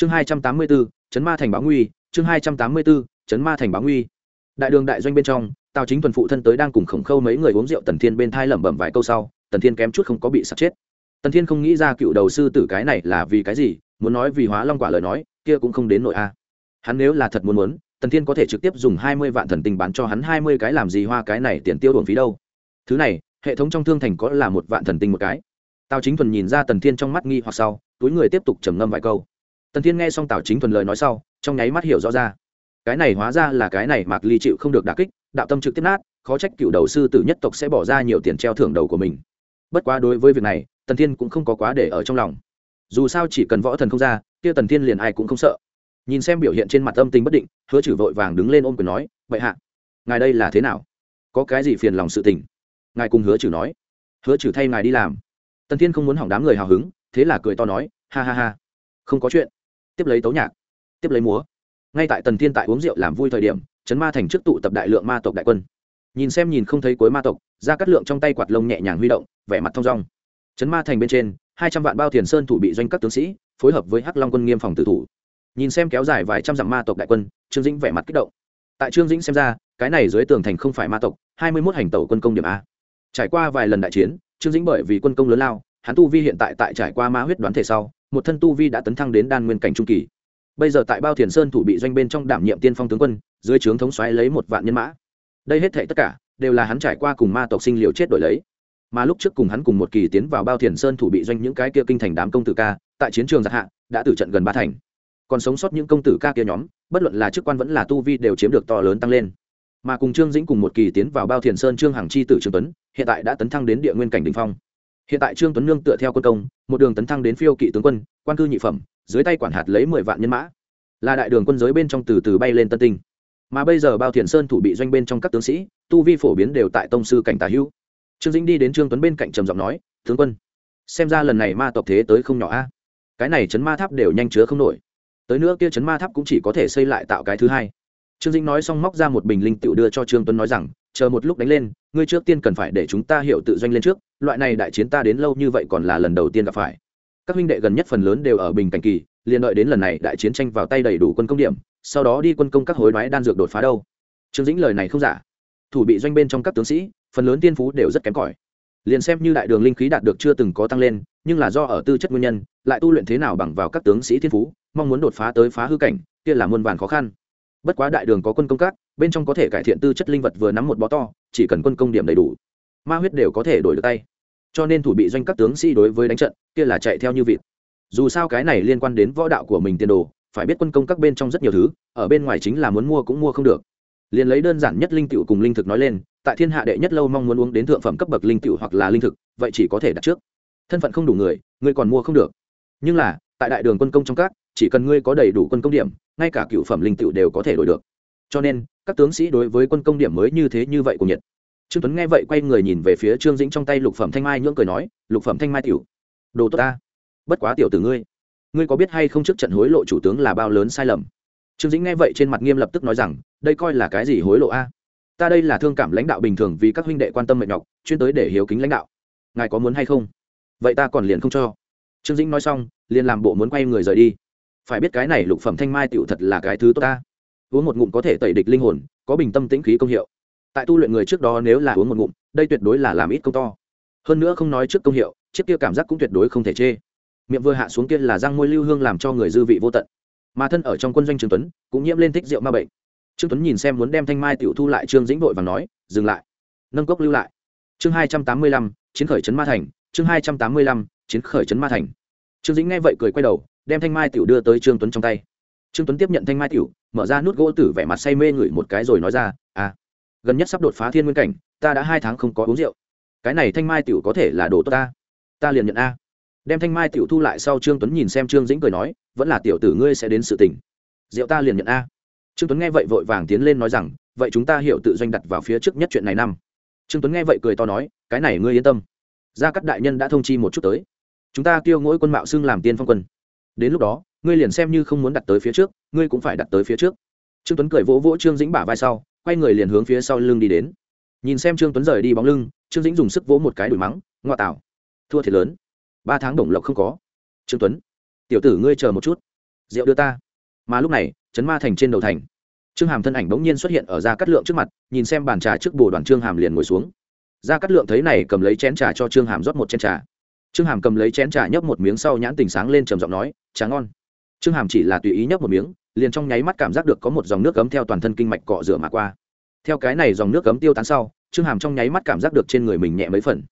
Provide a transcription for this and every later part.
chương hai trăm tám mươi bốn chấn ma thành báo nguy, chương hai trăm tám mươi bốn chấn ma thành báo nguy. Đại đường đại doanh bên trong, tào chính tuần phụ thân tới đang cùng khổng khâu mấy người uống rượu tần thiên bên thai lẩm bẩm vài câu sau, tần thiên kém chút không có bị sạt chết. Tần thiên không nghĩ ra cựu đầu sư tử cái này là vì cái gì, muốn nói vì hóa long quả lời nói, kia cũng không đến nội a. Hắn nếu là thật muốn muốn, tần thiên có thể trực tiếp dùng hai mươi vạn thần tình bán cho hắn hai mươi cái làm gì hoa cái này tiền tiêu đồn phí đâu. Thứ này, hệ thống trong thương thành có là một vạn thần tinh một cái. Tào chính thuần nhìn ra tần thiên trong mắt nghi hoặc sau, túi người tiếp tục trầm ngâm vài câu tần thiên nghe xong tào chính thuần lời nói sau, trong nháy mắt hiểu rõ ra. Cái này hóa ra là cái này mạc ly chịu không được đà kích, đạo tâm trực tiếp nát, khó trách cựu đầu sư tử nhất tộc sẽ bỏ ra nhiều tiền treo thưởng đầu của mình. Bất quá đối với việc này, tần thiên cũng không có quá để ở trong lòng. Dù sao chỉ cần võ thần không ra, kia tần thiên liền ai cũng không sợ. Nhìn xem biểu hiện trên mặt âm tình bất định, hứa chử vội vàng đứng lên ôm quyền nói vậy hạ, ngài đây là thế nào? Có cái gì phiền lòng sự tình? Ngài cùng hứa chử nói. Hứa chử thay ngài đi làm. Tần thiên không muốn hỏng đám người hào hứng, thế là cười to nói, ha ha ha, không có chuyện tiếp lấy tấu nhạc, tiếp lấy múa. Ngay tại tần thiên tại uống rượu làm vui thời điểm chấn ma thành trước tụ tập đại lượng ma tộc đại quân. Nhìn xem nhìn không thấy cuối ma tộc ra cắt lượng trong tay quạt lông nhẹ nhàng huy động, vẻ mặt thong dong. Chấn ma thành bên trên, hai trăm vạn bao thiền sơn thủ bị doanh các tướng sĩ, phối hợp với hắc long quân nghiêm phòng tử thủ. Nhìn xem kéo dài vài trăm dặm ma tộc đại quân, trương dĩnh vẻ mặt kích động. Tại trương dĩnh xem ra, cái này dưới tường thành không phải ma tộc, hai mươi mốt hành tàu quân công điểm a. Trải qua vài lần đại chiến, trương dĩnh bởi vì quân công lớn lao hắn tu vi hiện tại tại trải qua ma huyết đoán thể sau, một thân tu vi đã tấn thăng đến đan nguyên cảnh trung kỳ. Bây giờ tại bao thiền sơn thủ bị doanh bên trong đảm nhiệm tiên phong tướng quân, dưới trướng thống xoáy lấy một vạn nhân mã. Đây hết thệ tất cả, đều là hắn trải qua cùng ma tộc sinh liều chết đổi lấy. Mà lúc trước cùng hắn cùng một kỳ tiến vào bao thiền sơn thủ bị doanh những cái kia kinh thành đám công tử ca, tại chiến trường giặc hạ, đã tử trận gần ba thành. Còn sống sót những công tử ca kia nhóm, bất luận là chức quan vẫn là tu vi đều chiếm được to lớn tăng lên. Mà cùng trương dĩnh cùng một kỳ tiến vào bao thiền sơn trương hằng chi tử trương tuấn, hiện tại đã tấn thăng đến địa nguyên cảnh đình phong hiện tại trương tuấn nương tựa theo quân công, một đường tấn thăng đến phiêu kỵ tướng quân, quan cư nhị phẩm, dưới tay quản hạt lấy mười vạn nhân mã. Là đại đường quân giới bên trong từ từ bay lên tân tinh. Mà bây giờ bao thiền sơn thủ bị doanh bên trong các tướng sĩ, tu vi phổ biến đều tại tông sư cảnh tà hữu. Trương dĩnh đi đến trương tuấn bên cạnh trầm giọng nói, tướng quân, xem ra lần này ma tộc thế tới không nhỏ a. Cái này chấn ma tháp đều nhanh chứa không nổi. Tới nữa kia chấn ma tháp cũng chỉ có thể xây lại tạo cái thứ hai. Trương dĩnh nói xong móc ra một bình linh tựu đưa cho trương tuấn nói rằng chờ một lúc đánh lên, ngươi trước tiên cần phải để chúng ta hiểu tự doanh lên trước, loại này đại chiến ta đến lâu như vậy còn là lần đầu tiên gặp phải. Các huynh đệ gần nhất phần lớn đều ở bình cảnh kỳ, liền đợi đến lần này đại chiến tranh vào tay đầy đủ quân công điểm, sau đó đi quân công các hối đoái đan dược đột phá đâu. Trương dĩnh lời này không giả. Thủ bị doanh bên trong các tướng sĩ, phần lớn tiên phú đều rất kém cỏi. Liền xem như đại đường linh khí đạt được chưa từng có tăng lên, nhưng là do ở tư chất nguyên nhân, lại tu luyện thế nào bằng vào các tướng sĩ thiên phú, mong muốn đột phá tới phá hư cảnh, kia là muôn vàn khó khăn bất quá đại đường có quân công các, bên trong có thể cải thiện tư chất linh vật vừa nắm một bó to, chỉ cần quân công điểm đầy đủ, ma huyết đều có thể đổi được tay. Cho nên thủ bị doanh các tướng sĩ đối với đánh trận, kia là chạy theo như vịt. Dù sao cái này liên quan đến võ đạo của mình tiền đồ, phải biết quân công các bên trong rất nhiều thứ, ở bên ngoài chính là muốn mua cũng mua không được. Liền lấy đơn giản nhất linh tiểu cùng linh thực nói lên, tại thiên hạ đệ nhất lâu mong muốn uống đến thượng phẩm cấp bậc linh tiểu hoặc là linh thực, vậy chỉ có thể đặt trước. Thân phận không đủ người ngươi còn mua không được. Nhưng là, tại đại đường quân công trong các chỉ cần ngươi có đầy đủ quân công điểm, ngay cả cựu phẩm linh tựu đều có thể đổi được. Cho nên, các tướng sĩ đối với quân công điểm mới như thế như vậy của nhiệt trương tuấn nghe vậy quay người nhìn về phía trương dĩnh trong tay lục phẩm thanh mai nhưỡng cười nói, lục phẩm thanh mai tiểu, đồ tốt ta. Bất quá tiểu tử ngươi ngươi có biết hay không trước trận hối lộ chủ tướng là bao lớn sai lầm? Trương dĩnh nghe vậy trên mặt nghiêm lập tức nói rằng, đây coi là cái gì hối lộ a? Ta đây là thương cảm lãnh đạo bình thường vì các huynh đệ quan tâm mệt nhọc, chuyên tới để hiếu kính lãnh đạo. Ngài có muốn hay không? Vậy ta còn liền không cho. Trương dĩnh nói xong, liền làm bộ muốn quay người rời đi phải biết cái này lục phẩm thanh mai tiểu thật là cái thứ tốt ta. Uống một ngụm có thể tẩy địch linh hồn, có bình tâm tĩnh khí công hiệu. Tại tu luyện người trước đó nếu là uống một ngụm, đây tuyệt đối là làm ít công to. Hơn nữa không nói trước công hiệu, chiếc kia cảm giác cũng tuyệt đối không thể chê. Miệng vừa hạ xuống kia là răng môi lưu hương làm cho người dư vị vô tận. Mà thân ở trong quân doanh trương tuấn, cũng nhiễm lên thích rượu ma bệnh. Trương tuấn nhìn xem muốn đem thanh mai tiểu thu lại, trương dĩnh vội và nói, dừng lại, nâng cốc lưu lại. Chương hai trăm tám mươi lăm, chiến khởi trấn ma thành, chương hai trăm tám mươi lăm, chiến khởi trấn ma thành. Trương dĩnh nghe vậy cười quay đầu đem thanh mai tiểu đưa tới trương tuấn trong tay trương tuấn tiếp nhận thanh mai tiểu mở ra nút gỗ tử vẻ mặt say mê ngửi một cái rồi nói ra à gần nhất sắp đột phá thiên nguyên cảnh ta đã hai tháng không có uống rượu cái này thanh mai tiểu có thể là đồ tốt ta ta liền nhận a đem thanh mai tiểu thu lại sau trương tuấn nhìn xem trương dĩnh cười nói vẫn là tiểu tử ngươi sẽ đến sự tình rượu ta liền nhận a trương tuấn nghe vậy vội vàng tiến lên nói rằng vậy chúng ta hiểu tự doanh đặt vào phía trước nhất chuyện này năm trương tuấn nghe vậy cười to nói cái này ngươi yên tâm gia cắt đại nhân đã thông chi một chút tới chúng ta kêu mỗi quân mạo xưng làm tiên phong quân đến lúc đó, ngươi liền xem như không muốn đặt tới phía trước, ngươi cũng phải đặt tới phía trước. Trương tuấn cười vỗ vỗ trương dĩnh bả vai sau, quay người liền hướng phía sau lưng đi đến. Nhìn xem trương tuấn rời đi bóng lưng, trương dĩnh dùng sức vỗ một cái đùi mắng, ngoa tạo, thua thiệt lớn. Ba tháng đồng lộc không có. Trương tuấn, tiểu tử ngươi chờ một chút. Rượu đưa ta. Mà lúc này chấn ma thành trên đầu thành, trương hàm thân ảnh bỗng nhiên xuất hiện ở ra cắt lượng trước mặt, nhìn xem bàn trà trước bồ đoàn trương hàm liền ngồi xuống. Ra cắt lượng thấy này cầm lấy chén trà cho trương hàm rót một chén trà trương hàm cầm lấy chén trà nhấp một miếng sau nhãn tình sáng lên trầm giọng nói, trà ngon. Trương hàm chỉ là tùy ý nhấp một miếng, liền trong nháy mắt cảm giác được có một dòng nước cấm theo toàn thân kinh mạch cọ rửa mà qua. Theo cái này dòng nước cấm tiêu tán sau, trương hàm trong nháy mắt cảm giác được trên người mình nhẹ mấy phần.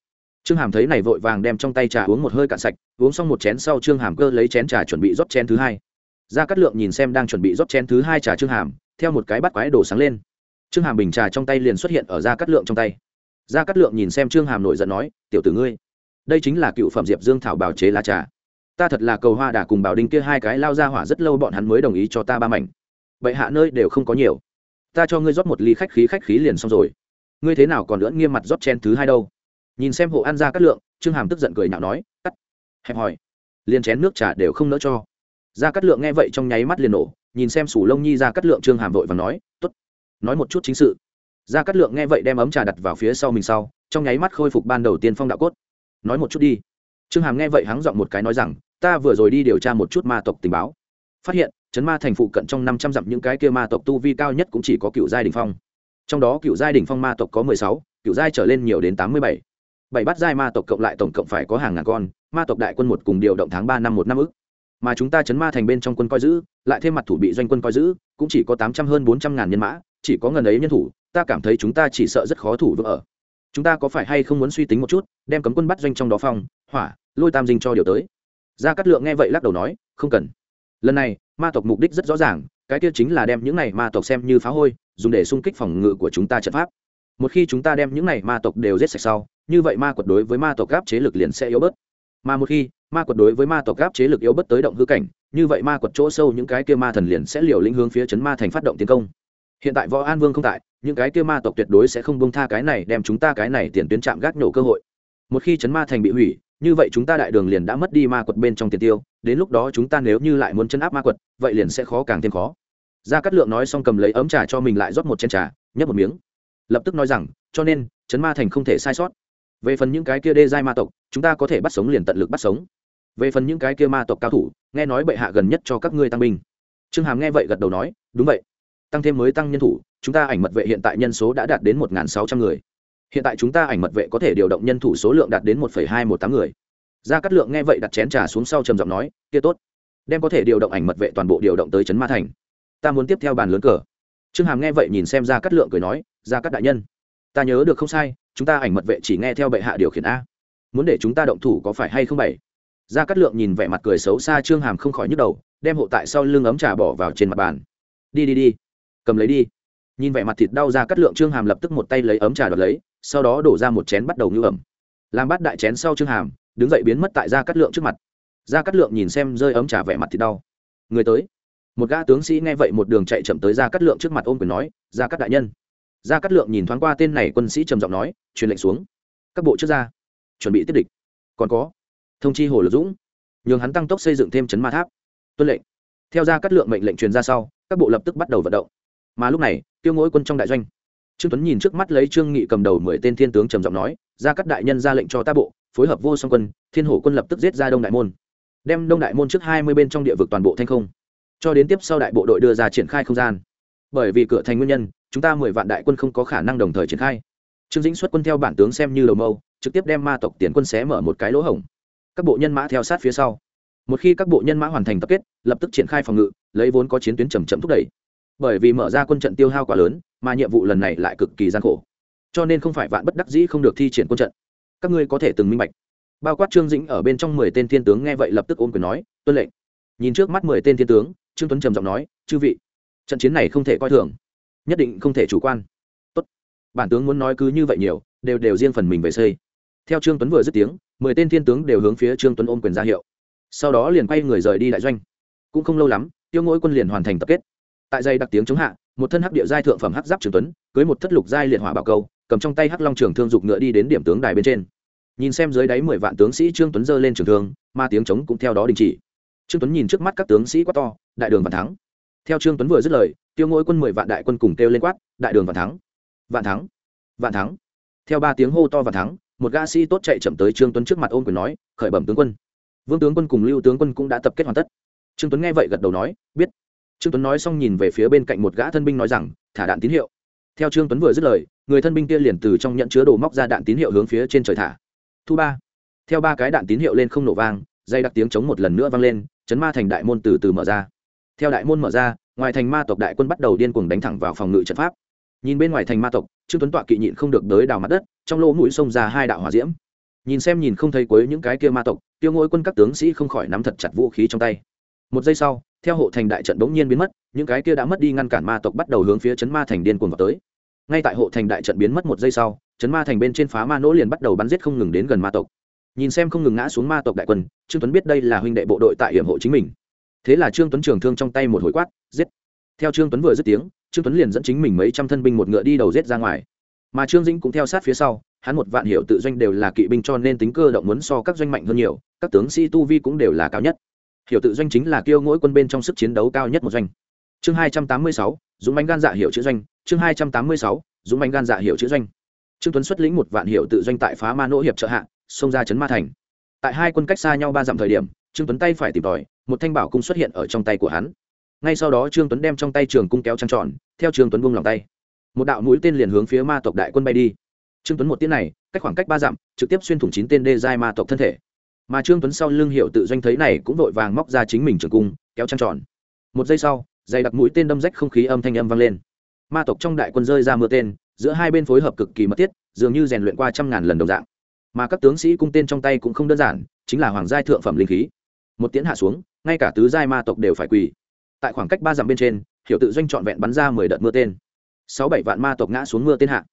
Trương hàm thấy này vội vàng đem trong tay trà uống một hơi cạn sạch, uống xong một chén sau trương hàm cơ lấy chén trà chuẩn bị rót chén thứ hai. Ra cắt lượng nhìn xem đang chuẩn bị rót chén thứ hai trà trương hàm, theo một cái bắt quái đổ sáng lên. Trương hàm bình trà trong tay liền xuất hiện ở ra cắt lượng trong tay. Ra cắt lượng nhìn xem trương hàm nổi giận nói, tiểu tử ngươi đây chính là cựu phẩm diệp dương thảo bào chế lá trà. Ta thật là cầu hoa đà cùng bảo đinh kia hai cái lao ra hỏa rất lâu bọn hắn mới đồng ý cho ta ba mảnh. Vậy hạ nơi đều không có nhiều. Ta cho ngươi rót một ly khách khí khách khí liền xong rồi. Ngươi thế nào còn lưỡn nghiêm mặt rót chen thứ hai đâu? Nhìn xem hộ ăn ra cắt lượng, trương hàm tức giận cười nhạo nói, cắt. Hẹp hòi. liền chén nước trà đều không nỡ cho. Ra cắt lượng nghe vậy trong nháy mắt liền nổ, nhìn xem sủ lông nhi ra cắt lượng trương hàm vội và nói t ố t nói một chút chính sự. Ra cắt lượng nghe vậy đem ấm trà đặt vào phía sau mình sau, trong nháy mắt khôi phục ban đầu tiên phong đạo cốt nói một chút đi. Trương hàm nghe vậy hắng giọng một cái nói rằng, ta vừa rồi đi điều tra một chút ma tộc tình báo. Phát hiện, chấn ma thành phụ cận trong năm trăm dặm những cái kia ma tộc tu vi cao nhất cũng chỉ có cựu giai đình phong. Trong đó cựu giai đình phong ma tộc có mười sáu, cựu giai trở lên nhiều đến tám mươi bảy. Bảy bát giai ma tộc cộng lại tổng cộng phải có hàng ngàn con, ma tộc đại quân một cùng điều động tháng ba năm một năm ức. Mà chúng ta chấn ma thành bên trong quân coi giữ, lại thêm mặt thủ bị doanh quân coi giữ, cũng chỉ có tám trăm hơn bốn trăm ngàn nhân mã, chỉ có ngần ấy nhân thủ, ta cảm thấy chúng ta chỉ sợ rất khó thủ vững ở chúng ta có phải hay không muốn suy tính một chút, đem cấm quân bắt doanh trong đó phong, hỏa, lôi tam dinh cho điều tới. Gia cát lượng nghe vậy lắc đầu nói, không cần. Lần này, ma tộc mục đích rất rõ ràng, cái kia chính là đem những này ma tộc xem như phá hôi, dùng để xung kích phòng ngự của chúng ta trận pháp. Một khi chúng ta đem những này ma tộc đều giết sạch sau, như vậy ma quật đối với ma tộc gáp chế lực liền sẽ yếu bớt. Mà một khi, ma quật đối với ma tộc gáp chế lực yếu bớt tới động hư cảnh, như vậy ma quật chỗ sâu những cái kia ma thần liền sẽ liều lĩnh hướng phía chấn ma thành phát động tiến công hiện tại võ an vương không tại, những cái kia ma tộc tuyệt đối sẽ không bông tha cái này, đem chúng ta cái này tiền tuyến chạm gác nhổ cơ hội. Một khi chấn ma thành bị hủy, như vậy chúng ta đại đường liền đã mất đi ma quật bên trong tiền tiêu, đến lúc đó chúng ta nếu như lại muốn chấn áp ma quật, vậy liền sẽ khó càng thêm khó. Gia cát lượng nói xong cầm lấy ấm trà cho mình lại rót một chén trà, nhấp một miếng. Lập tức nói rằng, cho nên, chấn ma thành không thể sai sót. Về phần những cái kia đê giai ma tộc, chúng ta có thể bắt sống liền tận lực bắt sống. Về phần những cái kia ma tộc cao thủ, nghe nói bệ hạ gần nhất cho các ngươi tăng binh. Trương hàm nghe vậy gật đầu nói, đúng vậy tăng thêm mới tăng nhân thủ, chúng ta ảnh mật vệ hiện tại nhân số đã đạt đến một sáu trăm người. Hiện tại chúng ta ảnh mật vệ có thể điều động nhân thủ số lượng đạt đến một hai một tám người. Gia cát lượng nghe vậy đặt chén trà xuống sau trầm giọng nói, kia tốt, đem có thể điều động ảnh mật vệ toàn bộ điều động tới trấn ma thành. Ta muốn tiếp theo bàn lớn cờ. Trương hàm nghe vậy nhìn xem gia cát lượng cười nói, gia cát đại nhân, ta nhớ được không sai, chúng ta ảnh mật vệ chỉ nghe theo bệ hạ điều khiển a. Muốn để chúng ta động thủ có phải hay không bảy gia cát lượng nhìn vẻ mặt cười xấu xa trương hàm không khỏi nhức đầu, đem hộ tại sau lưng ấm trà bỏ vào trên mặt bàn. Đi đi đi cầm lấy đi. Nhìn vẻ mặt thịt đau ra cắt lượng trương hàm lập tức một tay lấy ấm trà đoạt lấy, sau đó đổ ra một chén bắt đầu ngư ẩm. Làm bắt đại chén sau trương hàm, đứng dậy biến mất tại ra cắt lượng trước mặt. Ra cắt lượng nhìn xem rơi ấm trà vẻ mặt thịt đau. Người tới. Một gã tướng sĩ nghe vậy một đường chạy chậm tới ra cắt lượng trước mặt ôm quyền nói ra cắt đại nhân. Ra cắt lượng nhìn thoáng qua tên này quân sĩ trầm giọng nói, truyền lệnh xuống. Các bộ trước ra. Chuẩn bị tiếp địch. Còn có. Thông chi hồ lực dũng. Nhường hắn tăng tốc xây dựng thêm chấn ma tháp. Tuân lệnh. Theo ra cắt lượng mệnh lệnh truyền ra sau, các bộ lập tức bắt đầu vận động mà lúc này, tiêu ngỗi quân trong đại doanh. Trương tuấn nhìn trước mắt lấy trương nghị cầm đầu mười tên thiên tướng trầm giọng nói, ra các đại nhân ra lệnh cho ta bộ, phối hợp vô song quân, thiên hổ quân lập tức giết ra đông đại môn. Đem đông đại môn trước hai mươi bên trong địa vực toàn bộ thanh không. Cho đến tiếp sau đại bộ đội đưa ra triển khai không gian. Bởi vì cửa thành nguyên nhân, chúng ta mười vạn đại quân không có khả năng đồng thời triển khai. Trương dĩnh xuất quân theo bản tướng xem như đầu mâu, trực tiếp đem ma tộc tiền quân xé mở một cái lỗ hổng. Các bộ nhân mã theo sát phía sau. Một khi các bộ nhân mã hoàn thành tập kết, lập tức triển khai phòng ngự, lấy vốn có chiến tuyến chầm chậm thúc đẩy bởi vì mở ra quân trận tiêu hao quá lớn, mà nhiệm vụ lần này lại cực kỳ gian khổ. Cho nên không phải vạn bất đắc dĩ không được thi triển quân trận. Các ngươi có thể từng minh bạch. Bao quát trương dĩnh ở bên trong mười tên thiên tướng nghe vậy lập tức ôm quyền nói, tuân lệnh. Nhìn trước mắt mười tên thiên tướng, trương tuấn trầm giọng nói, chư vị, trận chiến này không thể coi thường, nhất định không thể chủ quan. Tốt. bản tướng muốn nói cứ như vậy nhiều, đều đều riêng phần mình về xây. Theo trương tuấn vừa dứt tiếng, mười tên thiên tướng đều hướng phía trương tuấn ôm quyền ra hiệu. Sau đó liền quay người rời đi đại doanh. Cũng không lâu lắm, tiêu ngỗi quân liền hoàn thành tập kết tại dây đặc tiếng chống hạ, một thân hắc địa giai thượng phẩm hắc giáp trường tuấn, cưới một thất lục giai liệt hỏa bảo câu, cầm trong tay hắc long trường thương dục ngựa đi đến điểm tướng đài bên trên. Nhìn xem dưới đáy mười vạn tướng sĩ trương tuấn giơ lên trường thương ma tiếng chống cũng theo đó đình chỉ. Trương tuấn nhìn trước mắt các tướng sĩ quát to, đại đường vạn thắng. Theo trương tuấn vừa dứt lời, tiêu ngỗi quân mười vạn đại quân cùng kêu lên quát, đại đường vạn thắng vạn thắng vạn thắng. Theo ba tiếng hô to vạn thắng, một gã sĩ tốt chạy chậm tới trương tuấn trước mặt ôm quyền nói, khởi bẩm tướng quân. Vương tướng quân cùng lưu tướng quân cũng đã tập kết hoàn tất. Trương tuấn nghe vậy gật đầu nói, biết trương tuấn nói xong nhìn về phía bên cạnh một gã thân binh nói rằng, thả đạn tín hiệu. Theo trương tuấn vừa dứt lời, người thân binh kia liền từ trong nhận chứa đồ móc ra đạn tín hiệu hướng phía trên trời thả. Thu ba. Theo ba cái đạn tín hiệu lên không nổ vang, dây đặc tiếng chống một lần nữa vang lên, chấn ma thành đại môn từ từ mở ra. Theo đại môn mở ra, ngoài thành ma tộc đại quân bắt đầu điên cuồng đánh thẳng vào phòng ngự trận pháp. Nhìn bên ngoài thành ma tộc, trương tuấn tọa kỵ nhịn không được đới đào mặt đất, trong lỗ mũi xông ra hai đạo hỏa diễm. Nhìn xem nhìn không thấy cuối những cái kia ma tộc, tiêu ngôi quân các tướng sĩ không khỏi nắm thật chặt vũ khí trong tay. Một giây sau theo hộ thành đại trận bỗng nhiên biến mất, những cái kia đã mất đi ngăn cản ma tộc bắt đầu hướng phía chấn ma thành điên cuồng vào tới. Ngay tại hộ thành đại trận biến mất một giây sau, chấn ma thành bên trên phá ma nỗ liền bắt đầu bắn giết không ngừng đến gần ma tộc. Nhìn xem không ngừng ngã xuống ma tộc đại quân, trương tuấn biết đây là huynh đệ bộ đội tại hiểm hộ chính mình. Thế là trương tuấn trường thương trong tay một hồi quát, giết. Theo trương tuấn vừa dứt tiếng, trương tuấn liền dẫn chính mình mấy trăm thân binh một ngựa đi đầu giết ra ngoài. Mà trương dĩnh cũng theo sát phía sau, hắn một vạn hiệu tự doanh đều là kỵ binh cho nên tính cơ động muốn so các doanh mạnh hơn nhiều, các tướng sĩ tu vi cũng đều là cao nhất. Hiểu tự doanh chính là kiêu ngỗi quân bên trong sức chiến đấu cao nhất một doanh. Chương hai trăm tám mươi sáu, dũng bánh gan dạ hiệu chữ doanh. Chương hai trăm tám mươi sáu, dũng bánh gan dạ hiệu chữ doanh. Trương tuấn xuất lĩnh một vạn hiệu tự doanh tại phá ma nỗ hiệp trợ hạ, xông ra chấn ma thành. Tại hai quân cách xa nhau ba dặm thời điểm, trương tuấn tay phải tìm tòi, một thanh bảo cung xuất hiện ở trong tay của hắn. Ngay sau đó trương tuấn đem trong tay trường cung kéo trăng tròn, theo trương tuấn buông lòng tay. Một đạo mũi tên liền hướng phía ma tộc đại quân bay đi. Trương tuấn một tiếng này, cách khoảng cách ba dặm, trực tiếp xuyên thủng chín tên đê giai ma tộc thân thể mà trương tuấn sau lưng hiệu tự doanh thấy này cũng vội vàng móc ra chính mình trường cung, kéo trăng tròn. Một giây sau, dày đặc mũi tên đâm rách không khí âm thanh âm vang lên. Ma tộc trong đại quân rơi ra mưa tên, giữa hai bên phối hợp cực kỳ mật thiết, dường như rèn luyện qua trăm ngàn lần đồng dạng. Mà các tướng sĩ cung tên trong tay cũng không đơn giản, chính là hoàng giai thượng phẩm linh khí. Một tiến hạ xuống, ngay cả tứ giai ma tộc đều phải quỳ. Tại khoảng cách ba dặm bên trên hiểu tự doanh trọn vẹn bắn ra mười đợt mưa tên. Sáu bảy vạn ma tộc ngã xuống mưa tên hạ.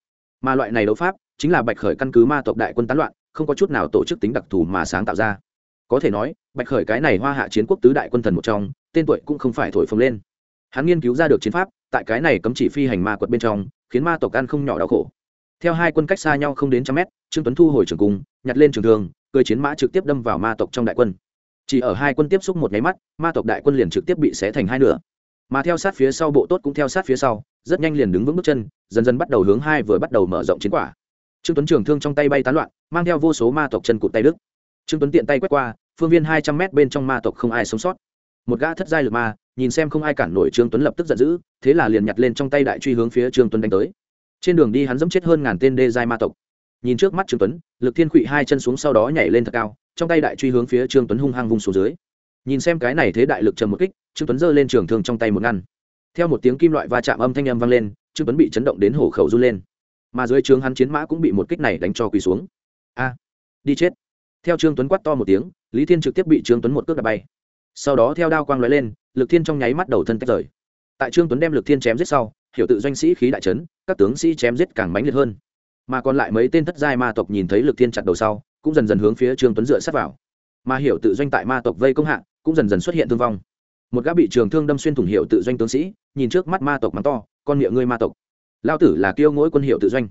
Mà loại này đấu pháp, chính là bạch khởi căn cứ ma tộc đại quân tán loạn không có chút nào tổ chức tính đặc thù mà sáng tạo ra. Có thể nói, bạch khởi cái này hoa hạ chiến quốc tứ đại quân thần một trong, tên tuổi cũng không phải thổi phồng lên. Hắn nghiên cứu ra được chiến pháp, tại cái này cấm chỉ phi hành ma quật bên trong, khiến ma tộc ăn không nhỏ đau khổ. Theo hai quân cách xa nhau không đến trăm mét, trương tuấn thu hồi trường cung, nhặt lên trường thương cười chiến mã trực tiếp đâm vào ma tộc trong đại quân. Chỉ ở hai quân tiếp xúc một nháy mắt, ma tộc đại quân liền trực tiếp bị xé thành hai nửa. Mà theo sát phía sau bộ tốt cũng theo sát phía sau, rất nhanh liền đứng vững bước chân, dần dần bắt đầu hướng hai vừa bắt đầu mở rộng chiến quả trương tuấn trường thương trong tay bay tán loạn mang theo vô số ma tộc chân cụt tay đức trương tuấn tiện tay quét qua phương viên hai trăm mét bên trong ma tộc không ai sống sót một gã thất giai lực ma nhìn xem không ai cản nổi trương tuấn lập tức giận dữ thế là liền nhặt lên trong tay đại truy hướng phía trương tuấn đánh tới trên đường đi hắn dẫm chết hơn ngàn tên đê giai ma tộc nhìn trước mắt trương tuấn lực thiên khụy hai chân xuống sau đó nhảy lên thật cao trong tay đại truy hướng phía trương tuấn hung hăng vung xuống dưới nhìn xem cái này thế đại lực trầm một kích trương tuấn giơ lên trường thương trong tay một ngăn theo một tiếng kim loại va chạm âm thanh âm vang lên trương tuấn bị chấn động đến hổ khẩu run lên mà dưới trướng hắn chiến mã cũng bị một kích này đánh cho quỳ xuống. A, đi chết. Theo trương tuấn quát to một tiếng, lý thiên trực tiếp bị trương tuấn một cước đạp bay. Sau đó theo đao quang lóe lên, lực thiên trong nháy mắt đầu thân tách rời. Tại trương tuấn đem lực thiên chém giết sau, hiểu tự doanh sĩ khí đại trấn các tướng sĩ chém giết càng mãnh liệt hơn. Mà còn lại mấy tên thất giai ma tộc nhìn thấy lực thiên chặt đầu sau, cũng dần dần hướng phía trương tuấn dựa sát vào. Mà hiểu tự doanh tại ma tộc vây công hạ, cũng dần dần xuất hiện thương vong. Một gã bị trường thương đâm xuyên thủng hiệu tự doanh tướng sĩ, nhìn trước mắt ma tộc mắng to, con miệng ngươi ma tộc lao tử là kiêu ngỗi quân hiệu tự doanh.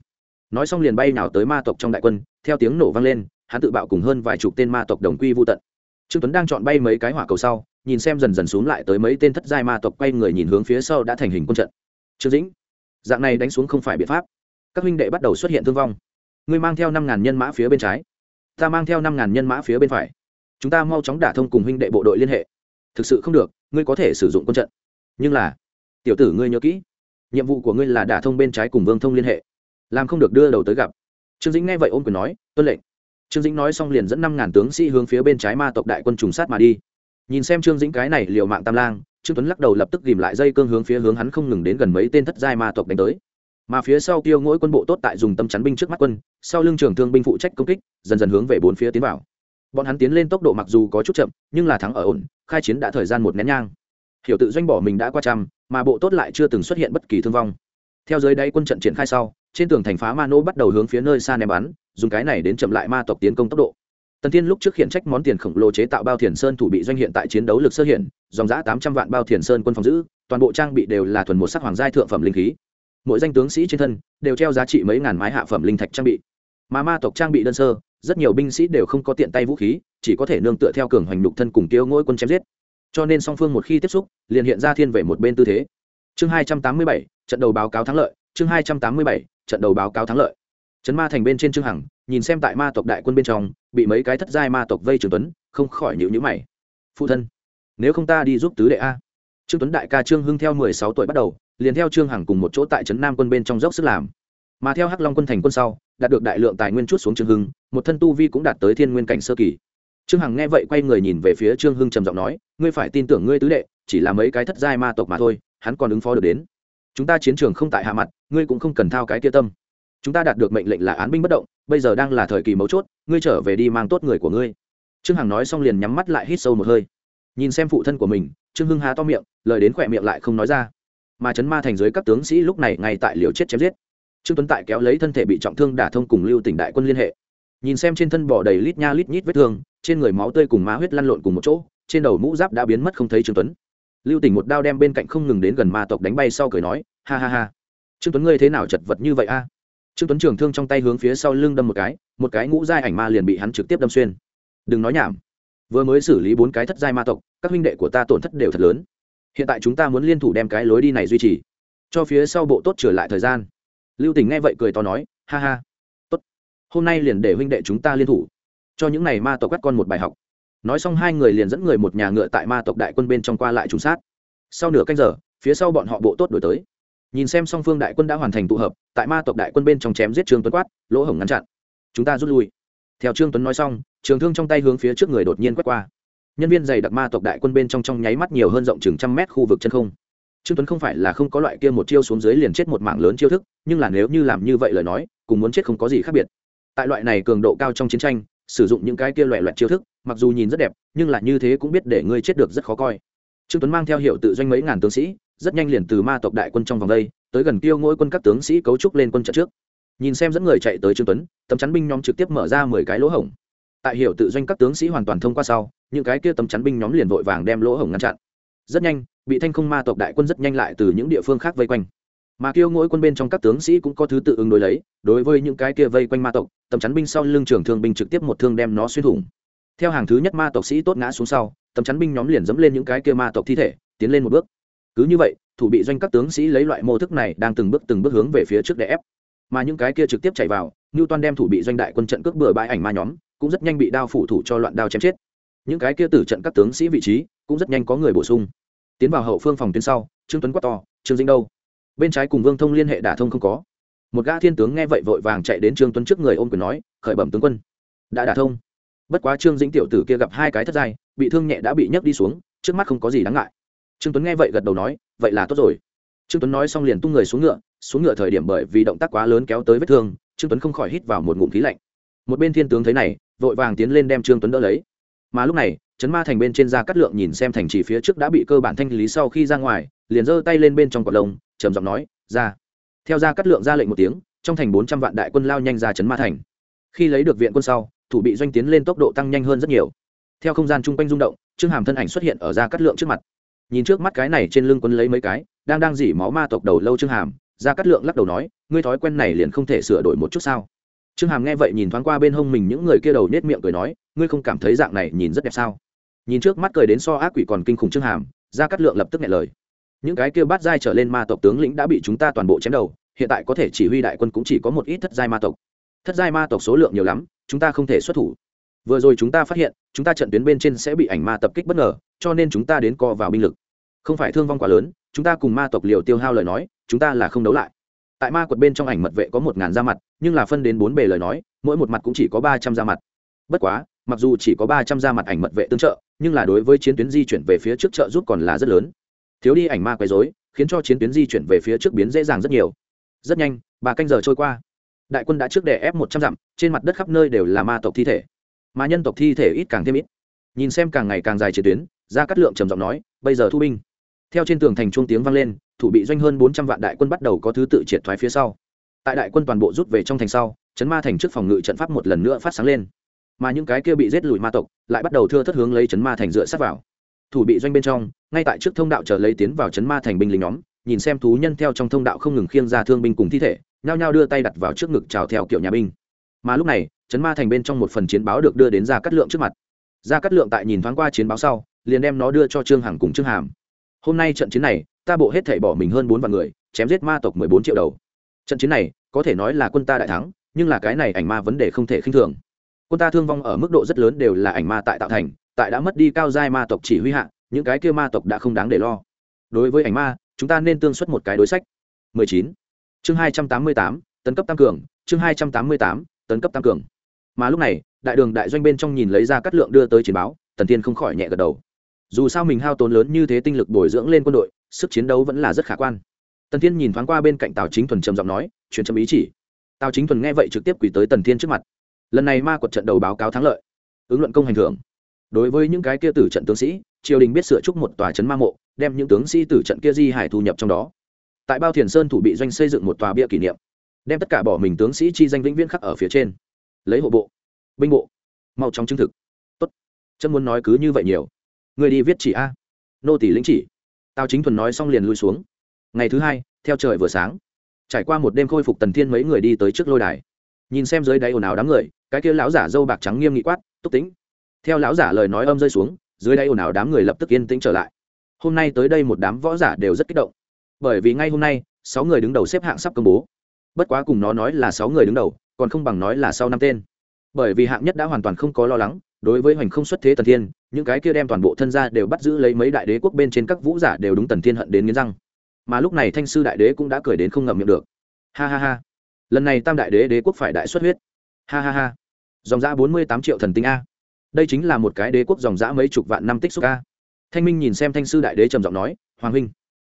Nói xong liền bay nào tới ma tộc trong đại quân, theo tiếng nổ vang lên, hắn tự bạo cùng hơn vài chục tên ma tộc đồng quy vô tận. Trương tuấn đang chọn bay mấy cái hỏa cầu sau, nhìn xem dần dần xuống lại tới mấy tên thất giai ma tộc, quay người nhìn hướng phía sau đã thành hình quân trận. Trương dĩnh, dạng này đánh xuống không phải biện pháp. Các huynh đệ bắt đầu xuất hiện thương vong. Ngươi mang theo năm ngàn nhân mã phía bên trái, ta mang theo năm ngàn nhân mã phía bên phải. Chúng ta mau chóng đả thông cùng huynh đệ bộ đội liên hệ. Thực sự không được, ngươi có thể sử dụng quân trận. Nhưng là, tiểu tử ngươi nhớ kỹ nhiệm vụ của ngươi là đả thông bên trái cùng vương thông liên hệ. Làm không được đưa đầu tới gặp. Trương dĩnh nghe vậy ôm quyền nói, tuân lệnh. Trương dĩnh nói xong liền dẫn năm ngàn tướng sĩ hướng phía bên trái ma tộc đại quân trùng sát mà đi. Nhìn xem trương dĩnh cái này liều mạng tam lang, trương tuấn lắc đầu lập tức ghìm lại dây cương hướng phía hướng hắn không ngừng đến gần mấy tên thất giai ma tộc đánh tới. Mà phía sau tiêu ngỗi quân bộ tốt tại dùng tâm chắn binh trước mắt quân, sau lưng trường thương binh phụ trách công kích, dần dần hướng về bốn phía tiến vào. Bọn hắn tiến lên tốc độ mặc dù có chút chậm, nhưng là thắng ở ổn, khai chiến đã thời gian một nén nhang hiểu tự doanh bỏ mình đã qua trăm, mà bộ tốt lại chưa từng xuất hiện bất kỳ thương vong. Theo dưới đáy quân trận triển khai sau, trên tường thành phá ma nô bắt đầu hướng phía nơi xa ném bắn, dùng cái này đến chậm lại ma tộc tiến công tốc độ. Tần thiên lúc trước khiển trách món tiền khổng lồ chế tạo bao thiền sơn thủ bị doanh hiện tại chiến đấu lực sơ hiện, dòng giã tám trăm vạn bao thiền sơn quân phòng giữ, toàn bộ trang bị đều là thuần một sắc hoàng giai thượng phẩm linh khí. Mỗi danh tướng sĩ trên thân đều treo giá trị mấy ngàn mái hạ phẩm linh thạch trang bị. Mà ma tộc trang bị đơn sơ, rất nhiều binh sĩ đều không có tiện tay vũ khí, chỉ có thể nương tựa theo cường hoành đục thân cùng kêu ngôi quân chém giết cho nên song phương một khi tiếp xúc, liền hiện ra thiên về một bên tư thế. Chương hai trăm tám mươi bảy, trận đầu báo cáo thắng lợi. Chương hai trăm tám mươi bảy, trận đầu báo cáo thắng lợi. Trấn ma thành bên trên trương hằng, nhìn xem tại ma tộc đại quân bên trong, bị mấy cái thất giai ma tộc vây trường tuấn, không khỏi nhịu nhữ mày. Phụ thân, nếu không ta đi giúp tứ đệ a. Trương tuấn đại ca trương hưng theo mười sáu tuổi bắt đầu, liền theo trương hằng cùng một chỗ tại trấn nam quân bên trong dốc sức làm. Mà theo hắc long quân thành quân sau, đạt được đại lượng tài nguyên chút xuống trương hưng, một thân tu vi cũng đạt tới thiên nguyên cảnh sơ kỳ trương hằng nghe vậy quay người nhìn về phía trương hưng trầm giọng nói, ngươi phải tin tưởng ngươi tứ đệ, chỉ là mấy cái thất giai ma tộc mà thôi, hắn còn ứng phó được đến. Chúng ta chiến trường không tại hạ mặt, ngươi cũng không cần thao cái kia tâm. Chúng ta đạt được mệnh lệnh là án binh bất động, bây giờ đang là thời kỳ mấu chốt, ngươi trở về đi mang tốt người của ngươi. Trương hằng nói xong liền nhắm mắt lại hít sâu một hơi. Nhìn xem phụ thân của mình, trương hưng há to miệng, lời đến khỏe miệng lại không nói ra. Mà chấn ma thành dưới các tướng sĩ lúc này ngay tại liều chết chém giết. Trương tuấn tại kéo lấy thân thể bị trọng thương đả thông cùng lưu tỉnh đại quân liên hệ. Nhìn xem trên thân bỏ đầy lít nha lít nhít vết thương trên người máu tươi cùng má huyết lăn lộn cùng một chỗ, trên đầu mũ giáp đã biến mất không thấy trương tuấn. Lưu tỉnh một đao đem bên cạnh không ngừng đến gần ma tộc đánh bay sau cười nói, ha ha ha. Trương tuấn ngươi thế nào chật vật như vậy a? Trương tuấn trường thương trong tay hướng phía sau lưng đâm một cái một cái ngũ giai ảnh ma liền bị hắn trực tiếp đâm xuyên. Đừng nói nhảm. Vừa mới xử lý bốn cái thất giai ma tộc, các huynh đệ của ta tổn thất đều thật lớn. Hiện tại chúng ta muốn liên thủ đem cái lối đi này duy trì. Cho phía sau bộ tốt trở lại thời gian. Lưu tỉnh nghe vậy cười to nói, ha ha. Tốt. Hôm nay liền để huynh đệ chúng ta liên thủ cho những này ma tộc các con một bài học. Nói xong hai người liền dẫn người một nhà ngựa tại ma tộc đại quân bên trong qua lại trùng sát. Sau nửa canh giờ, phía sau bọn họ bộ tốt đổi tới. Nhìn xem song phương đại quân đã hoàn thành tụ hợp, tại ma tộc đại quân bên trong chém giết trương tuấn quát, lỗ hổng ngăn chặn. Chúng ta rút lui. Theo trương tuấn nói xong, trường thương trong tay hướng phía trước người đột nhiên quét qua. Nhân viên dày đặc ma tộc đại quân bên trong trong nháy mắt nhiều hơn rộng chừng trăm mét khu vực chân không. Trương tuấn không phải là không có loại kia một chiêu xuống dưới liền chết một mảng lớn chiêu thức, nhưng là nếu như làm như vậy lời nói, cùng muốn chết không có gì khác biệt. Tại loại này cường độ cao trong chiến tranh sử dụng những cái kia loẹ loẹt chiêu thức, mặc dù nhìn rất đẹp, nhưng là như thế cũng biết để ngươi chết được rất khó coi. Trương tuấn mang theo hiệu tự doanh mấy ngàn tướng sĩ, rất nhanh liền từ ma tộc đại quân trong vòng đây, tới gần tiêu ngôi quân các tướng sĩ cấu trúc lên quân trận trước. Nhìn xem dẫn người chạy tới trương tuấn, tấm chắn binh nhóm trực tiếp mở ra mười cái lỗ hổng. Tại hiệu tự doanh các tướng sĩ hoàn toàn thông qua sau, những cái kia tấm chắn binh nhóm liền vội vàng đem lỗ hổng ngăn chặn. Rất nhanh, bị thanh không ma tộc đại quân rất nhanh lại từ những địa phương khác vây quanh mà kêu ngỗi quân bên trong các tướng sĩ cũng có thứ tự ứng đối lấy, đối với những cái kia vây quanh ma tộc, tầm chắn binh sau lưng trường thương binh trực tiếp một thương đem nó xuyên thủng. Theo hàng thứ nhất ma tộc sĩ tốt ngã xuống sau, tầm chắn binh nhóm liền dẫm lên những cái kia ma tộc thi thể, tiến lên một bước. Cứ như vậy, thủ bị doanh các tướng sĩ lấy loại mô thức này đang từng bước từng bước hướng về phía trước để ép. Mà những cái kia trực tiếp chạy vào như toàn đem thủ bị doanh đại quân trận cước bừa bãi ảnh ma nhóm, cũng rất nhanh bị đao phủ thủ cho loạn đao chém chết. Những cái kia tử trận các tướng sĩ vị trí, cũng rất nhanh có người bổ sung. Tiến vào hậu phương phòng tuyến sau, trương tuấn quát to, trương dĩnh đâu? Bên trái cùng vương thông liên hệ đả thông không có. Một gã thiên tướng nghe vậy vội vàng chạy đến trương tuấn trước người ôm quyền nói, khởi bẩm tướng quân. Đã đả thông. Bất quá trương dĩnh tiểu tử kia gặp hai cái thất giai, bị thương nhẹ đã bị nhấc đi xuống, trước mắt không có gì đáng ngại. Trương tuấn nghe vậy gật đầu nói, vậy là tốt rồi. Trương tuấn nói xong liền tung người xuống ngựa xuống ngựa thời điểm bởi vì động tác quá lớn kéo tới vết thương, trương tuấn không khỏi hít vào một ngụm khí lạnh. Một bên thiên tướng thấy này, vội vàng tiến lên đem trương tuấn đỡ lấy. Mà lúc này, trấn ma thành bên trên ra cắt lượng nhìn xem thành trì phía trước đã bị cơ bản thanh lý sau khi ra ngoài, liền giơ tay lên bên trong cọt lông trầm giọng nói, ra. Theo ra cắt lượng ra lệnh một tiếng, trong thành bốn trăm vạn đại quân lao nhanh ra trấn ma thành. Khi lấy được viện quân sau, thủ bị doanh tiến lên tốc độ tăng nhanh hơn rất nhiều. Theo không gian chung quanh rung động, trương hàm thân ảnh xuất hiện ở ra cắt lượng trước mặt. Nhìn trước mắt cái này trên lưng quân lấy mấy cái, đang đang dỉ máu ma tộc đầu lâu trương hàm, ra cắt lượng lắc đầu nói, ngươi thói quen này liền không thể sửa đổi một chút sao? Trương hàm nghe vậy nhìn thoáng qua bên hông mình những người kia đầu nết miệng cười nói, ngươi không cảm thấy dạng này nhìn rất đẹp sao? Nhìn trước mắt cười đến so ác quỷ còn kinh khủng trương hàm, ra cắt lượng lập tức nghe lời những cái kia bát giai trở lên ma tộc tướng lĩnh đã bị chúng ta toàn bộ chém đầu, hiện tại có thể chỉ huy đại quân cũng chỉ có một ít thất giai ma tộc. Thất giai ma tộc số lượng nhiều lắm, chúng ta không thể xuất thủ. Vừa rồi chúng ta phát hiện, chúng ta trận tuyến bên trên sẽ bị ảnh ma tập kích bất ngờ, cho nên chúng ta đến co vào binh lực. Không phải thương vong quá lớn, chúng ta cùng ma tộc liều tiêu hao lời nói, chúng ta là không đấu lại. Tại ma quật bên trong ảnh mật vệ có một ngàn da mặt, nhưng là phân đến bốn bề lời nói, mỗi một mặt cũng chỉ có ba trăm da mặt. Bất quá, mặc dù chỉ có ba trăm da mặt ảnh mật vệ tương trợ, nhưng là đối với chiến tuyến di chuyển về phía trước trợ giúp còn là rất lớn thiếu đi ảnh ma quấy dối khiến cho chiến tuyến di chuyển về phía trước biến dễ dàng rất nhiều. Rất nhanh, ba canh giờ trôi qua. Đại quân đã trước đè ép một trăm dặm, trên mặt đất khắp nơi đều là ma tộc thi thể. Mà nhân tộc thi thể ít càng thêm ít. Nhìn xem càng ngày càng dài chiến tuyến ra cắt lượng trầm giọng nói, bây giờ thu binh. Theo trên tường thành chuông tiếng vang lên, thủ bị doanh hơn bốn trăm vạn đại quân bắt đầu có thứ tự triệt thoái phía sau. Tại đại quân toàn bộ rút về trong thành sau, chấn ma thành trước phòng ngự trận pháp một lần nữa phát sáng lên. Mà những cái kia bị giết lùi ma tộc, lại bắt đầu thưa thất hướng lấy chấn ma thành dựa sát vào thủ bị doanh bên trong, ngay tại trước thông đạo chờ lấy tiến vào chấn ma thành binh lính nhóm, nhìn xem thú nhân theo trong thông đạo không ngừng khiêng ra thương binh cùng thi thể, nhao nhao đưa tay đặt vào trước ngực chào theo kiểu nhà binh. Mà lúc này, chấn ma thành bên trong một phần chiến báo được đưa đến ra cắt lượng trước mặt. Ra cắt lượng tại nhìn thoáng qua chiến báo sau, liền đem nó đưa cho trương hằng cùng trương hàm. Hôm nay trận chiến này, ta bộ hết thể bỏ mình hơn bốn vạn người, chém giết ma tộc mười bốn triệu đầu. Trận chiến này, có thể nói là quân ta đại thắng, nhưng là cái này ảnh ma vấn đề không thể khinh thường. Quân ta thương vong ở mức độ rất lớn đều là ảnh ma tại tạo thành tại đã mất đi cao giai ma tộc chỉ huy hạ những cái kia ma tộc đã không đáng để lo. Đối với ảnh ma chúng ta nên tương xuất một cái đối sách. 19. chương 288, tấn cấp tăng cường. Chương 288, tấn cấp tăng cường. Mà lúc này đại đường đại doanh bên trong nhìn lấy ra cắt lượng đưa tới chiến báo tần tiên không khỏi nhẹ gật đầu. Dù sao mình hao tốn lớn như thế tinh lực bồi dưỡng lên quân đội sức chiến đấu vẫn là rất khả quan. Tần tiên nhìn thoáng qua bên cạnh tào chính thuần trầm giọng nói truyền trầm ý chỉ. Tào chính thuần nghe vậy trực tiếp quỳ tới tần tiên trước mặt. Lần này ma quật trận đầu báo cáo thắng lợi ứng luận công hành thưởng đối với những cái kia tử trận tướng sĩ, triều đình biết sửa chúc một tòa trấn ma mộ, đem những tướng sĩ tử trận kia di hải thu nhập trong đó. Tại bao thiền sơn thủ bị doanh xây dựng một tòa bia kỷ niệm, đem tất cả bỏ mình tướng sĩ chi danh vĩnh viễn khắc ở phía trên. Lấy hộ bộ, binh bộ, mau chóng chứng thực. Tốt. Chân muốn nói cứ như vậy nhiều. Người đi viết chỉ a. Nô tỷ lĩnh chỉ. Tào chính thuần nói xong liền lui xuống. Ngày thứ hai, theo trời vừa sáng, trải qua một đêm khôi phục tần thiên mấy người đi tới trước lôi đài. Nhìn xem dưới đáy ồn ào đám người, cái kia lão giả dâu bạc trắng nghiêm nghị quát, túc tính theo lão giả lời nói âm rơi xuống, dưới đây ồn ào đám người lập tức yên tĩnh trở lại. Hôm nay tới đây một đám võ giả đều rất kích động. Bởi vì ngay hôm nay, sáu người đứng đầu xếp hạng sắp công bố. Bất quá cùng nó nói là sáu người đứng đầu, còn không bằng nói là sau năm tên. Bởi vì hạng nhất đã hoàn toàn không có lo lắng, đối với hoành không xuất thế tần thiên, những cái kia đem toàn bộ thân gia đều bắt giữ lấy mấy đại đế quốc bên trên các vũ giả đều đúng tần thiên hận đến nghiến răng. Mà lúc này thanh sư đại đế cũng đã cười đến không ngậm miệng được. Ha ha ha. Lần này tam đại đế đế quốc phải đại xuất huyết. Ha ha ha. Dòng ra bốn mươi tám triệu thần tinh a đây chính là một cái đế quốc dòng dã mấy chục vạn năm tích xúc ca. thanh minh nhìn xem thanh sư đại đế trầm giọng nói, hoàng huynh,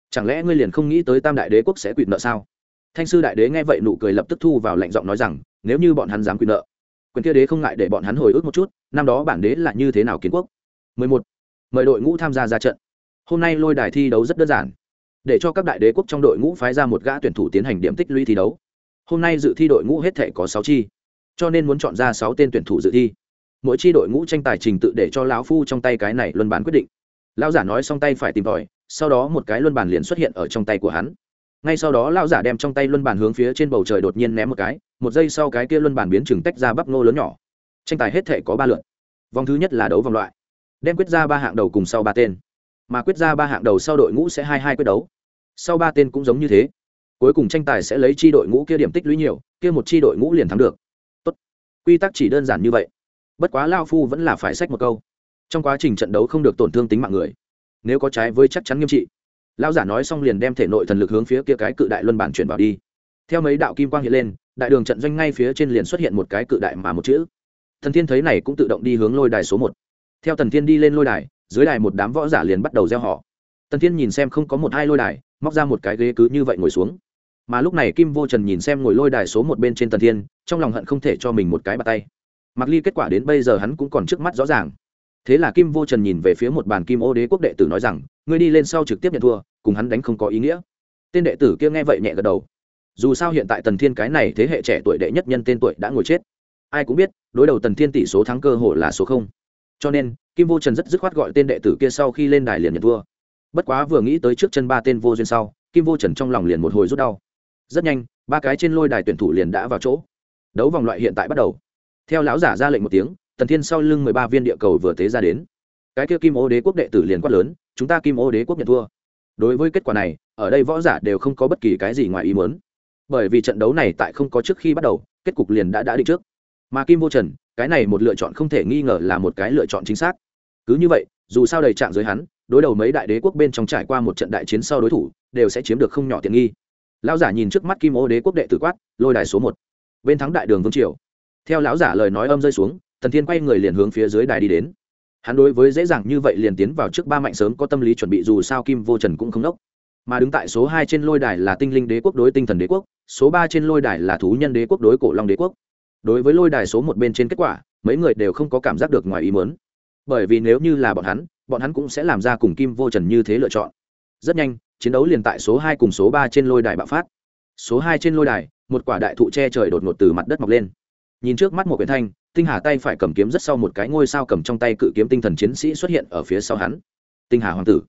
chẳng lẽ ngươi liền không nghĩ tới tam đại đế quốc sẽ quỵt nợ sao? Thanh sư đại đế nghe vậy nụ cười lập tức thu vào lệnh giọng nói rằng, nếu như bọn hắn dám quỵt nợ, quyền kia đế không ngại để bọn hắn hồi ức một chút, năm đó bản đế là như thế nào kiến quốc? 11. mời đội ngũ tham gia ra trận. Hôm nay lôi đài thi đấu rất đơn giản. Để cho các đại đế quốc trong đội ngũ phái ra một gã tuyển thủ tiến hành điểm tích lũy thi đấu. Hôm nay dự thi đội ngũ hết thể có sáu chi, cho nên muốn chọn ra sáu tên tuyển thủ dự thi mỗi chi đội ngũ tranh tài trình tự để cho lão phu trong tay cái này luân bàn quyết định. Lão giả nói xong tay phải tìm tòi, sau đó một cái luân bàn liền xuất hiện ở trong tay của hắn. Ngay sau đó lão giả đem trong tay luân bàn hướng phía trên bầu trời đột nhiên ném một cái, một giây sau cái kia luân bàn biến chừng tách ra bắp ngô lớn nhỏ. Tranh tài hết thể có ba lượt. Vòng thứ nhất là đấu vòng loại. Đem quyết ra ba hạng đầu cùng sau ba tên. Mà quyết ra ba hạng đầu sau đội ngũ sẽ hai hai quyết đấu. Sau ba tên cũng giống như thế. Cuối cùng tranh tài sẽ lấy chi đội ngũ kia điểm tích lũy nhiều, kia một chi đội ngũ liền thắng được. Tốt. quy tắc chỉ đơn giản như vậy bất quá lao phu vẫn là phải sách một câu. Trong quá trình trận đấu không được tổn thương tính mạng người, nếu có trái với chắc chắn nghiêm trị lao giả nói xong liền đem thể nội thần lực hướng phía kia cái cự đại luân bản chuyển vào đi. Theo mấy đạo kim quang hiện lên, đại đường trận doanh ngay phía trên liền xuất hiện một cái cự đại mà một chữ. Thần thiên thấy này cũng tự động đi hướng lôi đài số một. Theo thần thiên đi lên lôi đài, dưới đài một đám võ giả liền bắt đầu gieo họ. Tần thiên nhìn xem không có một hai lôi đài, móc ra một cái ghế cứ như vậy ngồi xuống. Mà lúc này kim vô trần nhìn xem ngồi lôi đài số một bên trên tần thiên, trong lòng hận không thể cho mình một cái bàn tay mặc ly kết quả đến bây giờ hắn cũng còn trước mắt rõ ràng. Thế là kim vô trần nhìn về phía một bàn kim ô đế quốc đệ tử nói rằng, ngươi đi lên sau trực tiếp nhận thua, cùng hắn đánh không có ý nghĩa. Tên đệ tử kia nghe vậy nhẹ gật đầu. Dù sao hiện tại tần thiên cái này thế hệ trẻ tuổi đệ nhất nhân tên tuổi đã ngồi chết. Ai cũng biết, đối đầu tần thiên tỷ số thắng cơ hội là số không. Cho nên, kim vô trần rất dứt khoát gọi tên đệ tử kia sau khi lên đài liền nhận thua. Bất quá vừa nghĩ tới trước chân ba tên vô duyên sau, kim vô trần trong lòng liền một hồi rút đau. Rất nhanh, ba cái trên lôi đài tuyển thủ liền đã vào chỗ. Đấu vòng loại hiện tại bắt đầu theo lão giả ra lệnh một tiếng, tần thiên sau lưng mười ba viên địa cầu vừa tế ra đến. Cái kia kim ô đế quốc đệ tử liền quát lớn, chúng ta kim ô đế quốc nhận thua. Đối với kết quả này, ở đây võ giả đều không có bất kỳ cái gì ngoài ý muốn. Bởi vì trận đấu này tại không có trước khi bắt đầu, kết cục liền đã đã định trước. Mà kim vô trần, cái này một lựa chọn không thể nghi ngờ là một cái lựa chọn chính xác. Cứ như vậy, dù sao đầy trạng giới hắn, đối đầu mấy đại đế quốc bên trong trải qua một trận đại chiến sau đối thủ, đều sẽ chiếm được không nhỏ tiện nghi. Lão giả nhìn trước mắt kim ô đế quốc đệ tử quát, lôi đài số một. Bên thắng đại đường vương triều theo lão giả lời nói âm rơi xuống thần thiên quay người liền hướng phía dưới đài đi đến. Hắn đối với dễ dàng như vậy liền tiến vào trước ba mạnh sớm có tâm lý chuẩn bị dù sao kim vô trần cũng không đốc. Mà đứng tại số hai trên lôi đài là tinh linh đế quốc đối tinh thần đế quốc, số ba trên lôi đài là thú nhân đế quốc đối cổ long đế quốc. Đối với lôi đài số một bên trên kết quả, mấy người đều không có cảm giác được ngoài ý mớn bởi vì nếu như là bọn hắn bọn hắn cũng sẽ làm ra cùng kim vô trần như thế lựa chọn. Rất nhanh, chiến đấu liền tại số hai cùng số ba trên lôi đài bạo phát. Số hai trên lôi đài, một quả đại thụ che trời đột ngột từ mặt đất mọc lên nhìn trước mắt một quyển thanh, tinh hà tay phải cầm kiếm rất sau một cái ngôi sao cầm trong tay cự kiếm tinh thần chiến sĩ xuất hiện ở phía sau hắn. Tinh hà hoàng tử,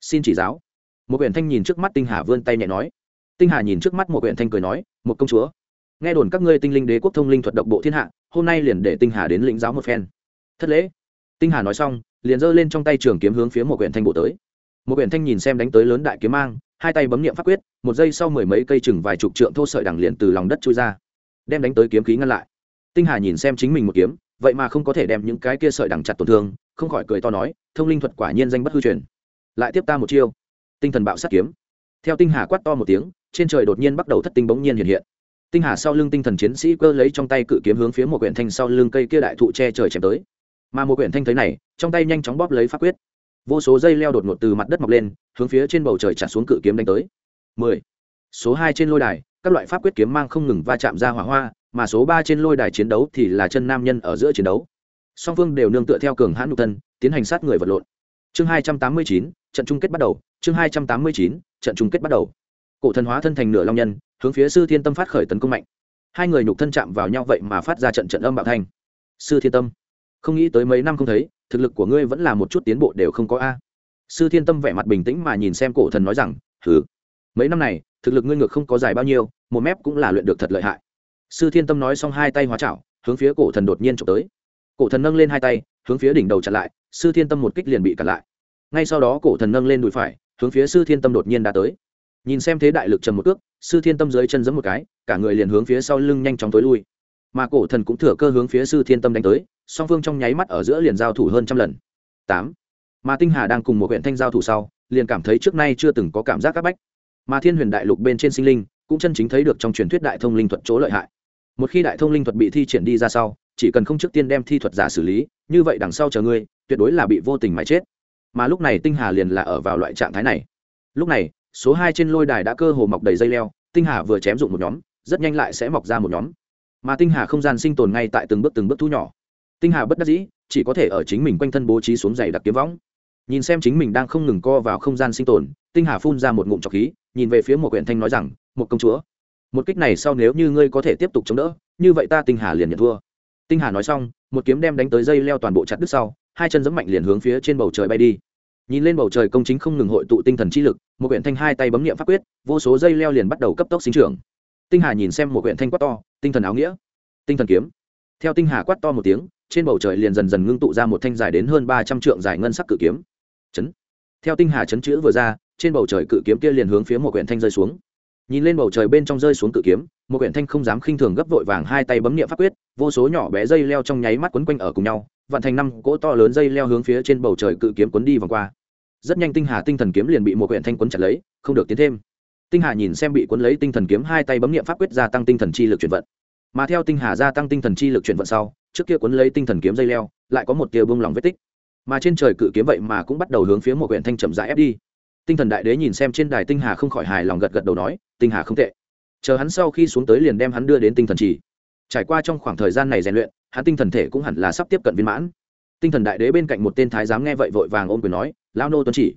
xin chỉ giáo. Một quyển thanh nhìn trước mắt tinh hà vươn tay nhẹ nói. Tinh hà nhìn trước mắt một quyển thanh cười nói, một công chúa, nghe đồn các ngươi tinh linh đế quốc thông linh thuật độc bộ thiên hạ, hôm nay liền để tinh hà đến lĩnh giáo một phen. Thất lễ. Tinh hà nói xong, liền giơ lên trong tay trường kiếm hướng phía một quyển thanh bộ tới. Một quyển thanh nhìn xem đánh tới lớn đại kiếm mang, hai tay bấm niệm pháp quyết, một giây sau mười mấy cây chừng vài chục trượng thô sợi đằng liền từ lòng đất chui ra, đem đánh tới kiếm khí ngăn lại tinh hà nhìn xem chính mình một kiếm, vậy mà không có thể đem những cái kia sợi đằng chặt tổn thương, không khỏi cười to nói, thông linh thuật quả nhiên danh bất hư truyền. Lại tiếp ta một chiêu. Tinh thần bạo sát kiếm. Theo tinh hà quát to một tiếng, trên trời đột nhiên bắt đầu thất tinh bỗng nhiên hiện hiện. Tinh hà sau lưng tinh thần chiến sĩ cơ lấy trong tay cự kiếm hướng phía một quyển thanh sau lưng cây kia đại thụ che trời chém tới. Mà một quyển thanh thấy này, trong tay nhanh chóng bóp lấy pháp quyết. Vô số dây leo đột ngột từ mặt đất mọc lên, hướng phía trên bầu trời trả xuống cự kiếm đánh tới. 10. số hai trên lôi đài, các loại pháp quyết kiếm mang không ngừng va chạm ra hỏa hoa mà số ba trên lôi đài chiến đấu thì là chân nam nhân ở giữa chiến đấu. Song phương đều nương tựa theo cường hãn nhục thân tiến hành sát người vật lộn. Chương 289, trận chung kết bắt đầu. Chương 289, trận chung kết bắt đầu. Cổ thần hóa thân thành nửa long nhân hướng phía sư thiên tâm phát khởi tấn công mạnh. Hai người nhục thân chạm vào nhau vậy mà phát ra trận trận âm bạo thanh. Sư thiên tâm không nghĩ tới mấy năm không thấy thực lực của ngươi vẫn là một chút tiến bộ đều không có a. Sư thiên tâm vẻ mặt bình tĩnh mà nhìn xem cổ thần nói rằng thử mấy năm này thực lực ngươi ngược không có dài bao nhiêu một mép cũng là luyện được thật lợi hại sư thiên tâm nói xong hai tay hóa chảo, hướng phía cổ thần đột nhiên trộm tới. Cổ thần nâng lên hai tay, hướng phía đỉnh đầu chặn lại, sư thiên tâm một kích liền bị cặn lại. Ngay sau đó cổ thần nâng lên đùi phải, hướng phía sư thiên tâm đột nhiên đã tới. Nhìn xem thế đại lực trầm một cước, sư thiên tâm dưới chân giẫm một cái, cả người liền hướng phía sau lưng nhanh chóng tối lui. Mà cổ thần cũng thừa cơ hướng phía sư thiên tâm đánh tới, song phương trong nháy mắt ở giữa liền giao thủ hơn trăm lần. Tám. Mà tinh hà đang cùng một huyện thanh giao thủ sau, liền cảm thấy trước nay chưa từng có cảm giác c áp bách. Mà thiên huyền đại lục bên trên sinh linh, cũng chân chính thấy được trong truyền thuyết đại thông linh thuật chỗ lợi hại một khi đại thông linh thuật bị thi triển đi ra sau, chỉ cần không trước tiên đem thi thuật giả xử lý, như vậy đằng sau chờ ngươi, tuyệt đối là bị vô tình mà chết. Mà lúc này tinh hà liền là ở vào loại trạng thái này. Lúc này, số hai trên lôi đài đã cơ hồ mọc đầy dây leo, tinh hà vừa chém dụng một nhóm, rất nhanh lại sẽ mọc ra một nhóm. Mà tinh hà không gian sinh tồn ngay tại từng bước từng bước thu nhỏ. Tinh hà bất đắc dĩ, chỉ có thể ở chính mình quanh thân bố trí xuống giày đặc kiếm võng. Nhìn xem chính mình đang không ngừng co vào không gian sinh tồn, tinh hà phun ra một ngụm trọc khí, nhìn về phía một quyển thanh nói rằng, một công chúa một kích này sau nếu như ngươi có thể tiếp tục chống đỡ, như vậy ta tinh hà liền nhận thua. Tinh hà nói xong, một kiếm đem đánh tới dây leo toàn bộ chặt đứt sau, hai chân giẫm mạnh liền hướng phía trên bầu trời bay đi. Nhìn lên bầu trời công chính không ngừng hội tụ tinh thần chi lực, một quyển thanh hai tay bấm nghiệm pháp quyết, vô số dây leo liền bắt đầu cấp tốc sinh trưởng. Tinh hà nhìn xem một quyển thanh quát to, tinh thần áo nghĩa, tinh thần kiếm. Theo tinh hà quát to một tiếng, trên bầu trời liền dần dần ngưng tụ ra một thanh dài đến hơn ba trăm trượng dài ngân sắc cự kiếm. Chấn. Theo tinh hà chấn chữ vừa ra, trên bầu trời cự kiếm kia liền hướng phía một quyển thanh rơi xuống nhìn lên bầu trời bên trong rơi xuống cự kiếm, một quyển thanh không dám khinh thường gấp vội vàng hai tay bấm nghiệm pháp quyết, vô số nhỏ bé dây leo trong nháy mắt quấn quanh ở cùng nhau, vạn thành năm cỗ to lớn dây leo hướng phía trên bầu trời cự kiếm quấn đi vòng qua. Rất nhanh tinh hà tinh thần kiếm liền bị một quyển thanh quấn chặt lấy, không được tiến thêm. Tinh hà nhìn xem bị quấn lấy tinh thần kiếm hai tay bấm nghiệm pháp quyết gia tăng tinh thần chi lực chuyển vận. Mà theo tinh hà gia tăng tinh thần chi lực chuyển vận sau, trước kia quấn lấy tinh thần kiếm dây leo, lại có một tia bông lòng vết tích. Mà trên trời cự kiếm vậy mà cũng bắt đầu hướng phía một quyển thanh chậm rãi ép đi tinh thần đại đế nhìn xem trên đài tinh hà không khỏi hài lòng gật gật đầu nói, tinh hà không tệ. Chờ hắn sau khi xuống tới liền đem hắn đưa đến tinh thần trì. Trải qua trong khoảng thời gian này rèn luyện, hắn tinh thần thể cũng hẳn là sắp tiếp cận viên mãn. Tinh thần đại đế bên cạnh một tên thái giám nghe vậy vội vàng ôm quyền nói lao nô tuân chỉ.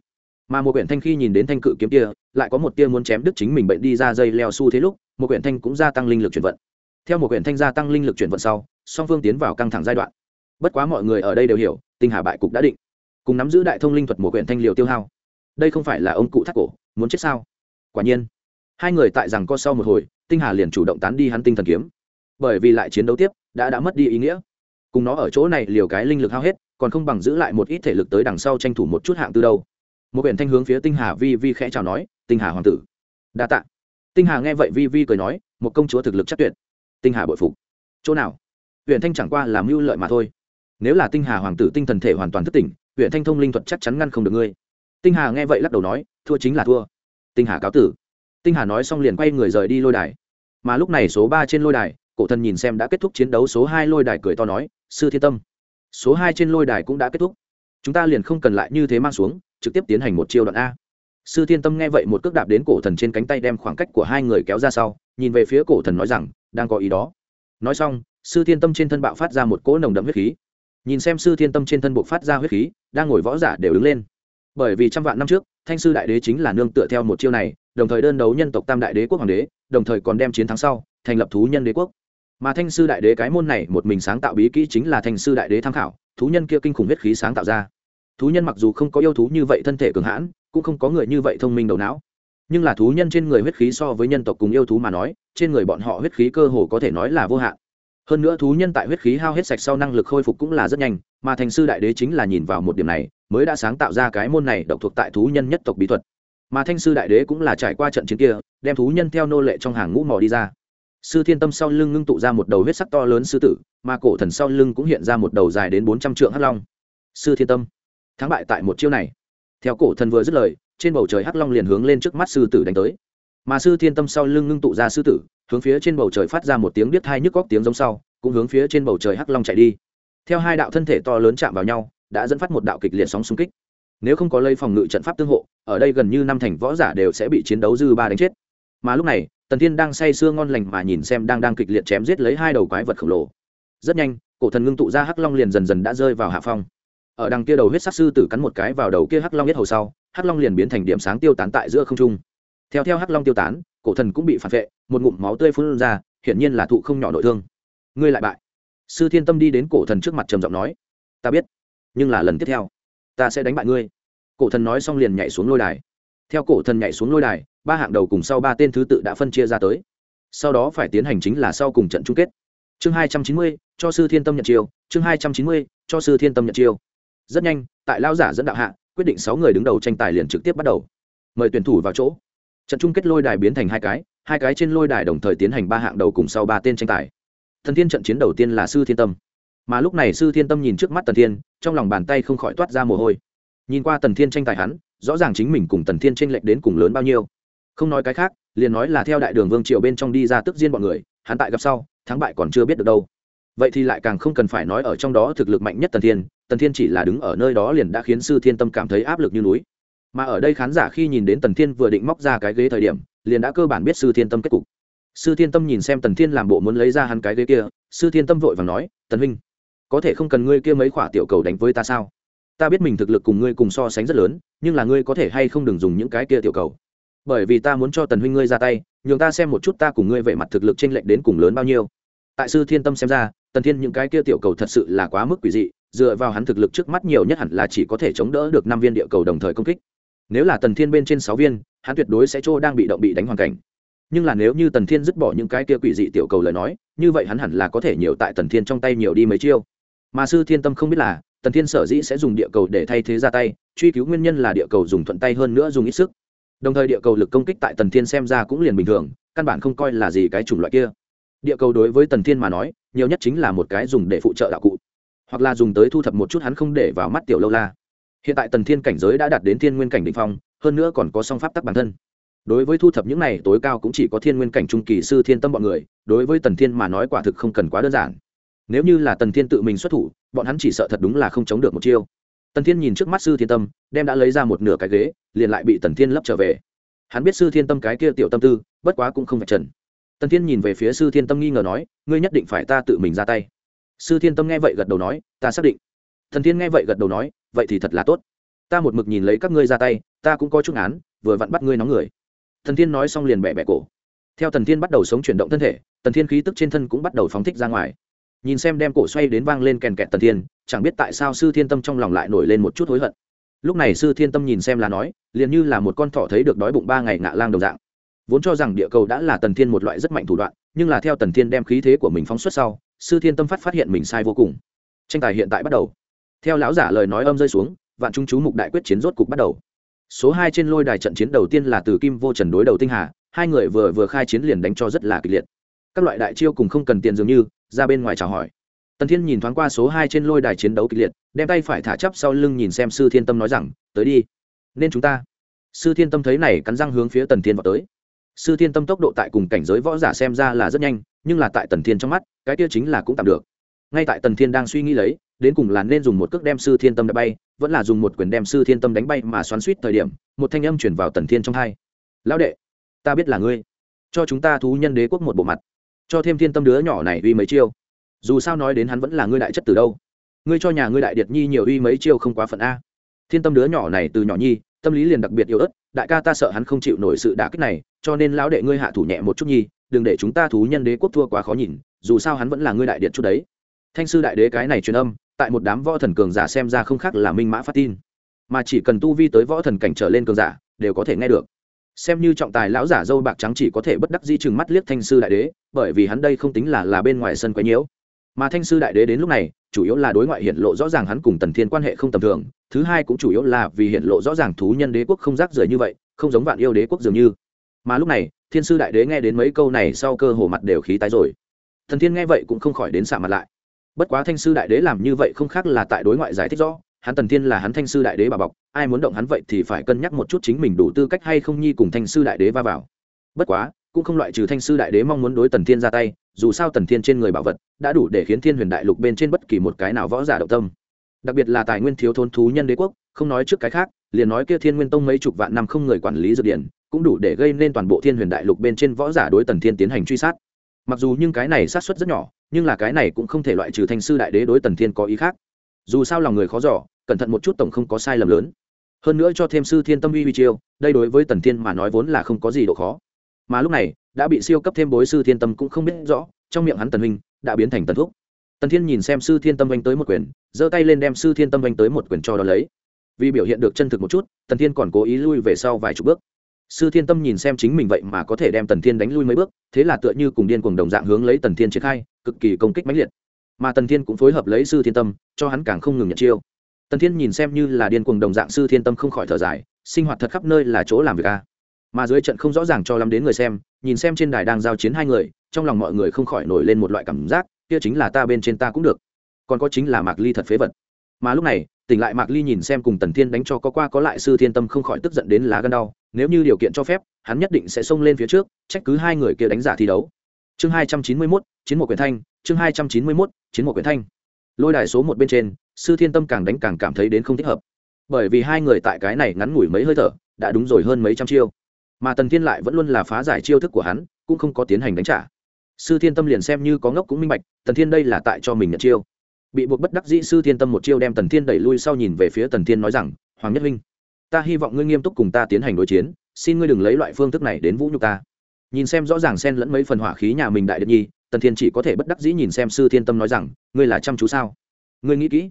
Mà một quyển thanh khi nhìn đến thanh cự kiếm kia, lại có một tia muốn chém đứt chính mình bệnh đi ra dây leo su thế lúc, một quyển thanh cũng gia tăng linh lực chuyển vận. Theo một quyển thanh gia tăng linh lực chuyển vận sau, song phương tiến vào căng thẳng giai đoạn. Bất quá mọi người ở đây đều hiểu, tinh hà bại cục đã định. Cùng nắm giữ đại thông linh thuật một quyển thanh liều tiêu hao đây không phải là ông cụ thắt cổ, muốn chết sao? Quả nhiên. Hai người tại rằng co sau một hồi, tinh hà liền chủ động tán đi hắn tinh thần kiếm. Bởi vì lại chiến đấu tiếp, đã đã mất đi ý nghĩa. Cùng nó ở chỗ này liều cái linh lực hao hết, còn không bằng giữ lại một ít thể lực tới đằng sau tranh thủ một chút hạng từ đâu. Một biển thanh hướng phía tinh hà vi vi khẽ chào nói, tinh hà hoàng tử. Đa tạ. Tinh hà nghe vậy vi vi cười nói, một công chúa thực lực chắc tuyệt. Tinh hà bội phục. Chỗ nào? Huyện thanh chẳng qua làm mưu lợi mà thôi. Nếu là tinh hà hoàng tử tinh thần thể hoàn toàn thất tỉnh huyện thanh thông linh thuật chắc chắn ngăn không được ngươi tinh hà nghe vậy lắc đầu nói, thua chính là thua. Tinh hà cáo tử. Tinh hà nói xong liền quay người rời đi lôi đài. Mà lúc này số ba trên lôi đài, cổ thần nhìn xem đã kết thúc chiến đấu, số hai lôi đài cười to nói, sư thiên tâm, số hai trên lôi đài cũng đã kết thúc. Chúng ta liền không cần lại như thế mang xuống, trực tiếp tiến hành một chiêu đoạn a. Sư thiên tâm nghe vậy một cước đạp đến cổ thần trên cánh tay đem khoảng cách của hai người kéo ra sau, nhìn về phía cổ thần nói rằng, đang có ý đó. Nói xong, sư thiên tâm trên thân bạo phát ra một cỗ nồng đậm huyết khí. Nhìn xem sư thiên tâm trên thân buộc phát ra huyết khí, đang ngồi võ giả đều đứng lên bởi vì trăm vạn năm trước, thanh sư đại đế chính là nương tựa theo một chiêu này, đồng thời đơn đấu nhân tộc tam đại đế quốc hoàng đế, đồng thời còn đem chiến thắng sau, thành lập thú nhân đế quốc. Mà thanh sư đại đế cái môn này một mình sáng tạo bí kỹ chính là thanh sư đại đế tham khảo, thú nhân kia kinh khủng huyết khí sáng tạo ra. Thú nhân mặc dù không có yêu thú như vậy thân thể cường hãn, cũng không có người như vậy thông minh đầu não. Nhưng là thú nhân trên người huyết khí so với nhân tộc cùng yêu thú mà nói, trên người bọn họ huyết khí cơ hồ có thể nói là vô hạn hơn nữa thú nhân tại huyết khí hao hết sạch sau năng lực khôi phục cũng là rất nhanh, mà thành sư đại đế chính là nhìn vào một điểm này, mới đã sáng tạo ra cái môn này độc thuộc tại thú nhân nhất tộc bí thuật. Mà thanh sư đại đế cũng là trải qua trận chiến kia, đem thú nhân theo nô lệ trong hàng ngũ mò đi ra. Sư thiên tâm sau lưng ngưng tụ ra một đầu huyết sắc to lớn sư tử, mà cổ thần sau lưng cũng hiện ra một đầu dài đến bốn trăm trượng hắc long. Sư thiên tâm, thắng bại tại một chiêu này. Theo cổ thần vừa dứt lời, trên bầu trời hắc long liền hướng lên trước mắt sư tử đánh tới. Mà sư thiên tâm sau lưng ngưng tụ ra sư tử hướng phía trên bầu trời phát ra một tiếng biết hai nhức góc tiếng giống sau, cũng hướng phía trên bầu trời hắc long chạy đi. Theo hai đạo thân thể to lớn chạm vào nhau, đã dẫn phát một đạo kịch liệt sóng xung kích. Nếu không có lây phòng ngự trận pháp tương hộ, ở đây gần như năm thành võ giả đều sẽ bị chiến đấu dư ba đánh chết. Mà lúc này, tần thiên đang say sưa ngon lành mà nhìn xem đang đang kịch liệt chém giết lấy hai đầu quái vật khổng lồ. Rất nhanh, cổ thần ngưng tụ ra hắc long liền dần dần đã rơi vào hạ phong. Ở đằng kia đầu huyết sắc sư tử cắn một cái vào đầu kia hắc long nhất hầu sau, hắc long liền biến thành điểm sáng tiêu tán tại giữa không trung. Theo theo hắc long tiêu tán, cổ thần cũng bị phản vệ một ngụm máu tươi phun ra, hiển nhiên là thụ không nhỏ nội thương. Ngươi lại bại. Sư thiên tâm đi đến cổ thần trước mặt trầm giọng nói, ta biết, nhưng là lần tiếp theo, ta sẽ đánh bại ngươi. Cổ thần nói xong liền nhảy xuống lôi đài. Theo cổ thần nhảy xuống lôi đài, ba hạng đầu cùng sau ba tên thứ tự đã phân chia ra tới. Sau đó phải tiến hành chính là sau cùng trận chung kết. Chương hai trăm chín mươi, cho sư thiên tâm nhận chiêu, chương hai trăm chín mươi, cho sư thiên tâm nhận chiêu. Rất nhanh, tại lao giả dẫn đạo hạ, quyết định sáu người đứng đầu tranh tài liền trực tiếp bắt đầu. Mời tuyển thủ vào chỗ trận chung kết lôi đài biến thành hai cái hai cái trên lôi đài đồng thời tiến hành ba hạng đầu cùng sau ba tên tranh tài. Thần thiên trận chiến đầu tiên là sư thiên tâm. Mà lúc này sư thiên tâm nhìn trước mắt tần thiên, trong lòng bàn tay không khỏi toát ra mồ hôi. Nhìn qua tần thiên tranh tài hắn, rõ ràng chính mình cùng tần thiên tranh lệch đến cùng lớn bao nhiêu. Không nói cái khác, liền nói là theo đại đường vương triều bên trong đi ra tức diên bọn người, hắn tại gặp sau, thắng bại còn chưa biết được đâu. Vậy thì lại càng không cần phải nói ở trong đó thực lực mạnh nhất tần thiên tần thiên chỉ là đứng ở nơi đó liền đã khiến sư thiên tâm cảm thấy áp lực như núi mà ở đây khán giả khi nhìn đến tần thiên vừa định móc ra cái ghế thời điểm, liền đã cơ bản biết sư thiên tâm kết cục. Sư thiên tâm nhìn xem tần thiên làm bộ muốn lấy ra hắn cái ghế kia, sư thiên tâm vội và nói, tần huynh, có thể không cần ngươi kia mấy khoả tiểu cầu đánh với ta sao? Ta biết mình thực lực cùng ngươi cùng so sánh rất lớn, nhưng là ngươi có thể hay không đừng dùng những cái kia tiểu cầu. Bởi vì ta muốn cho tần huynh ngươi ra tay, nhường ta xem một chút ta cùng ngươi về mặt thực lực t r ê n lệch đến cùng lớn bao nhiêu. Tại sư thiên tâm xem ra, tần thiên những cái kia tiểu cầu thật sự là quá mức quỷ dị, dựa vào hắn thực lực trước mắt nhiều nhất hẳn là chỉ có thể chống đỡ được năm viên địa cầu đồng thời công kích nếu là tần thiên bên trên sáu viên, hắn tuyệt đối sẽ chỗ đang bị động bị đánh hoàn cảnh. Nhưng là nếu như tần thiên dứt bỏ những cái kia quỷ dị tiểu cầu lời nói, như vậy hắn hẳn là có thể nhiều tại tần thiên trong tay nhiều đi mấy chiêu. Mà sư thiên tâm không biết là, tần thiên sở dĩ sẽ dùng địa cầu để thay thế ra tay, truy cứu nguyên nhân là địa cầu dùng thuận tay hơn nữa dùng ít sức. Đồng thời địa cầu lực công kích tại tần thiên xem ra cũng liền bình thường, căn bản không coi là gì cái chủng loại kia. Địa cầu đối với tần thiên mà nói, nhiều nhất chính là một cái dùng để phụ trợ đạo cụ, hoặc là dùng tới thu thập một chút hắn không để vào mắt tiểu lâu la hiện tại tần thiên cảnh giới đã đạt đến thiên nguyên cảnh định phong, hơn nữa còn có song pháp tắc bản thân. Đối với thu thập những này, tối cao cũng chỉ có thiên nguyên cảnh trung kỳ sư thiên tâm bọn người, đối với tần thiên mà nói quả thực không cần quá đơn giản. Nếu như là tần thiên tự mình xuất thủ, bọn hắn chỉ sợ thật đúng là không chống được một chiêu. Tần thiên nhìn trước mắt sư thiên tâm, đem đã lấy ra một nửa cái ghế, liền lại bị tần thiên lấp trở về. Hắn biết sư thiên tâm cái kia tiểu tâm tư, bất quá cũng không phải trần. Tần thiên nhìn về phía sư thiên tâm nghi ngờ nói, ngươi nhất định phải ta tự mình ra tay. Sư thiên tâm nghe vậy gật đầu nói, ta xác định thần thiên nghe vậy gật đầu nói, vậy thì thật là tốt. Ta một mực nhìn lấy các ngươi ra tay, ta cũng có chút án vừa vặn bắt ngươi nóng người. Thần thiên nói xong liền bẹ bẹ cổ. Theo thần thiên bắt đầu sống chuyển động thân thể tần thiên khí tức trên thân cũng bắt đầu phóng thích ra ngoài. Nhìn xem đem cổ xoay đến vang lên kèn kẹt tần thiên chẳng biết tại sao sư thiên tâm trong lòng lại nổi lên một chút hối hận. Lúc này sư thiên tâm nhìn xem là nói, liền như là một con thỏ thấy được đói bụng ba ngày ngạ lang đồng dạng. Vốn cho rằng địa cầu đã là tần thiên một loại rất mạnh thủ đoạn, nhưng là theo tần thiên đem khí thế của mình phóng xuất sau, sư thiên tâm phát phát hiện mình sai vô cùng. Tranh tài hiện tại bắt đầu theo lão giả lời nói âm rơi xuống, vạn trung chú mục đại quyết chiến rốt cục bắt đầu. Số hai trên lôi đài trận chiến đầu tiên là từ kim vô trần đối đầu tinh hà, hai người vừa vừa khai chiến liền đánh cho rất là kịch liệt. Các loại đại chiêu cùng không cần tiền dường như, ra bên ngoài chào hỏi. Tần thiên nhìn thoáng qua số hai trên lôi đài chiến đấu kịch liệt, đem tay phải thả chấp sau lưng nhìn xem sư thiên tâm nói rằng, tới đi, nên chúng ta. Sư thiên tâm thấy này cắn răng hướng phía tần thiên vào tới. Sư thiên tâm tốc độ tại cùng cảnh giới võ giả xem ra là rất nhanh, nhưng là tại tần thiên trong mắt, cái kia chính là cũng tạm được. Ngay tại tần thiên đang suy nghĩ lấy đến cùng là nên dùng một cước đem sư thiên tâm đá bay, vẫn là dùng một quyền đem sư thiên tâm đánh bay mà xoắn suýt thời điểm, một thanh âm chuyển vào tần thiên trong hai. Lão đệ, ta biết là ngươi. Cho chúng ta thú nhân đế quốc một bộ mặt. Cho thêm thiên tâm đứa nhỏ này uy mấy chiêu. Dù sao nói đến hắn vẫn là ngươi đại chất từ đâu. Ngươi cho nhà ngươi đại điệt nhi nhiều uy mấy chiêu không quá phận a. Thiên tâm đứa nhỏ này từ nhỏ nhi, tâm lý liền đặc biệt yếu ớt, đại ca ta sợ hắn không chịu nổi sự đả kích này, cho nên lão đệ ngươi hạ thủ nhẹ một chút nhi, đừng để chúng ta thú nhân đế quốc thua quá khó nhìn, dù sao hắn vẫn là ngươi đại điện chút đấy. Thanh sư đại đế cái này truyền âm tại một đám võ thần cường giả xem ra không khác là minh mã phát tin, mà chỉ cần tu vi tới võ thần cảnh trở lên cường giả, đều có thể nghe được. Xem như trọng tài lão giả dâu bạc trắng chỉ có thể bất đắc di chừng mắt liếc thanh sư đại đế, bởi vì hắn đây không tính là là bên ngoài sân quấy nhiễu. Mà thanh sư đại đế đến lúc này, chủ yếu là đối ngoại hiện lộ rõ ràng hắn cùng tần thiên quan hệ không tầm thường, thứ hai cũng chủ yếu là vì hiện lộ rõ ràng thú nhân đế quốc không rác rưởi như vậy, không giống vạn yêu đế quốc dường như. Mà lúc này, thiên sư đại đế nghe đến mấy câu này sau cơ hồ mặt đều khí tái rồi. Thần thiên nghe vậy cũng không khỏi đến xả mặt lại bất quá thanh sư đại đế làm như vậy không khác là tại đối ngoại giải thích rõ, hắn tần thiên là hắn thanh sư đại đế bà bọc, ai muốn động hắn vậy thì phải cân nhắc một chút chính mình đủ tư cách hay không nhi cùng thanh sư đại đế va vào. Bất quá, cũng không loại trừ thanh sư đại đế mong muốn đối tần thiên ra tay, dù sao tần thiên trên người bảo vật đã đủ để khiến thiên huyền đại lục bên trên bất kỳ một cái nào võ giả động tâm. Đặc biệt là tài nguyên thiếu thốn thú nhân đế quốc, không nói trước cái khác, liền nói kia thiên nguyên tông mấy chục vạn năm không người quản lý dược điển, cũng đủ để gây nên toàn bộ thiên huyền đại lục bên trên võ giả đối tần thiên tiến hành truy sát. Mặc dù nhưng cái này sát xuất rất nhỏ nhưng là cái này cũng không thể loại trừ thanh sư đại đế đối tần thiên có ý khác. Dù sao lòng người khó giỏ cẩn thận một chút tổng không có sai lầm lớn. Hơn nữa cho thêm sư thiên tâm uy huy chiêu, đây đối với tần thiên mà nói vốn là không có gì độ khó. Mà lúc này, đã bị siêu cấp thêm bối sư thiên tâm cũng không biết rõ, trong miệng hắn tần huynh đã biến thành tần thuốc tần thiên nhìn xem sư thiên tâm anh tới một quyền, giơ tay lên đem sư thiên tâm anh tới một quyền cho đó lấy. Vì biểu hiện được chân thực một chút, tần thiên còn cố ý lui về sau vài chục bước sư thiên tâm nhìn xem chính mình vậy mà có thể đem tần thiên đánh lui mấy bước, thế là tựa như cùng điên cùng đồng dạng hướng lấy tần thiên triển khai, cực kỳ công kích mãnh liệt. Mà tần thiên cũng phối hợp lấy sư thiên tâm, cho hắn càng không ngừng nhận chiêu. Tần thiên nhìn xem như là điên cuồng đồng dạng sư thiên tâm không khỏi thở dài, sinh hoạt thật khắp nơi là chỗ làm việc a mà dưới trận không rõ ràng cho lắm đến người xem, nhìn xem trên đài đang giao chiến hai người, trong lòng mọi người không khỏi nổi lên một loại cảm giác, kia chính là ta bên trên ta cũng được. Còn có chính là mạc ly thật phế vật. Mà lúc này tỉnh lại mạc ly nhìn xem cùng tần thiên đánh cho có qua có lại sư thiên tâm không khỏi tức giận đến lá gân đau, nếu như điều kiện cho phép, hắn nhất định sẽ xông lên phía trước, trách cứ hai người kia đánh giả thi đấu. Chương hai trăm chín mươi mốt, chiến một quyền thanh, chương hai trăm chín mươi mốt, chiến một quyền thanh. Lôi đài số một bên trên, sư thiên tâm càng đánh càng cảm thấy đến không thích hợp. Bởi vì hai người tại cái này ngắn ngủi mấy hơi thở, đã đúng rồi hơn mấy trăm chiêu. Mà tần thiên lại vẫn luôn là phá giải chiêu thức của hắn, cũng không có tiến hành đánh trả. Sư thiên tâm liền xem như có ngốc cũng minh bạch, tần thiên đây là tại cho mình nhận chiêu bị buộc bất đắc dĩ sư thiên tâm một chiêu đem tần thiên đẩy lui sau nhìn về phía tần thiên nói rằng, hoàng nhất huynh, ta hy vọng ngươi nghiêm túc cùng ta tiến hành đối chiến, xin ngươi đừng lấy loại phương thức này đến vũ nhục ta. Nhìn xem rõ ràng xen lẫn mấy phần hỏa khí nhà mình đại điện nhi, tần thiên chỉ có thể bất đắc dĩ nhìn xem sư thiên tâm nói rằng, ngươi là chăm chú sao? Ngươi nghĩ kỹ.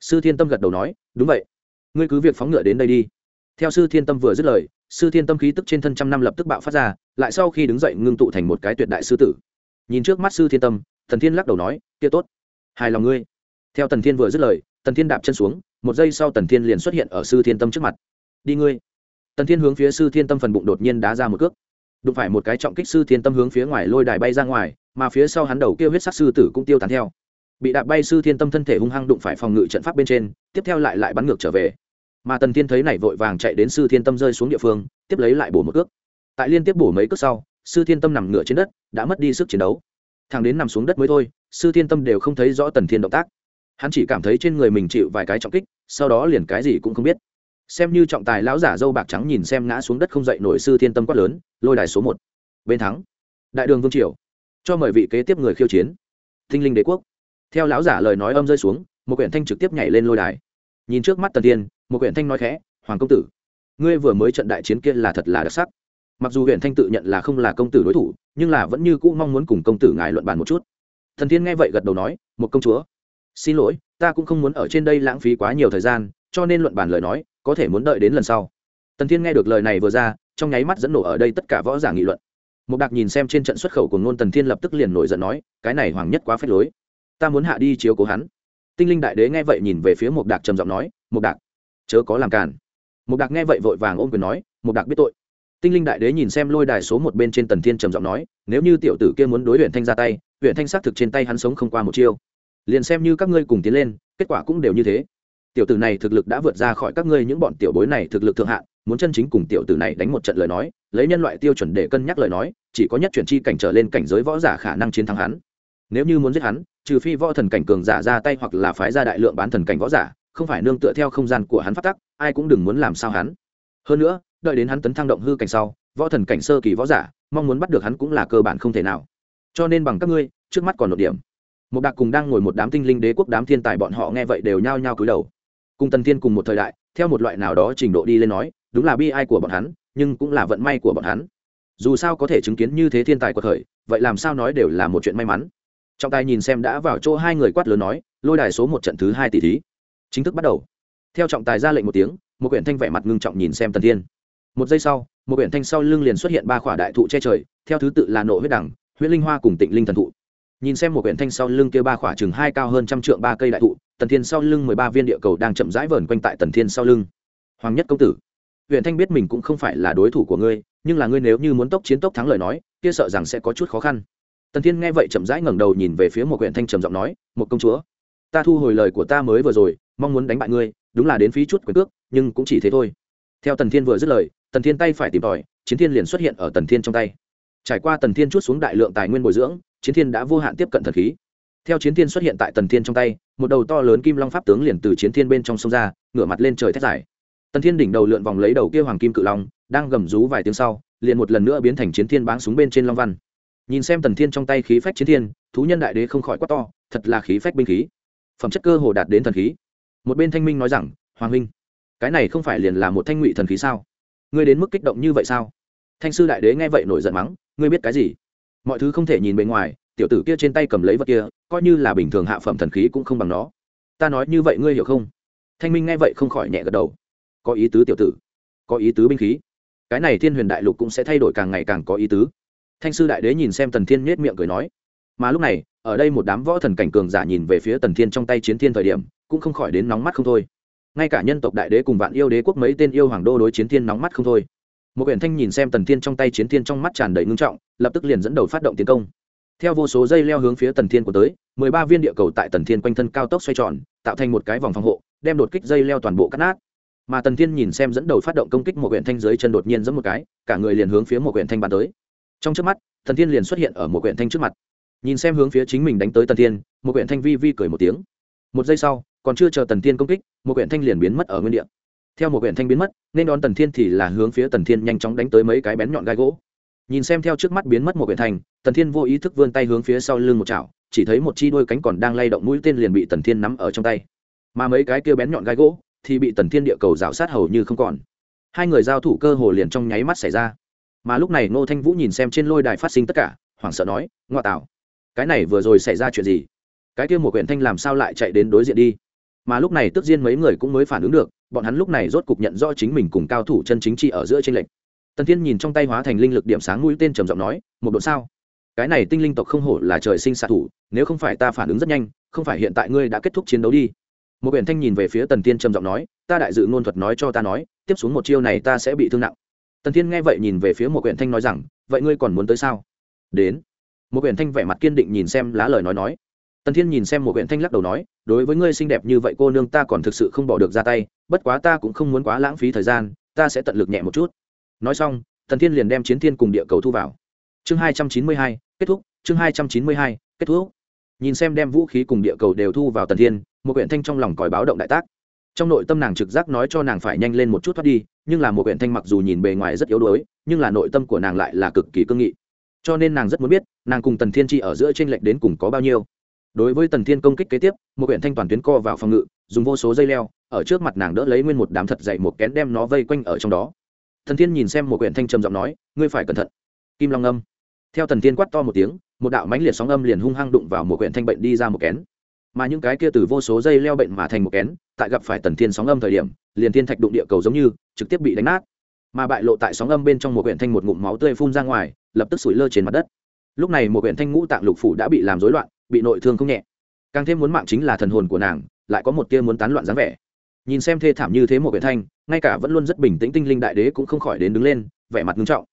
Sư thiên tâm gật đầu nói, đúng vậy. Ngươi cứ việc phóng ngựa đến đây đi. Theo sư thiên tâm vừa dứt lời, sư thiên tâm khí tức trên thân trăm năm lập tức bạo phát ra, lại sau khi đứng dậy ngưng tụ thành một cái tuyệt đại sư tử. Nhìn trước mắt sư thiên tâm thần thiên lắc đầu nói, kia tốt. Hài lòng ngươi theo tần thiên vừa dứt lời, tần thiên đạp chân xuống, một giây sau tần thiên liền xuất hiện ở sư thiên tâm trước mặt. Đi ngươi. Tần thiên hướng phía sư thiên tâm phần bụng đột nhiên đá ra một cước. Đụng phải một cái trọng kích sư thiên tâm hướng phía ngoài lôi đài bay ra ngoài, mà phía sau hắn đầu kêu huyết sắc sư tử cũng tiêu tán theo. Bị đạp bay sư thiên tâm thân thể hung hăng đụng phải phòng ngự trận pháp bên trên, tiếp theo lại lại bắn ngược trở về. Mà tần thiên thấy này vội vàng chạy đến sư thiên tâm rơi xuống địa phương, tiếp lấy lại bổ một cước. Tại liên tiếp bổ mấy cước sau, sư thiên tâm nằm ngửa trên đất, đã mất đi sức chiến đấu. Thằng đến nằm xuống đất mới thôi, sư thiên tâm đều không thấy rõ tần thiên động tác hắn chỉ cảm thấy trên người mình chịu vài cái trọng kích, sau đó liền cái gì cũng không biết. Xem như trọng tài lão giả dâu bạc trắng nhìn xem ngã xuống đất không dậy nổi sư thiên tâm quát lớn, lôi đài số một. Bên thắng. Đại đường vương triều. Cho mời vị kế tiếp người khiêu chiến. Thinh linh đế quốc. Theo lão giả lời nói âm rơi xuống, một quyển thanh trực tiếp nhảy lên lôi đài. Nhìn trước mắt tần tiên, một quyển thanh nói khẽ, hoàng công tử, ngươi vừa mới trận đại chiến kia là thật là đặc sắc. Mặc dù huyện thanh tự nhận là không là công tử đối thủ, nhưng là vẫn như cũ mong muốn cùng công tử ngài luận bàn một chút. Thần tiên nghe vậy gật đầu nói, một công chúa xin lỗi, ta cũng không muốn ở trên đây lãng phí quá nhiều thời gian, cho nên luận bàn lời nói, có thể muốn đợi đến lần sau. Tần thiên nghe được lời này vừa ra, trong nháy mắt dẫn nổ ở đây tất cả võ giả nghị luận. Một đặc nhìn xem trên trận xuất khẩu của ngôn tần thiên lập tức liền nổi giận nói, cái này hoàng nhất quá phép lối. Ta muốn hạ đi chiếu cố hắn. Tinh linh đại đế nghe vậy nhìn về phía một đặc trầm giọng nói một đặc chớ có làm cản một đặc nghe vậy vội vàng ôm quyền nói một đặc biết tội. Tinh linh đại đế nhìn xem lôi đài số một bên trên tần thiên trầm giọng nói, nếu như tiểu tử kia muốn đối huyện thanh ra tay huyện thanh xác thực trên tay hắn sống không qua một chiêu liền xem như các ngươi cùng tiến lên, kết quả cũng đều như thế. Tiểu tử này thực lực đã vượt ra khỏi các ngươi những bọn tiểu bối này thực lực thượng hạn, muốn chân chính cùng tiểu tử này đánh một trận lời nói, lấy nhân loại tiêu chuẩn để cân nhắc lời nói, chỉ có nhất chuyển chi cảnh trở lên cảnh giới võ giả khả năng chiến thắng hắn. Nếu như muốn giết hắn, trừ phi võ thần cảnh cường giả ra tay hoặc là phái ra đại lượng bán thần cảnh võ giả, không phải nương tựa theo không gian của hắn phát tắc, ai cũng đừng muốn làm sao hắn. Hơn nữa, đợi đến hắn tấn thăng động hư cảnh sau, võ thần cảnh sơ kỳ võ giả, mong muốn bắt được hắn cũng là cơ bản không thể nào. Cho nên bằng các ngươi, trước mắt còn một điểm một đặc cùng đang ngồi một đám tinh linh đế quốc đám thiên tài bọn họ nghe vậy đều nhao nhao cúi đầu. Cùng tần thiên cùng một thời đại, theo một loại nào đó trình độ đi lên nói, đúng là bi ai của bọn hắn, nhưng cũng là vận may của bọn hắn. Dù sao có thể chứng kiến như thế thiên tài của thời, vậy làm sao nói đều là một chuyện may mắn. Trọng tài nhìn xem đã vào chỗ hai người quát lớn nói, lôi đài số một trận thứ hai tỷ thí. Chính thức bắt đầu. Theo trọng tài ra lệnh một tiếng, một quyển thanh vẻ mặt ngưng trọng nhìn xem tần thiên. Một giây sau, một quyển thanh sau lưng liền xuất hiện ba khỏa đại thụ che trời, theo thứ tự là nộ huyết đẳng huyết linh hoa cùng tịnh linh thần thụ nhìn xem một quyển thanh sau lưng kia ba khỏa chừng hai cao hơn trăm trượng ba cây đại thụ, tần thiên sau lưng mười ba viên địa cầu đang chậm rãi vờn quanh tại tần thiên sau lưng. Hoàng nhất công tử huyện thanh biết mình cũng không phải là đối thủ của ngươi, nhưng là ngươi nếu như muốn tốc chiến tốc thắng lời nói, kia sợ rằng sẽ có chút khó khăn. Tần thiên nghe vậy chậm rãi ngẩng đầu nhìn về phía một huyện thanh trầm giọng nói, một công chúa, ta thu hồi lời của ta mới vừa rồi, mong muốn đánh bại ngươi, đúng là đến phí chút quyền cước, nhưng cũng chỉ thế thôi. Theo tần thiên vừa dứt lời, tần thiên tay phải tìm tòi, chiến thiên liền xuất hiện ở tần thiên trong tay. Trải qua tần thiên chút xuống đại lượng tài nguyên bồi dưỡng chiến thiên đã vô hạn tiếp cận thần khí. Theo chiến thiên xuất hiện tại tần thiên trong tay, một đầu to lớn kim long pháp tướng liền từ chiến thiên bên trong sông ra, ngửa mặt lên trời thét dài. Tần thiên đỉnh đầu lượn vòng lấy đầu kia hoàng kim cự long, đang gầm rú vài tiếng sau, liền một lần nữa biến thành chiến thiên báng súng bên trên long văn. Nhìn xem tần thiên trong tay khí phách chiến thiên, thú nhân đại đế không khỏi quát to, thật là khí phách binh khí. Phẩm chất cơ hồ đạt đến thần khí. Một bên thanh minh nói rằng, hoàng huynh, cái này không phải liền là một thanh ngụy thần khí sao? Ngươi đến mức kích động như vậy sao? Thanh sư đại đế nghe vậy nổi giận mắng, ngươi biết cái gì? Mọi thứ không thể nhìn bề ngoài, tiểu tử kia trên tay cầm lấy vật kia, coi như là bình thường hạ phẩm thần khí cũng không bằng nó. Ta nói như vậy ngươi hiểu không? Thanh minh nghe vậy không khỏi nhẹ gật đầu. Có ý tứ tiểu tử, có ý tứ binh khí. Cái này thiên huyền đại lục cũng sẽ thay đổi càng ngày càng có ý tứ. Thanh sư đại đế nhìn xem tần thiên nhét miệng cười nói. Mà lúc này, ở đây một đám võ thần cảnh cường giả nhìn về phía tần thiên trong tay chiến thiên thời điểm, cũng không khỏi đến nóng mắt không thôi. Ngay cả nhân tộc đại đế cùng vạn yêu đế quốc mấy tên yêu hoàng đô đối chiến thiên nóng mắt không thôi một quyển thanh nhìn xem tần thiên trong tay chiến thiên trong mắt tràn đầy ngưng trọng, lập tức liền dẫn đầu phát động tiến công. Theo vô số dây leo hướng phía tần thiên của tới, mười ba viên địa cầu tại tần thiên quanh thân cao tốc xoay tròn, tạo thành một cái vòng phòng hộ, đem đột kích dây leo toàn bộ cắt nát. Mà tần thiên nhìn xem dẫn đầu phát động công kích một quyển thanh dưới chân đột nhiên dẫn một cái, cả người liền hướng phía một quyển thanh bàn tới. Trong trước mắt, tần thiên liền xuất hiện ở một quyển thanh trước mặt. Nhìn xem hướng phía chính mình đánh tới tần thiên, một quyển thanh vi vi cười một tiếng. Một giây sau, còn chưa chờ tần thiên công kích, một quyển thanh liền biến mất ở nguyên địa theo một quyển thanh biến mất, nên đón tần thiên thì là hướng phía tần thiên nhanh chóng đánh tới mấy cái bén nhọn gai gỗ. Nhìn xem theo trước mắt biến mất một quyển thanh tần thiên vô ý thức vươn tay hướng phía sau lưng một chảo, chỉ thấy một chi đôi cánh còn đang lay động mũi tên liền bị tần thiên nắm ở trong tay. Mà mấy cái kia bén nhọn gai gỗ thì bị tần thiên địa cầu rào sát hầu như không còn. Hai người giao thủ cơ hồ liền trong nháy mắt xảy ra. Mà lúc này ngô thanh vũ nhìn xem trên lôi đài phát sinh tất cả, hoảng sợ nói, ngoa tạo, cái này vừa rồi xảy ra chuyện gì? Cái kia một quyển thanh làm sao lại chạy đến đối diện đi? Mà lúc này tức diên mấy người cũng mới phản ứng được bọn hắn lúc này rốt cục nhận rõ chính mình cùng cao thủ chân chính trị ở giữa trên lệnh tần thiên nhìn trong tay hóa thành linh lực điểm sáng mũi tên trầm giọng nói, một độ sao? Cái này tinh linh tộc không hổ là trời sinh xạ thủ, nếu không phải ta phản ứng rất nhanh, không phải hiện tại ngươi đã kết thúc chiến đấu đi. Một biển thanh nhìn về phía tần tiên trầm giọng nói, ta đại dự ngôn thuật nói cho ta nói, tiếp xuống một chiêu này ta sẽ bị thương nặng. Tần tiên nghe vậy nhìn về phía một biển thanh nói rằng, vậy ngươi còn muốn tới sao? Đến. Một biển thanh vẻ mặt kiên định nhìn xem lá lời nói nói tần thiên nhìn xem một huyện thanh lắc đầu nói, đối với ngươi xinh đẹp như vậy cô nương ta còn thực sự không bỏ được ra tay, bất quá ta cũng không muốn quá lãng phí thời gian, ta sẽ tận lực nhẹ một chút. Nói xong, tần thiên liền đem chiến thiên cùng địa cầu thu vào. Chương hai trăm chín mươi hai, kết thúc, chương hai trăm chín mươi hai, kết thúc. Nhìn xem đem vũ khí cùng địa cầu đều thu vào tần thiên, một huyện thanh trong lòng còi báo động đại tác. Trong nội tâm nàng trực giác nói cho nàng phải nhanh lên một chút thoát đi, nhưng là một huyện thanh mặc dù nhìn bề ngoài rất yếu đuối, nhưng là nội tâm của nàng lại là cực kỳ cương nghị. Cho nên nàng rất muốn biết, nàng cùng tần thiên chi ở giữa t r ê n lệch đến cùng có bao nhiêu đối với tần thiên công kích kế tiếp, một quyển thanh toàn tuyến co vào phòng ngự, dùng vô số dây leo, ở trước mặt nàng đỡ lấy nguyên một đám thật dậy một kén đem nó vây quanh ở trong đó. Thần thiên nhìn xem một quyển thanh trầm giọng nói, ngươi phải cẩn thận. Kim long âm. Theo thần thiên quát to một tiếng, một đạo mãnh liệt sóng âm liền hung hăng đụng vào một quyển thanh bệnh đi ra một kén. Mà những cái kia từ vô số dây leo bệnh mà thành một kén, tại gặp phải tần thiên sóng âm thời điểm, liền thiên thạch đụng địa cầu giống như, trực tiếp bị đánh nát. Mà bại lộ tại sóng âm bên trong một huyện thanh một ngụm máu tươi phun ra ngoài, lập tức sủi lơ trên mặt đất. Lúc này một huyện thanh ngũ tạng lục phủ đã bị làm rối loạn bị nội thương không nhẹ. Càng thêm muốn mạng chính là thần hồn của nàng, lại có một tia muốn tán loạn dáng vẻ. Nhìn xem thê thảm như thế một vệ thanh, ngay cả vẫn luôn rất bình tĩnh tinh linh đại đế cũng không khỏi đến đứng lên, vẻ mặt nghiêm trọng.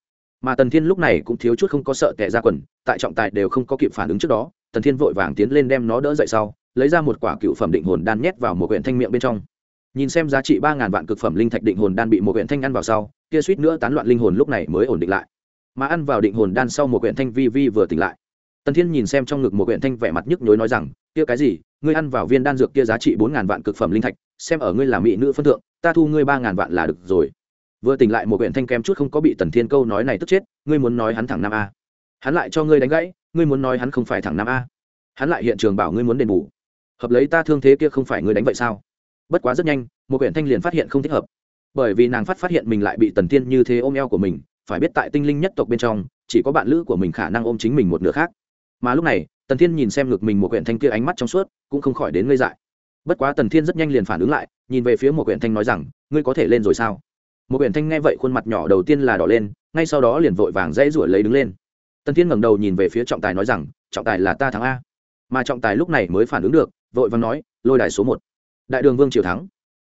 Mà tần thiên lúc này cũng thiếu chút không có sợ tệ ra quần, tại trọng tài đều không có kịp phản ứng trước đó, tần thiên vội vàng tiến lên đem nó đỡ dậy sau, lấy ra một quả cựu phẩm định hồn đan nhét vào một quyển thanh miệng bên trong. Nhìn xem giá trị ba ngàn vạn cực phẩm linh thạch định hồn đan bị một quyển thanh ăn vào sau, kia suýt nữa tán loạn linh hồn lúc này mới ổn định lại. Mà ăn vào định hồn đan sau một quyển thanh vi vi vừa tỉnh lại tần thiên nhìn xem trong ngực một quyển thanh vẻ mặt nhức nhối nói rằng, kia cái gì? Ngươi ăn vào viên đan dược kia giá trị bốn ngàn vạn cực phẩm linh thạch, xem ở ngươi là mỹ nữ phân thượng, ta thu ngươi ba ngàn vạn là được rồi. Vừa tỉnh lại một quyển thanh kem chút không có bị tần thiên câu nói này tức chết, ngươi muốn nói hắn thẳng nam a. Hắn lại cho ngươi đánh gãy, ngươi muốn nói hắn không phải thẳng nam a. Hắn lại hiện trường bảo ngươi muốn đền bù. Hợp lấy ta thương thế kia không phải ngươi đánh vậy sao? Bất quá rất nhanh, một quyển thanh liền phát hiện không thích hợp. Bởi vì nàng phát phát hiện mình lại bị tần tiên như thế ôm eo của mình, phải biết tại tinh linh nhất tộc bên trong, chỉ có bạn lữ của mình khả năng ôm chính mình một nửa khác mà lúc này, tần thiên nhìn xem ngực mình một quyển thanh kia ánh mắt trong suốt, cũng không khỏi đến ngây dại. Bất quá tần thiên rất nhanh liền phản ứng lại, nhìn về phía một quyển thanh nói rằng, ngươi có thể lên rồi sao? Một quyển thanh nghe vậy khuôn mặt nhỏ đầu tiên là đỏ lên, ngay sau đó liền vội vàng dãy ruổi lấy đứng lên. Tần thiên ngẩng đầu nhìn về phía trọng tài nói rằng, trọng tài là ta thắng a. Mà trọng tài lúc này mới phản ứng được, vội vàng nói, lôi đài số một. Đại đường vương triều thắng.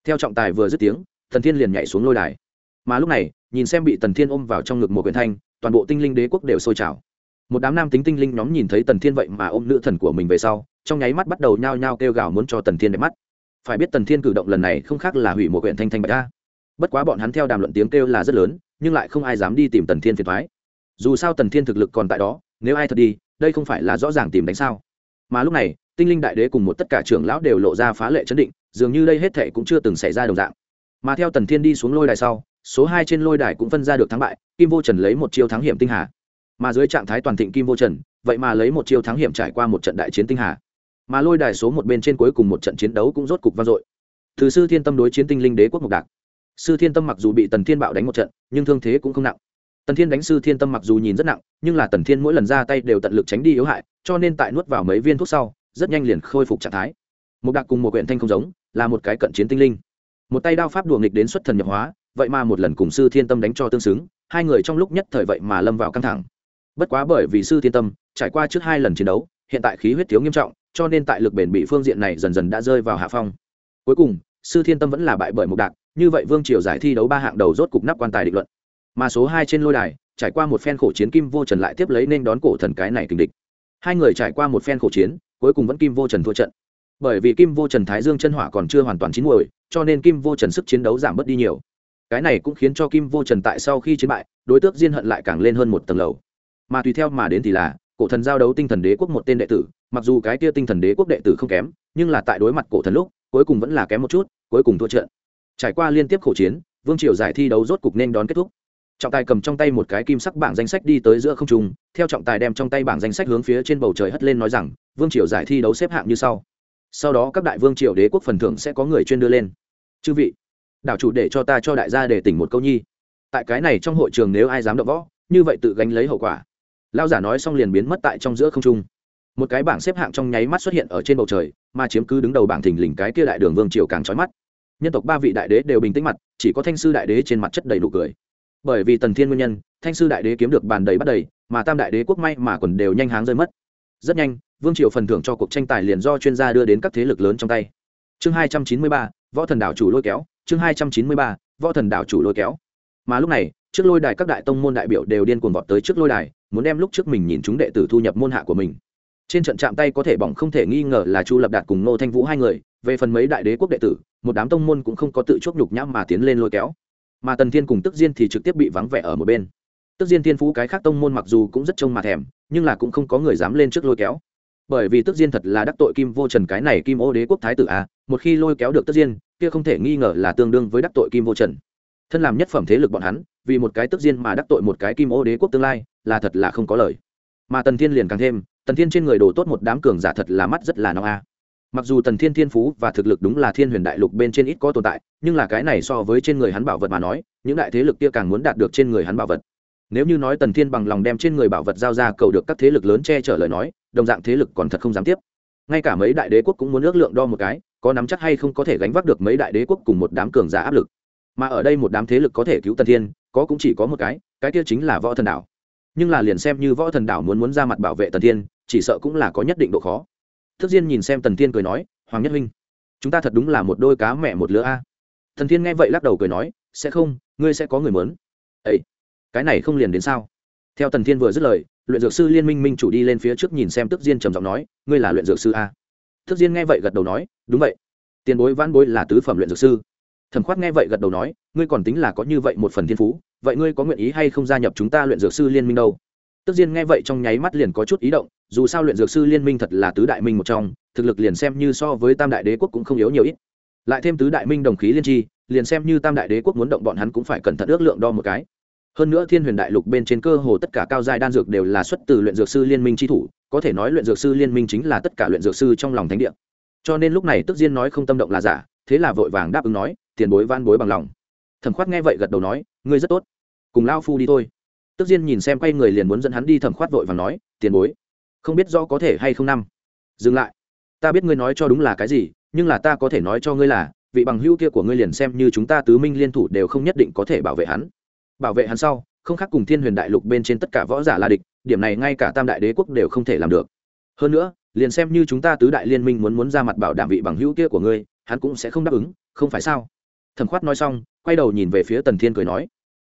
Theo trọng tài vừa dứt tiếng, tần thiên liền nhảy xuống lôi đài. Mà lúc này, nhìn xem bị tần thiên ôm vào trong ngực một quyển thanh, toàn bộ tinh linh đế quốc đều sôi trào một đám nam tính tinh linh nhóm nhìn thấy tần thiên vậy mà ôm nữ thần của mình về sau, trong nháy mắt bắt đầu nhao nhao kêu gào muốn cho tần thiên đẹp mắt. Phải biết tần thiên cử động lần này không khác là hủy một huyện thanh thanh bạch a. Bất quá bọn hắn theo đàm luận tiếng kêu là rất lớn, nhưng lại không ai dám đi tìm tần thiên phiền thoái dù sao tần thiên thực lực còn tại đó, nếu ai thật đi, đây không phải là rõ ràng tìm đánh sao. Mà lúc này, tinh linh đại đế cùng một tất cả trưởng lão đều lộ ra phá lệ chấn định, dường như đây hết thệ cũng chưa từng xảy ra đồng dạng. Mà theo tần thiên đi xuống lôi đài sau, số hai trên lôi đài cũng phân ra được thắng bại, kim vô trần lấy một chiêu thắng hiểm tinh hà mà dưới trạng thái toàn thịnh kim vô trần, vậy mà lấy một chiêu thắng hiểm trải qua một trận đại chiến tinh hà. Mà lôi đài số một bên trên cuối cùng một trận chiến đấu cũng rốt cục vang dội. Từ sư thiên tâm đối chiến tinh linh đế quốc mộc đạc. Sư thiên tâm mặc dù bị tần thiên bạo đánh một trận, nhưng thương thế cũng không nặng. Tần thiên đánh sư thiên tâm mặc dù nhìn rất nặng, nhưng là tần thiên mỗi lần ra tay đều tận lực tránh đi yếu hại, cho nên tại nuốt vào mấy viên thuốc sau, rất nhanh liền khôi phục trạng thái. Một đặc cùng một quyển thanh không giống, là một cái cận chiến tinh linh. Một tay đao pháp đùa nghịch đến xuất thần nhập hóa, vậy mà một lần cùng sư thiên tâm đánh cho tương xứng, hai người trong lúc nhất thời vậy mà lâm vào căng thẳng bất quá bởi vì sư thiên tâm, trải qua trước hai lần chiến đấu, hiện tại khí huyết thiếu nghiêm trọng, cho nên tại lực bền bị phương diện này dần dần đã rơi vào hạ phong. Cuối cùng, sư thiên tâm vẫn là bại bởi một đạc, như vậy vương triều giải thi đấu ba hạng đầu rốt cục nắp quan tài định luận. Mà số hai trên lôi đài, trải qua một phen khổ chiến kim vô trần lại tiếp lấy nên đón cổ thần cái này kình địch. Hai người trải qua một phen khổ chiến, cuối cùng vẫn kim vô trần thua trận. Bởi vì kim vô trần thái dương chân hỏa còn chưa hoàn toàn chín muồi, cho nên kim vô trần sức chiến đấu giảm bớt đi nhiều. Cái này cũng khiến cho kim vô trần tại sau khi chiến bại, đối tượng diên hận lại càng lên hơn một tầng lầu mà tùy theo mà đến thì là, cổ thần giao đấu tinh thần đế quốc một tên đệ tử, mặc dù cái kia tinh thần đế quốc đệ tử không kém, nhưng là tại đối mặt cổ thần lúc, cuối cùng vẫn là kém một chút, cuối cùng thua trận. Trải qua liên tiếp khổ chiến, vương triều giải thi đấu rốt cục nên đón kết thúc. Trọng tài cầm trong tay một cái kim sắc bảng danh sách đi tới giữa không trung, theo trọng tài đem trong tay bảng danh sách hướng phía trên bầu trời hất lên nói rằng, vương triều giải thi đấu xếp hạng như sau. Sau đó các đại vương triều đế quốc phần thưởng sẽ có người chuyên đưa lên. Chư vị, đảo chủ để cho ta cho đại gia để tỉnh một câu nhi. Tại cái này trong hội trường nếu ai dám đọ võ, như vậy tự gánh lấy hậu quả lao giả nói xong liền biến mất tại trong giữa không trung. Một cái bảng xếp hạng trong nháy mắt xuất hiện ở trên bầu trời, mà chiếm cứ đứng đầu bảng thình lình cái kia đại đường vương triều càng trói mắt. Nhân tộc ba vị đại đế đều bình tĩnh mặt, chỉ có thanh sư đại đế trên mặt chất đầy nụ cười. Bởi vì tần thiên nguyên nhân, thanh sư đại đế kiếm được bàn đầy bắt đầy, mà tam đại đế quốc may mà quần đều nhanh háng rơi mất. Rất nhanh, vương triều phần thưởng cho cuộc tranh tài liền do chuyên gia đưa đến các thế lực lớn trong tay. Chương hai trăm chín mươi ba, võ thần đảo chủ lôi kéo, chương hai trăm chín mươi ba, võ thần đảo chủ lôi kéo. Mà lúc này, trước lôi đài các đại tông môn đại biểu đều điên cuồng vọt tới trước lôi đài muốn đem lúc trước mình nhìn chúng đệ tử thu nhập môn hạ của mình. Trên trận chạm tay có thể bỏng không thể nghi ngờ là chu lập đạt cùng nô thanh vũ hai người, về phần mấy đại đế quốc đệ tử, một đám tông môn cũng không có tự chuốc nhục nhãm mà tiến lên lôi kéo. Mà tần thiên cùng tức diên thì trực tiếp bị vắng vẻ ở một bên. Tức diên thiên phú cái khác tông môn mặc dù cũng rất trông mà thèm, nhưng là cũng không có người dám lên trước lôi kéo. Bởi vì tức diên thật là đắc tội kim vô trần cái này kim ô đế quốc thái tử a, một khi lôi kéo được tức diên, kia không thể nghi ngờ là tương đương với đắc tội kim vô trần. Thân làm nhất phẩm thế lực bọn hắn, vì một cái tức diên mà đắc tội một cái kim ô đế quốc tương lai là thật là không có lời. Mà tần thiên liền càng thêm, tần thiên trên người đồ tốt một đám cường giả thật là mắt rất là nóng a. Mặc dù tần thiên thiên phú và thực lực đúng là thiên huyền đại lục bên trên ít có tồn tại, nhưng là cái này so với trên người hắn bảo vật mà nói, những đại thế lực kia càng muốn đạt được trên người hắn bảo vật. Nếu như nói tần thiên bằng lòng đem trên người bảo vật giao ra cầu được các thế lực lớn che chở lời nói, đồng dạng thế lực còn thật không dám tiếp. Ngay cả mấy đại đế quốc cũng muốn ước lượng đo một cái, có nắm chắc hay không có thể gánh vác được mấy đại đế quốc cùng một đám cường giả áp lực. Mà ở đây một đám thế lực có thể cứu tần thiên, có cũng chỉ có một cái cái kia chính là võ thần đảo nhưng là liền xem như võ thần đảo muốn muốn ra mặt bảo vệ tần thiên, chỉ sợ cũng là có nhất định độ khó. Thức diên nhìn xem tần thiên cười nói, hoàng nhất huynh, chúng ta thật đúng là một đôi cá mẹ một lứa a. Thần thiên nghe vậy lắc đầu cười nói, sẽ không, ngươi sẽ có người mớn ấy cái này không liền đến sao? Theo tần thiên vừa dứt lời, luyện dược sư liên minh minh chủ đi lên phía trước nhìn xem tức diên trầm giọng nói, ngươi là luyện dược sư a? Thức diên nghe vậy gật đầu nói, đúng vậy. Tiền bối vãn bối là tứ phẩm luyện dược sư thẩm khoát nghe vậy gật đầu nói, ngươi còn tính là có như vậy một phần thiên phú, vậy ngươi có nguyện ý hay không gia nhập chúng ta luyện dược sư liên minh đâu? Tức diên nghe vậy trong nháy mắt liền có chút ý động, dù sao luyện dược sư liên minh thật là tứ đại minh một trong, thực lực liền xem như so với tam đại đế quốc cũng không yếu nhiều ít. Lại thêm tứ đại minh đồng khí liên tri, liền xem như tam đại đế quốc muốn động bọn hắn cũng phải cẩn thận ước lượng đo một cái. Hơn nữa thiên huyền đại lục bên trên cơ hồ tất cả cao giai đan dược đều là xuất từ luyện dược sư liên minh tri thủ, có thể nói luyện dược sư liên minh chính là tất cả luyện dược sư trong lòng thánh địa. Cho nên lúc này tức diên nói không tâm động là giả thế là vội vàng đáp ứng nói, tiền bối van bối bằng lòng. Thẩm khoát nghe vậy gật đầu nói, ngươi rất tốt. Cùng lao phu đi thôi. Tức diên nhìn xem quay người liền muốn dẫn hắn đi, thẩm khoát vội vàng nói, tiền bối, không biết do có thể hay không năm. Dừng lại. Ta biết ngươi nói cho đúng là cái gì, nhưng là ta có thể nói cho ngươi là, vị bằng hữu kia của ngươi liền xem như chúng ta tứ minh liên thủ đều không nhất định có thể bảo vệ hắn. Bảo vệ hắn sau, không khác cùng thiên huyền đại lục bên trên tất cả võ giả là địch, điểm này ngay cả tam đại đế quốc đều không thể làm được. Hơn nữa, liền xem như chúng ta tứ đại liên minh muốn muốn ra mặt bảo đảm vị bằng hữu kia của ngươi hắn cũng sẽ không đáp ứng, không phải sao? Thẩm khoát nói xong, quay đầu nhìn về phía tần thiên cười nói.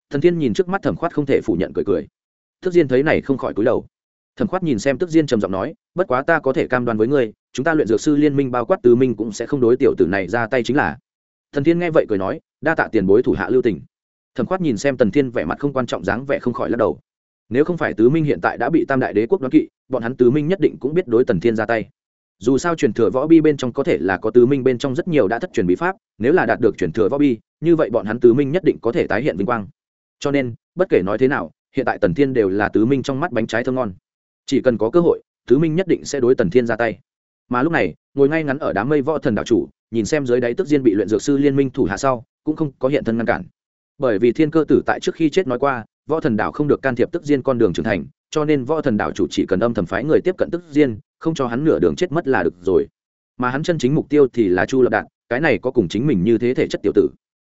Thần thiên nhìn trước mắt thẩm khoát không thể phủ nhận cười cười. Thức diên thấy này không khỏi cúi đầu. Thẩm khoát nhìn xem tức diên trầm giọng nói, bất quá ta có thể cam đoan với ngươi, chúng ta luyện dược sư liên minh bao quát tứ minh cũng sẽ không đối tiểu tử này ra tay chính là. Thần thiên nghe vậy cười nói, đa tạ tiền bối thủ hạ lưu tình. Thẩm khoát nhìn xem tần thiên vẻ mặt không quan trọng dáng vẻ không khỏi lắc đầu. Nếu không phải tứ minh hiện tại đã bị tam đại đế quốc đoán kỵ, bọn hắn tứ minh nhất định cũng biết đối tần thiên ra tay dù sao truyền thừa võ bi bên trong có thể là có tứ minh bên trong rất nhiều đã thất truyền bí pháp, nếu là đạt được truyền thừa võ bi, như vậy bọn hắn tứ minh nhất định có thể tái hiện vinh quang. Cho nên, bất kể nói thế nào, hiện tại tần thiên đều là tứ minh trong mắt bánh trái thơm ngon. Chỉ cần có cơ hội, tứ minh nhất định sẽ đối tần thiên ra tay. Mà lúc này, ngồi ngay ngắn ở đám mây võ thần đạo chủ, nhìn xem dưới đáy tức diên bị luyện dược sư liên minh thủ hạ sau, cũng không có hiện thân ngăn cản. Bởi vì thiên cơ tử tại trước khi chết nói qua, võ thần đảo không được can thiệp tức diên con đường trưởng thành cho nên võ thần đảo chủ chỉ cần âm thầm phái người tiếp cận tức diên, không cho hắn nửa đường chết mất là được rồi. Mà hắn chân chính mục tiêu thì là chu lập đạt, cái này có cùng chính mình như thế thể chất tiểu tử.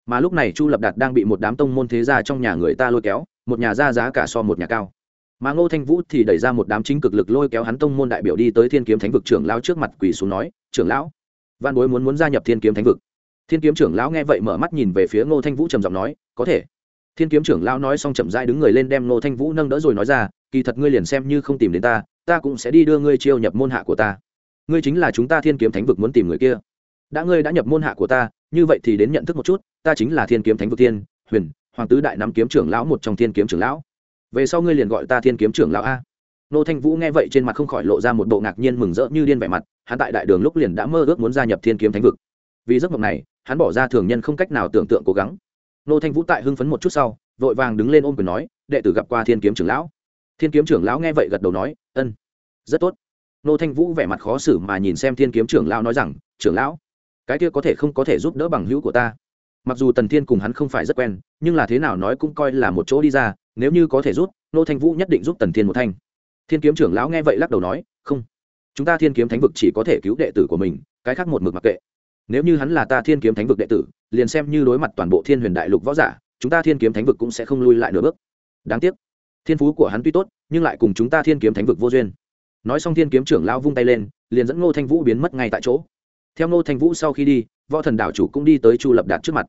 Mà lúc này chu lập đạt đang bị một đám tông môn thế gia trong nhà người ta lôi kéo, một nhà ra giá cả so một nhà cao. Mà ngô thanh vũ thì đẩy ra một đám chính cực lực lôi kéo hắn tông môn đại biểu đi tới thiên kiếm thánh vực trưởng lão trước mặt quỳ xuống nói, trưởng lão văn bối muốn muốn gia nhập thiên kiếm thánh vực. Thiên kiếm trưởng lão nghe vậy mở mắt nhìn về phía ngô thanh vũ trầm giọng nói, có thể thiên kiếm trưởng lão nói xong chậm rãi đứng người lên đem ngô thanh vũ nâng đỡ rồi nói ra, kỳ thật ngươi liền xem như không tìm đến ta ta cũng sẽ đi đưa ngươi chiêu nhập môn hạ của ta. Ngươi chính là chúng ta thiên kiếm thánh vực muốn tìm người kia. Đã ngươi đã nhập môn hạ của ta, như vậy thì đến nhận thức một chút, ta chính là thiên kiếm thánh vực tiên, huyền, hoàng tứ đại nắm kiếm trưởng lão một trong thiên kiếm trưởng lão. Về sau ngươi liền gọi ta thiên kiếm trưởng lão a. Nô thanh vũ nghe vậy trên mặt không khỏi lộ ra một bộ ngạc nhiên mừng rỡ như điên vẻ mặt, hắn tại đại đường lúc liền đã mơ ước muốn gia nhập thiên kiếm thánh vực. Vì giấc mộng này, hắn bỏ ra thường nhân không cách nào tưởng tượng cố gắng nô thanh vũ tại hưng phấn một chút sau vội vàng đứng lên ôm quyền nói đệ tử gặp qua thiên kiếm trưởng lão. Thiên kiếm trưởng lão nghe vậy gật đầu nói ân rất tốt. Nô thanh vũ vẻ mặt khó xử mà nhìn xem thiên kiếm trưởng lão nói rằng trưởng lão cái kia có thể không có thể giúp đỡ bằng hữu của ta. Mặc dù tần thiên cùng hắn không phải rất quen nhưng là thế nào nói cũng coi là một chỗ đi ra nếu như có thể giúp, nô thanh vũ nhất định giúp tần thiên một thanh. Thiên kiếm trưởng lão nghe vậy lắc đầu nói không chúng ta thiên kiếm thánh vực chỉ có thể cứu đệ tử của mình cái khác một mực mặc kệ nếu như hắn là ta thiên kiếm thánh vực đệ tử, liền xem như đối mặt toàn bộ thiên huyền đại lục võ giả, chúng ta thiên kiếm thánh vực cũng sẽ không lui lại nửa bước. Đáng tiếc, thiên phú của hắn tuy tốt, nhưng lại cùng chúng ta thiên kiếm thánh vực vô duyên. Nói xong thiên kiếm trưởng lão vung tay lên, liền dẫn ngô thanh vũ biến mất ngay tại chỗ. Theo ngô thanh vũ sau khi đi, võ thần đảo chủ cũng đi tới chu lập đạt trước mặt.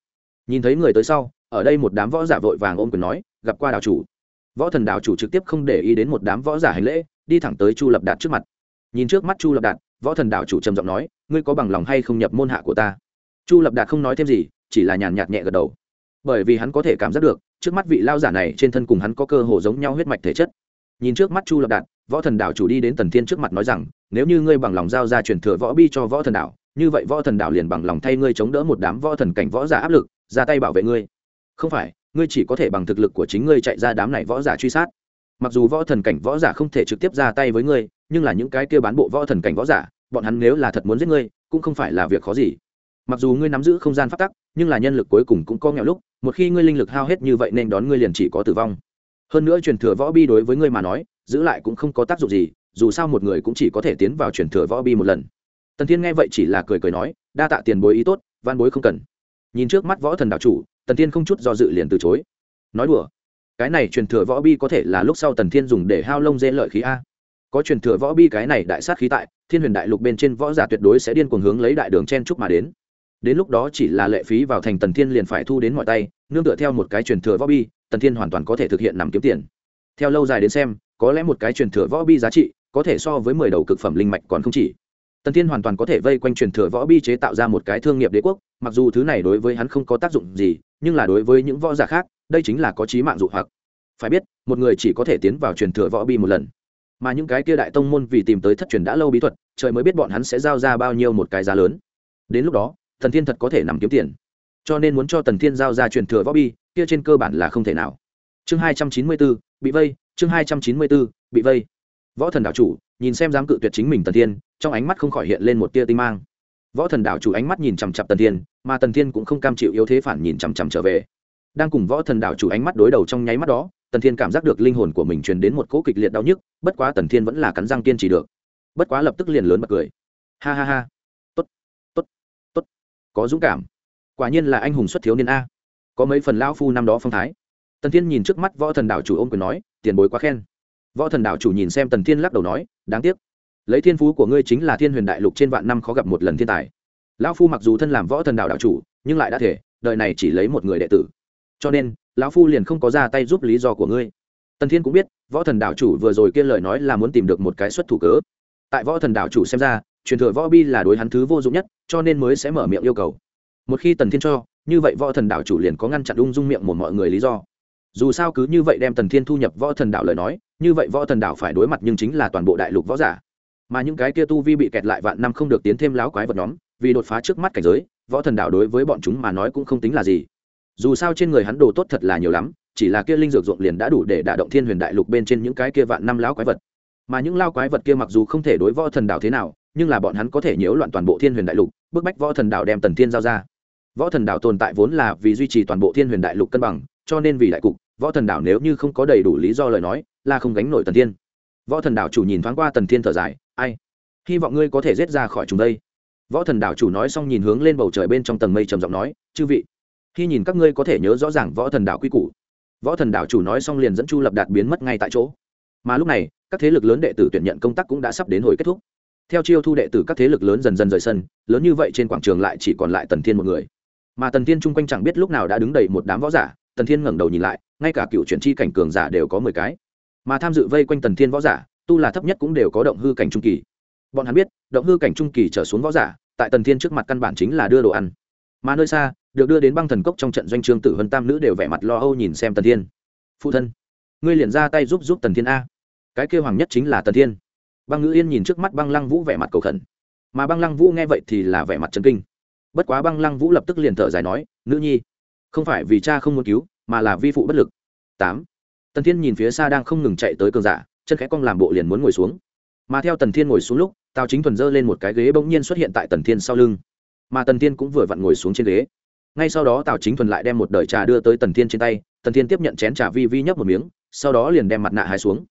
Nhìn thấy người tới sau, ở đây một đám võ giả vội vàng ôm quyền nói, gặp qua đảo chủ. Võ thần đảo chủ trực tiếp không để ý đến một đám võ giả hành lễ, đi thẳng tới chu lập đạt trước mặt. Nhìn trước mắt chu lập đạt võ thần Đạo chủ trầm giọng nói ngươi có bằng lòng hay không nhập môn hạ của ta? Chu lập đạt không nói thêm gì chỉ là nhàn nhạt nhẹ gật đầu. Bởi vì hắn có thể cảm giác được trước mắt vị lao giả này trên thân cùng hắn có cơ hồ giống nhau huyết mạch thể chất. Nhìn trước mắt chu lập đạt võ thần Đạo chủ đi đến tần thiên trước mặt nói rằng nếu như ngươi bằng lòng giao ra truyền thừa võ bi cho võ thần Đạo, như vậy võ thần Đạo liền bằng lòng thay ngươi chống đỡ một đám võ thần cảnh võ giả áp lực ra tay bảo vệ ngươi. Không phải ngươi chỉ có thể bằng thực lực của chính ngươi chạy ra đám này võ giả truy sát mặc dù võ thần cảnh võ giả không thể trực tiếp ra tay với ngươi, nhưng là những cái kia bán bộ võ thần cảnh võ giả, bọn hắn nếu là thật muốn giết ngươi, cũng không phải là việc khó gì. Mặc dù ngươi nắm giữ không gian phát tắc, nhưng là nhân lực cuối cùng cũng có nghèo lúc, một khi ngươi linh lực hao hết như vậy nên đón ngươi liền chỉ có tử vong. Hơn nữa truyền thừa võ bi đối với ngươi mà nói, giữ lại cũng không có tác dụng gì, dù sao một người cũng chỉ có thể tiến vào truyền thừa võ bi một lần. Tần thiên nghe vậy chỉ là cười cười nói, đa tạ tiền bối ý tốt van bối không cần. Nhìn trước mắt võ thần đạo chủ, tần thiên không chút do dự liền từ chối. Nói đùa cái này truyền thừa võ bi có thể là lúc sau tần thiên dùng để hao lông dê lợi khí a. Có truyền thừa võ bi cái này đại sát khí tại, thiên huyền đại lục bên trên võ giả tuyệt đối sẽ điên cuồng hướng lấy đại đường chen trúc mà đến. Đến lúc đó chỉ là lệ phí vào thành tần thiên liền phải thu đến mọi tay, nương tựa theo một cái truyền thừa võ bi, tần thiên hoàn toàn có thể thực hiện nằm kiếm tiền. Theo lâu dài đến xem, có lẽ một cái truyền thừa võ bi giá trị có thể so với mười đầu cực phẩm linh mạch còn không chỉ. Tần thiên hoàn toàn có thể vây quanh truyền thừa võ bi chế tạo ra một cái thương nghiệp đế quốc, mặc dù thứ này đối với hắn không có tác dụng gì, nhưng là đối với những võ giả khác đây chính là có trí mạng dụ hoặc. Phải biết, một người chỉ có thể tiến vào truyền thừa võ bi một lần. Mà những cái kia đại tông môn vì tìm tới thất truyền đã lâu bí thuật, trời mới biết bọn hắn sẽ giao ra bao nhiêu một cái giá lớn. Đến lúc đó, thần thiên thật có thể nằm kiếm tiền. Cho nên muốn cho tần thiên giao ra truyền thừa võ bi, kia trên cơ bản là không thể nào. Chương hai trăm chín mươi bốn bị vây, chương hai trăm chín mươi bốn bị vây. Võ thần đạo chủ, nhìn xem dám cự tuyệt chính mình tần thiên, trong ánh mắt không khỏi hiện lên một tia tinh mang. Võ thần đạo chủ ánh mắt nhìn chằm chặp tần thiên, mà tần thiên cũng không cam chịu yếu thế phản nhìn chằm chằm trở về đang cùng võ thần đảo chủ ánh mắt đối đầu trong nháy mắt đó, tần thiên cảm giác được linh hồn của mình truyền đến một cỗ kịch liệt đau nhức, bất quá tần thiên vẫn là cắn răng kiên trì được. Bất quá lập tức liền lớn bật cười. Ha ha ha. Tốt tốt tốt. Có dũng cảm. Quả nhiên là anh hùng xuất thiếu niên a. Có mấy phần lao phu năm đó phong thái. Tần thiên nhìn trước mắt võ thần đảo chủ ôm quyền nói, tiền bối quá khen. Võ thần đảo chủ nhìn xem tần thiên lắc đầu nói, đáng tiếc. Lấy thiên phú của ngươi chính là thiên huyền đại lục trên vạn năm khó gặp một lần thiên tài. Lão phu mặc dù thân làm võ thần đảo đảo chủ, nhưng lại đã thể, đời này chỉ lấy một người đệ tử cho nên, lão phu liền không có ra tay giúp lý do của ngươi. Tần thiên cũng biết, võ thần đạo chủ vừa rồi kia lời nói là muốn tìm được một cái xuất thủ cớ. Tại võ thần đảo chủ xem ra, truyền thừa võ bi là đối hắn thứ vô dụng nhất, cho nên mới sẽ mở miệng yêu cầu. Một khi tần thiên cho, như vậy võ thần đảo chủ liền có ngăn chặn ung dung miệng một mọi người lý do. Dù sao cứ như vậy đem tần thiên thu nhập võ thần đảo lời nói, như vậy võ thần đảo phải đối mặt nhưng chính là toàn bộ đại lục võ giả. Mà những cái kia tu vi bị kẹt lại vạn năm không được tiến thêm láo quái vật nhóm, vì đột phá trước mắt cảnh giới, võ thần đảo đối với bọn chúng mà nói cũng không tính là gì dù sao trên người hắn đồ tốt thật là nhiều lắm, chỉ là kia linh dược ruộng liền đã đủ để đả động thiên huyền đại lục bên trên những cái kia vạn năm lão quái vật. Mà những lao quái vật kia mặc dù không thể đối võ thần đảo thế nào, nhưng là bọn hắn có thể nhiễu loạn toàn bộ thiên huyền đại lục, bức bách võ thần đảo đem tần thiên giao ra. Võ thần đảo tồn tại vốn là vì duy trì toàn bộ thiên huyền đại lục cân bằng, cho nên vì đại cục, võ thần đảo nếu như không có đầy đủ lý do lời nói, là không gánh nổi tần thiên. Võ thần đảo chủ nhìn thoáng qua tần thiên thở dài, ai? Hy vọng ngươi có thể rết ra khỏi chúng đây. Võ thần đảo chủ nói xong nhìn hướng lên bầu trời bên trong tầng mây trầm giọng nói, chư vị khi nhìn các ngươi có thể nhớ rõ ràng võ thần đảo quy củ, võ thần đảo chủ nói xong liền dẫn chu lập đạt biến mất ngay tại chỗ. Mà lúc này, các thế lực lớn đệ tử tuyển nhận công tác cũng đã sắp đến hồi kết thúc. Theo chiêu thu đệ tử các thế lực lớn dần dần rời sân, lớn như vậy trên quảng trường lại chỉ còn lại tần thiên một người. Mà tần thiên chung quanh chẳng biết lúc nào đã đứng đầy một đám võ giả, tần thiên ngẩng đầu nhìn lại, ngay cả cựu chuyển chi cảnh cường giả đều có mười cái. Mà tham dự vây quanh tần thiên võ giả, tu là thấp nhất cũng đều có động hư cảnh trung kỳ. Bọn hắn biết, động hư cảnh trung kỳ trở xuống võ giả, tại tần thiên trước mặt căn bản chính là đưa đồ ăn. Mà nơi xa được đưa đến băng thần cốc trong trận doanh trương tử vân tam nữ đều vẻ mặt lo âu nhìn xem tần thiên. Phụ thân, ngươi liền ra tay giúp giúp tần thiên a. Cái kêu hoàng nhất chính là tần thiên. Băng ngữ yên nhìn trước mắt băng lăng vũ vẻ mặt cầu khẩn. Mà băng lăng vũ nghe vậy thì là vẻ mặt trấn kinh. Bất quá băng lăng vũ lập tức liền thở dài nói, nữ nhi, không phải vì cha không muốn cứu, mà là vi phụ bất lực. Tám. Tần thiên nhìn phía xa đang không ngừng chạy tới cường giả, chân khẽ cong làm bộ liền muốn ngồi xuống. Mà theo tần thiên ngồi xuống lúc, tào chính thuần dơ lên một cái ghế bỗng nhiên xuất hiện tại tần thiên sau lưng. Mà tần thiên cũng vừa vặn ngồi xuống trên ghế ngay sau đó tào chính thuần lại đem một đời trà đưa tới tần thiên trên tay, tần thiên tiếp nhận chén trà vi vi nhấp một miếng, sau đó liền đem mặt nạ hai xuống.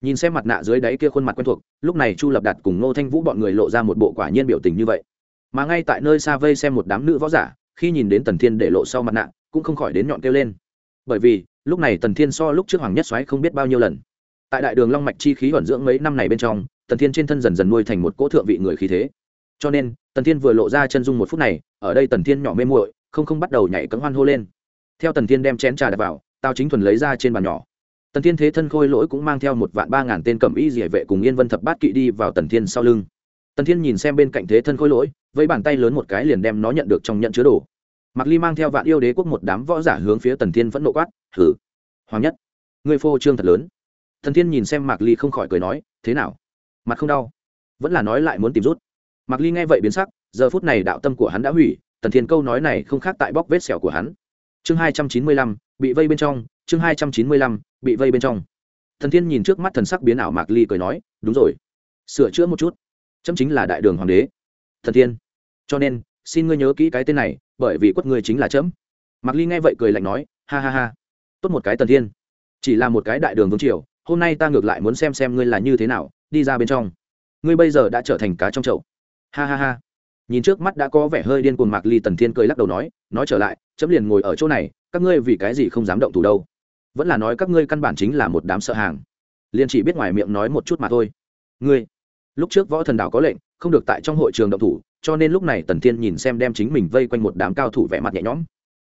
Nhìn xem mặt nạ dưới đáy kia khuôn mặt quen thuộc, lúc này chu lập đạt cùng ngô thanh vũ bọn người lộ ra một bộ quả nhiên biểu tình như vậy. Mà ngay tại nơi xa vây xem một đám nữ võ giả, khi nhìn đến tần thiên để lộ sau mặt nạ, cũng không khỏi đến nhọn kêu lên. Bởi vì, lúc này tần thiên so lúc trước hoàng nhất xoáy không biết bao nhiêu lần. Tại đại đường long mạch chi khí vận dưỡng mấy năm này bên trong, tần thiên trên thân dần dần nuôi thành một cỗ thượng vị người khí thế. Cho nên, tần thiên vừa lộ ra chân dung một phút này, ở đây tần thiên nhỏ mê muội không không bắt đầu nhảy cấm hoan hô lên. Theo tần thiên đem chén trà đặt vào tao chính thuần lấy ra trên bàn nhỏ. Tần thiên thế thân khôi lỗi cũng mang theo một vạn ba ngàn tên cẩm y dỉa vệ cùng yên vân thập bát kỵ đi vào tần thiên sau lưng. Tần thiên nhìn xem bên cạnh thế thân khôi lỗi với bàn tay lớn một cái liền đem nó nhận được trong nhận chứa đồ. Mặc ly mang theo vạn yêu đế quốc một đám võ giả hướng phía tần thiên vẫn nộ quát thử hoàng nhất người phô trương thật lớn. Thần thiên nhìn xem mạc ly không khỏi cười nói, thế nào? Mặt không đau? Vẫn là nói lại muốn tìm rút. Mạc ly nghe vậy biến sắc, giờ phút này đạo tâm của hắn đã hủy tần thiên câu nói này không khác tại bóc vết sẹo của hắn. Chương hai trăm chín mươi lăm, bị vây bên trong, chương hai trăm chín mươi lăm, bị vây bên trong. Thần thiên nhìn trước mắt thần sắc biến ảo mạc ly cười nói, đúng rồi, sửa chữa một chút. Chấm chính là đại đường hoàng đế. Thần thiên, cho nên, xin ngươi nhớ kỹ cái tên này, bởi vì quất ngươi chính là chấm. Mạc ly nghe vậy cười lạnh nói, ha ha ha. Tốt một cái tần thiên. Chỉ là một cái đại đường vương triều, hôm nay ta ngược lại muốn xem xem ngươi là như thế nào, đi ra bên trong. Ngươi bây giờ đã trở thành cá trong chậu. Ha ha ha nhìn trước mắt đã có vẻ hơi điên cuồng mạc ly tần thiên cười lắc đầu nói nói trở lại, chấm liền ngồi ở chỗ này, các ngươi vì cái gì không dám động thủ đâu? Vẫn là nói các ngươi căn bản chính là một đám sợ hàng. Liền chỉ biết ngoài miệng nói một chút mà thôi. Ngươi, lúc trước võ thần đạo có lệnh, không được tại trong hội trường động thủ, cho nên lúc này tần thiên nhìn xem đem chính mình vây quanh một đám cao thủ vẻ mặt nhẹ nhõm.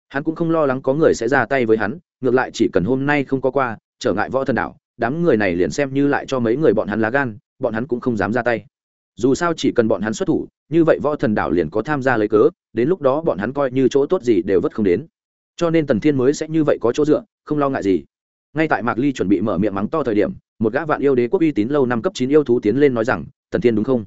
Hắn cũng không lo lắng có người sẽ ra tay với hắn, ngược lại chỉ cần hôm nay không có qua, trở ngại võ thần đạo đám người này liền xem như lại cho mấy người bọn hắn lá gan, bọn hắn cũng không dám ra tay dù sao chỉ cần bọn hắn xuất thủ, như vậy võ thần đảo liền có tham gia lấy cớ, đến lúc đó bọn hắn coi như chỗ tốt gì đều vất không đến. Cho nên tần thiên mới sẽ như vậy có chỗ dựa, không lo ngại gì. Ngay tại mạc ly chuẩn bị mở miệng mắng to thời điểm, một gã vạn yêu đế quốc uy tín lâu năm cấp chín yêu thú tiến lên nói rằng, tần thiên đúng không?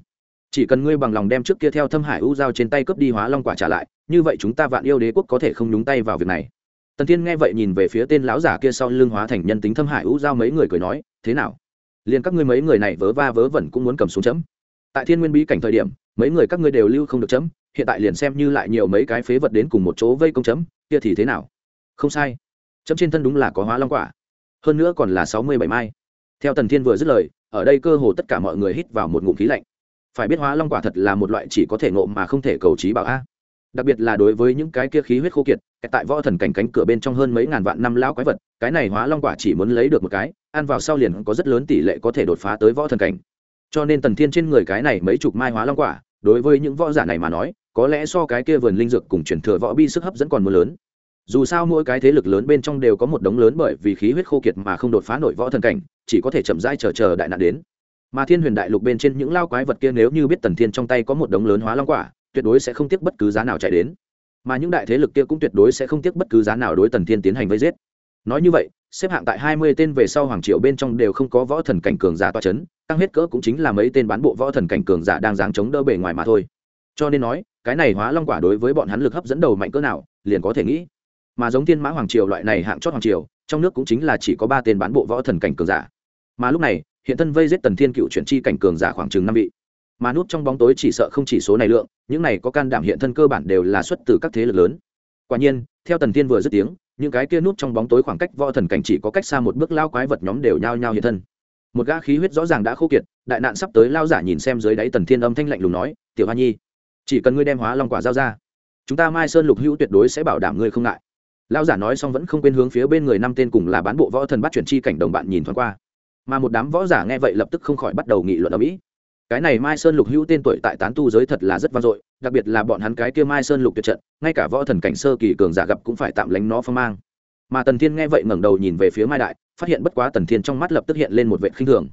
Chỉ cần ngươi bằng lòng đem trước kia theo thâm hải u giao trên tay cướp đi hóa long quả trả lại, như vậy chúng ta vạn yêu đế quốc có thể không nhúng tay vào việc này. Tần thiên nghe vậy nhìn về phía tên lão giả kia sau lưng hóa thành nhân tính thâm hải u giao mấy người cười nói, thế nào? Liền các ngươi mấy người này vớ va vớ vẩn cũng muốn cầm xuống chấm tại thiên nguyên bí cảnh thời điểm, mấy người các ngươi đều lưu không được chấm, hiện tại liền xem như lại nhiều mấy cái phế vật đến cùng một chỗ vây công chấm, kia thì thế nào? Không sai. Chấm trên thân đúng là có hóa long quả. Hơn nữa còn là sáu mươi bảy mai. Theo tần thiên vừa dứt lời, ở đây cơ hồ tất cả mọi người hít vào một ngụm khí lạnh. Phải biết hóa long quả thật là một loại chỉ có thể ngộ mà không thể cầu trí bảo a. Đặc biệt là đối với những cái kia khí huyết khô kiệt tại võ thần cảnh cánh cửa bên trong hơn mấy ngàn vạn năm lão quái vật, cái này hóa long quả chỉ muốn lấy được một cái, ăn vào sau liền có rất lớn tỷ lệ có thể đột phá tới võ thần cảnh cho nên tần thiên trên người cái này mấy chục mai hóa long quả, đối với những võ giả này mà nói, có lẽ so cái kia vườn linh dược cùng truyền thừa võ bi sức hấp dẫn còn mưa lớn. Dù sao mỗi cái thế lực lớn bên trong đều có một đống lớn bởi vì khí huyết khô kiệt mà không đột phá nổi võ thần cảnh, chỉ có thể chậm rãi chờ chờ đại nạn đến. Mà thiên huyền đại lục bên trên những lao quái vật kia nếu như biết tần thiên trong tay có một đống lớn hóa long quả, tuyệt đối sẽ không tiếc bất cứ giá nào chạy đến. Mà những đại thế lực kia cũng tuyệt đối sẽ không tiếc bất cứ giá nào đối tần thiên tiến hành vây giết. Nói như vậy xếp hạng tại hai mươi tên về sau hoàng triều bên trong đều không có võ thần cảnh cường giả toa chấn, tăng hết cỡ cũng chính là mấy tên bán bộ võ thần cảnh cường giả đang giáng chống đỡ bề ngoài mà thôi. Cho nên nói, cái này hóa long quả đối với bọn hắn lực hấp dẫn đầu mạnh cỡ nào, liền có thể nghĩ. Mà giống thiên mã hoàng triều loại này hạng chót hoàng triều, trong nước cũng chính là chỉ có ba tên bán bộ võ thần cảnh cường giả. Mà lúc này, hiện thân vây giết tần thiên cựu chuyển chi cảnh cường giả khoảng chừng năm vị. Mà nút trong bóng tối chỉ sợ không chỉ số này lượng, những này có can đảm hiện thân cơ bản đều là xuất từ các thế lực lớn quả nhiên, theo tần thiên vừa dứt tiếng, những cái kia nút trong bóng tối khoảng cách võ thần cảnh chỉ có cách xa một bước lao quái vật nhóm đều nhao nhao hiện thân. Một gã khí huyết rõ ràng đã khô kiệt, đại nạn sắp tới lao giả nhìn xem dưới đáy tần thiên âm thanh lạnh lùng nói, tiểu hoa nhi, chỉ cần ngươi đem hóa long quả giao ra, chúng ta mai sơn lục hữu tuyệt đối sẽ bảo đảm ngươi không ngại. Lao giả nói xong vẫn không quên hướng phía bên người năm tên cùng là bán bộ võ thần bắt chuyển chi cảnh đồng bạn nhìn thoáng qua. Mà một đám võ giả nghe vậy lập tức không khỏi bắt đầu nghị luận ở mỹ cái này mai sơn lục hữu tên tuổi tại tán tu giới thật là rất vang dội, đặc biệt là bọn hắn cái kia mai sơn lục tuyệt trận, ngay cả võ thần cảnh sơ kỳ cường giả gặp cũng phải tạm lánh nó phong mang. Mà tần thiên nghe vậy ngẩng đầu nhìn về phía mai đại, phát hiện bất quá tần thiên trong mắt lập tức hiện lên một vệ khinh thường.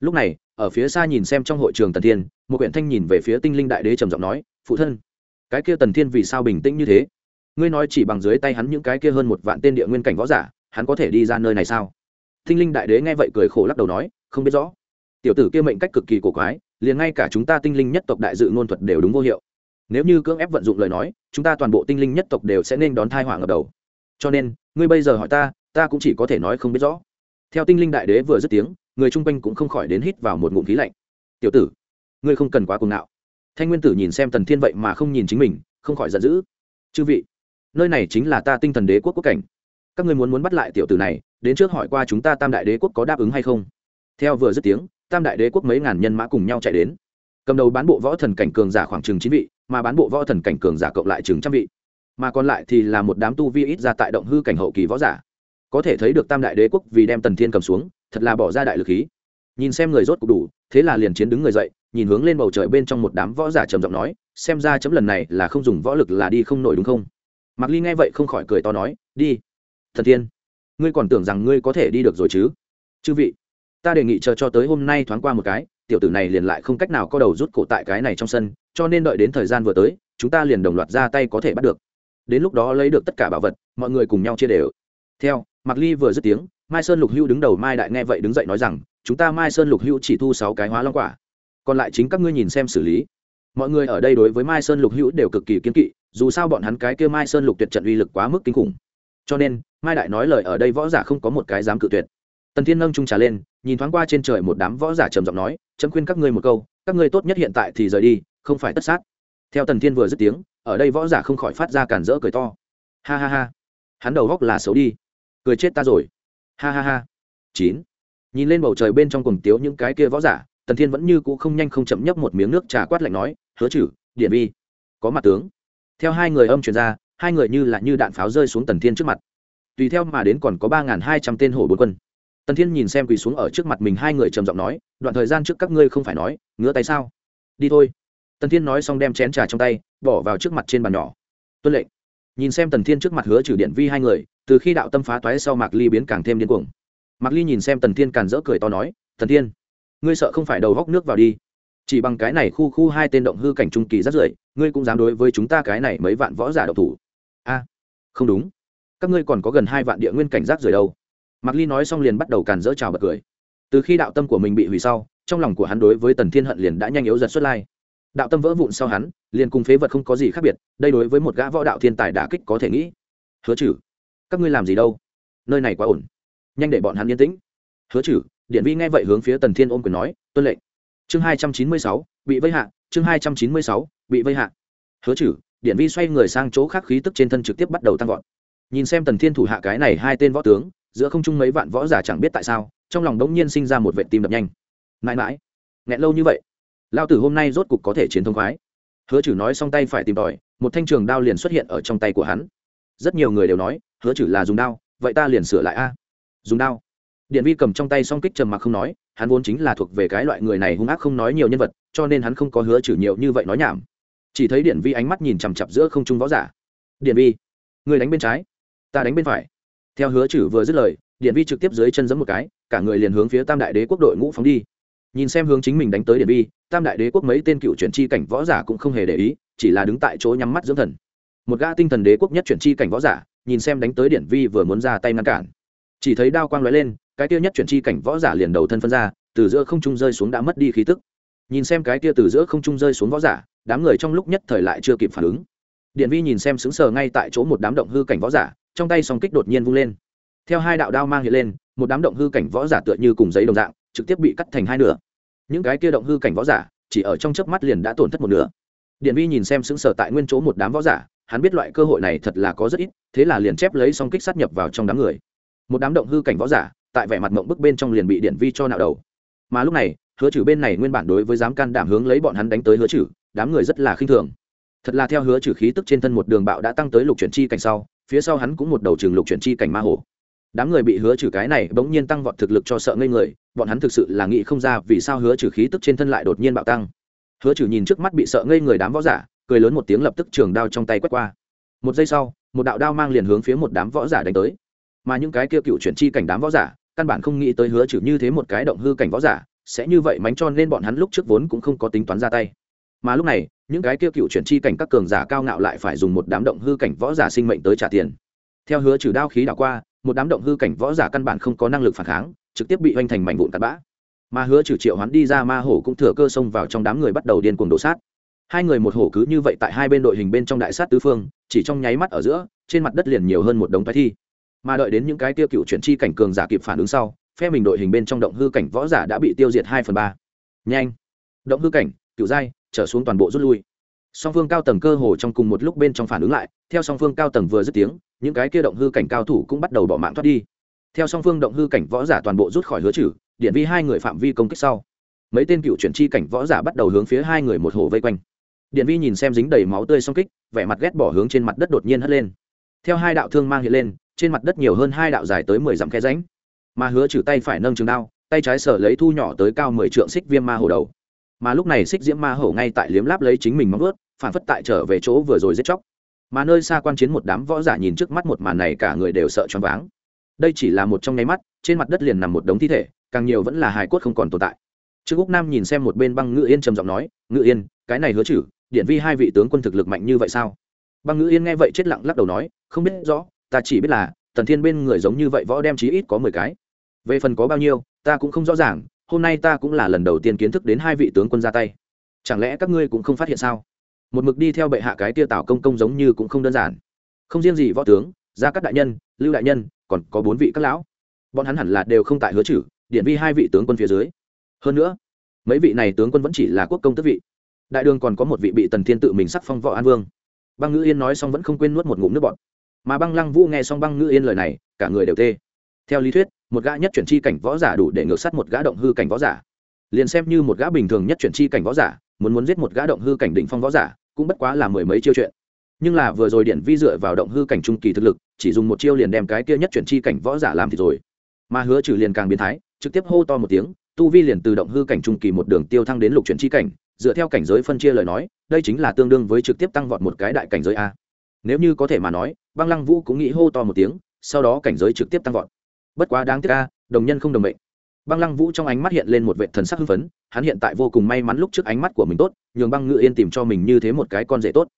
Lúc này, ở phía xa nhìn xem trong hội trường tần thiên, một quyển thanh nhìn về phía tinh linh đại đế trầm giọng nói, phụ thân, cái kia tần thiên vì sao bình tĩnh như thế? Ngươi nói chỉ bằng dưới tay hắn những cái kia hơn một vạn tên địa nguyên cảnh võ giả, hắn có thể đi ra nơi này sao? Tinh linh đại đế nghe vậy cười khổ lắc đầu nói, không biết rõ. Tiểu tử kia mệnh cách cực kỳ cổ quái liền ngay cả chúng ta tinh linh nhất tộc đại dự ngôn thuật đều đúng vô hiệu. Nếu như cưỡng ép vận dụng lời nói, chúng ta toàn bộ tinh linh nhất tộc đều sẽ nên đón thai hỏa ngập đầu. Cho nên, ngươi bây giờ hỏi ta ta cũng chỉ có thể nói không biết rõ. Theo tinh linh đại đế vừa dứt tiếng, người chung quanh cũng không khỏi đến hít vào một ngụm khí lạnh. Tiểu tử, ngươi không cần quá cuồng ngạo. Thanh nguyên tử nhìn xem tần thiên vậy mà không nhìn chính mình, không khỏi giận dữ. Chư vị, nơi này chính là ta tinh thần đế quốc quốc cảnh. Các ngươi muốn muốn bắt lại tiểu tử này, đến trước hỏi qua chúng ta tam đại đế quốc có đáp ứng hay không? Theo vừa dứt tiếng tam đại đế quốc mấy ngàn nhân mã cùng nhau chạy đến. Cầm đầu bán bộ võ thần cảnh cường giả khoảng chừng chín vị, mà bán bộ võ thần cảnh cường giả cộng lại chừng trăm vị. Mà còn lại thì là một đám tu vi ít ra tại động hư cảnh hậu kỳ võ giả. Có thể thấy được tam đại đế quốc vì đem tần thiên cầm xuống, thật là bỏ ra đại lực khí. Nhìn xem người rốt cục đủ, thế là liền chiến đứng người dậy, nhìn hướng lên bầu trời bên trong một đám võ giả trầm giọng nói, xem ra chấm lần này là không dùng võ lực là đi không nổi đúng không? Mạc ly nghe vậy không khỏi cười to nói, đi thần thiên, ngươi còn tưởng rằng ngươi có thể đi được rồi chứ? Chư vị ta đề nghị chờ cho tới hôm nay thoáng qua một cái, tiểu tử này liền lại không cách nào có đầu rút cổ tại cái này trong sân, cho nên đợi đến thời gian vừa tới, chúng ta liền đồng loạt ra tay có thể bắt được. Đến lúc đó lấy được tất cả bảo vật, mọi người cùng nhau chia đều. Theo, mạc ly vừa dứt tiếng, mai sơn lục hưu đứng đầu mai đại nghe vậy đứng dậy nói rằng, chúng ta mai sơn lục hưu chỉ thu sáu cái hóa long quả. Còn lại chính các ngươi nhìn xem xử lý. Mọi người ở đây đối với mai sơn lục hữu đều cực kỳ kiên kỵ, dù sao bọn hắn cái kia mai sơn lục tuyệt trận uy lực quá mức kinh khủng. Cho nên, mai đại nói lời ở đây võ giả không có một cái dám cự tuyệt tần thiên nâng trung trà lên, nhìn thoáng qua trên trời một đám võ giả trầm giọng nói, chấm khuyên các ngươi một câu, các ngươi tốt nhất hiện tại thì rời đi, không phải tất sát. Theo tần thiên vừa dứt tiếng, ở đây võ giả không khỏi phát ra cản rỡ cười to. Ha ha ha, hắn đầu góc là xấu đi, cười chết ta rồi. Ha ha ha. Chín. Nhìn lên bầu trời bên trong cùng tiếu những cái kia võ giả, tần thiên vẫn như cũ không nhanh không chậm nhấp một miếng nước trà quát lạnh nói, hứa chử điện vi, có mặt tướng. Theo hai người âm truyền ra, hai người như là như đạn pháo rơi xuống tần thiên trước mặt. Tùy theo mà đến còn có ba hai trăm tên hổ bốn quân tần thiên nhìn xem quỳ xuống ở trước mặt mình hai người trầm giọng nói, đoạn thời gian trước các ngươi không phải nói, ngứa tay sao? Đi thôi. Tần thiên nói xong đem chén trà trong tay, bỏ vào trước mặt trên bàn nhỏ. Tuân lệnh. Nhìn xem tần thiên trước mặt hứa trừ điện vi hai người, từ khi đạo tâm phá toái sau mạc ly biến càng thêm điên cuồng. Mạc ly nhìn xem tần thiên càn rỡ cười to nói, tần thiên, ngươi sợ không phải đầu góc nước vào đi. Chỉ bằng cái này khu khu hai tên động hư cảnh trung kỳ rất rưởi, ngươi cũng dám đối với chúng ta cái này mấy vạn võ giả độc thủ. A, không đúng. Các ngươi còn có gần hai vạn địa nguyên cảnh giác rời đâu mạc ly nói xong liền bắt đầu càn dỡ trào bật cười. Từ khi đạo tâm của mình bị hủy sau, trong lòng của hắn đối với tần thiên hận liền đã nhanh yếu dần xuất lai. Đạo tâm vỡ vụn sau hắn, liền cùng phế vật không có gì khác biệt, đây đối với một gã võ đạo thiên tài đả kích có thể nghĩ. Hứa chử các ngươi làm gì đâu? Nơi này quá ổn. Nhanh để bọn hắn yên tĩnh. Hứa chử điện vi nghe vậy hướng phía tần thiên ôm quyền nói, tuân lệnh. Chương hai trăm chín mươi sáu, bị vây hạ, chương hai trăm chín mươi sáu, bị vây hạ. Hứa chử điện vi xoay người sang chỗ khác khí tức trên thân trực tiếp bắt đầu tăng vọt. Nhìn xem tần thiên thủ hạ cái này hai tên võ tướng giữa không trung mấy vạn võ giả chẳng biết tại sao, trong lòng đống nhiên sinh ra một vệ tim đập nhanh. Mãi mãi, nghẹn lâu như vậy lao tử hôm nay rốt cục có thể chiến thông khoái. Hứa chử nói xong tay phải tìm tòi, một thanh trường đao liền xuất hiện ở trong tay của hắn. Rất nhiều người đều nói, hứa chử là dùng đao, vậy ta liền sửa lại a. Dùng đao? Điện vi cầm trong tay song kích trầm mặc không nói, hắn vốn chính là thuộc về cái loại người này hung ác không nói nhiều nhân vật, cho nên hắn không có hứa chử nhiều như vậy nói nhảm. Chỉ thấy điện vi ánh mắt nhìn chằm chặp giữa không trung võ giả. Điện vi, người đánh bên trái, ta đánh bên phải theo hứa chử vừa dứt lời điện vi trực tiếp dưới chân giẫm một cái, cả người liền hướng phía tam đại đế quốc đội ngũ phóng đi. Nhìn xem hướng chính mình đánh tới điện vi, tam đại đế quốc mấy tên cựu chuyển chi cảnh võ giả cũng không hề để ý, chỉ là đứng tại chỗ nhắm mắt dưỡng thần. Một gã tinh thần đế quốc nhất chuyển chi cảnh võ giả, nhìn xem đánh tới điện vi vừa muốn ra tay ngăn cản. Chỉ thấy đao quang lóe lên, cái kia nhất chuyển chi cảnh võ giả liền đầu thân phân ra, từ giữa không trung rơi xuống đã mất đi khí tức. Nhìn xem cái kia từ giữa không trung rơi xuống võ giả, đám người trong lúc nhất thời lại chưa kịp phản ứng. Điện vi nhìn xem xứng sờ ngay tại chỗ một đám động hư cảnh võ giả trong tay song kích đột nhiên vung lên. Theo hai đạo đao mang hiện lên, một đám động hư cảnh võ giả tựa như cùng giấy đồng dạng, trực tiếp bị cắt thành hai nửa. Những cái kia động hư cảnh võ giả, chỉ ở trong chớp mắt liền đã tổn thất một nửa. Điện vi nhìn xem xứng sờ tại nguyên chỗ một đám võ giả, hắn biết loại cơ hội này thật là có rất ít, thế là liền chép lấy song kích sát nhập vào trong đám người. Một đám động hư cảnh võ giả, tại vẻ mặt mộng bức bên trong liền bị điện vi cho nạo đầu. Mà lúc này, hứa trừ bên này nguyên bản đối với dám can đảm hướng lấy bọn hắn đánh tới hứa trừ, đám người rất là khinh thường. Thật là theo hứa trừ khí tức trên thân một đường bạo đã tăng tới lục chuyển chi cảnh sau phía sau hắn cũng một đầu trường lục chuyển chi cảnh ma hổ. Đám người bị hứa trừ cái này bỗng nhiên tăng vọt thực lực cho sợ ngây người, bọn hắn thực sự là nghĩ không ra vì sao hứa trừ khí tức trên thân lại đột nhiên bạo tăng. Hứa trừ nhìn trước mắt bị sợ ngây người đám võ giả, cười lớn một tiếng lập tức trường đao trong tay quét qua. Một giây sau, một đạo đao mang liền hướng phía một đám võ giả đánh tới. Mà những cái kia cựu chuyển chi cảnh đám võ giả, căn bản không nghĩ tới hứa trừ như thế một cái động hư cảnh võ giả, sẽ như vậy mánh cho nên bọn hắn lúc trước vốn cũng không có tính toán ra tay mà lúc này, những cái kia cựu chuyển chi cảnh các cường giả cao ngạo lại phải dùng một đám động hư cảnh võ giả sinh mệnh tới trả tiền. Theo hứa trừ đao khí đảo qua, một đám động hư cảnh võ giả căn bản không có năng lực phản kháng, trực tiếp bị hoành thành mảnh vụn cắt bã. Mà hứa trừ triệu hắn đi ra ma hổ cũng thừa cơ xông vào trong đám người bắt đầu điên cuồng đổ sát. Hai người một hổ cứ như vậy tại hai bên đội hình bên trong đại sát tứ phương, chỉ trong nháy mắt ở giữa, trên mặt đất liền nhiều hơn một đống thoái thi. Mà đợi đến những cái tiêu cựu chuyển chi cảnh cường giả kịp phản ứng sau, phe mình đội hình bên trong động hư cảnh võ giả đã bị tiêu diệt hai phần ba. Nhanh! Động hư cảnh cựu giai trở xuống toàn bộ rút lui. Song phương cao tầng cơ hồ trong cùng một lúc bên trong phản ứng lại, theo song phương cao tầng vừa dứt tiếng, những cái kia động hư cảnh cao thủ cũng bắt đầu bỏ mạng thoát đi. Theo song phương động hư cảnh võ giả toàn bộ rút khỏi hứa trừ, điện vi hai người phạm vi công kích sau. Mấy tên cựu chuyển chi cảnh võ giả bắt đầu hướng phía hai người một hồ vây quanh. Điện vi nhìn xem dính đầy máu tươi song kích, vẻ mặt ghét bỏ hướng trên mặt đất đột nhiên hất lên. Theo hai đạo thương mang hiện lên, trên mặt đất nhiều hơn hai đạo dài tới mười dặm khe ránh mà hứa trừ tay phải nâng trường đao, tay trái sở lấy thu nhỏ tới cao mười trượng xích viêm ma hổ đầu mà lúc này xích diễm ma hổ ngay tại liếm láp lấy chính mình móng ướt phản phất tại trở về chỗ vừa rồi giết chóc. Mà nơi xa quan chiến một đám võ giả nhìn trước mắt một màn này cả người đều sợ choáng váng. Đây chỉ là một trong nháy mắt, trên mặt đất liền nằm một đống thi thể, càng nhiều vẫn là hài cốt không còn tồn tại. Trương úc nam nhìn xem một bên băng ngự yên trầm giọng nói, ngự yên, cái này hứa chử điện vi hai vị tướng quân thực lực mạnh như vậy sao? Băng ngự yên nghe vậy chết lặng lắc đầu nói, không biết rõ, ta chỉ biết là, tần thiên bên người giống như vậy võ đem chí ít có mười cái. Về phần có bao nhiêu, ta cũng không rõ ràng hôm nay ta cũng là lần đầu tiên kiến thức đến hai vị tướng quân ra tay. Chẳng lẽ các ngươi cũng không phát hiện sao? Một mực đi theo bệ hạ cái tia tảo công công giống như cũng không đơn giản. Không riêng gì võ tướng, gia các đại nhân, lưu đại nhân, còn có bốn vị các lão. Bọn hắn hẳn là đều không tại hứa chử Điển vi hai vị tướng quân phía dưới. Hơn nữa, mấy vị này tướng quân vẫn chỉ là quốc công tước vị. Đại đường còn có một vị bị tần thiên tự mình sắc phong võ an vương. Băng ngữ yên nói xong vẫn không quên nuốt một ngụm nước bọt. Mà băng lăng vũ nghe xong băng ngữ yên lời này, cả người đều tê. Theo lý thuyết một gã nhất chuyển chi cảnh võ giả đủ để ngược sát một gã động hư cảnh võ giả. Liền xem như một gã bình thường nhất chuyển chi cảnh võ giả, muốn muốn giết một gã động hư cảnh đỉnh phong võ giả, cũng bất quá là mười mấy chiêu chuyện. Nhưng là vừa rồi điện vi dựa vào động hư cảnh trung kỳ thực lực, chỉ dùng một chiêu liền đem cái kia nhất chuyển chi cảnh võ giả làm thì rồi. Mà hứa trừ liền càng biến thái, trực tiếp hô to một tiếng, tu vi liền từ động hư cảnh trung kỳ một đường tiêu thăng đến lục chuyển chi cảnh, dựa theo cảnh giới phân chia lời nói, đây chính là tương đương với trực tiếp tăng vọt một cái đại cảnh giới a. Nếu như có thể mà nói, băng lăng vũ cũng nghĩ hô to một tiếng, sau đó cảnh giới trực tiếp tăng vọt bất quá đáng tiếc ca đồng nhân không đồng mệnh băng lăng vũ trong ánh mắt hiện lên một vệ thần sắc hưng phấn, hắn hiện tại vô cùng may mắn lúc trước ánh mắt của mình tốt, nhường băng ngự yên tìm cho mình như thế một cái con rể tốt.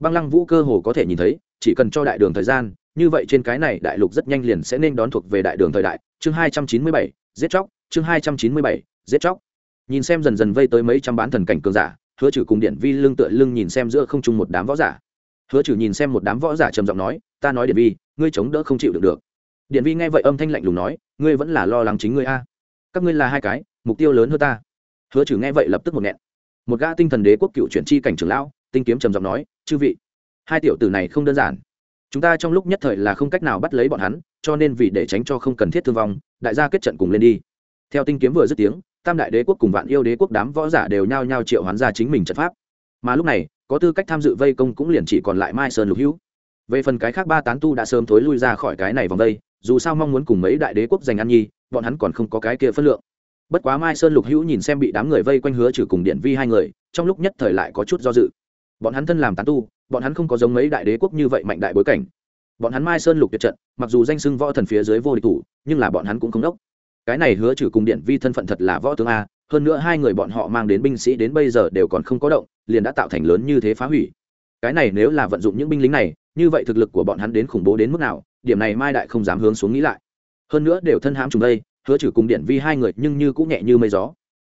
Băng lăng vũ cơ hồ có thể nhìn thấy, chỉ cần cho đại đường thời gian, như vậy trên cái này đại lục rất nhanh liền sẽ nên đón thuộc về đại đường thời đại. Chương hai trăm chín mươi bảy, giết chóc. Chương hai trăm chín mươi bảy, giết chóc. Nhìn xem dần dần vây tới mấy trăm bán thần cảnh cường giả, hứa trừ cùng điện vi lưng tựa lưng nhìn xem giữa không trung một đám võ giả. Hứa trừ nhìn xem một đám võ giả trầm giọng nói, ta nói điện vi, ngươi chống đỡ không chịu được được điện vi nghe vậy âm thanh lạnh lùng nói, ngươi vẫn là lo lắng chính ngươi a. Các ngươi là hai cái, mục tiêu lớn hơn ta. Hứa trừ nghe vậy lập tức một nghẹn. Một gã tinh thần đế quốc cựu chuyển chi cảnh trưởng lão, tinh kiếm trầm giọng nói, chư vị, hai tiểu tử này không đơn giản. Chúng ta trong lúc nhất thời là không cách nào bắt lấy bọn hắn, cho nên vì để tránh cho không cần thiết thương vong, đại gia kết trận cùng lên đi. Theo tinh kiếm vừa dứt tiếng, tam đại đế quốc cùng vạn yêu đế quốc đám võ giả đều nhao nhao triệu hoán ra chính mình trận pháp. Mà lúc này, có tư cách tham dự vây công cũng liền chỉ còn lại mai sơn lục hữu. Về phần cái khác ba tán tu đã sớm thối lui ra khỏi cái này vòng đây dù sao mong muốn cùng mấy đại đế quốc giành ăn nhi, bọn hắn còn không có cái kia phân lượng. Bất quá mai sơn lục hữu nhìn xem bị đám người vây quanh hứa trừ cùng điện vi hai người, trong lúc nhất thời lại có chút do dự. Bọn hắn thân làm tán tu, bọn hắn không có giống mấy đại đế quốc như vậy mạnh đại bối cảnh. Bọn hắn mai sơn lục tuyệt trận, mặc dù danh xưng võ thần phía dưới vô địch thủ, nhưng là bọn hắn cũng không đốc. Cái này hứa trừ cùng điện vi thân phận thật là võ tướng a, hơn nữa hai người bọn họ mang đến binh sĩ đến bây giờ đều còn không có động, liền đã tạo thành lớn như thế phá hủy. Cái này nếu là vận dụng những binh lính này như vậy thực lực của bọn hắn đến khủng bố đến mức nào, điểm này mai đại không dám hướng xuống nghĩ lại. Hơn nữa đều thân hãm trùng đây, hứa trừ cùng điện vi hai người nhưng như cũng nhẹ như mây gió.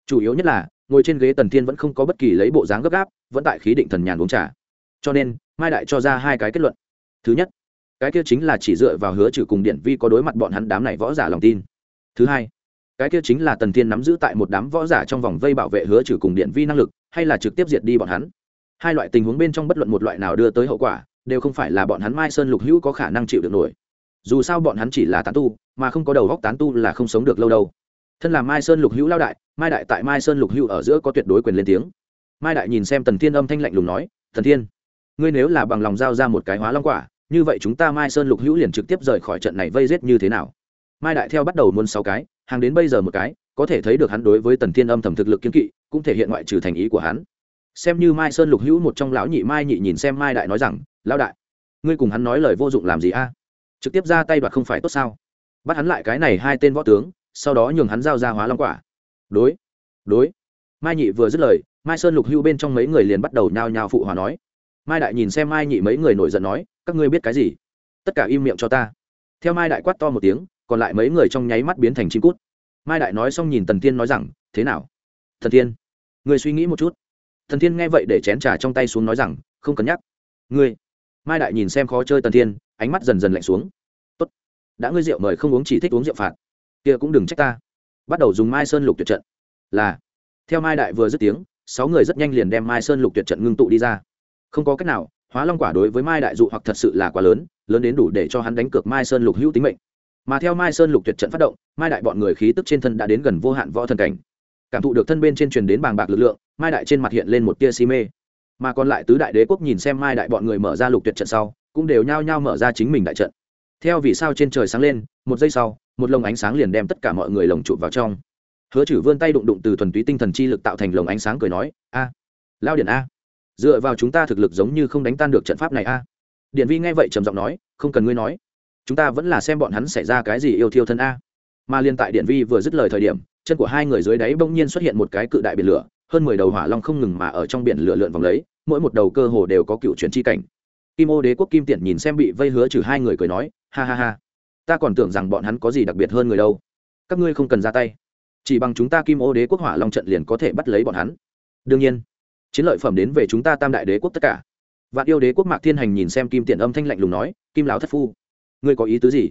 Chủ yếu nhất là, ngồi trên ghế tần thiên vẫn không có bất kỳ lấy bộ dáng gấp gáp, vẫn tại khí định thần nhàn uống trà. Cho nên, mai đại cho ra hai cái kết luận. Thứ nhất, cái kia chính là chỉ dựa vào hứa trừ cùng điện vi có đối mặt bọn hắn đám này võ giả lòng tin. Thứ hai, cái kia chính là tần thiên nắm giữ tại một đám võ giả trong vòng vây bảo vệ hứa trừ cùng điện vi năng lực, hay là trực tiếp diệt đi bọn hắn. Hai loại tình huống bên trong bất luận một loại nào đưa tới hậu quả đều không phải là bọn hắn mai sơn lục hữu có khả năng chịu được nổi. Dù sao bọn hắn chỉ là tán tu, mà không có đầu góc tán tu là không sống được lâu đâu. Thân là mai sơn lục hữu lao đại, mai đại tại mai sơn lục hữu ở giữa có tuyệt đối quyền lên tiếng. Mai đại nhìn xem tần thiên âm thanh lạnh lùng nói thần thiên, ngươi nếu là bằng lòng giao ra một cái hóa long quả, như vậy chúng ta mai sơn lục hữu liền trực tiếp rời khỏi trận này vây giết như thế nào? Mai đại theo bắt đầu muốn sáu cái, hàng đến bây giờ một cái, có thể thấy được hắn đối với tần thiên âm thầm thực lực kiên kỵ, cũng thể hiện ngoại trừ thành ý của hắn. Xem như mai sơn lục hữu một trong lão nhị mai nhị nhìn xem mai đại nói rằng lão đại, ngươi cùng hắn nói lời vô dụng làm gì a? Trực tiếp ra tay đoạt không phải tốt sao? Bắt hắn lại cái này hai tên võ tướng, sau đó nhường hắn giao ra hóa long quả. Đối đối. Mai nhị vừa dứt lời, mai sơn lục hưu bên trong mấy người liền bắt đầu nhao nhao phụ hòa nói. Mai đại nhìn xem mai nhị mấy người nổi giận nói, các ngươi biết cái gì? Tất cả im miệng cho ta. Theo mai đại quát to một tiếng, còn lại mấy người trong nháy mắt biến thành chim cút. Mai đại nói xong nhìn tần tiên nói rằng, thế nào? Thần tiên người suy nghĩ một chút. Thần tiên nghe vậy để chén trà trong tay xuống nói rằng, không cần nhắc. Ngươi mai đại nhìn xem khó chơi tần thiên, ánh mắt dần dần lạnh xuống. Tốt đã ngươi rượu mời không uống chỉ thích uống rượu phạt kia cũng đừng trách ta. Bắt đầu dùng mai sơn lục tuyệt trận. Là theo mai đại vừa dứt tiếng sáu người rất nhanh liền đem mai sơn lục tuyệt trận ngưng tụ đi ra. Không có cách nào hóa long quả đối với mai đại dụ hoặc thật sự là quá lớn lớn đến đủ để cho hắn đánh cược mai sơn lục hữu tính mệnh. Mà theo mai sơn lục tuyệt trận phát động mai đại bọn người khí tức trên thân đã đến gần vô hạn võ thần cảnh. Cảm thụ được thân bên trên truyền đến bàng bạc lực lượng mai đại trên mặt hiện lên một tia si mê mà còn lại tứ đại đế quốc nhìn xem mai đại bọn người mở ra lục tuyệt trận sau, cũng đều nhao nhao mở ra chính mình đại trận. Theo vì sao trên trời sáng lên, một giây sau, một lồng ánh sáng liền đem tất cả mọi người lồng chụp vào trong. Hứa chử vươn tay đụng đụng từ thuần túy tinh thần chi lực tạo thành lồng ánh sáng cười nói, a, lao điện a, dựa vào chúng ta thực lực giống như không đánh tan được trận pháp này a. Điện vi nghe vậy trầm giọng nói, không cần ngươi nói, chúng ta vẫn là xem bọn hắn xảy ra cái gì yêu thiêu thân a. Mà liên tại điện vi vừa dứt lời thời điểm, chân của hai người dưới đáy bỗng nhiên xuất hiện một cái cự đại biển lửa hơn mười đầu hỏa long không ngừng mà ở trong biển lửa lượn vòng lấy, mỗi một đầu cơ hồ đều có cựu chuyển chi cảnh. Kim ô đế quốc kim tiện nhìn xem bị vây hứa trừ hai người cười nói, ha ha ha, ta còn tưởng rằng bọn hắn có gì đặc biệt hơn người đâu. Các ngươi không cần ra tay. Chỉ bằng chúng ta kim ô đế quốc hỏa long trận liền có thể bắt lấy bọn hắn. Đương nhiên, chiến lợi phẩm đến về chúng ta tam đại đế quốc tất cả. Vạn yêu đế quốc mạc thiên hành nhìn xem kim tiện âm thanh lạnh lùng nói, kim lão thất phu, ngươi có ý tứ gì?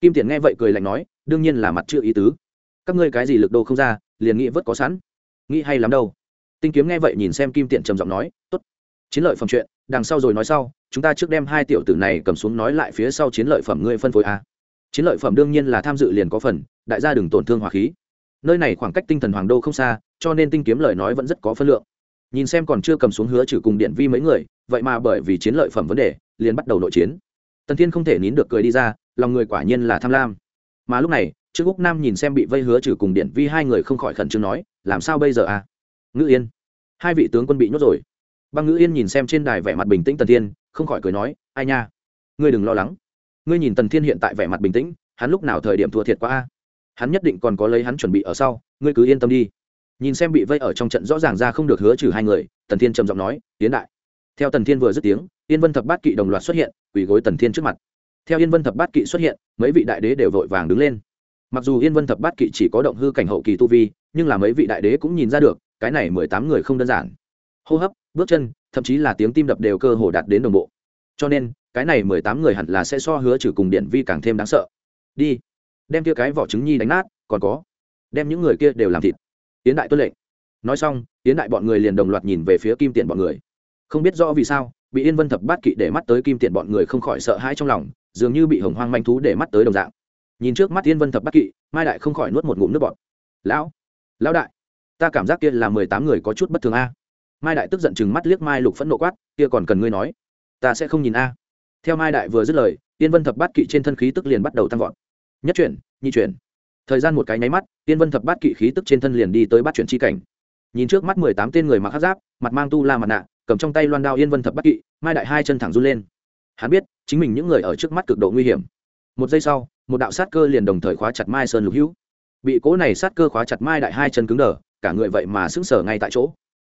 Kim tiện nghe vậy cười lạnh nói, đương nhiên là mặt chưa ý tứ. Các ngươi cái gì lực đô không ra, liền nghĩ vớt có sẵn nghĩ hay lắm đâu. Tinh kiếm nghe vậy nhìn xem kim tiện trầm giọng nói, tốt, chiến lợi phẩm chuyện, đằng sau rồi nói sau, chúng ta trước đem hai tiểu tử này cầm xuống nói lại phía sau chiến lợi phẩm ngươi phân phối a chiến lợi phẩm đương nhiên là tham dự liền có phần, đại gia đừng tổn thương hòa khí. Nơi này khoảng cách tinh thần hoàng đô không xa, cho nên tinh kiếm lời nói vẫn rất có phân lượng. Nhìn xem còn chưa cầm xuống hứa trừ cùng điện vi mấy người, vậy mà bởi vì chiến lợi phẩm vấn đề, liền bắt đầu nội chiến. Tần thiên không thể nín được cười đi ra, lòng người quả nhiên là tham lam. Mà lúc này trương úc nam nhìn xem bị vây hứa trừ cùng điện vi hai người không khỏi khẩn trương nói, làm sao bây giờ à? Ngữ yên. Hai vị tướng quân bị nhốt rồi. Băng ngữ yên nhìn xem trên đài vẻ mặt bình tĩnh tần thiên, không khỏi cười nói, ai nha? Ngươi đừng lo lắng. Ngươi nhìn tần thiên hiện tại vẻ mặt bình tĩnh, hắn lúc nào thời điểm thua thiệt quá a? Hắn nhất định còn có lấy hắn chuẩn bị ở sau, ngươi cứ yên tâm đi. Nhìn xem bị vây ở trong trận rõ ràng ra không được hứa trừ hai người, tần thiên trầm giọng nói tiến đại. Theo tần thiên vừa dứt tiếng, yên vân thập bát kỵ đồng loạt xuất hiện, quỳ gối tần thiên trước mặt. Theo yên vân thập bát kỵ xuất hiện, mấy vị đại đế đều vội vàng đứng lên mặc dù yên vân thập bát kỵ chỉ có động hư cảnh hậu kỳ tu vi, nhưng là mấy vị đại đế cũng nhìn ra được, cái này mười tám người không đơn giản. Hô hấp, bước chân, thậm chí là tiếng tim đập đều cơ hồ đạt đến đồng bộ. Cho nên, cái này mười tám người hẳn là sẽ so hứa trừ cùng điện vi càng thêm đáng sợ. Đi, đem kia cái vỏ trứng nhi đánh nát, còn có, đem những người kia đều làm thịt. Tiến đại tuân lệnh. Nói xong, tiến đại bọn người liền đồng loạt nhìn về phía kim tiện bọn người. Không biết rõ vì sao, bị yên vân thập bát kỵ để mắt tới kim tiện bọn người không khỏi sợ hãi trong lòng, dường như bị hồng hoang manh thú để mắt tới đồng dạng nhìn trước mắt tiên vân thập bát kỵ, mai đại không khỏi nuốt một ngụm nước bọt. Lão lão đại, ta cảm giác kia là mười tám người có chút bất thường a. Mai đại tức giận chừng mắt liếc mai lục phẫn nộ quát, kia còn cần ngươi nói? Ta sẽ không nhìn a. Theo mai đại vừa dứt lời tiên vân thập bát kỵ trên thân khí tức liền bắt đầu tăng vọt. Nhất chuyển, nhị chuyển. Thời gian một cái nháy mắt tiên vân thập bát kỵ khí tức trên thân liền đi tới bát chuyển chi cảnh. Nhìn trước mắt mười tám tên người mặc hát giáp, mặt mang tu la mặt nạ, cầm trong tay loan đao yên vân thập bát kỵ, mai đại hai chân thẳng run lên. Hắn biết, chính mình những người ở trước mắt cực độ nguy hiểm một giây sau, một đạo sát cơ liền đồng thời khóa chặt mai sơn lục hữu. Bị cố này sát cơ khóa chặt mai đại hai chân cứng đờ, cả người vậy mà sững sờ ngay tại chỗ.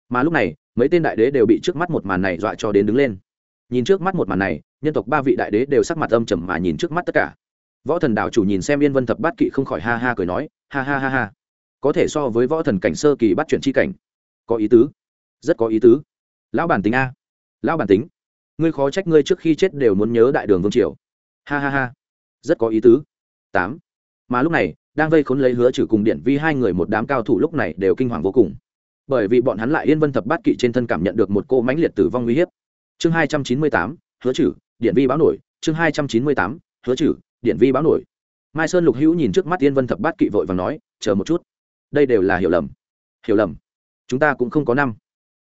Mà lúc này, mấy tên đại đế đều bị trước mắt một màn này dọa cho đến đứng lên. Nhìn trước mắt một màn này, nhân tộc ba vị đại đế đều sắc mặt âm trầm mà nhìn trước mắt tất cả. Võ thần đạo chủ nhìn xem yên vân thập bát kỵ không khỏi ha ha cười nói, ha ha ha ha. Có thể so với võ thần cảnh sơ kỳ bắt chuyển chi cảnh. Có ý tứ. Rất có ý tứ. Lão bản tính a. Lão bản tính. Ngươi khó trách ngươi trước khi chết đều muốn nhớ đại đường vương triều. Ha ha ha rất có ý tứ. Tám. Mà lúc này, đang vây khốn lấy hứa trừ cùng điện vi hai người một đám cao thủ lúc này đều kinh hoàng vô cùng. Bởi vì bọn hắn lại yên vân thập bát kỵ trên thân cảm nhận được một cô mãnh liệt tử vong uy hiếp. Chương hai trăm chín mươi tám, hứa trừ, điện vi báo nổi. Chương hai trăm chín mươi tám, hứa trừ, điện vi báo nổi. Mai sơn lục hữu nhìn trước mắt yên vân thập bát kỵ vội và nói, chờ một chút. Đây đều là hiểu lầm. Hiểu lầm? Chúng ta cũng không có năm.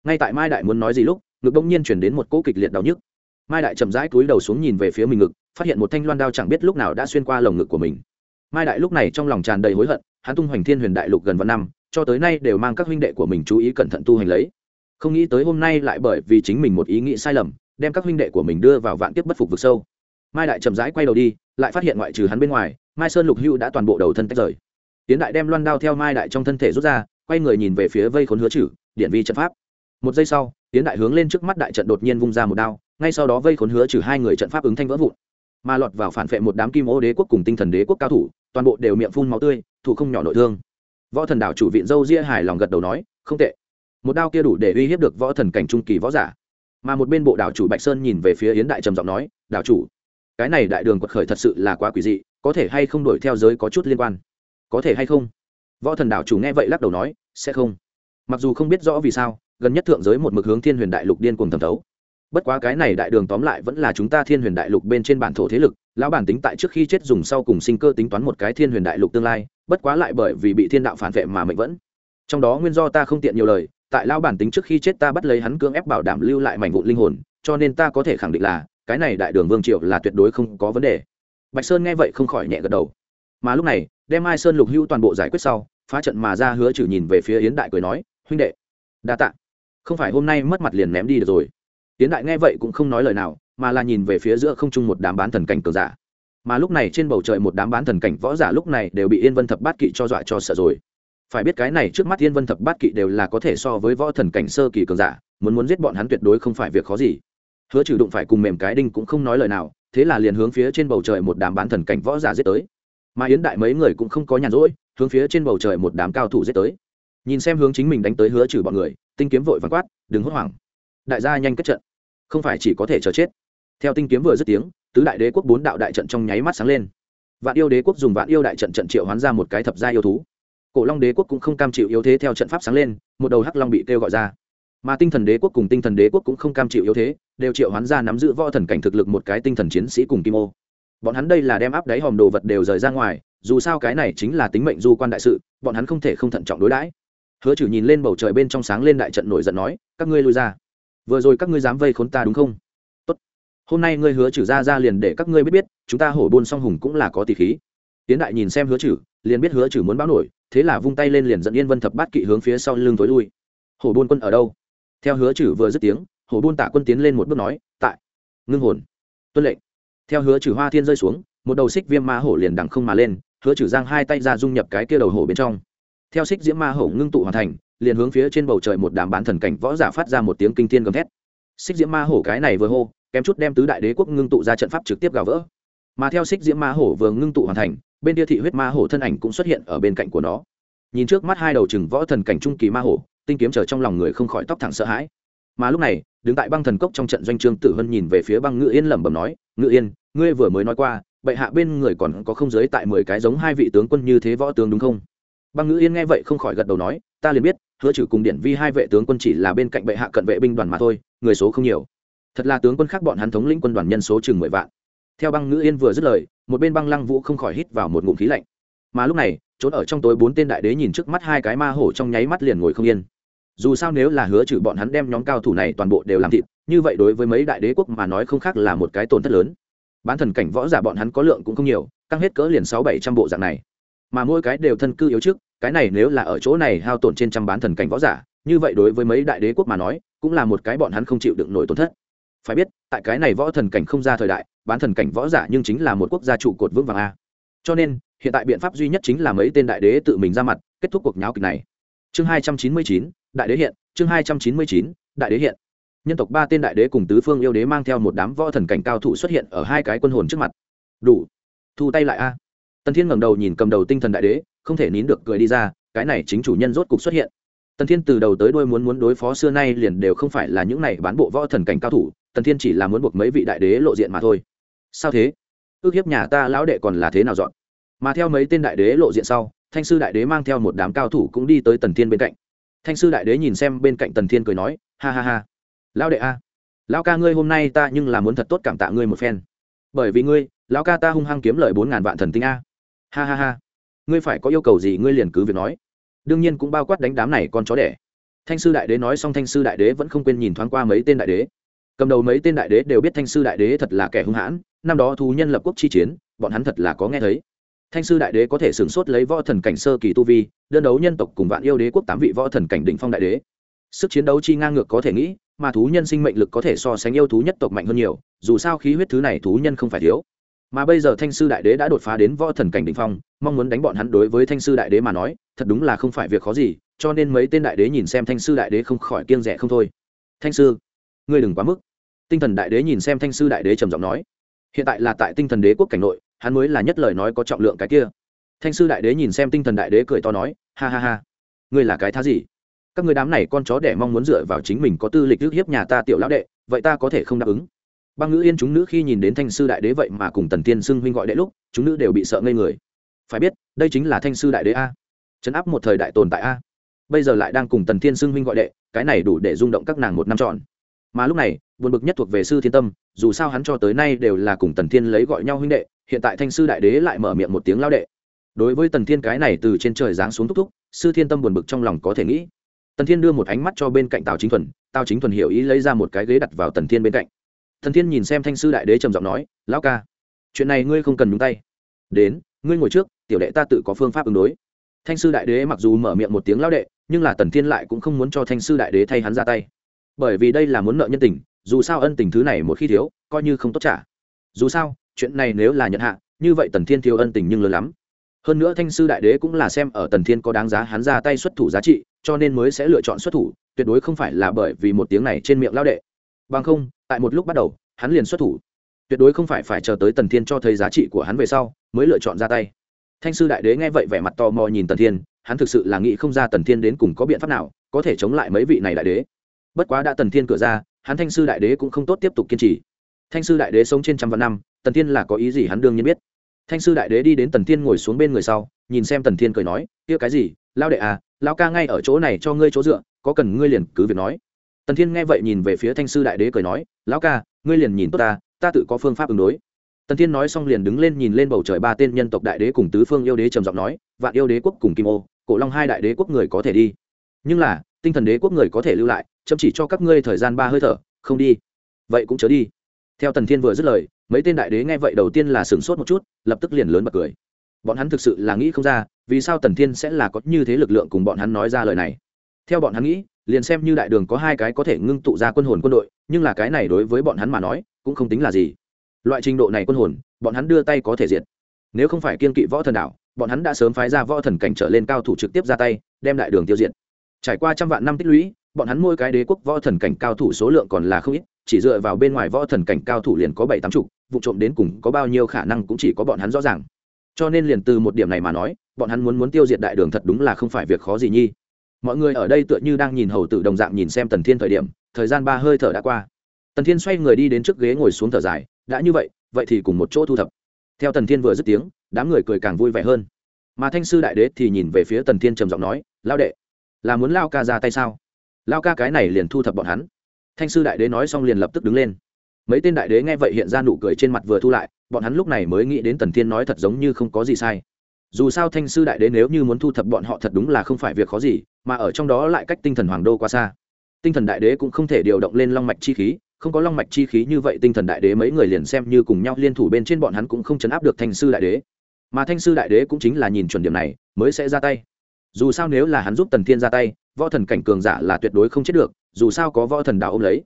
Ngay tại mai đại muốn nói gì lúc, ngực đông nhiên chuyển đến một cỗ kịch liệt đau nhức. Mai đại chậm rãi cúi đầu xuống nhìn về phía mình ngực phát hiện một thanh loan đao chẳng biết lúc nào đã xuyên qua lồng ngực của mình. Mai đại lúc này trong lòng tràn đầy hối hận, hắn tung hoành thiên huyền đại lục gần vạn năm, cho tới nay đều mang các huynh đệ của mình chú ý cẩn thận tu hành lấy. Không nghĩ tới hôm nay lại bởi vì chính mình một ý nghĩ sai lầm, đem các huynh đệ của mình đưa vào vạn kiếp bất phục vực sâu. Mai đại chậm rãi quay đầu đi, lại phát hiện ngoại trừ hắn bên ngoài, mai sơn lục hưu đã toàn bộ đầu thân tách rời. Tiến đại đem loan đao theo mai đại trong thân thể rút ra, quay người nhìn về phía vây khốn hứa chử điện vi trận pháp. Một giây sau, tiến đại hướng lên trước mắt đại trận đột nhiên vung ra một đao, ngay sau đó vây khốn hứa trừ hai người trận pháp ứng thanh vỡ vụn mà lọt vào phản vệ một đám kim ô đế quốc cùng tinh thần đế quốc cao thủ, toàn bộ đều miệng phun máu tươi, thủ không nhỏ nội thương. Võ thần đảo chủ viện dâu ria hài lòng gật đầu nói, không tệ. Một đao kia đủ để uy hiếp được võ thần cảnh trung kỳ võ giả. Mà một bên bộ đảo chủ bạch sơn nhìn về phía yến đại trầm giọng nói, đảo chủ, cái này đại đường quật khởi thật sự là quá quỷ dị, có thể hay không đổi theo giới có chút liên quan? Có thể hay không? Võ thần đảo chủ nghe vậy lắc đầu nói, sẽ không. Mặc dù không biết rõ vì sao, gần nhất thượng giới một mực hướng thiên huyền đại lục điên cùng thẩm thấu bất quá cái này đại đường tóm lại vẫn là chúng ta thiên huyền đại lục bên trên bản thổ thế lực, lão bản tính tại trước khi chết dùng sau cùng sinh cơ tính toán một cái thiên huyền đại lục tương lai, bất quá lại bởi vì bị thiên đạo phản vệ mà mệnh vẫn. Trong đó nguyên do ta không tiện nhiều lời, tại lão bản tính trước khi chết ta bắt lấy hắn cưỡng ép bảo đảm lưu lại mảnh vụn linh hồn, cho nên ta có thể khẳng định là, cái này đại đường vương triều là tuyệt đối không có vấn đề. Bạch sơn nghe vậy không khỏi nhẹ gật đầu. Mà lúc này, đem mai sơn lục hữu toàn bộ giải quyết sau, phá trận mà ra hứa trừ nhìn về phía yến đại cười nói, huynh đệ, đa tạ. Không phải hôm nay mất mặt liền ném đi được rồi tiến đại nghe vậy cũng không nói lời nào, mà là nhìn về phía giữa không trung một đám bán thần cảnh cường giả. Mà lúc này trên bầu trời một đám bán thần cảnh võ giả lúc này đều bị yên vân thập bát kỵ cho dọa cho sợ rồi. Phải biết cái này trước mắt yên vân thập bát kỵ đều là có thể so với võ thần cảnh sơ kỳ cường giả, muốn muốn giết bọn hắn tuyệt đối không phải việc khó gì. Hứa trừ đụng phải cùng mềm cái đinh cũng không nói lời nào, thế là liền hướng phía trên bầu trời một đám bán thần cảnh võ giả giết tới. Mà yến đại mấy người cũng không có nhàn rỗi, hướng phía trên bầu trời một đám cao thủ giết tới. Nhìn xem hướng chính mình đánh tới hứa trừ bọn người, tinh kiếm vội vắn quát, đừng hốt hoảng. Đại gia nhanh kết trận không phải chỉ có thể chờ chết. Theo tinh kiếm vừa dứt tiếng, tứ đại đế quốc bốn đạo đại trận trong nháy mắt sáng lên. Vạn yêu đế quốc dùng vạn yêu đại trận trận triệu hoán ra một cái thập gia yêu thú. Cổ long đế quốc cũng không cam chịu yếu thế theo trận pháp sáng lên, một đầu hắc long bị kêu gọi ra. Mà tinh thần đế quốc cùng tinh thần đế quốc cũng không cam chịu yếu thế, đều triệu hoán ra nắm giữ võ thần cảnh thực lực một cái tinh thần chiến sĩ cùng kim ô. Bọn hắn đây là đem áp đáy hòm đồ vật đều rời ra ngoài, dù sao cái này chính là tính mệnh du quan đại sự, bọn hắn không thể không thận trọng đối đãi. Hứa trừ nhìn lên bầu trời bên trong sáng lên đại trận nổi giận nói, các ngươi lui ra vừa rồi các ngươi dám vây khốn ta đúng không? Tốt. Hôm nay ngươi hứa trừ ra ra liền để các ngươi biết biết, chúng ta hổ buôn song hùng cũng là có tỷ khí. Tiến đại nhìn xem hứa trừ, liền biết hứa trừ muốn báo nổi, thế là vung tay lên liền dẫn yên vân thập bát kỵ hướng phía sau lưng tối lui. Hổ buôn quân ở đâu? Theo hứa trừ vừa dứt tiếng, hổ buôn tạ quân tiến lên một bước nói, tại ngưng hồn. Tuân lệnh. Theo hứa trừ hoa thiên rơi xuống, một đầu xích viêm ma hổ liền đằng không mà lên, hứa trừ giang hai tay ra dung nhập cái kia đầu hổ bên trong. Theo xích diễm ma hổ ngưng tụ hoàn thành liền hướng phía trên bầu trời một đám bán thần cảnh võ giả phát ra một tiếng kinh thiên gầm thét. Xích diễm ma hổ cái này vừa hô, kém chút đem tứ đại đế quốc ngưng tụ ra trận pháp trực tiếp gào vỡ. Mà theo xích diễm ma hổ vừa ngưng tụ hoàn thành, bên kia thị huyết ma hổ thân ảnh cũng xuất hiện ở bên cạnh của nó. Nhìn trước mắt hai đầu chừng võ thần cảnh trung kỳ ma hổ, tinh kiếm chờ trong lòng người không khỏi tóc thẳng sợ hãi. Mà lúc này, đứng tại băng thần cốc trong trận doanh trương tử hân nhìn về phía băng ngự yên lẩm bẩm nói, ngự yên, ngươi vừa mới nói qua, bệ hạ bên người còn có không giới tại mười cái giống hai vị tướng quân như thế võ tướng đúng không? Băng ngự yên nghe vậy không khỏi gật đầu nói, ta liền biết hứa trừ cùng điển vi hai vệ tướng quân chỉ là bên cạnh bệ hạ cận vệ binh đoàn mà thôi, người số không nhiều. Thật là tướng quân khác bọn hắn thống lĩnh quân đoàn nhân số chừng mười vạn. Theo băng ngữ yên vừa dứt lời, một bên băng lăng vũ không khỏi hít vào một ngụm khí lạnh. Mà lúc này, trốn ở trong tối bốn tên đại đế nhìn trước mắt hai cái ma hổ trong nháy mắt liền ngồi không yên. Dù sao nếu là hứa trừ bọn hắn đem nhóm cao thủ này toàn bộ đều làm thịt, như vậy đối với mấy đại đế quốc mà nói không khác là một cái tổn thất lớn. Bán thần cảnh võ giả bọn hắn có lượng cũng không nhiều, căng hết cỡ liền sáu bảy trăm bộ dạng này. Mà mỗi cái đều thân cư yếu trước cái này nếu là ở chỗ này hao tổn trên trăm bán thần cảnh võ giả, như vậy đối với mấy đại đế quốc mà nói, cũng là một cái bọn hắn không chịu đựng nổi tổn thất. Phải biết, tại cái này võ thần cảnh không ra thời đại, bán thần cảnh võ giả nhưng chính là một quốc gia trụ cột vững vàng a. Cho nên, hiện tại biện pháp duy nhất chính là mấy tên đại đế tự mình ra mặt, kết thúc cuộc nháo kịch này. Chương hai trăm chín mươi chín, đại đế hiện, chương hai trăm chín mươi chín, đại đế hiện. Nhân tộc ba tên đại đế cùng tứ phương yêu đế mang theo một đám võ thần cảnh cao thủ xuất hiện ở hai cái quân hồn trước mặt. Đủ. Thu tay lại a. Tần thiên ngẩng đầu nhìn cầm đầu tinh thần đại đế không thể nín được cười đi ra, cái này chính chủ nhân rốt cục xuất hiện. Tần thiên từ đầu tới đuôi muốn muốn đối phó xưa nay liền đều không phải là những này bán bộ võ thần cảnh cao thủ, tần thiên chỉ là muốn buộc mấy vị đại đế lộ diện mà thôi. Sao thế? Ước hiếp nhà ta lão đệ còn là thế nào dọn? Mà theo mấy tên đại đế lộ diện sau, thanh sư đại đế mang theo một đám cao thủ cũng đi tới tần thiên bên cạnh. Thanh sư đại đế nhìn xem bên cạnh tần thiên cười nói, ha ha ha, lão đệ a, lão ca ngươi hôm nay ta nhưng là muốn thật tốt cảm tạ ngươi một phen. Bởi vì ngươi, lão ca ta hung hăng kiếm lời bốn ngàn vạn thần tinh a. Ha ha ha ngươi phải có yêu cầu gì ngươi liền cứ việc nói. Đương nhiên cũng bao quát đánh đám này con chó đẻ. Thanh sư đại đế nói xong, thanh sư đại đế vẫn không quên nhìn thoáng qua mấy tên đại đế. Cầm đầu mấy tên đại đế đều biết thanh sư đại đế thật là kẻ hung hãn, năm đó thú nhân lập quốc chi chiến, bọn hắn thật là có nghe thấy. Thanh sư đại đế có thể sửng sốt lấy võ thần cảnh sơ kỳ tu vi, đơn đấu nhân tộc cùng vạn yêu đế quốc tám vị võ thần cảnh đỉnh phong đại đế. Sức chiến đấu chi ngang ngược có thể nghĩ, mà thú nhân sinh mệnh lực có thể so sánh yêu thú nhất tộc mạnh hơn nhiều, dù sao khí huyết thứ này thú nhân không phải thiếu mà bây giờ thanh sư đại đế đã đột phá đến võ thần cảnh đ ỉ n h phong, mong muốn đánh bọn hắn đối với thanh sư đại đế mà nói, thật đúng là không phải việc khó gì, cho nên mấy tên đại đế nhìn xem thanh sư đại đế không khỏi kiêng rẻ không thôi. Thanh sư, ngươi đừng quá mức. Tinh thần đại đế nhìn xem thanh sư đại đế trầm giọng nói. Hiện tại là tại tinh thần đế quốc cảnh nội, hắn mới là nhất lời nói có trọng lượng cái kia. Thanh sư đại đế nhìn xem tinh thần đại đế cười to nói, ha ha ha. Ngươi là cái thá gì? Các người đám này con chó đẻ mong muốn dựa vào chính mình có tư lịch ước hiếp nhà ta tiểu lão đệ, vậy ta có thể không đáp ứng băng ngữ yên chúng nữ khi nhìn đến thanh sư đại đế vậy mà cùng tần tiên xưng huynh gọi đệ lúc, chúng nữ đều bị sợ ngây người. Phải biết, đây chính là thanh sư đại đế a. Chấn áp một thời đại tồn tại a. Bây giờ lại đang cùng tần tiên xưng huynh gọi đệ, cái này đủ để rung động các nàng một năm trọn. Mà lúc này, buồn bực nhất thuộc về sư thiên tâm, dù sao hắn cho tới nay đều là cùng tần thiên lấy gọi nhau huynh đệ, hiện tại thanh sư đại đế lại mở miệng một tiếng lao đệ. Đối với tần thiên cái này từ trên trời giáng xuống thúc thúc, sư thiên tâm buồn bực trong lòng có thể nghĩ. Tần thiên đưa một ánh mắt cho bên cạnh tào chính thuần, tào chính thuần hiểu ý lấy ra một cái ghế đặt vào tần thiên bên cạnh thần thiên nhìn xem thanh sư đại đế trầm giọng nói, lão ca, chuyện này ngươi không cần nhúng tay. Đến, ngươi ngồi trước, tiểu đệ ta tự có phương pháp ứng đối. Thanh sư đại đế mặc dù mở miệng một tiếng lão đệ, nhưng là tần thiên lại cũng không muốn cho thanh sư đại đế thay hắn ra tay. Bởi vì đây là muốn nợ nhân tình, dù sao ân tình thứ này một khi thiếu, coi như không tốt trả. Dù sao, chuyện này nếu là nhận hạ, như vậy tần thiên thiếu ân tình nhưng lớn lắm. Hơn nữa thanh sư đại đế cũng là xem ở tần thiên có đáng giá hắn ra tay xuất thủ giá trị, cho nên mới sẽ lựa chọn xuất thủ, tuyệt đối không phải là bởi vì một tiếng này trên miệng lao đệ bằng không, tại một lúc bắt đầu, hắn liền xuất thủ. Tuyệt đối không phải phải chờ tới tần thiên cho thấy giá trị của hắn về sau, mới lựa chọn ra tay. Thanh sư đại đế nghe vậy vẻ mặt tò mò nhìn tần thiên, hắn thực sự là nghĩ không ra tần thiên đến cùng có biện pháp nào, có thể chống lại mấy vị này đại đế. Bất quá đã tần thiên cửa ra, hắn thanh sư đại đế cũng không tốt tiếp tục kiên trì. Thanh sư đại đế sống trên trăm vạn năm, tần thiên là có ý gì hắn đương nhiên biết. Thanh sư đại đế đi đến tần thiên ngồi xuống bên người sau, nhìn xem tần thiên cười nói, kia cái gì? Lao đệ à lao ca ngay ở chỗ này cho ngươi chỗ dựa, có cần ngươi liền cứ việc nói tần thiên nghe vậy nhìn về phía thanh sư đại đế cười nói, lão ca, ngươi liền nhìn tốt ta ta tự có phương pháp ứng đối. Tần thiên nói xong liền đứng lên nhìn lên bầu trời ba tên nhân tộc đại đế cùng tứ phương yêu đế trầm giọng nói, vạn yêu đế quốc cùng kim ô, cổ long hai đại đế quốc người có thể đi. Nhưng là, tinh thần đế quốc người có thể lưu lại chậm chỉ cho các ngươi thời gian ba hơi thở, không đi. Vậy cũng chớ đi. Theo tần thiên vừa dứt lời, mấy tên đại đế nghe vậy đầu tiên là sửng sốt một chút, lập tức liền lớn bật cười. Bọn hắn thực sự là nghĩ không ra, vì sao tần thiên sẽ là có như thế lực lượng cùng bọn hắn nói ra lời này. Theo bọn hắn nghĩ liền xem như đại đường có hai cái có thể ngưng tụ ra quân hồn quân đội, nhưng là cái này đối với bọn hắn mà nói, cũng không tính là gì. Loại trình độ này quân hồn, bọn hắn đưa tay có thể diệt. Nếu không phải kiên kỵ võ thần đảo bọn hắn đã sớm phái ra võ thần cảnh trở lên cao thủ trực tiếp ra tay, đem đại đường tiêu diệt. Trải qua trăm vạn năm tích lũy, bọn hắn mỗi cái đế quốc võ thần cảnh cao thủ số lượng còn là không ít, chỉ dựa vào bên ngoài võ thần cảnh cao thủ liền có bảy tám chục, vụ trộm đến cùng có bao nhiêu khả năng cũng chỉ có bọn hắn rõ ràng. Cho nên liền từ một điểm này mà nói, bọn hắn muốn muốn tiêu diệt đại đường thật đúng là không phải việc khó gì nhi mọi người ở đây tựa như đang nhìn hầu tử đồng dạng nhìn xem tần thiên thời điểm, thời gian ba hơi thở đã qua. Tần thiên xoay người đi đến trước ghế ngồi xuống thở dài, đã như vậy vậy thì cùng một chỗ thu thập. Theo tần thiên vừa dứt tiếng, đám người cười càng vui vẻ hơn. Mà thanh sư đại đế thì nhìn về phía tần thiên trầm giọng nói lao đệ, là muốn lao ca ra tay sao? Lao ca cái này liền thu thập bọn hắn. Thanh sư đại đế nói xong liền lập tức đứng lên. Mấy tên đại đế nghe vậy hiện ra nụ cười trên mặt vừa thu lại, bọn hắn lúc này mới nghĩ đến tần thiên nói thật giống như không có gì sai dù sao thanh sư đại đế nếu như muốn thu thập bọn họ thật đúng là không phải việc khó gì, mà ở trong đó lại cách tinh thần hoàng đô quá xa. Tinh thần đại đế cũng không thể điều động lên long mạch chi khí, không có long mạch chi khí như vậy tinh thần đại đế mấy người liền xem như cùng nhau liên thủ bên trên bọn hắn cũng không chấn áp được thanh sư đại đế. Mà thanh sư đại đế cũng chính là nhìn chuẩn điểm này, mới sẽ ra tay. Dù sao nếu là hắn giúp tần thiên ra tay, võ thần cảnh cường giả là tuyệt đối không chết được, dù sao có võ thần đạo ôm lấy.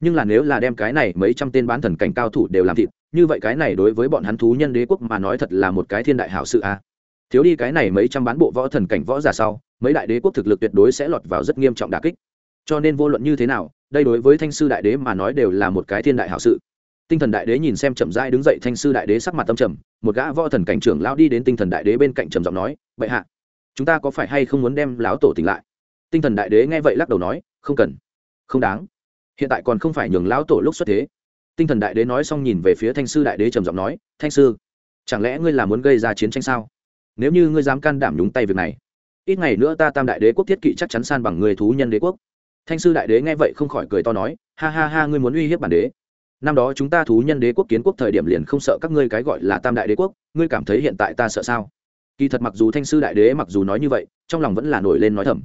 Nhưng là nếu là đem cái này mấy trăm tên bán thần cảnh cao thủ đều làm thịt, như vậy cái này đối với bọn hắn thú nhân đế quốc mà nói thật là một cái thiên đại hảo sự a thiếu đi cái này mấy trăm bán bộ võ thần cảnh võ giả sau, mấy đại đế quốc thực lực tuyệt đối sẽ lọt vào rất nghiêm trọng đà kích. Cho nên vô luận như thế nào, đây đối với thanh sư đại đế mà nói đều là một cái thiên đại hảo sự. Tinh thần đại đế nhìn xem chậm rãi đứng dậy thanh sư đại đế sắc mặt tâm trầm, một gã võ thần cảnh trưởng lão đi đến tinh thần đại đế bên cạnh trầm giọng nói, bệ hạ, chúng ta có phải hay không muốn đem lão tổ tỉnh lại? Tinh thần đại đế nghe vậy lắc đầu nói, không cần. Không đáng. Hiện tại còn không phải nhường lão tổ lúc xuất thế. Tinh thần đại đế nói xong nhìn về phía thanh sư đại đế trầm giọng nói, thanh sư, chẳng lẽ ngươi là muốn gây ra chiến tranh sao? Nếu như ngươi dám can đảm nhúng tay việc này, ít ngày nữa ta tam đại đế quốc thiết kỵ chắc chắn san bằng người thú nhân đế quốc. Thanh sư đại đế nghe vậy không khỏi cười to nói, ha ha ha, ngươi muốn uy hiếp bản đế. Năm đó chúng ta thú nhân đế quốc kiến quốc thời điểm liền không sợ các ngươi cái gọi là tam đại đế quốc, ngươi cảm thấy hiện tại ta sợ sao? Kỳ thật mặc dù thanh sư đại đế mặc dù nói như vậy, trong lòng vẫn là nổi lên nói thầm.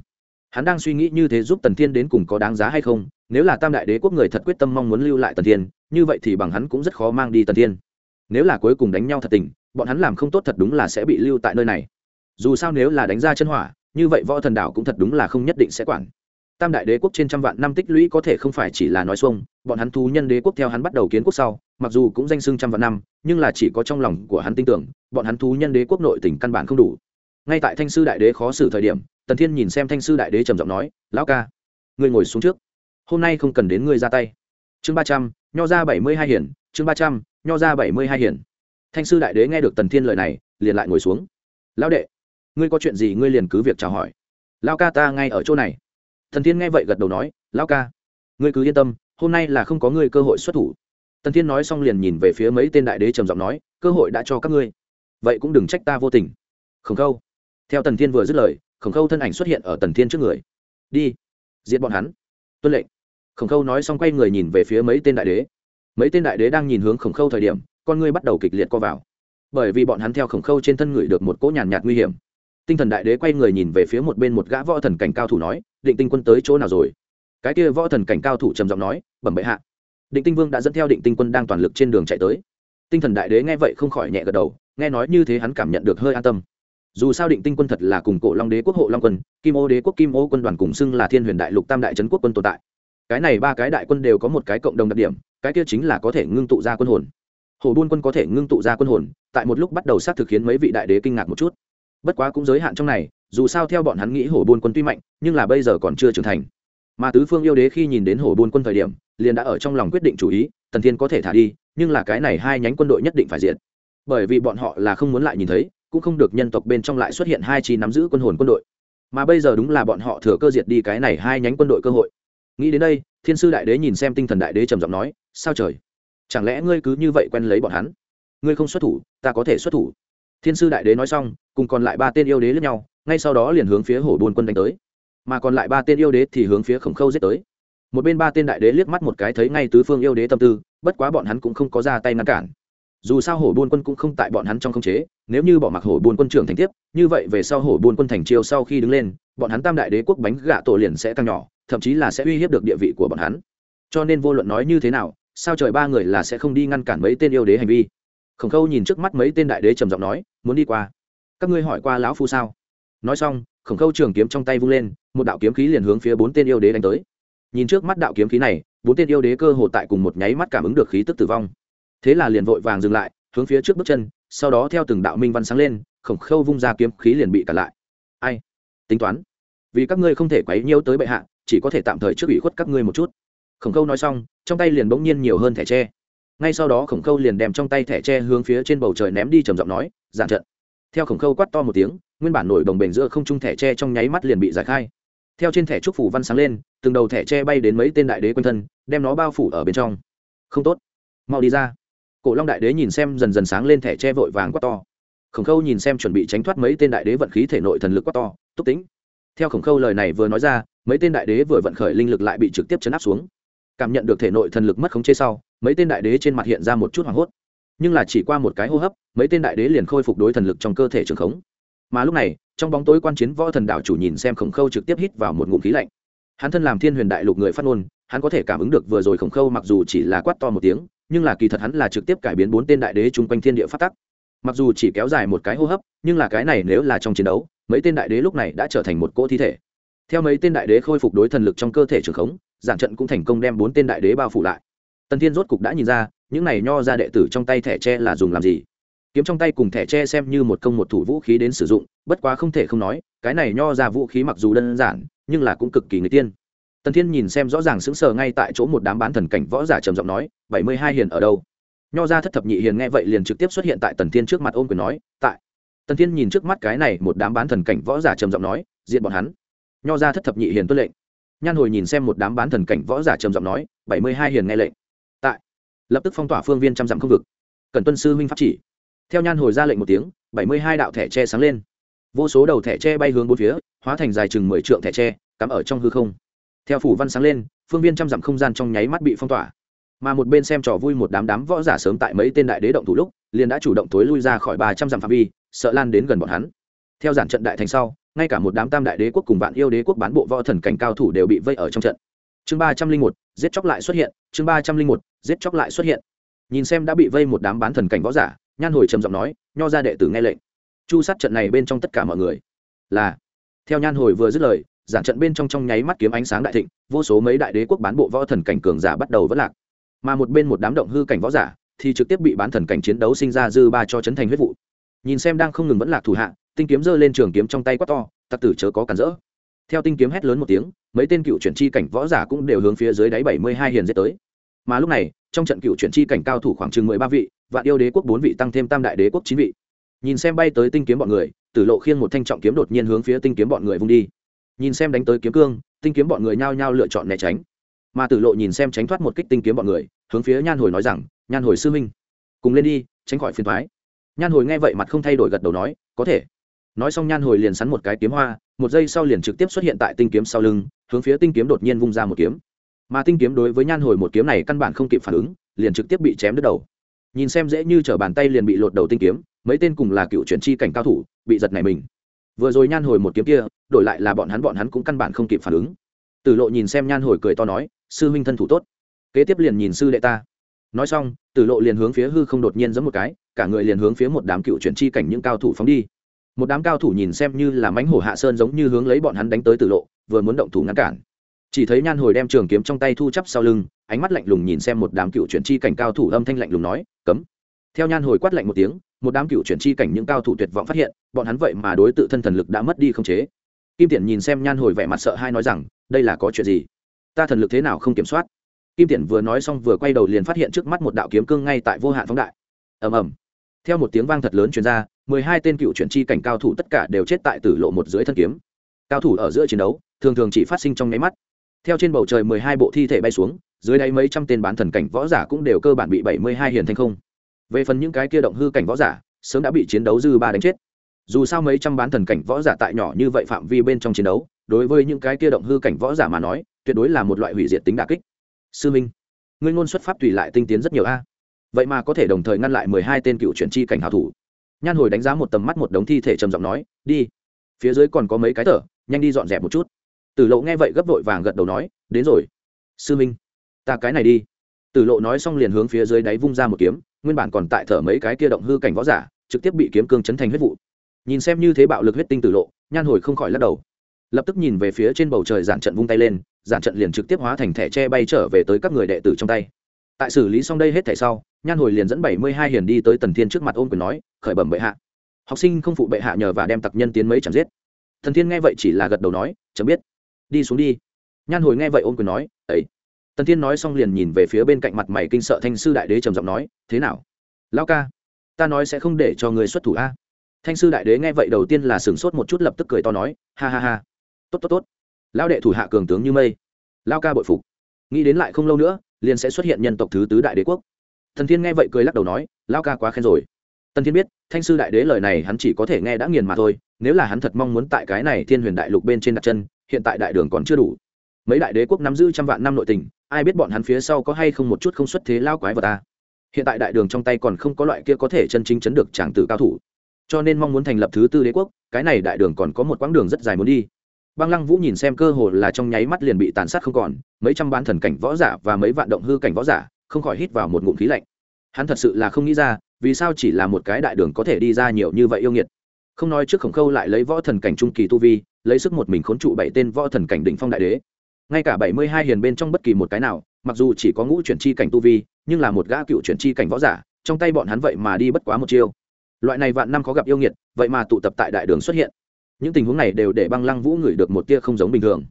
Hắn đang suy nghĩ như thế giúp tần thiên đến cùng có đáng giá hay không, nếu là tam đại đế quốc người thật quyết tâm mong muốn lưu lại tần thiên, như vậy thì bằng hắn cũng rất khó mang đi tần thiên. Nếu là cuối cùng đánh nhau thật tình bọn hắn làm không tốt thật đúng là sẽ bị lưu tại nơi này. Dù sao nếu là đánh ra chân hỏa, như vậy võ thần đảo cũng thật đúng là không nhất định sẽ quản. Tam đại đế quốc trên trăm vạn năm tích lũy có thể không phải chỉ là nói xuông, bọn hắn thú nhân đế quốc theo hắn bắt đầu kiến quốc sau, mặc dù cũng danh xưng trăm vạn năm, nhưng là chỉ có trong lòng của hắn tin tưởng, bọn hắn thú nhân đế quốc nội tỉnh căn bản không đủ. Ngay tại thanh sư đại đế khó xử thời điểm, tần thiên nhìn xem thanh sư đại đế trầm giọng nói, lão ca, ngươi ngồi xuống trước. Hôm nay không cần đến ngươi ra tay. Chương ba trăm, nho ra bảy mươi hai hiển, chương ba trăm, nho ra bảy mươi hai hiển thanh sư đại đế nghe được tần thiên lời này, liền lại ngồi xuống. Lão đệ, ngươi có chuyện gì ngươi liền cứ việc chào hỏi. Lão ca ta ngay ở chỗ này. Thần thiên nghe vậy gật đầu nói, lão ca, ngươi cứ yên tâm, hôm nay là không có ngươi cơ hội xuất thủ. Tần thiên nói xong liền nhìn về phía mấy tên đại đế trầm giọng nói, cơ hội đã cho các ngươi. Vậy cũng đừng trách ta vô tình. Khổng khâu. Theo tần thiên vừa dứt lời, khổng khâu thân ảnh xuất hiện ở tần thiên trước người. Đi giết bọn hắn. Tuân lệnh. Khổng khâu nói xong quay người nhìn về phía mấy tên đại đế. Mấy tên đại đế đang nhìn hướng khổng khâu thời điểm con ngươi bắt đầu kịch liệt co vào. Bởi vì bọn hắn theo khổng khâu trên thân người được một cỗ nhàn nhạt nguy hiểm. Tinh thần đại đế quay người nhìn về phía một bên một gã võ thần cảnh cao thủ nói, định tinh quân tới chỗ nào rồi? Cái kia võ thần cảnh cao thủ trầm giọng nói, bẩm bệ hạ. Định tinh vương đã dẫn theo định tinh quân đang toàn lực trên đường chạy tới. Tinh thần đại đế nghe vậy không khỏi nhẹ gật đầu, nghe nói như thế hắn cảm nhận được hơi an tâm. Dù sao định tinh quân thật là cùng cổ long đế quốc hộ long quân, kim ô đế quốc, kim ô quân đoàn cùng xưng là thiên huyền đại lục tam đại trấn quốc quân tồn tại. Cái này ba cái đại quân đều có một cái cộng đồng đặc điểm, cái kia chính là có thể ngưng tụ ra quân hồn hồ buôn quân có thể ngưng tụ ra quân hồn, tại một lúc bắt đầu xác thực khiến mấy vị đại đế kinh ngạc một chút. Bất quá cũng giới hạn trong này, dù sao theo bọn hắn nghĩ hổ buôn quân tuy mạnh, nhưng là bây giờ còn chưa trưởng thành. Mà tứ phương yêu đế khi nhìn đến hổ buôn quân thời điểm, liền đã ở trong lòng quyết định chủ ý, tần thiên có thể thả đi, nhưng là cái này hai nhánh quân đội nhất định phải diện bởi vì bọn họ là không muốn lại nhìn thấy, cũng không được nhân tộc bên trong lại xuất hiện hai chi nắm giữ quân hồn quân đội. Mà bây giờ đúng là bọn họ thừa cơ diệt đi cái này hai nhánh quân đội cơ hội. Nghĩ đến đây, thiên sư đại đế nhìn xem tinh thần đại đế trầm giọng nói, sao trời? Chẳng lẽ ngươi cứ như vậy quen lấy bọn hắn? Ngươi không xuất thủ, ta có thể xuất thủ. Thiên sư đại đế nói xong, cùng còn lại ba tên yêu đế lẫn nhau, ngay sau đó liền hướng phía hổ buôn quân đánh tới. Mà còn lại ba tên yêu đế thì hướng phía khổng khâu giết tới. Một bên ba tên đại đế liếc mắt một cái thấy ngay tứ phương yêu đế tâm tư, bất quá bọn hắn cũng không có ra tay ngăn cản. Dù sao hổ buôn quân cũng không tại bọn hắn trong không chế, nếu như bỏ mặc hổ buôn quân trưởng thành tiếp, như vậy về sau hổ buôn quân thành chiêu sau khi đứng lên, bọn hắn tam đại đế quốc bánh gạ tổ liền sẽ tăng nhỏ, thậm chí là sẽ uy hiếp được địa vị của bọn hắn. Cho nên vô luận nói như thế nào sao trời ba người là sẽ không đi ngăn cản mấy tên yêu đế hành vi? Khổng khâu nhìn trước mắt mấy tên đại đế trầm giọng nói, muốn đi qua. Các ngươi hỏi qua lão phu sao? Nói xong, khổng khâu trường kiếm trong tay vung lên, một đạo kiếm khí liền hướng phía bốn tên yêu đế đánh tới. Nhìn trước mắt đạo kiếm khí này, bốn tên yêu đế cơ hồ tại cùng một nháy mắt cảm ứng được khí tức tử vong. Thế là liền vội vàng dừng lại, hướng phía trước bước chân, sau đó theo từng đạo minh văn sáng lên, khổng khâu vung ra kiếm khí liền bị cản lại. Ai? Tính toán. Vì các ngươi không thể quấy nhiêu tới bệ hạ, chỉ có thể tạm thời trước ủy khuất các ngươi một chút. Khổng khâu nói xong trong tay liền bỗng nhiên nhiều hơn thẻ tre. Ngay sau đó khổng khâu liền đem trong tay thẻ tre hướng phía trên bầu trời ném đi trầm giọng nói, giản trận. Theo khổng khâu quát to một tiếng, nguyên bản nổi đồng bền giữa không trung thẻ tre trong nháy mắt liền bị giải khai. Theo trên thẻ trúc phủ văn sáng lên, từng đầu thẻ tre bay đến mấy tên đại đế quanh thân, đem nó bao phủ ở bên trong. Không tốt, mau đi ra. Cổ long đại đế nhìn xem dần dần sáng lên thẻ tre vội vàng quát to. Khổng khâu nhìn xem chuẩn bị tránh thoát mấy tên đại đế vận khí thể nội thần lực quát to, túc tính theo khổng khâu lời này vừa nói ra, mấy tên đại đế vừa vận khởi linh lực lại bị trực tiếp chấn áp xuống cảm nhận được thể nội thần lực mất khống chế sau, mấy tên đại đế trên mặt hiện ra một chút hoảng hốt. Nhưng là chỉ qua một cái hô hấp, mấy tên đại đế liền khôi phục đối thần lực trong cơ thể trường khống. Mà lúc này, trong bóng tối quan chiến võ thần đạo chủ nhìn xem khổng khâu trực tiếp hít vào một ngụm khí lạnh. Hắn thân làm thiên huyền đại lục người phát ngôn, hắn có thể cảm ứng được vừa rồi khổng khâu mặc dù chỉ là quát to một tiếng, nhưng là kỳ thật hắn là trực tiếp cải biến bốn tên đại đế chung quanh thiên địa phát tắc. Mặc dù chỉ kéo dài một cái hô hấp, nhưng là cái này nếu là trong chiến đấu, mấy tên đại đế lúc này đã trở thành một cỗ thi thể. Theo mấy tên đại đế khôi phục đối thần lực trong cơ thể trường khống giản trận cũng thành công đem bốn tên đại đế bao phủ lại. Tần thiên rốt cục đã nhìn ra, những này nho ra đệ tử trong tay thẻ tre là dùng làm gì? Kiếm trong tay cùng thẻ tre xem như một công một thủ vũ khí đến sử dụng, bất quá không thể không nói, cái này nho ra vũ khí mặc dù đơn giản, nhưng là cũng cực kỳ người tiên. Tần thiên nhìn xem rõ ràng sững sờ ngay tại chỗ một đám bán thần cảnh võ giả trầm giọng nói, bảy mươi hai hiền ở đâu? Nho ra thất thập nhị hiền nghe vậy liền trực tiếp xuất hiện tại tần thiên trước mặt ôm quyền nói, tại. Tần thiên nhìn trước mắt cái này một đám bán thần cảnh võ giả trầm giọng nói diện bọn hắn. Nho ra thất thập nhị hiền tuân lệnh nhan hồi nhìn xem một đám bán thần cảnh võ giả trầm giọng nói, bảy mươi hai hiền nghe lệnh. Tại, lập tức phong tỏa phương viên trăm dặm không vực. Cần tuân sư huynh pháp chỉ. Theo nhan hồi ra lệnh một tiếng, bảy mươi hai đạo thẻ tre sáng lên. Vô số đầu thẻ tre bay hướng bốn phía, hóa thành dài chừng mười trượng thẻ tre, cắm ở trong hư không. Theo phủ văn sáng lên, phương viên trăm dặm không gian trong nháy mắt bị phong tỏa. Mà một bên xem trò vui một đám đám võ giả sớm tại mấy tên đại đế động thủ lúc, liền đã chủ động tối lui ra khỏi ba trăm dặm phạm vi, sợ lan đến gần bọn hắn theo giản trận đại thành sau, ngay cả một đám tam đại đế quốc cùng vạn yêu đế quốc bán bộ võ thần cảnh cao thủ đều bị vây ở trong trận. Chương ba trăm linh một, giết chóc lại xuất hiện, chương ba trăm linh một, giết chóc lại xuất hiện. Nhìn xem đã bị vây một đám bán thần cảnh võ giả, nhan hồi trầm giọng nói, nho ra đệ tử nghe lệnh. Chu sát trận này bên trong tất cả mọi người. Là, theo nhan hồi vừa dứt lời, giản trận bên trong trong nháy mắt kiếm ánh sáng đại thịnh, vô số mấy đại đế quốc bán bộ võ thần cảnh cường giả bắt đầu vất lạc. Mà một bên một đám động hư cảnh võ giả thì trực tiếp bị bán thần cảnh chiến đấu sinh ra dư ba cho chấn thành huyết vụ. Nhìn xem đang không ngừng vẫn lạc thủ hạ tinh kiếm giơ lên trường kiếm trong tay quát to, tặc tử chớ có cản rỡ. Theo tinh kiếm hét lớn một tiếng, mấy tên cựu chuyển chi cảnh võ giả cũng đều hướng phía dưới đáy bảy mươi hai hiền dết tới. Mà lúc này, trong trận cựu chuyển chi cảnh cao thủ khoảng chừng mười ba vị, vạn yêu đế quốc bốn vị tăng thêm tam đại đế quốc chín vị. Nhìn xem bay tới tinh kiếm bọn người, tử lộ khiêng một thanh trọng kiếm đột nhiên hướng phía tinh kiếm bọn người vung đi. Nhìn xem đánh tới kiếm cương, tinh kiếm bọn người nhao nhao lựa chọn né tránh. Mà tử lộ nhìn xem tránh thoát một kích tinh kiếm bọn người, hướng phía nhan hồi nói rằng, nhan hồi sư minh cùng lên đi, tránh khỏi phiền thoái nhan hồi nghe vậy mặt không thay đổi gật đầu nói, có thể nói xong nhan hồi liền sắn một cái kiếm hoa, một giây sau liền trực tiếp xuất hiện tại tinh kiếm sau lưng, hướng phía tinh kiếm đột nhiên vung ra một kiếm. Mà tinh kiếm đối với nhan hồi một kiếm này căn bản không kịp phản ứng, liền trực tiếp bị chém đứt đầu. Nhìn xem dễ như t bàn tay liền bị lột đầu tinh kiếm, mấy tên cùng là cựu chuyển chi cảnh cao thủ, bị giật này mình. Vừa rồi nhan hồi một kiếm kia, đổi lại là bọn hắn bọn hắn cũng căn bản không kịp phản ứng. Tử lộ nhìn xem nhan hồi cười to nói, sư huynh thân thủ tốt. Kế tiếp liền nhìn sư đệ ta. Nói xong tử lộ liền hướng phía hư không đột nhiên giẫm một cái, cả người liền hướng phía một đám cựu chuyển chi cảnh những cao thủ phóng đi một đám cao thủ nhìn xem như là mánh hổ hạ sơn giống như hướng lấy bọn hắn đánh tới tử lộ, vừa muốn động thủ ngăn cản. Chỉ thấy nhan hồi đem trường kiếm trong tay thu chắp sau lưng, ánh mắt lạnh lùng nhìn xem một đám cựu chuyển chi cảnh cao thủ âm thanh lạnh lùng nói, cấm. Theo nhan hồi quát lạnh một tiếng, một đám cựu chuyển chi cảnh những cao thủ tuyệt vọng phát hiện, bọn hắn vậy mà đối tự thân thần lực đã mất đi không chế. Kim tiện nhìn xem nhan hồi vẻ mặt sợ hai nói rằng, đây là có chuyện gì? Ta thần lực thế nào không kiểm soát? Kim tiện vừa nói xong vừa quay đầu liền phát hiện trước mắt một đạo kiếm cương ngay tại vô hạn phóng đại. Ầm ầm theo một tiếng vang thật lớn truyền ra, mười hai tên cựu chuyển chi cảnh cao thủ tất cả đều chết tại tử lộ một dưới thân kiếm. Cao thủ ở giữa chiến đấu, thường thường chỉ phát sinh trong nháy mắt. Theo trên bầu trời mười hai bộ thi thể bay xuống, dưới đây mấy trăm tên bán thần cảnh võ giả cũng đều cơ bản bị bảy mươi hai hiền thành không. Về phần những cái kia động hư cảnh võ giả, sớm đã bị chiến đấu dư ba đánh chết. Dù sao mấy trăm bán thần cảnh võ giả tại nhỏ như vậy phạm vi bên trong chiến đấu, đối với những cái kia động hư cảnh võ giả mà nói, tuyệt đối là một loại hủy diệt tính đà kích. Sư minh, ngươi ngôn xuất pháp tùy lại tinh tiến rất nhiều a vậy mà có thể đồng thời ngăn lại mười hai tên cựu chuyển chi cảnh hảo thủ. Nhan hồi đánh giá một tầm mắt một đống thi thể trầm giọng nói, đi. Phía dưới còn có mấy cái thở, nhanh đi dọn dẹp một chút. Tử lộ nghe vậy gấp vội vàng gật đầu nói, đến rồi. Sư minh, ta cái này đi. Tử lộ nói xong liền hướng phía dưới đáy vung ra một kiếm, nguyên bản còn tại thở mấy cái kia động hư cảnh võ giả, trực tiếp bị kiếm cương chấn thành huyết vụ. Nhìn xem như thế bạo lực huyết tinh tử lộ, nhan hồi không khỏi lắc đầu. Lập tức nhìn về phía trên bầu trời giản trận vung tay lên, giản trận liền trực tiếp hóa thành thẻ tre bay trở về tới các người đệ tử trong tay tại xử lý xong đây hết thảy sau, nhan hồi liền dẫn bảy mươi hai hiền đi tới tần thiên trước mặt ôm quyền nói, khởi bẩm bệ hạ. Học sinh không phụ bệ hạ nhờ và đem tặc nhân tiến mấy chẳng giết. Thần thiên nghe vậy chỉ là gật đầu nói, chấm biết. Đi xuống đi. Nhan hồi nghe vậy ôm quyền nói, ấy. Tần thiên nói xong liền nhìn về phía bên cạnh mặt mày kinh sợ thanh sư đại đế trầm giọng nói, thế nào? Lao ca, ta nói sẽ không để cho người xuất thủ a. Thanh sư đại đế nghe vậy đầu tiên là sửng sốt một chút lập tức cười to nói, ha ha ha. Tốt tốt tốt. Lao đệ thủ hạ cường tướng như mây. Lao ca bội phục. Nghĩ đến lại không lâu nữa liền sẽ xuất hiện nhân tộc thứ tứ đại đế quốc. Thần thiên nghe vậy cười lắc đầu nói lao ca quá khen rồi. Tần thiên biết, thanh sư đại đế lời này hắn chỉ có thể nghe đã nghiền mà thôi, nếu là hắn thật mong muốn tại cái này thiên huyền đại lục bên trên đặt chân, hiện tại đại đường còn chưa đủ. Mấy đại đế quốc nắm giữ trăm vạn năm nội tình, ai biết bọn hắn phía sau có hay không một chút không xuất thế lao quái vào ta hiện tại đại đường trong tay còn không có loại kia có thể chân chính chấn được tràng tử cao thủ. Cho nên mong muốn thành lập thứ tư đế quốc, cái này đại đường còn có một quãng đường rất dài muốn đi băng lăng vũ nhìn xem cơ hồ là trong nháy mắt liền bị tàn sát không còn, mấy trăm bán thần cảnh võ giả và mấy vạn động hư cảnh võ giả, không khỏi hít vào một ngụm khí lạnh. Hắn thật sự là không nghĩ ra, vì sao chỉ là một cái đại đường có thể đi ra nhiều như vậy yêu nghiệt. Không nói trước khổng khâu lại lấy võ thần cảnh trung kỳ tu vi, lấy sức một mình khốn trụ bảy tên võ thần cảnh đỉnh phong đại đế. Ngay cả bảy mươi hai hiền bên trong bất kỳ một cái nào, mặc dù chỉ có ngũ chuyển chi cảnh tu vi, nhưng là một gã cựu chuyển chi cảnh võ giả, trong tay bọn hắn vậy mà đi bất quá một chiêu. Loại này vạn năm khó gặp yêu nghiệt, vậy mà tụ tập tại đại đường xuất hiện những tình huống này đều để băng lăng vũ ngửi được một tia không giống bình thường.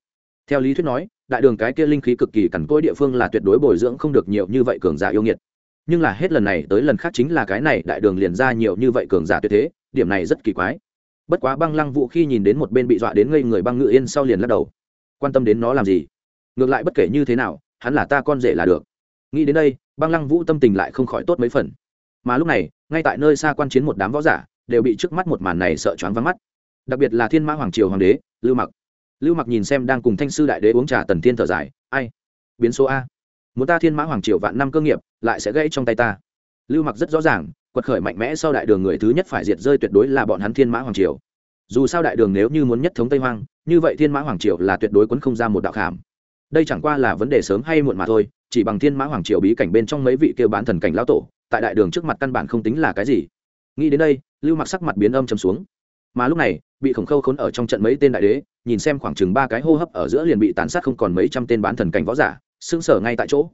Theo lý thuyết nói, đại đường cái kia linh khí cực kỳ cằn cỗi địa phương là tuyệt đối bồi dưỡng không được nhiều như vậy cường giả yêu nghiệt. Nhưng là hết lần này tới lần khác chính là cái này, đại đường liền ra nhiều như vậy cường giả tuyệt thế, điểm này rất kỳ quái. Bất quá băng lăng vũ khi nhìn đến một bên bị dọa đến ngây người băng ngự yên sau liền lắc đầu. Quan tâm đến nó làm gì? Ngược lại bất kể như thế nào, hắn là ta con rể là được. Nghĩ đến đây, băng lăng vũ tâm tình lại không khỏi tốt mấy phần. Mà lúc này, ngay tại nơi xa quan chiến một đám võ giả, đều bị trước mắt một màn này sợ choáng vắng mắt đặc biệt là thiên mã hoàng triều hoàng đế, lưu mặc. Lưu mặc nhìn xem đang cùng thanh sư đại đế uống trà tần thiên thở dài, ai? Biến số a. Muốn ta thiên mã hoàng triều vạn năm cơ nghiệp, lại sẽ gãy trong tay ta. Lưu mặc rất rõ ràng, quật khởi mạnh mẽ sau đại đường người thứ nhất phải diệt rơi tuyệt đối là bọn hắn thiên mã hoàng triều. Dù sao đại đường nếu như muốn nhất thống tây hoang, như vậy thiên mã hoàng triều là tuyệt đối quấn không ra một đạo khảm. Đây chẳng qua là vấn đề sớm hay muộn mà thôi, chỉ bằng thiên mã hoàng triều bí cảnh bên trong mấy vị kêu bán thần cảnh lão tổ, tại đại đường trước mặt căn bản không tính là cái gì. Nghĩ đến đây, lưu mặc sắc mặt biến âm chấm xuống. Mà lúc này bị khổng khâu khốn ở trong trận mấy tên đại đế, nhìn xem khoảng chừng ba cái hô hấp ở giữa liền bị tàn sát không còn mấy trăm tên bán thần cảnh võ giả xương sở ngay tại chỗ.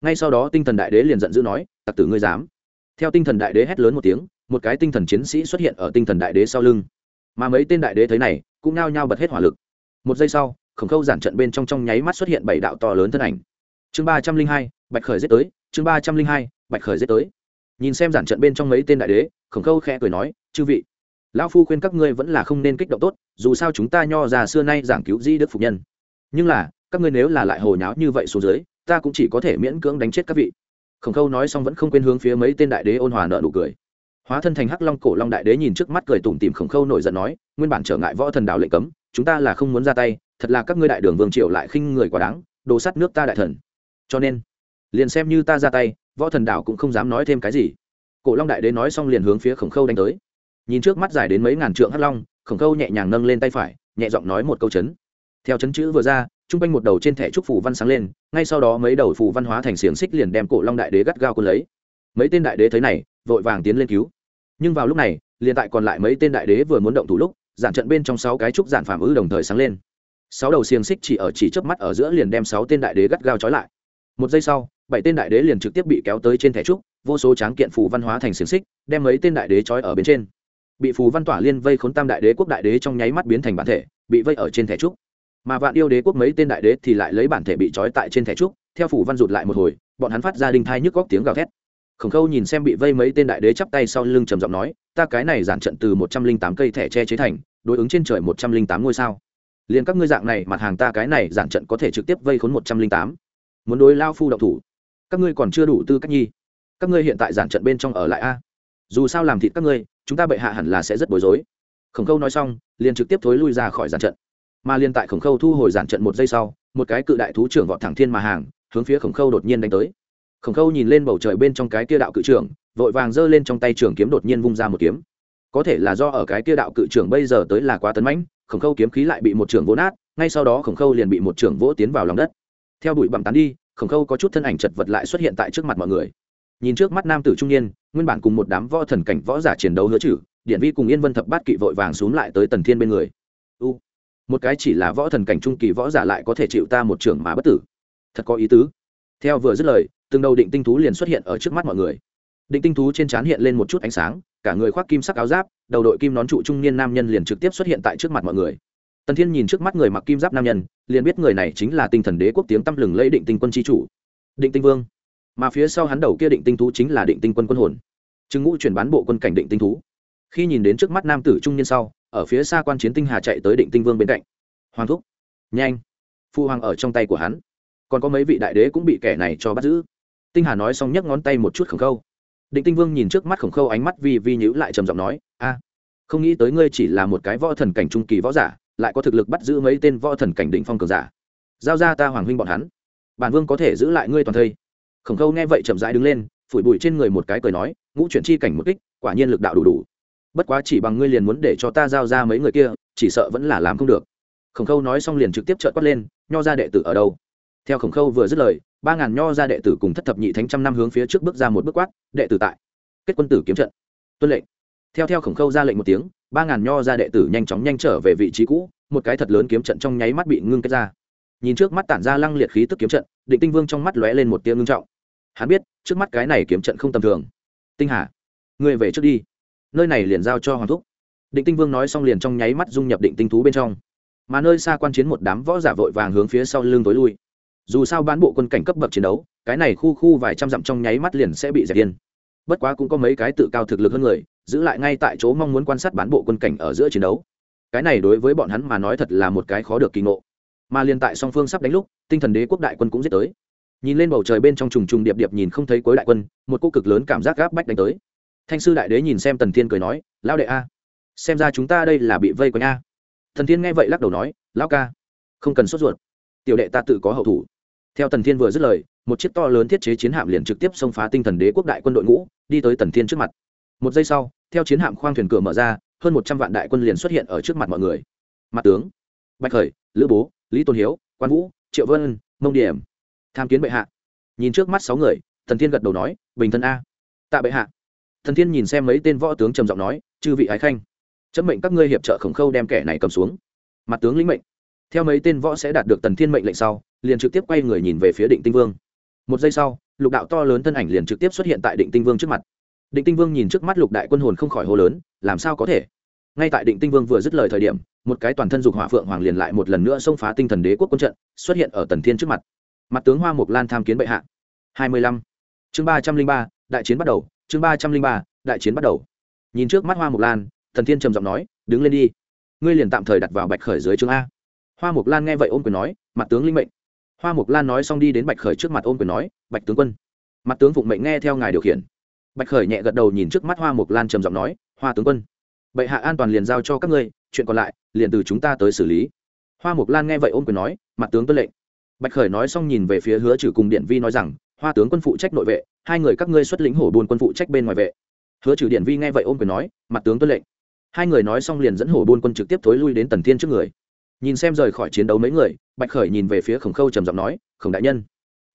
Ngay sau đó tinh thần đại đế liền giận dữ nói, tặc tử ngươi dám. Theo tinh thần đại đế hét lớn một tiếng, một cái tinh thần chiến sĩ xuất hiện ở tinh thần đại đế sau lưng. Mà mấy tên đại đế thấy này, cũng nao nhao bật hết hỏa lực. Một giây sau, khổng khâu giản trận bên trong trong nháy mắt xuất hiện bảy đạo to lớn thân ảnh. Chương ba trăm linh hai, bạch khởi giết tới, chương ba trăm linh hai, bạch khởi giết tới. Nhìn xem giản trận bên trong mấy tên đại đế, khổng khâu khẽ cười nói, chư vị lão phu khuyên các ngươi vẫn là không nên kích động tốt, dù sao chúng ta nho già xưa nay giảng cứu di đức phục nhân. Nhưng là, các ngươi nếu là lại hồ nháo như vậy xuống dưới, ta cũng chỉ có thể miễn cưỡng đánh chết các vị. Khổng khâu nói xong vẫn không quên hướng phía mấy tên đại đế ôn hòa nợ nụ cười. Hóa thân thành hắc long cổ long đại đế nhìn trước mắt cười tủm tìm khổng khâu nổi giận nói, nguyên bản trở ngại võ thần đạo lệnh cấm, chúng ta là không muốn ra tay, thật là các ngươi đại đường vương triều lại khinh người quá đáng, đồ sắt nước ta đại thần. Cho nên, liền xem như ta ra tay, võ thần đạo cũng không dám nói thêm cái gì. Cổ long đại đế nói xong liền hướng phía khổng khâu đánh tới nhìn trước mắt dài đến mấy ngàn trượng hắc long, khổng khâu nhẹ nhàng nâng lên tay phải, nhẹ giọng nói một câu chấn. Theo chấn chữ vừa ra t r u n g quanh một đầu trên thẻ trúc phủ văn sáng lên, ngay sau đó mấy đầu phù văn hóa thành xiềng xích liền đem cổ long đại đế gắt gao quân lấy. Mấy tên đại đế thấy này, vội vàng tiến lên cứu. Nhưng vào lúc này, liền tại còn lại mấy tên đại đế vừa muốn động thủ lúc, giản trận bên trong sáu cái trúc giản phàm ư đồng thời sáng lên. Sáu đầu xiềng xích chỉ ở chỉ chớp mắt ở giữa liền đem sáu tên đại đế gắt gao trói lại. Một giây sau, bảy tên đại đế liền trực tiếp bị kéo tới trên thẻ trúc, vô số tráng kiện phù văn hóa thành xiềng xích, đem mấy tên đại đế trói ở bên trên bị phù văn tỏa liên vây khốn tam đại đế quốc đại đế trong nháy mắt biến thành bản thể, bị vây ở trên thẻ trúc. Mà vạn yêu đế quốc mấy tên đại đế thì lại lấy bản thể bị trói tại trên thẻ trúc, theo phù văn rụt lại một hồi, bọn hắn phát ra đinh thai nhức góc tiếng gào thét. Khổng khâu nhìn xem bị vây mấy tên đại đế chắp tay sau lưng trầm giọng nói, ta cái này giản trận từ một trăm linh tám cây thẻ che chế thành, đối ứng trên trời một trăm linh tám ngôi sao. Liền các ngươi dạng này mặt hàng ta cái này giản trận có thể trực tiếp vây khốn một trăm linh tám. Muốn đối lao phu động thủ, các ngươi còn chưa đủ tư cách nhi. Các ngươi hiện tại giản trận bên trong ở lại a. Dù sao làm thịt các ngươi chúng ta bệ hạ hẳn là sẽ rất bối rối. Khổng khâu nói xong, liền trực tiếp thối lui ra khỏi giàn trận. Mà liền tại khổng khâu thu hồi giàn trận một giây sau, một cái cự đại thú trưởng vọt thẳng thiên mà hàng, hướng phía khổng khâu đột nhiên đánh tới. Khổng khâu nhìn lên bầu trời bên trong cái kia đạo cự trưởng, vội vàng giơ lên trong tay trường kiếm đột nhiên vung ra một kiếm. Có thể là do ở cái kia đạo cự trưởng bây giờ tới là quá tấn mãnh, khổng khâu kiếm khí lại bị một trưởng vỗ nát, ngay sau đó khổng khâu liền bị một trưởng vỗ tiến vào lòng đất. Theo đuổi bằng tán đi, khổng khâu có chút thân ảnh chật vật lại xuất hiện tại trước mặt mọi người nhìn trước mắt nam tử trung niên, nguyên bản cùng một đám võ thần cảnh võ giả chiến đấu hứa chử điện vi cùng yên vân thập bát kỵ vội vàng xuống lại tới tần thiên bên người. U, một cái chỉ là võ thần cảnh trung kỳ võ giả lại có thể chịu ta một trưởng mà bất tử. Thật có ý tứ. Theo vừa dứt lời, từng đầu định tinh thú liền xuất hiện ở trước mắt mọi người. Định tinh thú trên trán hiện lên một chút ánh sáng, cả người khoác kim sắc áo giáp, đầu đội kim nón trụ trung niên nam nhân liền trực tiếp xuất hiện tại trước mặt mọi người. Tần thiên nhìn trước mắt người mặc kim giáp nam nhân, liền biết người này chính là tinh thần đế quốc tiếng tăm lừng lấy định tinh quân tri chủ. Định tinh vương mà phía sau hắn đầu kia định tinh thú chính là định tinh quân quân hồn. Chứng ngũ chuyển bán bộ quân cảnh định tinh thú. Khi nhìn đến trước mắt nam tử trung niên sau, ở phía xa quan chiến tinh hà chạy tới định tinh vương bên cạnh. Hoàng thúc, nhanh. Phu hoàng ở trong tay của hắn. Còn có mấy vị đại đế cũng bị kẻ này cho bắt giữ. Tinh hà nói xong nhấc ngón tay một chút khổng khâu. Định tinh vương nhìn trước mắt khổng khâu ánh mắt vi vi nhữ lại trầm giọng nói, a, không nghĩ tới ngươi chỉ là một cái võ thần cảnh trung kỳ võ giả, lại có thực lực bắt giữ mấy tên võ thần cảnh định phong cường giả. Giao ra ta hoàng huynh bọn hắn. Bản vương có thể giữ lại ngươi toàn thây khổng khâu nghe vậy chậm rãi đứng lên, phủi bụi trên người một cái cười nói, ngũ chuyển chi cảnh một kích, quả nhiên lực đạo đủ đủ. Bất quá chỉ bằng ngươi liền muốn để cho ta giao ra mấy người kia, chỉ sợ vẫn là làm không được. Khổng khâu nói xong liền trực tiếp trợt quát lên, nho ra đệ tử ở đâu? Theo khổng khâu vừa dứt lời, ba ngàn nho ra đệ tử cùng thất thập nhị thánh trăm năm hướng phía trước bước ra một bước quát, đệ tử tại. Kết quân tử kiếm trận. Tuân lệnh. Theo theo khổng khâu ra lệnh một tiếng, ba ngàn nho ra đệ tử nhanh chóng nhanh trở về vị trí cũ, một cái thật lớn kiếm trận trong nháy mắt bị ngưng kết ra. Nhìn trước mắt tản ra lăng liệt khí tức kiếm trận, định tinh vương trong mắt lóe lên một tiếng ngưng trọng hắn biết, trước mắt cái này kiếm trận không tầm thường. Tinh hà, ngươi về trước đi. Nơi này liền giao cho hoàng thúc. Định tinh vương nói xong liền trong nháy mắt dung nhập định tinh thú bên trong. Mà nơi xa quan chiến một đám võ giả vội vàng hướng phía sau lưng tối lui. Dù sao bán bộ quân cảnh cấp bậc chiến đấu, cái này khu khu vài trăm dặm trong nháy mắt liền sẽ bị dẹp yên. Bất quá cũng có mấy cái tự cao thực lực hơn người, giữ lại ngay tại chỗ mong muốn quan sát bán bộ quân cảnh ở giữa chiến đấu. Cái này đối với bọn hắn mà nói thật là một cái khó được kỳ ngộ. Mà liên tại song phương sắp đánh lúc, tinh thần đế quốc đại quân cũng giết tới nhìn lên bầu trời bên trong trùng trùng điệp điệp nhìn không thấy cuối đại quân, một cô cực lớn cảm giác gáp bách đánh tới. Thanh sư đại đế nhìn xem tần thiên cười nói, lão đệ a, xem ra chúng ta đây là bị vây quanh a. Thần thiên nghe vậy lắc đầu nói, lão ca, không cần sốt ruột. Tiểu đệ ta tự có hậu thủ. Theo tần thiên vừa dứt lời, một chiếc to lớn thiết chế chiến hạm liền trực tiếp xông phá tinh thần đế quốc đại quân đội ngũ, đi tới tần thiên trước mặt. Một giây sau, theo chiến hạm khoang thuyền cửa mở ra, hơn một trăm vạn đại quân liền xuất hiện ở trước mặt mọi người. Mặt tướng, bạch khởi, lữ bố, lý tôn hiếu, quan vũ, triệu vân, mông điểm tham kiến bệ hạ. Nhìn trước mắt sáu người, thần thiên gật đầu nói, bình thân a. Tạ bệ hạ. Thần thiên nhìn xem mấy tên võ tướng trầm giọng nói, chư vị ái khanh. Chấp mệnh các ngươi hiệp trợ khổng khâu đem kẻ này cầm xuống. Mặt tướng lĩnh mệnh. Theo mấy tên võ sẽ đạt được tần thiên mệnh lệnh sau, liền trực tiếp quay người nhìn về phía định tinh vương. Một giây sau, lục đạo to lớn thân ảnh liền trực tiếp xuất hiện tại định tinh vương trước mặt. Định tinh vương nhìn trước mắt lục đại quân hồn không khỏi hô lớn, làm sao có thể? Ngay tại định tinh vương vừa dứt lời thời điểm, một cái toàn thân dục hỏa phượng hoàng liền lại một lần nữa xông phá tinh thần đế quốc quân trận, xuất hiện ở tần thiên trước mặt mặt tướng hoa mục lan tham kiến bệ hạ. Hai mươi lăm. Chương ba trăm linh ba, đại chiến bắt đầu. Chương ba trăm linh ba, đại chiến bắt đầu. Nhìn trước mắt hoa mục lan, thần thiên trầm giọng nói, đứng lên đi. Ngươi liền tạm thời đặt vào bạch khởi dưới chương a. Hoa mục lan nghe vậy ôm quyền nói, mặt tướng linh mệnh. Hoa mục lan nói xong đi đến bạch khởi trước mặt ôm quyền nói, bạch tướng quân. Mặt tướng phụng mệnh nghe theo ngài điều khiển. Bạch khởi nhẹ gật đầu nhìn trước mắt hoa mục lan trầm giọng nói, hoa tướng quân, bệ hạ an toàn liền giao cho các ngươi, chuyện còn lại liền từ chúng ta tới xử lý. Hoa mục lan nghe vậy ôm quyền nói, mặt tướng tuân lệnh bạch khởi nói xong nhìn về phía hứa trừ cùng điện vi nói rằng, hoa tướng quân phụ trách nội vệ, hai người các ngươi xuất lĩnh hổ buôn quân phụ trách bên ngoài vệ. Hứa trừ điện vi nghe vậy ôm quyền nói, mặt tướng tuân lệnh. Hai người nói xong liền dẫn hổ buôn quân trực tiếp thối lui đến tần thiên trước người. Nhìn xem rời khỏi chiến đấu mấy người, bạch khởi nhìn về phía khổng khâu trầm giọng nói, khổng đại nhân,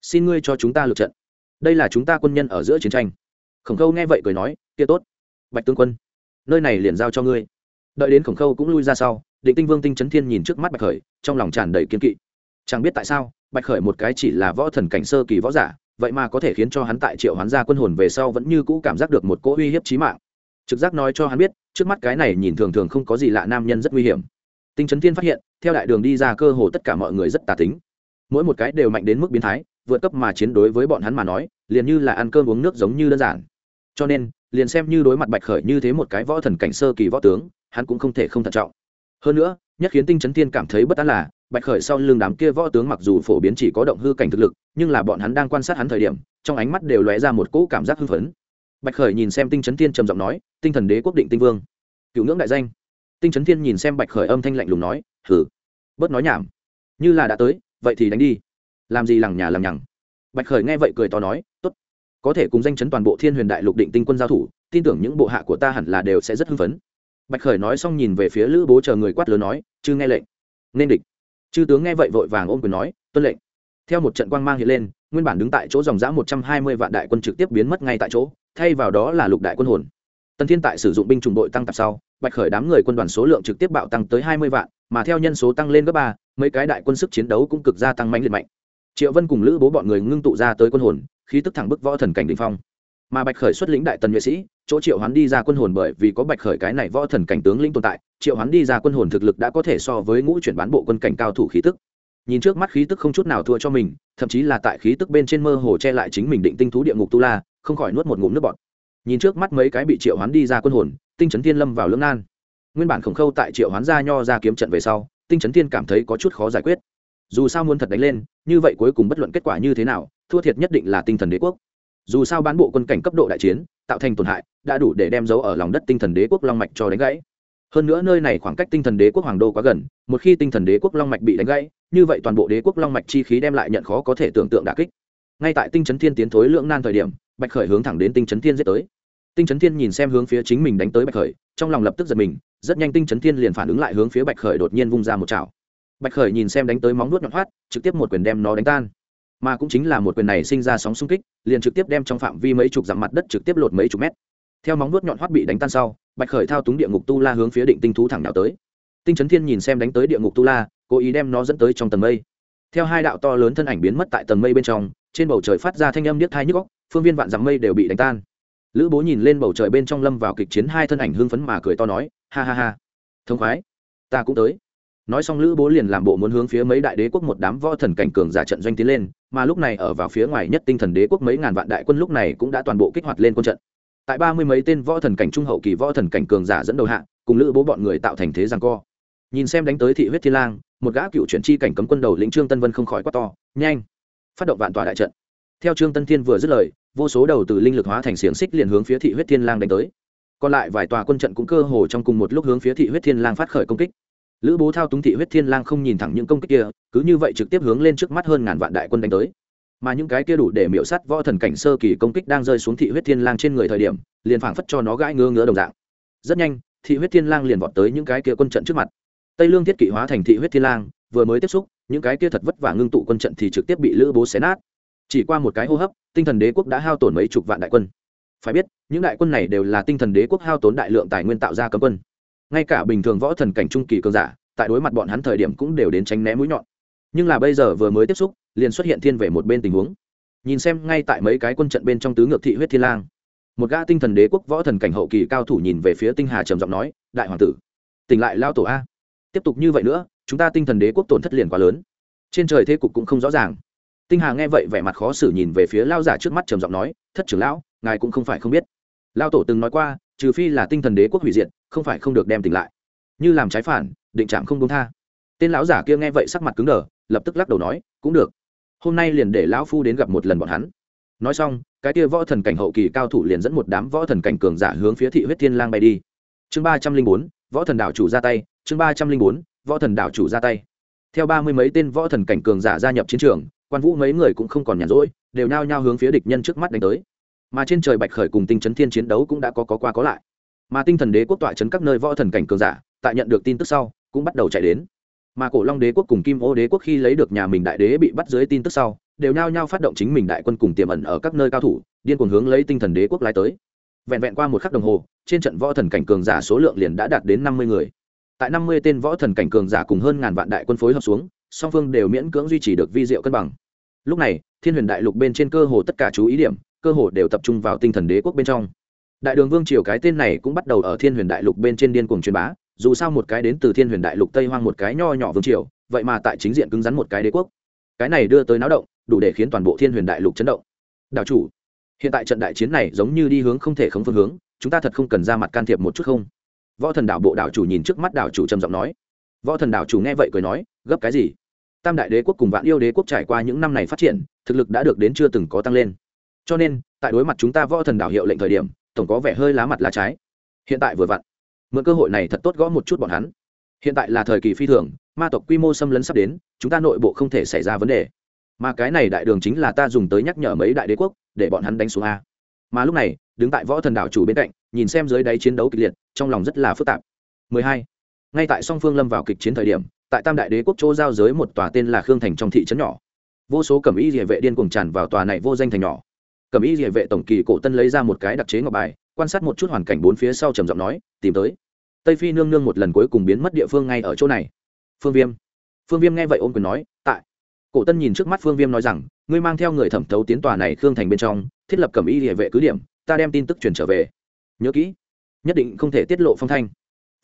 xin ngươi cho chúng ta lượt trận. Đây là chúng ta quân nhân ở giữa chiến tranh. Khổng khâu nghe vậy cười nói, kia tốt. Bạch tướng quân, nơi này liền giao cho ngươi. Đợi đến khổng khâu cũng lui ra sau, định tinh vương tinh trấn thiên nhìn trước mắt bạch khởi, trong lòng tràn đầy kiên kỵ. Chẳng biết tại sao bạch khởi một cái chỉ là võ thần cảnh sơ kỳ võ giả, vậy mà có thể khiến cho hắn tại triệu hoán gia quân hồn về sau vẫn như cũ cảm giác được một cỗ uy hiếp trí mạng. Trực giác nói cho hắn biết, trước mắt cái này nhìn thường thường không có gì lạ nam nhân rất nguy hiểm. Tinh trấn thiên phát hiện, theo đại đường đi ra cơ hồ tất cả mọi người rất tà tính. Mỗi một cái đều mạnh đến mức biến thái, vượt cấp mà chiến đối với bọn hắn mà nói, liền như là ăn cơm uống nước giống như đơn giản. Cho nên, liền xem như đối mặt bạch khởi như thế một cái võ thần cảnh sơ kỳ võ tướng, hắn cũng không thể không thận trọng. Hơn nữa nhất khiến tinh chấn thiên cảm thấy bất an là, bạch khởi sau lưng đám kia võ tướng mặc dù phổ biến chỉ có động hư cảnh thực lực, nhưng là bọn hắn đang quan sát hắn thời điểm, trong ánh mắt đều lóe ra một cỗ cảm giác hưng phấn. Bạch khởi nhìn xem tinh chấn thiên trầm giọng nói, tinh thần đế quốc định tinh vương, cựu ngưỡng đại danh. Tinh chấn thiên nhìn xem bạch khởi âm thanh lạnh lùng nói hử bớt nói nhảm. Như là đã tới, vậy thì đánh đi. Làm gì lằng nhà lằng nhằng. Bạch khởi nghe vậy cười to nói, tốt. Có thể cùng danh chấn toàn bộ thiên huyền đại lục định tinh quân giao thủ, tin tưởng những bộ hạ của ta hẳn là đều sẽ rất hưng phấn. Bạch khởi nói xong nhìn về phía lữ bố chờ người quát lớn nói chư nghe lệnh, nên địch. Chư tướng nghe vậy vội vàng ôm quyền nói, tuân lệnh. Theo một trận quang mang hiện lên, nguyên bản đứng tại chỗ dòng giã một trăm hai mươi vạn đại quân trực tiếp biến mất ngay tại chỗ, thay vào đó là lục đại quân hồn. Tần thiên tại sử dụng binh chủng đội tăng tập sau, bạch khởi đám người quân đoàn số lượng trực tiếp bạo tăng tới hai mươi vạn, mà theo nhân số tăng lên gấp ba, mấy cái đại quân sức chiến đấu cũng cực gia tăng mạnh liệt mạnh. Triệu vân cùng lữ bố bọn người ngưng tụ ra tới quân hồn, khí tức thẳng bức võ thần cảnh đ phong. Mà bạch khởi xuất lĩnh đại tần nhuệ sĩ chỗ triệu hoán đi ra quân hồn bởi vì có bạch khởi cái này võ thần cảnh tướng lĩnh tồn tại, triệu hoán đi ra quân hồn thực lực đã có thể so với ngũ chuyển bán bộ quân cảnh cao thủ khí tức. Nhìn trước mắt khí tức không chút nào thua cho mình, thậm chí là tại khí tức bên trên mơ hồ che lại chính mình định tinh thú địa ngục tu la, không khỏi nuốt một ngụm nước bọt. Nhìn trước mắt mấy cái bị triệu hoán đi ra quân hồn, tinh trấn thiên lâm vào lưỡng nan. Nguyên bản khổng khâu tại triệu hoán gia nho ra kiếm trận về sau, tinh trấn thiên cảm thấy có chút khó giải quyết. Dù sao muốn thật đánh lên, như vậy cuối cùng bất luận kết quả như thế nào, thua thiệt nhất định là tinh thần đế quốc. Dù sao bán bộ quân cảnh cấp độ đại chiến, tạo thành tổn hại đã đủ để đem dấu ở lòng đất tinh thần đế quốc long mạch cho đánh gãy. Hơn nữa nơi này khoảng cách tinh thần đế quốc hoàng đô quá gần, một khi tinh thần đế quốc long mạch bị đánh gãy, như vậy toàn bộ đế quốc long mạch chi khí đem lại nhận khó có thể tưởng tượng đà kích. Ngay tại tinh chấn thiên tiến thối lưỡng nan thời điểm, bạch khởi hướng thẳng đến tinh chấn thiên giết tới. Tinh chấn thiên nhìn xem hướng phía chính mình đánh tới bạch khởi, trong lòng lập tức giật mình, rất nhanh tinh chấn thiên liền phản ứng lại hướng phía bạch khởi đột nhiên vung ra một chảo. Bạch khởi nhìn xem đánh tới móng nuốt nhọn hoắt, trực tiếp một quyền đem nó đánh tan. Mà cũng chính là một quyền này sinh ra sóng xung kích, liền trực tiếp đem trong phạm vi mấy chục dặm mặt đất trực tiếp lột mấy chục mét theo móng nuốt nhọn hoắt bị đánh tan sau, bạch khởi thao túng địa ngục tu la hướng phía định tinh thú thẳng nào tới. Tinh trấn thiên nhìn xem đánh tới địa ngục tu la, cố ý đem nó dẫn tới trong tầng mây. Theo hai đạo to lớn thân ảnh biến mất tại tầng mây bên trong, trên bầu trời phát ra thanh âm niết thai nhức góc phương viên vạn dặm mây đều bị đánh tan. Lữ bố nhìn lên bầu trời bên trong lâm vào kịch chiến hai thân ảnh hưng phấn mà cười to nói, ha ha ha, thông khoái, ta cũng tới. Nói xong lữ bố liền làm bộ muốn hướng phía mấy đại đế quốc một đám võ thần cảnh cường giả trận doanh tiến lên, mà lúc này ở vào phía ngoài nhất tinh thần đế quốc mấy ngàn vạn đại quân lúc này cũng đã toàn bộ kích hoạt lên quân trận tại ba mươi mấy tên võ thần cảnh trung hậu kỳ võ thần cảnh cường giả dẫn đầu hạ, cùng lữ bố bọn người tạo thành thế rằng co. Nhìn xem đánh tới thị huyết thiên lang, một gã cựu chuyển chi cảnh cấm quân đầu lĩnh trương tân vân không khỏi quát to, nhanh, phát động vạn tòa đại trận. Theo trương tân thiên vừa dứt lời, vô số đầu từ linh lực hóa thành xiềng xích liền hướng phía thị huyết thiên lang đánh tới. Còn lại vài tòa quân trận cũng cơ hồ trong cùng một lúc hướng phía thị huyết thiên lang phát khởi công kích. Lữ bố thao túng thị huyết thiên lang không nhìn thẳng những công kích kia, cứ như vậy trực tiếp hướng lên trước mắt hơn ngàn vạn đại quân đánh tới mà những cái kia đủ để miễu sắt võ thần cảnh sơ kỳ công kích đang rơi xuống thị huyết thiên lang trên người thời điểm, liền phảng phất cho nó gãi ngứa ngứa đồng dạng. Rất nhanh, thị huyết thiên lang liền vọt tới những cái kia quân trận trước mặt. Tây lương thiết kỵ hóa thành thị huyết thiên lang, vừa mới tiếp xúc, những cái kia thật vất vả ngưng tụ quân trận thì trực tiếp bị lữ bố xé nát. Chỉ qua một cái hô hấp, tinh thần đế quốc đã hao tổn mấy chục vạn đại quân. Phải biết, những đại quân này đều là tinh thần đế quốc hao tốn đại lượng tài nguyên tạo ra cấm quân. Ngay cả bình thường võ thần cảnh trung kỳ cường giả, tại đối mặt bọn hắn thời điểm cũng đều đến tránh né mũi nhọn. Nhưng là bây giờ vừa mới tiếp xúc liền xuất hiện thiên về một bên tình huống. Nhìn xem ngay tại mấy cái quân trận bên trong tứ ngược thị huyết thiên lang, một gã tinh thần đế quốc võ thần cảnh hậu kỳ cao thủ nhìn về phía tinh hà trầm giọng nói, đại hoàng tử, tỉnh lại lao tổ a. Tiếp tục như vậy nữa, chúng ta tinh thần đế quốc tổn thất liền quá lớn. Trên trời thế cục cũng không rõ ràng. Tinh hà nghe vậy vẻ mặt khó xử nhìn về phía lao giả trước mắt trầm giọng nói, thất trưởng lão, ngài cũng không phải không biết. Lao tổ từng nói qua, trừ phi là tinh thần đế quốc hủy diệt, không phải không được đem tỉnh lại. Như làm trái phản, định trạm không công tha. Tên lão giả kia nghe vậy sắc mặt cứng đờ, lập tức lắc đầu nói, cũng được hôm nay liền để lão phu đến gặp một lần bọn hắn. Nói xong, cái kia võ thần cảnh hậu kỳ cao thủ liền dẫn một đám võ thần cảnh cường giả hướng phía thị huyết thiên lang bay đi. Chương ba trăm linh bốn, võ thần đạo chủ ra tay, chương ba trăm linh bốn, võ thần đạo chủ ra tay. Theo ba mươi mấy tên võ thần cảnh cường giả gia nhập chiến trường, quan vũ mấy người cũng không còn nhàn rỗi, đều nao nhao hướng phía địch nhân trước mắt đánh tới. Mà trên trời bạch khởi cùng tinh chấn thiên chiến đấu cũng đã có có qua có lại. Mà tinh thần đế quốc tọa chấn các nơi võ thần cảnh cường giả, tại nhận được tin tức sau, cũng bắt đầu chạy đến mà cổ long đế quốc cùng kim ô đế quốc khi lấy được nhà mình đại đế bị bắt dưới tin tức sau, đều nhao nhao phát động chính mình đại quân cùng tiềm ẩn ở các nơi cao thủ, điên cuồng hướng lấy tinh thần đế quốc lái tới. Vẹn vẹn qua một khắc đồng hồ, trên trận võ thần cảnh cường giả số lượng liền đã đạt đến năm mươi người. Tại năm mươi tên võ thần cảnh cường giả cùng hơn ngàn vạn đại quân phối hợp xuống, song phương đều miễn cưỡng duy trì được vi diệu cân bằng. Lúc này, thiên huyền đại lục bên trên cơ hồ tất cả chú ý điểm, cơ hồ đều tập trung vào tinh thần đế quốc bên trong. Đại đường vương triều cái tên này cũng bắt đầu ở thiên huyền đại lục bên trên điên cuồng truyền bá dù sao một cái đến từ thiên huyền đại lục tây hoang một cái nho nhỏ vương triều, vậy mà tại chính diện cứng rắn một cái đế quốc. Cái này đưa tới náo động, đủ để khiến toàn bộ thiên huyền đại lục chấn động. Đạo chủ, hiện tại trận đại chiến này giống như đi hướng không thể không phương hướng, chúng ta thật không cần ra mặt can thiệp một chút không? Võ thần đạo bộ đạo chủ nhìn trước mắt đạo chủ trầm giọng nói. Võ thần đạo chủ nghe vậy cười nói, gấp cái gì? Tam đại đế quốc cùng vạn yêu đế quốc trải qua những năm này phát triển, thực lực đã được đến chưa từng có tăng lên. Cho nên, tại đối mặt chúng ta võ thần đạo hiệu lệnh thời điểm, tổng có vẻ hơi lá mặt lá trái. Hiện tại vừa vặn mượn cơ hội này thật tốt gõ một chút bọn hắn. Hiện tại là thời kỳ phi thường, ma tộc quy mô xâm lấn sắp đến, chúng ta nội bộ không thể xảy ra vấn đề. Mà cái này đại đường chính là ta dùng tới nhắc nhở mấy đại đế quốc, để bọn hắn đánh xuống a. Mà lúc này, đứng tại võ thần đảo chủ bên cạnh, nhìn xem dưới đáy chiến đấu kịch liệt, trong lòng rất là phức tạp. 12. ngay tại song phương lâm vào kịch chiến thời điểm, tại tam đại đế quốc chỗ giao giới một tòa tên là khương thành trong thị trấn nhỏ. Vô số cẩm y địa vệ điên cuồng tràn vào tòa này vô danh thành nhỏ. Cẩm y địa vệ tổng kỳ cổ tân lấy ra một cái đặc chế ngọc bài quan sát một chút hoàn cảnh bốn phía sau trầm giọng nói, tìm tới. Tây phi nương nương một lần cuối cùng biến mất địa phương ngay ở chỗ này. Phương viêm. Phương viêm nghe vậy ôm quyền nói, tại. Cổ tân nhìn trước mắt phương viêm nói rằng, ngươi mang theo người thẩm thấu tiến tòa này khương thành bên trong, thiết lập cẩm y địa vệ cứ điểm, ta đem tin tức truyền trở về. Nhớ kỹ. Nhất định không thể tiết lộ phong thanh.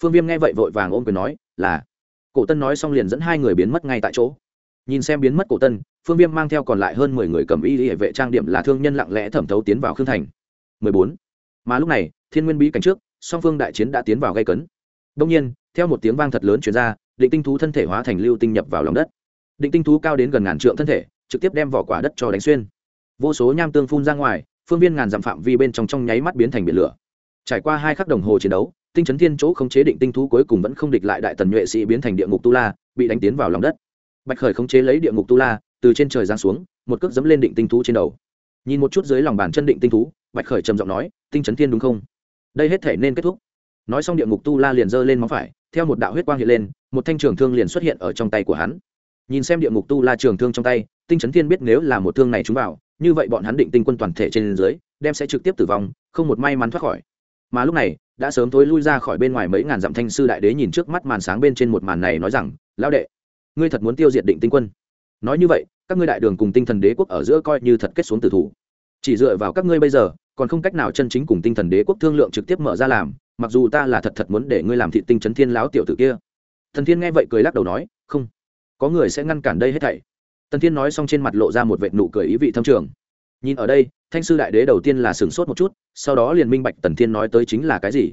Phương viêm nghe vậy vội vàng ôm quyền nói, là. Cổ tân nói xong liền dẫn hai người biến mất ngay tại chỗ. Nhìn xem biến mất cổ tân, phương viêm mang theo còn lại hơn mười người cầm y địa vệ trang điểm là thương nhân lặng lẽ thẩm thấu tiến vào khương thành. Mười bốn mà lúc này, thiên nguyên bí cảnh trước, song phương đại chiến đã tiến vào gây cấn. Đông nhiên, theo một tiếng vang thật lớn chuyển ra, định tinh thú thân thể hóa thành lưu tinh nhập vào lòng đất. Định tinh thú cao đến gần ngàn trượng thân thể, trực tiếp đem vỏ quả đất cho đánh xuyên. Vô số nham tương phun ra ngoài, phương viên ngàn dặm phạm vi bên trong trong nháy mắt biến thành biển lửa. Trải qua hai khắc đồng hồ chiến đấu, tinh chấn thiên chỗ không chế định tinh thú cuối cùng vẫn không địch lại đại tần nhuệ sĩ biến thành địa ngục tu la, bị đánh tiến vào lòng đất. Bạch khởi không chế lấy địa ngục tu la, từ trên trời giáng xuống, một cước dẫm lên định tinh thú trên đầu. Nhìn một chút dưới lòng bàn chân định tinh thú bạch khởi trầm giọng nói, tinh chấn thiên đúng không? Đây hết thể nên kết thúc. Nói xong địa ngục tu la liền giơ lên móng phải, theo một đạo huyết quang hiện lên, một thanh trường thương liền xuất hiện ở trong tay của hắn. Nhìn xem địa ngục tu la trường thương trong tay, tinh chấn thiên biết nếu là một thương này chúng vào, như vậy bọn hắn định tinh quân toàn thể trên dưới, đem sẽ trực tiếp tử vong, không một may mắn thoát khỏi. Mà lúc này, đã sớm tối lui ra khỏi bên ngoài mấy ngàn dặm thanh sư đại đế nhìn trước mắt màn sáng bên trên một màn này nói rằng, lão đệ, ngươi thật muốn tiêu diệt định tinh quân. Nói như vậy, các ngươi đại đường cùng tinh thần đế quốc ở giữa coi như thật kết xuống tử thủ. Chỉ dựa vào các ngươi bây giờ còn không cách nào chân chính cùng tinh thần đế quốc thương lượng trực tiếp mở ra làm, mặc dù ta là thật thật muốn để ngươi làm thị tinh chấn thiên láo tiểu tử kia. Thần thiên nghe vậy cười lắc đầu nói, không, có người sẽ ngăn cản đây hết thảy. Tần thiên nói xong trên mặt lộ ra một vệt nụ cười ý vị thâm trường. Nhìn ở đây, thanh sư đại đế đầu tiên là sửng sốt một chút, sau đó liền minh bạch tần thiên nói tới chính là cái gì.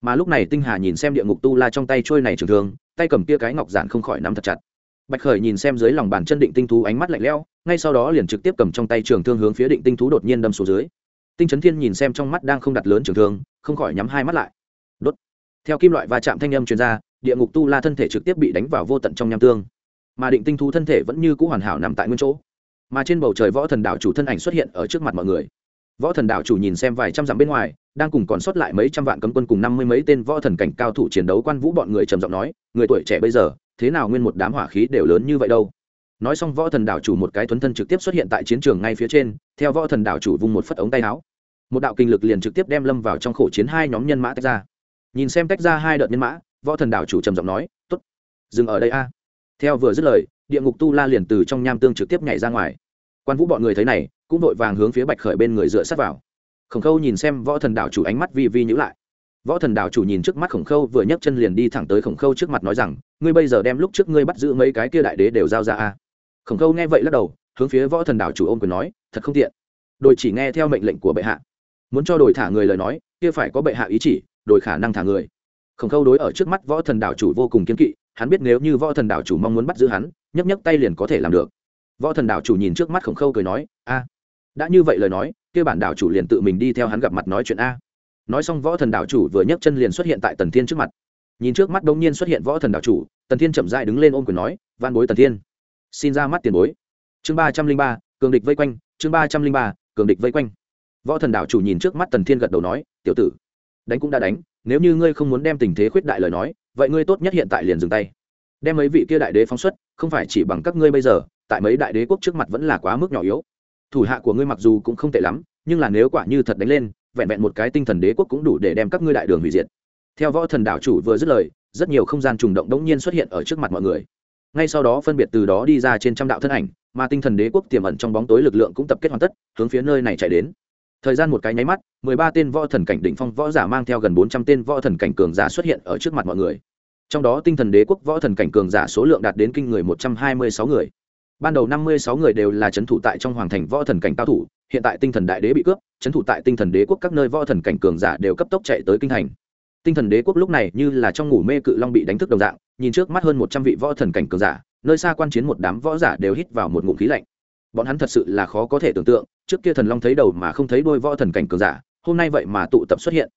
Mà lúc này tinh hà nhìn xem địa ngục tu la trong tay trôi này trường thương, tay cầm kia cái ngọc giản không khỏi nắm thật chặt. Bạch khởi nhìn xem dưới lòng bàn chân định tinh thú ánh mắt lạnh lẽo, ngay sau đó liền trực tiếp cầm trong tay trường thương hướng phía định tinh thú đột nhiên đâm xuống dưới tinh trấn thiên nhìn xem trong mắt đang không đặt lớn trường thương, không khỏi nhắm hai mắt lại. Đốt. Theo kim loại va chạm thanh âm truyền ra, địa ngục tu la thân thể trực tiếp bị đánh vào vô tận trong nham tương. Mà định tinh thú thân thể vẫn như cũ hoàn hảo nằm tại nguyên chỗ. Mà trên bầu trời võ thần đảo chủ thân ảnh xuất hiện ở trước mặt mọi người. Võ thần đảo chủ nhìn xem vài trăm dặm bên ngoài, đang cùng còn sót lại mấy trăm vạn cấm quân cùng năm mươi mấy tên võ thần cảnh cao thủ chiến đấu quan vũ bọn người trầm giọng nói, người tuổi trẻ bây giờ, thế nào nguyên một đám hỏa khí đều lớn như vậy đâu? Nói xong võ thần đảo chủ một cái thuấn thân trực tiếp xuất hiện tại chiến trường ngay phía trên, theo võ thần đảo chủ vung một phất ống tay áo. Một đạo kinh lực liền trực tiếp đem lâm vào trong khổ chiến hai nhóm nhân mã tách ra. Nhìn xem tách ra hai đợt nhân mã, võ thần đảo chủ trầm giọng nói t ố t dừng ở đây a. Theo vừa dứt lời, địa ngục tu la liền từ trong nham tương trực tiếp nhảy ra ngoài. Quan vũ bọn người thấy này, cũng vội vàng hướng phía bạch khởi bên người dựa sát vào. Khổng khâu nhìn xem võ thần đảo chủ ánh mắt vi vi nhữ lại. Võ thần đảo chủ nhìn trước mắt khổng khâu vừa nhấc chân liền đi thẳng tới khổng khâu trước mặt nói rằng, ngươi bây giờ đem lúc trước ngươi bắt giữ mấy cái kia đại đế đều giao ra a khổng khâu nghe vậy lắc đầu, hướng phía võ thần đảo chủ ôm quyền nói, thật không tiện. Đồi chỉ nghe theo mệnh lệnh của bệ hạ. Muốn cho đồi thả người lời nói, kia phải có bệ hạ ý chỉ, đồi khả năng thả người. Khổng khâu đối ở trước mắt võ thần đảo chủ vô cùng kiên kỵ, hắn biết nếu như võ thần đảo chủ mong muốn bắt giữ hắn, nhấc nhấc tay liền có thể làm được. Võ thần đảo chủ nhìn trước mắt khổng khâu cười nói, a, đã như vậy lời nói, kia bản đảo chủ liền tự mình đi theo hắn gặp mặt nói chuyện a. Nói xong võ thần đảo chủ vừa nhấc chân liền xuất hiện tại tần thiên trước mặt. Nhìn trước mắt đông nhiên xuất hiện võ thần đảo chủ, tần thiên chậm dại đứng lên ôm quyền nói van bối tần thiên xin ra mắt tiền bối. Chương ba trăm linh ba, cường địch vây quanh, chương ba trăm linh ba, cường địch vây quanh. Võ thần đảo chủ nhìn trước mắt tần thiên gật đầu nói, tiểu tử, đánh cũng đã đánh, nếu như ngươi không muốn đem tình thế khuyết đại lời nói, vậy ngươi tốt nhất hiện tại liền dừng tay. Đem mấy vị kia đại đế phóng xuất, không phải chỉ bằng các ngươi bây giờ, tại mấy đại đế quốc trước mặt vẫn là quá mức nhỏ yếu. Thủ hạ của ngươi mặc dù cũng không tệ lắm, nhưng là nếu quả như thật đánh lên, vẹn vẹn một cái tinh thần đế quốc cũng đủ để đem các ngươi đại đường hủy diệt. Theo võ thần đảo chủ vừa dứt lời, rất nhiều không gian trùng động đống nhiên xuất hiện ở trước mặt mọi người ngay sau đó phân biệt từ đó đi ra trên trăm đạo thân ảnh, mà tinh thần đế quốc tiềm ẩn trong bóng tối lực lượng cũng tập kết hoàn tất, hướng phía nơi này chạy đến. Thời gian một cái nháy mắt, mười ba tên võ thần cảnh đỉnh phong võ giả mang theo gần bốn trăm tên võ thần cảnh cường giả xuất hiện ở trước mặt mọi người. Trong đó tinh thần đế quốc võ thần cảnh cường giả số lượng đạt đến kinh người một trăm hai mươi sáu người. Ban đầu năm mươi sáu người đều là c h ấ n thủ tại trong hoàng thành võ thần cảnh cao thủ, hiện tại tinh thần đại đế bị cướp c h ấ n thủ tại tinh thần đế quốc các nơi võ thần cảnh cường giả đều cấp tốc chạy tới kinh thành. Tinh thần đế quốc lúc này như là trong ngủ mê cự long bị đánh thức đồng dạng nhìn trước mắt hơn một trăm vị võ thần cảnh cường giả, nơi xa quan chiến một đám võ giả đều hít vào một ngụm khí lạnh. Bọn hắn thật sự là khó có thể tưởng tượng, trước kia thần long thấy đầu mà không thấy đôi võ thần cảnh cường giả, hôm nay vậy mà tụ tập xuất hiện.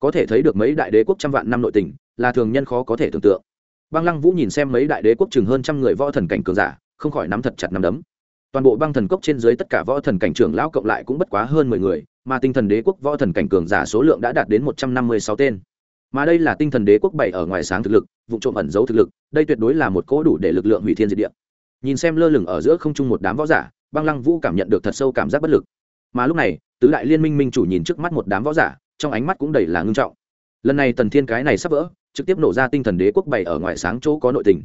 Có thể thấy được mấy đại đế quốc trăm vạn năm nội tình, là thường nhân khó có thể tưởng tượng. Băng lăng vũ nhìn xem mấy đại đế quốc chừng hơn trăm người võ thần cảnh cường giả, không khỏi nắm thật chặt nắm đấm. Toàn bộ băng thần cốc trên dưới tất cả võ thần cảnh trưởng lão cộng lại cũng bất quá hơn mười người, mà tinh thần đế quốc võ thần cảnh cường giả số lượng đã đạt đến một trăm năm mươi sáu tên mà đây là tinh thần đế quốc bảy ở ngoài sáng thực lực, vụ trộm ẩn giấu thực lực, đây tuyệt đối là một cỗ đủ để lực lượng hủy thiên diệt địa. Nhìn xem lơ lửng ở giữa không trung một đám võ giả, băng lăng vũ cảm nhận được thật sâu cảm giác bất lực. Mà lúc này, tứ đại liên minh minh chủ nhìn trước mắt một đám võ giả, trong ánh mắt cũng đầy là ngưng trọng. Lần này tần thiên cái này sắp vỡ, trực tiếp nổ ra tinh thần đế quốc bảy ở ngoài sáng chỗ có nội tình.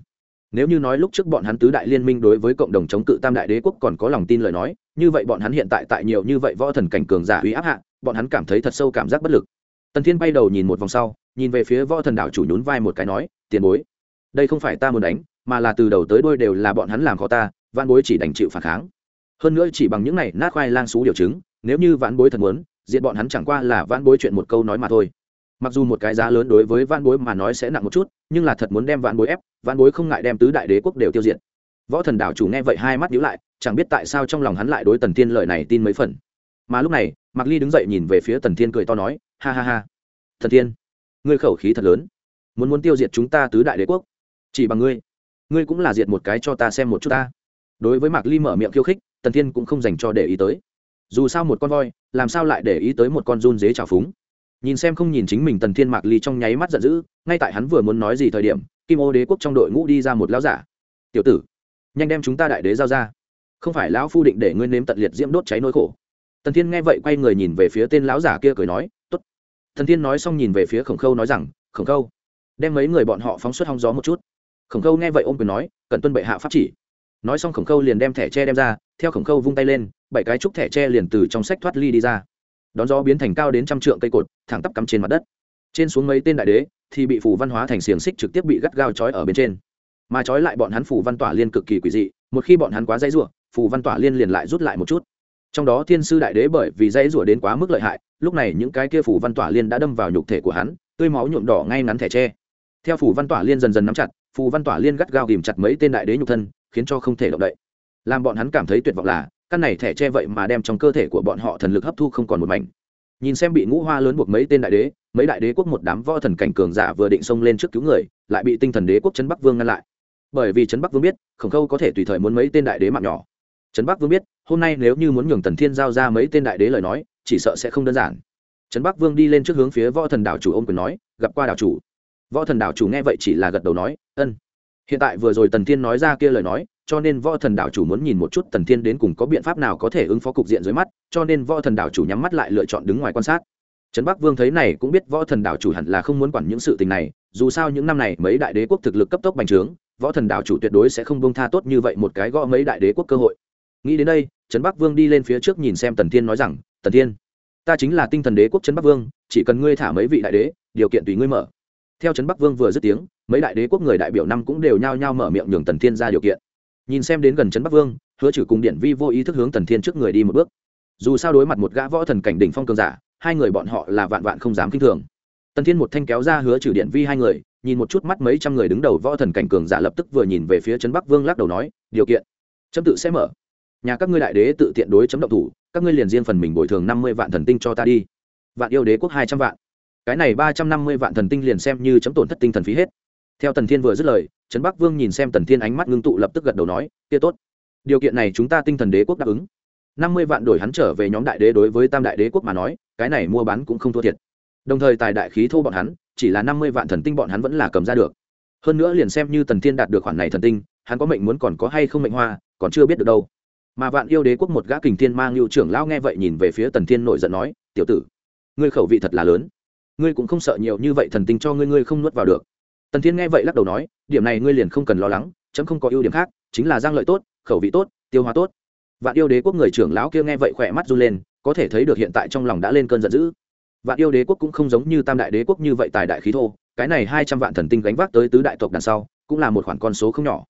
Nếu như nói lúc trước bọn hắn tứ đại liên minh đối với cộng đồng chống cự tam đại đế quốc còn có lòng tin lời nói, như vậy bọn hắn hiện tại tại nhiều như vậy võ thần cảnh cường giả uy áp hạ, bọn hắn cảm thấy thật sâu cảm giác bất lực tần thiên bay đầu nhìn một vòng sau, nhìn về phía võ thần đảo chủ nhún vai một cái nói, tiền bối, đây không phải ta muốn đánh, mà là từ đầu tới đôi đều là bọn hắn làm khó ta văn bối chỉ đành chịu phản kháng. Hơn nữa chỉ bằng những này nát khoai lang xú điều chứng, nếu như vạn bối thật muốn diện bọn hắn chẳng qua là vạn bối chuyện một câu nói mà thôi. Mặc dù một cái giá lớn đối với vạn bối mà nói sẽ nặng một chút, nhưng là thật muốn đem vạn bối ép, vạn bối không ngại đem tứ đại đế quốc đều tiêu diệt. Võ thần đảo chủ nghe vậy hai mắt nhíu lại, chẳng biết tại sao trong lòng hắn lại đối tần thiên lợi này tin mấy phần. Mà lúc này, mạc ly đứng dậy nhìn về phía tần thiên cười to nói ha ha ha. Thần tiên, ngươi khẩu khí thật lớn. Muốn muốn tiêu diệt chúng ta tứ đại đế quốc. Chỉ bằng ngươi. Ngươi cũng là diệt một cái cho ta xem một chút ta. Đối với mạc ly mở miệng khiêu khích tần thiên cũng không dành cho để ý tới. Dù sao một con voi làm sao lại để ý tới một con run dế trào phúng? Nhìn xem không nhìn chính mình tần thiên mạc ly trong nháy mắt giận dữ ngay tại hắn vừa muốn nói gì thời điểm kim ô đế quốc trong đội ngũ đi ra một lão giả. Tiểu tử nhanh đem chúng ta đại đế giao ra. Không phải lão phu định để ngươi nếm tận liệt diễm đốt cháy nỗi khổ. Tần thiên nghe vậy quay người nhìn về phía tên lão giả kia cười nói thần thiên nói xong nhìn về phía khổng khâu nói rằng, khổng khâu, đem mấy người bọn họ phóng xuất hong gió một chút. Khổng khâu nghe vậy ôm quyền nói, cần tuân bệ hạ pháp chỉ. Nói xong khổng khâu liền đem thẻ tre đem ra, theo khổng khâu vung tay lên, bảy cái trúc thẻ tre liền từ trong sách thoát ly đi ra. Đón gió biến thành cao đến trăm trượng cây cột, thẳng tắp cắm trên mặt đất. Trên xuống mấy tên đại đế thì bị phủ văn hóa thành xiềng xích trực tiếp bị gắt gao trói ở bên trên. Mà trói lại bọn hắn phủ văn tỏa liên cực kỳ quỷ dị, một khi bọn hắn quá dãy rủa phủ văn tỏa liên liền lại rút lại một chút trong đó thiên sư đại đế bởi vì dãy rủa đến quá mức lợi hại, lúc này những cái kia phủ văn tỏa liên đã đâm vào nhục thể của hắn, tươi máu nhuộm đỏ ngay ngắn thẻ tre. Theo phủ văn tỏa liên dần dần nắm chặt phù văn tỏa liên gắt gao ghìm chặt mấy tên đại đế nhục thân, khiến cho không thể động đậy. Làm bọn hắn cảm thấy tuyệt vọng là, căn này thẻ tre vậy mà đem trong cơ thể của bọn họ thần lực hấp thu không còn một mảnh. Nhìn xem bị ngũ hoa lớn buộc mấy tên đại đế, mấy đại đế quốc một đám võ thần cảnh cường giả vừa định xông lên trước cứu người, lại bị tinh thần đế quốc trấn bắc vương ngăn lại. Bởi vì trấn bắc vương biết, khổng khâu có thể tùy thời muốn mấy tên đại đế mạng nhỏ trấn bắc vương biết, hôm nay nếu như muốn nhường tần thiên giao ra mấy tên đại đế lời nói, chỉ sợ sẽ không đơn giản. Trấn bắc vương đi lên trước hướng phía võ thần đảo chủ ôm quyền nói, gặp qua đảo chủ. Võ thần đảo chủ nghe vậy chỉ là gật đầu nói, ân. Hiện tại vừa rồi tần thiên nói ra kia lời nói, cho nên võ thần đảo chủ muốn nhìn một chút tần thiên đến cùng có biện pháp nào có thể ứng phó cục diện dưới mắt, cho nên võ thần đảo chủ nhắm mắt lại lựa chọn đứng ngoài quan sát. Trấn bắc vương thấy này cũng biết võ thần đảo chủ hẳn là không muốn quản những sự tình này, dù sao những năm này mấy đại đế quốc thực lực cấp tốc bành trướng, võ thần đảo chủ tuyệt đối sẽ không bông tha tốt như vậy một cái gõ mấy đại đế quốc cơ hội nghĩ đến đây, trấn bắc vương đi lên phía trước nhìn xem tần thiên nói rằng, tần thiên, ta chính là tinh thần đế quốc trấn bắc vương, chỉ cần ngươi thả mấy vị đại đế, điều kiện tùy ngươi mở. Theo trấn bắc vương vừa dứt tiếng, mấy đại đế quốc người đại biểu năm cũng đều nhao nhao mở miệng nhường tần thiên ra điều kiện. Nhìn xem đến gần trấn bắc vương, hứa trừ cùng điện vi vô ý thức hướng tần thiên trước người đi một bước. Dù sao đối mặt một gã võ thần cảnh đỉnh phong cường giả, hai người bọn họ là vạn vạn không dám kinh thường. Tần thiên một thanh kéo ra hứa trừ điện vi hai người, nhìn một chút mắt mấy trăm người đứng đầu võ thần cảnh cường giả lập tức vừa nhìn về phía trấn bắc vương lắc đầu nói, điều kiện, chấm tự sẽ mở nhà các ngươi đại đế tự tiện đối chấm động thủ, các ngươi liền riêng phần mình bồi thường năm mươi vạn thần tinh cho ta đi. Vạn yêu đế quốc hai trăm vạn. Cái này ba trăm năm mươi vạn thần tinh liền xem như chấm tổn thất tinh thần phí hết. Theo tần thiên vừa dứt lời, trấn bắc vương nhìn xem tần thiên ánh mắt ngưng tụ lập tức gật đầu nói, kia tốt. Điều kiện này chúng ta tinh thần đế quốc đáp ứng. năm mươi vạn đổi hắn trở về nhóm đại đế đối với tam đại đế quốc mà nói, cái này mua bán cũng không thua thiệt. Đồng thời tài đại khí thô bọn hắn, chỉ là năm mươi vạn thần tinh bọn hắn vẫn là cầm ra được. Hơn nữa liền xem như tần thiên đạt được khoản này thần tinh, hắn có mệnh muốn còn có hay không mệnh hoa, còn chưa biết được đâu mà vạn yêu đế quốc một gã kình thiên mang lưu trưởng lão nghe vậy nhìn về phía tần thiên nổi giận nói, tiểu tử, ngươi khẩu vị thật là lớn. Ngươi cũng không sợ nhiều như vậy thần tinh cho ngươi ngươi không nuốt vào được. Tần thiên nghe vậy lắc đầu nói, điểm này ngươi liền không cần lo lắng, chấm không có ưu điểm khác, chính là giang lợi tốt, khẩu vị tốt, tiêu hóa tốt. Vạn yêu đế quốc người trưởng lão kia nghe vậy khỏe mắt run lên, có thể thấy được hiện tại trong lòng đã lên cơn giận dữ. Vạn yêu đế quốc cũng không giống như tam đại đế quốc như vậy tài đại khí thô, cái này hai trăm vạn thần tinh gánh vác tới tứ đại tộc đằng sau, cũng là một khoản con số không nhỏ.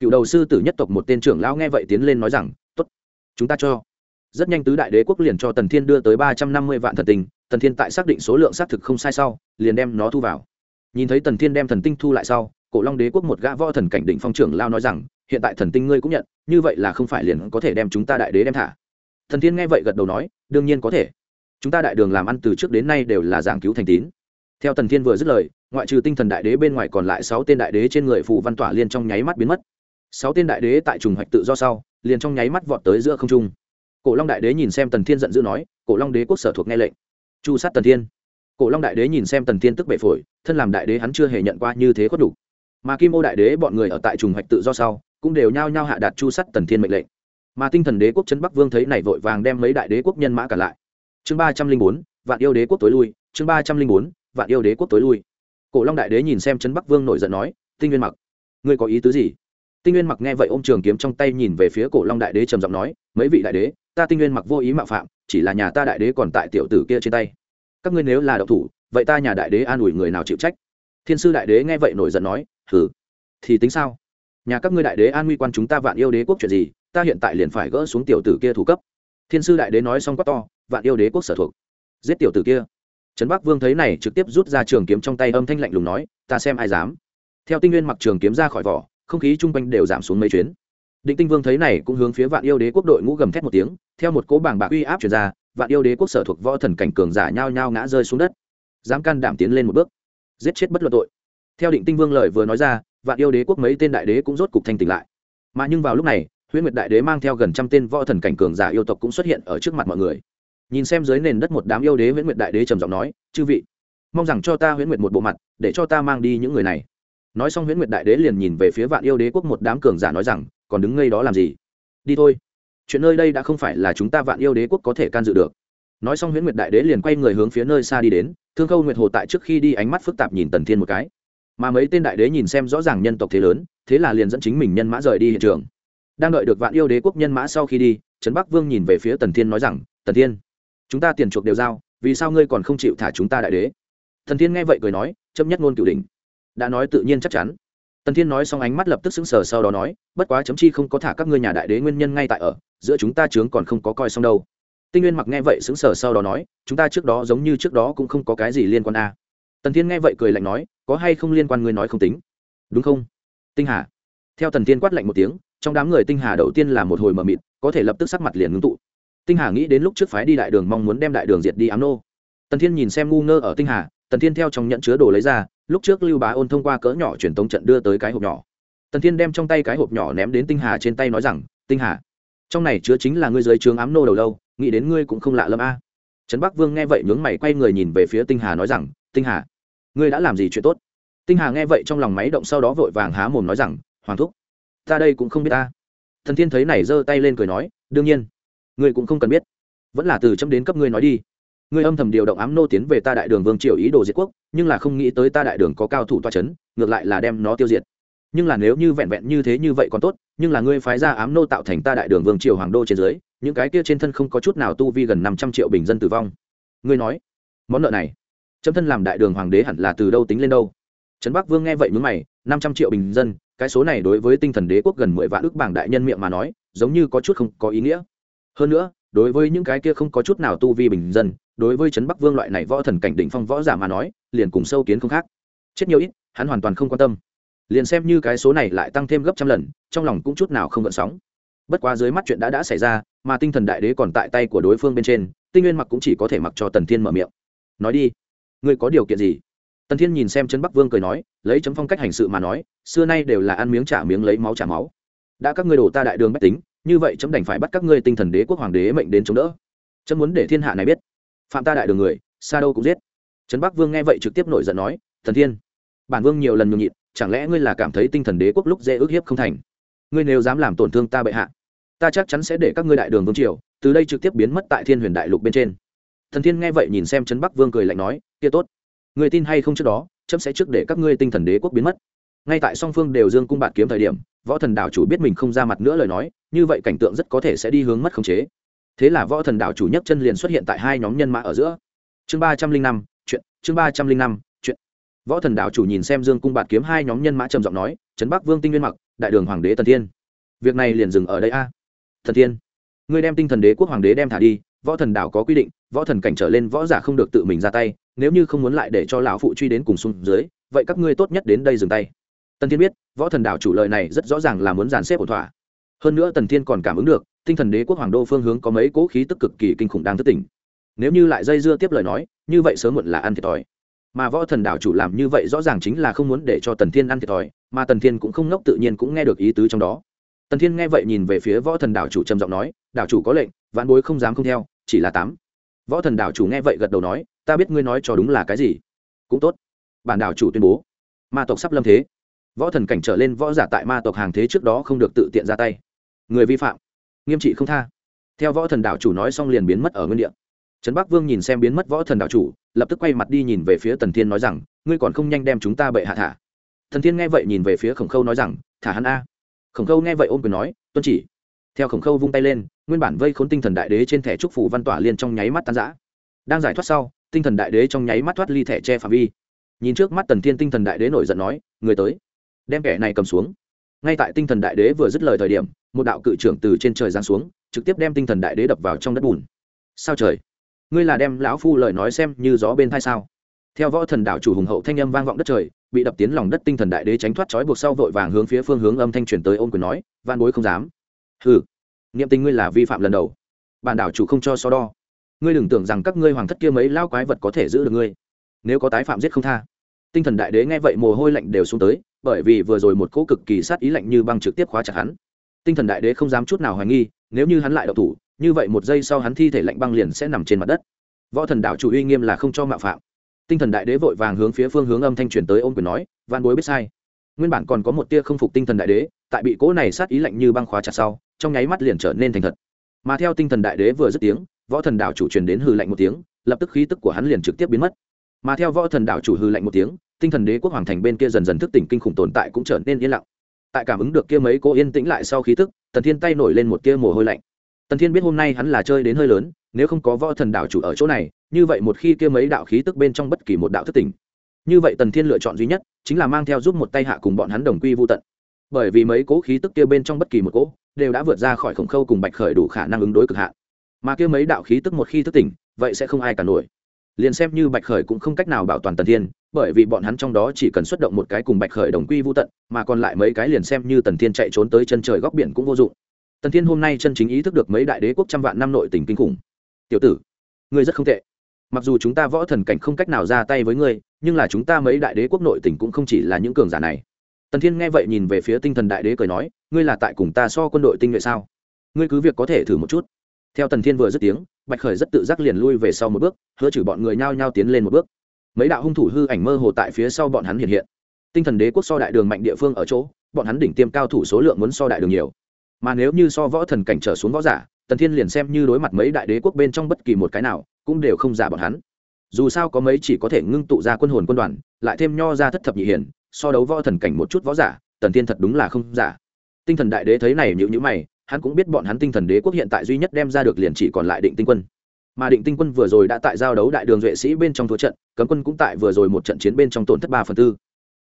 Cựu đầu sư tử nhất tộc một tên trưởng lão nghe vậy tiến lên nói rằng chúng ta cho. Rất nhanh tứ đại đế quốc liền cho tần thiên đưa tới ba trăm năm mươi vạn thần tinh tần thiên tại xác định số lượng xác thực không sai sau, liền đem nó thu vào. Nhìn thấy tần thiên đem thần tinh thu lại sau, cổ long đế quốc một gã võ thần cảnh định phong trưởng lao nói rằng, hiện tại thần tinh ngươi cũng nhận, như vậy là không phải liền có thể đem chúng ta đại đế đem thả. Thần thiên nghe vậy gật đầu nói, đương nhiên có thể. Chúng ta đại đường làm ăn từ trước đến nay đều là giảng cứu thành tín. Theo tần thiên vừa dứt lời, ngoại trừ tinh thần đại đế bên ngoài còn lại sáu tên đại đế trên người phù văn tỏa liên trong nháy mắt biến mất. Sáu tên đại đế tại trùng hoạch tự do sau liền trong nháy mắt vọt tới giữa không trung. Cổ long đại đế nhìn xem tần thiên giận dữ nói, cổ long đế quốc sở thuộc nghe lệnh. Chu sát tần thiên. Cổ long đại đế nhìn xem tần thiên tức bệ phổi, thân làm đại đế hắn chưa hề nhận qua như thế có đủ mà kim ô đại đế bọn người ở tại trùng hoạch tự do sau, cũng đều nhao nhao hạ đạt chu sắt tần thiên mệnh lệnh. Mà tinh thần đế quốc trấn bắc vương thấy này vội vàng đem mấy đại đế quốc nhân mã cả lại. Chương ba trăm linh bốn, vạn yêu đế quốc tối lui, chương ba trăm linh bốn, vạn yêu đế quốc tối lui. Cổ long đại đế nhìn xem trấn bắc vương nổi giận nói, tinh nguyên mặc, ngươi có ý tứ gì? Tinh nguyên mặc nghe vậy ô m trường kiếm trong tay nhìn về phía cổ long đại đế trầm giọng nói mấy vị đại đế ta tinh nguyên mặc vô ý mạo phạm chỉ là nhà ta đại đế còn tại tiểu tử kia trên tay. Các ngươi nếu là đậu thủ vậy ta nhà đại đế an ủi người nào chịu trách? Thiên sư đại đế nghe vậy nổi giận nói Hừ, thì tính sao? Nhà các ngươi đại đế an nguy quan chúng ta vạn yêu đế quốc chuyện gì ta hiện tại liền phải gỡ xuống tiểu tử kia thủ cấp. Thiên sư đại đế nói xong quát to vạn yêu đế quốc sở thuộc giết tiểu tử kia. Trấn bắc vương thấy này trực tiếp rút ra trường kiếm trong tay âm thanh lạnh lùng nói ta xem ai dám. Theo tinh nguyên mặc trường kiếm ra khỏi vỏ không khí chung quanh đều giảm xuống mấy chuyến. Định tinh vương thấy này cũng hướng phía vạn yêu đế quốc đội ngũ gầm thét một tiếng, theo một cố bảng bạc uy áp chuyển ra, vạn yêu đế quốc sở thuộc võ thần cảnh cường giả nhao nhao ngã rơi xuống đất. Dám can đảm tiến lên một bước, giết chết bất luận tội. Theo định tinh vương lời vừa nói ra, vạn yêu đế quốc mấy tên đại đế cũng rốt cục thanh tỉnh lại. Mà nhưng vào lúc này, huyễn nguyệt đại đế mang theo gần trăm tên võ thần cảnh cường giả yêu tộc cũng xuất hiện ở trước mặt mọi người. Nhìn xem dưới nền đất một đám yêu đế huyễn nguyệt đại đế trầm giọng nói, chư vị, mong rằng cho ta huyễn nguyệt một bộ mặt, để cho ta mang đi những người này nói xong huyễn nguyệt đại đế liền nhìn về phía vạn yêu đế quốc một đám cường giả nói rằng, còn đứng ngây đó làm gì? Đi thôi. Chuyện nơi đây đã không phải là chúng ta vạn yêu đế quốc có thể can dự được. Nói xong huyễn nguyệt đại đế liền quay người hướng phía nơi xa đi đến, thương khâu nguyệt hồ tại trước khi đi ánh mắt phức tạp nhìn tần thiên một cái. Mà mấy tên đại đế nhìn xem rõ ràng nhân tộc thế lớn, thế là liền dẫn chính mình nhân mã rời đi hiện trường. Đang đợi được vạn yêu đế quốc nhân mã sau khi đi, trấn bắc vương nhìn về phía tần thiên nói rằng, tần thiên, chúng ta tiền chuộc đều giao, vì sao ngươi còn không chịu thả chúng ta đại đế? Thần thiên nghe vậy cười nói chấm nhất ngôn cửu đình đã nói tự nhiên chắc chắn. Tần thiên nói xong ánh mắt lập tức sững sờ sau đó nói, bất quá chấm chi không có thả các ngươi nhà đại đế nguyên nhân ngay tại ở, giữa chúng ta chướng còn không có coi xong đâu. Tinh nguyên mặc nghe vậy sững sờ sau đó nói, chúng ta trước đó giống như trước đó cũng không có cái gì liên quan a. À. tần thiên nghe vậy cười lạnh nói, có hay không liên quan ngươi nói không tính? Đúng không? Tinh hà. Theo tần thiên quát lạnh một tiếng, trong đám người tinh hà đầu tiên là một hồi mờ mịt, có thể lập tức sắc mặt liền ngưng tụ. Tinh hà nghĩ đến lúc trước phái đi đại đường mong muốn đem đại đường diệt đi ám nô. Tần thiên nhìn xem ngu ngơ ở tinh hà tần thiên theo trong nhận chứa đồ lấy ra, lúc trước lưu bá ôn thông qua cỡ nhỏ truyền tống trận đưa tới cái hộp nhỏ. Tần thiên đem trong tay cái hộp nhỏ ném đến tinh hà trên tay nói rằng, tinh hà, trong này chứa chính là ngươi dưới trướng ám nô đầu lâu, nghĩ đến ngươi cũng không lạ lâm a. Trấn bắc vương nghe vậy nhướng mày quay người nhìn về phía tinh hà nói rằng, tinh hà, ngươi đã làm gì chuyện tốt? Tinh hà nghe vậy trong lòng máy động sau đó vội vàng há mồm nói rằng, hoàng thúc, ta đây cũng không biết ta. Thần thiên thấy này giơ tay lên cười nói, đương nhiên, ngươi cũng không cần biết. Vẫn là từ chấm đến cấp ngươi nói đi ngươi âm thầm điều động ám nô tiến về ta đại đường vương triều ý đồ diệt quốc, nhưng là không nghĩ tới ta đại đường có cao thủ toa c h ấ n ngược lại là đem nó tiêu diệt. Nhưng là nếu như vẹn vẹn như thế như vậy còn tốt, nhưng là ngươi phái ra ám nô tạo thành ta đại đường vương triều hoàng đô trên dưới, những cái kia trên thân không có chút nào tu vi gần năm trăm triệu bình dân tử vong. Ngươi nói, món nợ này, chấm thân làm đại đường hoàng đế hẳn là từ đâu tính lên đâu? Trấn bắc vương nghe vậy mướn mày, năm trăm triệu bình dân, cái số này đối với tinh thần đế quốc gần mười vạn ước bảng đại nhân miệng mà nói, giống như có chút không có ý nghĩa. Hơn nữa, đối với những cái kia không có chút nào tu vi bình dân đối với trấn bắc vương loại này võ thần cảnh đỉnh phong võ giả mà nói, liền cùng sâu kiến không khác. Chết nhiều ít, hắn hoàn toàn không quan tâm. Liền xem như cái số này lại tăng thêm gấp trăm lần, trong lòng cũng chút nào không gợn sóng. Bất quá dưới mắt chuyện đã đã xảy ra, mà tinh thần đại đế còn tại tay của đối phương bên trên, tinh nguyên mặc cũng chỉ có thể mặc cho tần thiên mở miệng. Nói đi, ngươi có điều kiện gì? Tần thiên nhìn xem trấn bắc vương cười nói, lấy chấm phong cách hành sự mà nói, xưa nay đều là ăn miếng trả miếng lấy máu trả máu. Đã các ngươi đổ ta đại đường bách tính, như vậy chấm đành phải bắt các ngươi tinh thần đế quốc hoàng đế mệnh đến chống đỡ. Chấm muốn để thiên hạ này biết phạm ta đại đường người, xa đâu cũng giết. Trấn bắc vương nghe vậy trực tiếp nổi giận nói, thần thiên, bản vương nhiều lần nhường nhịn, chẳng lẽ ngươi là cảm thấy tinh thần đế quốc lúc dễ ước hiếp không thành? Ngươi nếu dám làm tổn thương ta bệ hạ, ta chắc chắn sẽ để các ngươi đại đường vương triều, từ đây trực tiếp biến mất tại thiên huyền đại lục bên trên. Thần thiên nghe vậy nhìn xem trấn bắc vương cười lạnh nói, kia tốt người tin hay không trước đó, chấm sẽ trước để các ngươi tinh thần đế quốc biến mất. Ngay tại song phương đều dương cung bạt kiếm thời điểm, võ thần đảo chủ biết mình không ra mặt nữa lời nói, như vậy cảnh tượng rất có thể sẽ đi hướng mất khống chế thế là võ thần đảo chủ nhất chân liền xuất hiện tại hai nhóm nhân mã ở giữa. Chương ba trăm linh năm, chuyện, chương ba trăm linh năm, chuyện. Võ thần đảo chủ nhìn xem dương cung bạt kiếm hai nhóm nhân mã trầm giọng nói, trấn bắc vương tinh nguyên mặc, đại đường hoàng đế tần thiên. Việc này liền dừng ở đây a. Thần thiên? Ngươi đem tinh thần đế quốc hoàng đế đem thả đi, võ thần đảo có quy định, võ thần cảnh trở lên võ giả không được tự mình ra tay, nếu như không muốn lại để cho lão phụ truy đến cùng xuống dưới, vậy các ngươi tốt nhất đến đây dừng tay. Tần thiên biết, võ thần đảo chủ lời này rất rõ ràng là muốn dàn xếp ổn thỏa. Hơn nữa tần thiên còn cảm ứng được tinh thần đế quốc hoàng đô phương hướng có mấy cỗ khí tức cực kỳ kinh khủng đang thất tỉnh. Nếu như lại dây dưa tiếp lời nói, như vậy sớm muộn là ăn thiệt thòi. Mà võ thần đảo chủ làm như vậy rõ ràng chính là không muốn để cho tần thiên ăn thiệt thòi, mà tần thiên cũng không ngốc tự nhiên cũng nghe được ý tứ trong đó. Tần thiên nghe vậy nhìn về phía võ thần đảo chủ trầm giọng nói, đảo chủ có lệnh vạn bối không dám không theo, chỉ là tám. Võ thần đảo chủ nghe vậy gật đầu nói, ta biết ngươi nói cho đúng là cái gì. Cũng tốt. Bản đảo chủ tuyên bố. Ma tộc sắp lâm thế. Võ thần cảnh trở lên võ giả tại ma tộc hàng thế trước đó không được tự tiện ra tay. Người vi phạm nghiêm trị không tha. Theo võ thần đảo chủ nói xong liền biến mất ở nguyên địa. Trấn bắc vương nhìn xem biến mất võ thần đảo chủ, lập tức quay mặt đi nhìn về phía tần thiên nói rằng, ngươi còn không nhanh đem chúng ta bệ hạ thả. Thần thiên nghe vậy nhìn về phía khổng khâu nói rằng, thả hắn a. Khổng khâu nghe vậy ôm quyền nói, tuân chỉ. Theo khổng khâu vung tay lên, nguyên bản vây khốn tinh thần đại đế trên thẻ trúc phủ văn tỏa liên trong nháy mắt tan giã đang giải thoát sau, tinh thần đại đế trong nháy mắt thoát ly thẻ che phạm vi. Nhìn trước mắt tần thiên tinh thần đại đế nổi giận nói, người tới, đem kẻ này cầm xuống ngay tại tinh thần đại đế vừa dứt lời thời điểm, một đạo cự trưởng từ trên trời giáng xuống, trực tiếp đem tinh thần đại đế đập vào trong đất bùn. Sao trời? Ngươi là đem lão phu lời nói xem như gió bên thai sao? Theo võ thần đạo chủ hùng hậu thanh âm vang vọng đất trời, bị đập tiến lòng đất tinh thần đại đế tránh thoát trói buộc sau vội vàng hướng phía phương hướng âm thanh truyền tới ôn quyền nói van bối không dám. Hừ, niệm tình ngươi là vi phạm lần đầu. Bản đảo chủ không cho so đo. Ngươi đừng tưởng rằng các ngươi hoàng thất kia mấy lao quái vật có thể giữ được ngươi. Nếu có tái phạm giết không tha. Tinh thần đại đế nghe vậy mồ hôi lạnh đều xuống tới bởi vì vừa rồi một cỗ cực kỳ sát ý lạnh như băng trực tiếp khóa chặt hắn. Tinh thần đại đế không dám chút nào hoài nghi, nếu như hắn lại đậu thủ, như vậy một giây sau hắn thi thể lạnh băng liền sẽ nằm trên mặt đất. Võ thần đạo chủ uy nghiêm là không cho mạo phạm. Tinh thần đại đế vội vàng hướng phía phương hướng âm thanh truyền tới ôm quyền nói van bối biết sai. Nguyên bản còn có một tia không phục tinh thần đại đế, tại bị cỗ này sát ý lạnh như băng khóa chặt sau, trong nháy mắt liền trở nên thành thật. Mà theo tinh thần đại đế vừa dứt tiếng, võ thần đạo chủ truyền đến hư lạnh một tiếng, lập tức khí tức của hắn liền trực tiếp biến mất. Mà theo võ thần đạo chủ hư lạnh một tiếng tinh thần đế quốc hoàng thành bên kia dần dần thức tỉnh kinh khủng tồn tại cũng trở nên yên lặng. Tại cảm ứng được kia mấy cô yên tĩnh lại sau khí tức, tần thiên tay nổi lên một kia mồ hôi lạnh. Tần thiên biết hôm nay hắn là chơi đến hơi lớn, nếu không có võ thần đạo chủ ở chỗ này, như vậy một khi kia mấy đạo khí tức bên trong bất kỳ một đạo thức tỉnh, như vậy tần thiên lựa chọn duy nhất chính là mang theo giúp một tay hạ cùng bọn hắn đồng quy vô tận. Bởi vì mấy cố khí tức kia bên trong bất kỳ một cố đều đã vượt ra khỏi khổng khâu cùng bạch khởi đủ khả năng ứng đối cực hạn. Mà kia mấy đạo khí tức một khi thức tỉnh, vậy sẽ không ai cả nổi. Liền xem như bạch khởi cũng không cách nào bảo toàn tần thiên bởi vì bọn hắn trong đó chỉ cần xuất động một cái cùng bạch khởi đồng quy vô tận, mà còn lại mấy cái liền xem như tần thiên chạy trốn tới chân trời góc biển cũng vô dụng. Tần thiên hôm nay chân chính ý thức được mấy đại đế quốc trăm vạn năm nội tình kinh khủng. Tiểu tử, ngươi rất không tệ. Mặc dù chúng ta võ thần cảnh không cách nào ra tay với ngươi, nhưng là chúng ta mấy đại đế quốc nội tỉnh cũng không chỉ là những cường giả này. Tần thiên nghe vậy nhìn về phía tinh thần đại đế cười nói, ngươi là tại cùng ta so quân đội tinh nhuệ sao? Ngươi cứ việc có thể thử một chút. Theo tần thiên vừa dứt tiếng, bạch khởi rất tự giác liền lui về sau một bước, hứa chử bọn người nhao nhao tiến lên một bước mấy đạo hung thủ hư ảnh mơ hồ tại phía sau bọn hắn hiện hiện. Tinh thần đế quốc so đại đường mạnh địa phương ở chỗ, bọn hắn đỉnh tiêm cao thủ số lượng muốn so đại đường nhiều. Mà nếu như so võ thần cảnh trở xuống võ giả, tần thiên liền xem như đối mặt mấy đại đế quốc bên trong bất kỳ một cái nào, cũng đều không giả bọn hắn. Dù sao có mấy chỉ có thể ngưng tụ ra quân hồn quân đoàn, lại thêm nho ra thất thập nhị hiển, so đấu võ thần cảnh một chút võ giả, tần thiên thật đúng là không giả. Tinh thần đại đế thấy này nhữ nhữ mày, hắn cũng biết bọn hắn tinh thần đế quốc hiện tại duy nhất đem ra được liền chỉ còn lại định tinh quân mà định tinh quân vừa rồi đã tại giao đấu đại đường duệ sĩ bên trong thua trận, cấm quân cũng tại vừa rồi một trận chiến bên trong tổn thất ba phần tư.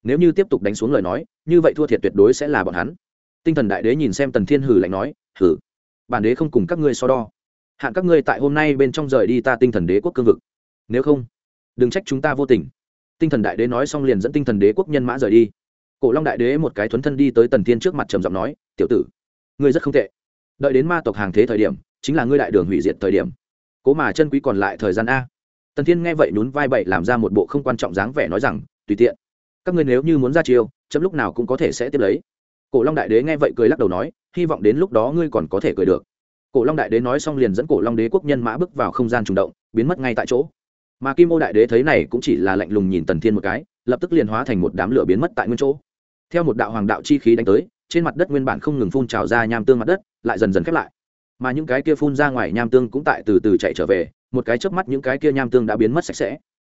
Nếu như tiếp tục đánh xuống lời nói, như vậy thua thiệt tuyệt đối sẽ là bọn hắn. Tinh thần đại đế nhìn xem tần thiên hử lạnh nói, hử, bản đế không cùng các ngươi so đo. Hạn các ngươi tại hôm nay bên trong rời đi ta tinh thần đế quốc cương vực. Nếu không, đừng trách chúng ta vô tình. Tinh thần đại đế nói xong liền dẫn tinh thần đế quốc nhân mã rời đi. Cổ long đại đế một cái thuấn thân đi tới tần thiên trước mặt trầm giọng nói, tiểu tử, ngươi rất không tệ. Đợi đến ma tộc hàng thế thời điểm, chính là ngươi đại đường hủy diệt thời điểm cố mà chân quý còn lại thời gian a. Tần thiên nghe vậy nhún vai bậy làm ra một bộ không quan trọng dáng vẻ nói rằng, tùy tiện. Các ngươi nếu như muốn ra chiêu, chấm lúc nào cũng có thể sẽ tiếp lấy. Cổ long đại đế nghe vậy cười lắc đầu nói, hy vọng đến lúc đó ngươi còn có thể cười được. Cổ long đại đế nói xong liền dẫn cổ long đế quốc nhân mã bước vào không gian trùng động, biến mất ngay tại chỗ. Mà kim ô đại đế thấy này cũng chỉ là lạnh lùng nhìn tần thiên một cái, lập tức liền hóa thành một đám lửa biến mất tại nguyên chỗ. Theo một đạo hoàng đạo chi khí đánh tới, trên mặt đất nguyên bản không ngừng phun trào ra nham tương mặt đất, lại dần dần khép lại mà những cái kia phun ra ngoài nham tương cũng tại từ từ chạy trở về, một cái chớp mắt những cái kia nham tương đã biến mất sạch sẽ.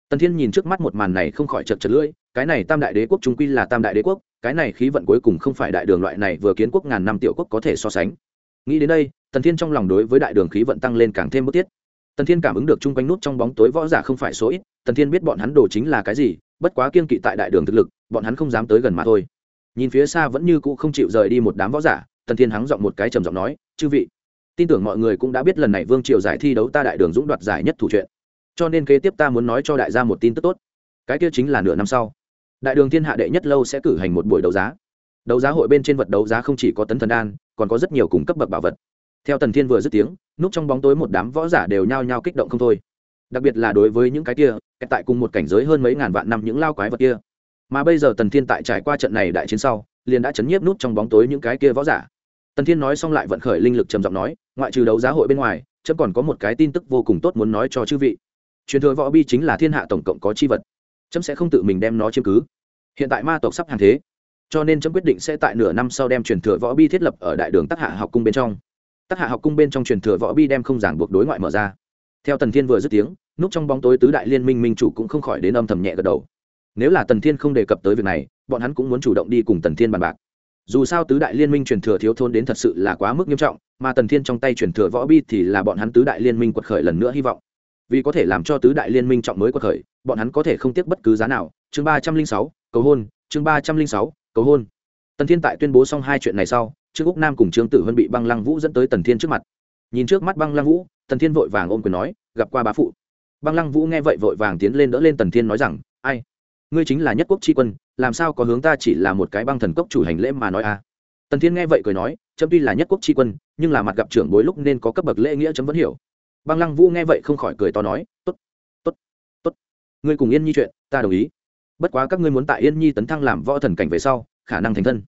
Tần thiên nhìn trước mắt một màn này không khỏi chật chật lưỡi, cái này tam đại đế quốc trung quy là tam đại đế quốc, cái này khí vận cuối cùng không phải đại đường loại này vừa kiến quốc ngàn năm tiểu quốc có thể so sánh. Nghĩ đến đây, tần thiên trong lòng đối với đại đường khí vận tăng lên càng thêm bức thiết. Tần thiên cảm ứng được chung quanh nút trong bóng tối võ giả không phải số ít, tần thiên biết bọn hắn đồ chính là cái gì, bất quá kiên kỵ tại đại đường thực lực, bọn hắn không dám tới gần mà thôi. Nhìn phía xa vẫn như cũ không chịu rời đi một đám võ giả, tần thiên hắng giọng một cái trầm giọng nói, chư vị tin tưởng mọi người cũng đã biết lần này vương triều giải thi đấu ta đại đường dũng đoạt giải nhất thủ chuyện. Cho nên kế tiếp ta muốn nói cho đại gia một tin tức tốt. Cái kia chính là nửa năm sau, đại đường thiên hạ đệ nhất lâu sẽ cử hành một buổi đấu giá. Đấu giá hội bên trên vật đấu giá không chỉ có tấn thần đan, còn có rất nhiều cùng cấp bậc bảo vật. Theo tần thiên vừa dứt tiếng, núp trong bóng tối một đám võ giả đều nhao nhao kích động không thôi. Đặc biệt là đối với những cái kia tại cùng một cảnh giới hơn mấy ngàn vạn năm những lao quái vật kia. Mà bây giờ tần thiên tại trải qua trận này đại chiến sau, liền đã chấn nhiếp nút trong bóng tối những cái kia võ giả tần thiên nói xong lại vận khởi linh lực trầm giọng nói, ngoại trừ đấu giá hội bên ngoài, chấm còn có một cái tin tức vô cùng tốt muốn nói cho chư vị. Truyền thừa võ bi chính là thiên hạ tổng cộng có chi vật. Chấm sẽ không tự mình đem nó chiếm cứ. Hiện tại ma tộc sắp hàng thế, cho nên chấm quyết định sẽ tại nửa năm sau đem truyền thừa võ bi thiết lập ở đại đường tác hạ học cung bên trong. Tác hạ học cung bên trong truyền thừa võ bi đem không giảng buộc đối ngoại mở ra. Theo tần thiên vừa dứt tiếng, núp trong bóng tối tứ đại liên minh minh chủ cũng không khỏi đến âm thầm nhẹ gật đầu. Nếu là tần thiên không đề cập tới việc này, bọn hắn cũng muốn chủ động đi cùng tần thiên bàn bạc dù sao tứ đại liên minh truyền thừa thiếu thốn đến thật sự là quá mức nghiêm trọng, mà tần thiên trong tay truyền thừa võ bi thì là bọn hắn tứ đại liên minh quật khởi lần nữa hy vọng. Vì có thể làm cho tứ đại liên minh trọng mới quật khởi, bọn hắn có thể không tiếc bất cứ giá nào. Chương ba trăm linh sáu, cầu hôn, chương ba trăm linh sáu, cầu hôn. Tần thiên tại tuyên bố xong hai chuyện này sau, trương úc nam cùng trương tử vân bị băng lăng vũ dẫn tới tần thiên trước mặt. Nhìn trước mắt băng lăng vũ, tần thiên vội vàng ôm quyền nói, gặp qua bá phụ. Băng lăng vũ nghe vậy vội vàng tiến lên đỡ lên tần thiên nói rằng, ai ngươi chính là nhất quốc tri quân, làm sao có hướng ta chỉ là một cái băng thần cốc chủ hành lễ mà nói a à? tần thiên nghe vậy cười nói, chấm tuy là nhất quốc tri quân, nhưng là mặt gặp trưởng bối lúc nên có cấp bậc lễ nghĩa chấm vẫn hiểu. Băng lăng vũ nghe vậy không khỏi cười to nói t ố t t ố t t ố t ngươi cùng yên nhi chuyện, ta đồng ý. Bất quá các ngươi muốn tại yên nhi tấn thăng làm võ thần cảnh về sau, khả năng thành thân.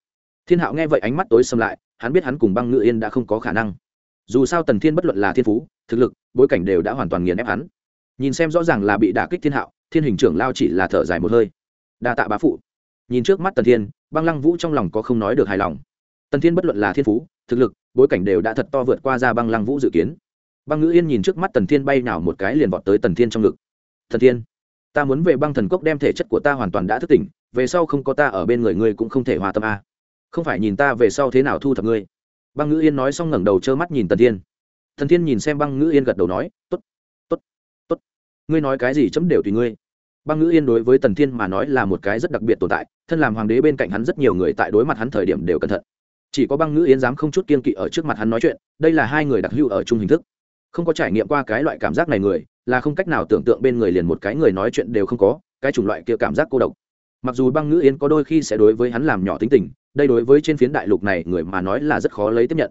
Thiên hạo nghe vậy ánh mắt tối xâm lại, hắn biết hắn cùng băng ngự yên đã không có khả năng. Dù sao tần thiên bất luận là thiên phú, thực lực, bối cảnh đều đã hoàn toàn nghiền ép hắn. Nhìn xem rõ ràng là bị đả kích thiên hạo thiên hình trưởng lao chỉ là thở dài một hơi. Đa tạ bá phụ. Nhìn trước mắt tần thiên, băng lăng vũ trong lòng có không nói được hài lòng. Tần thiên bất luận là thiên phú, thực lực, bối cảnh đều đã thật to vượt qua ra băng lăng vũ dự kiến. Băng ngữ yên nhìn trước mắt tần thiên bay nào một cái liền vọt tới tần thiên trong ngực. Thần thiên, ta muốn về băng thần cốc đem thể chất của ta hoàn toàn đã thức tỉnh, về sau không có ta ở bên người ngươi cũng không thể hòa tâm a. Không phải nhìn ta về sau thế nào thu thập ngươi. Băng ngữ yên nói xong ngẩng đầu trơ mắt nhìn tần thiên. Thần thiên nhìn xem băng ngữ yên gật đầu nói t ố t t ố t t ố t ngươi nói cái gì chấm đều tùy ngươi băng ngữ yên đối với tần thiên mà nói là một cái rất đặc biệt tồn tại, thân làm hoàng đế bên cạnh hắn rất nhiều người tại đối mặt hắn thời điểm đều cẩn thận. Chỉ có băng ngữ yên dám không chút kiên kỵ ở trước mặt hắn nói chuyện, đây là hai người đặc hữu ở chung hình thức. Không có trải nghiệm qua cái loại cảm giác này người, là không cách nào tưởng tượng bên người liền một cái người nói chuyện đều không có, cái chủng loại kia cảm giác cô độc. Mặc dù băng ngữ yên có đôi khi sẽ đối với hắn làm nhỏ tính tình, đây đối với trên phiến đại lục này người mà nói là rất khó lấy tiếp nhận.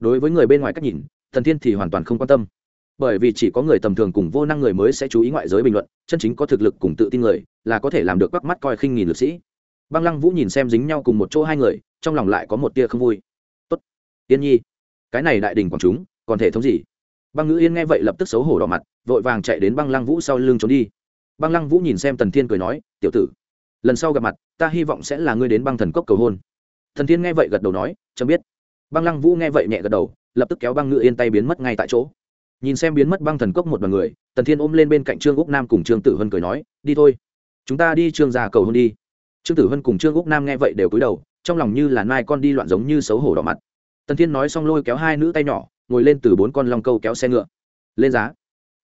Đối với người bên ngoài cách nhìn thần thiên thì hoàn toàn không quan tâm bởi vì chỉ có người tầm thường cùng vô năng người mới sẽ chú ý ngoại giới bình luận, chân chính có thực lực cùng tự tin người là có thể làm được bắt mắt coi khinh nghìn lực sĩ. Băng lăng vũ nhìn xem dính nhau cùng một chỗ hai người, trong lòng lại có một tia không vui. Tốt, yên nhi, cái này đại đình quảng chúng, còn thể thống gì? Băng ngữ yên nghe vậy lập tức xấu hổ đỏ mặt, vội vàng chạy đến băng lăng vũ sau lưng trốn đi. Băng lăng vũ nhìn xem tần thiên cười nói, tiểu tử, lần sau gặp mặt, ta hy vọng sẽ là ngươi đến băng thần cốc cầu hôn. Thần thiên nghe vậy gật đầu nói, chấm biết. Băng lăng vũ nghe vậy nhẹ gật đầu, lập tức kéo băng ngữ yên tay biến mất ngay tại chỗ nhìn xem biến mất băng thần cốc một đoàn người, tần thiên ôm lên bên cạnh trương úc nam cùng trương tử hân cười nói, đi thôi, chúng ta đi trương già cầu hôn đi. Trương tử hân cùng trương úc nam nghe vậy đều cúi đầu, trong lòng như là nai con đi loạn giống như xấu hổ đỏ mặt. Tần thiên nói xong lôi kéo hai nữ tay nhỏ, ngồi lên từ bốn con long câu kéo xe ngựa. Lên giá.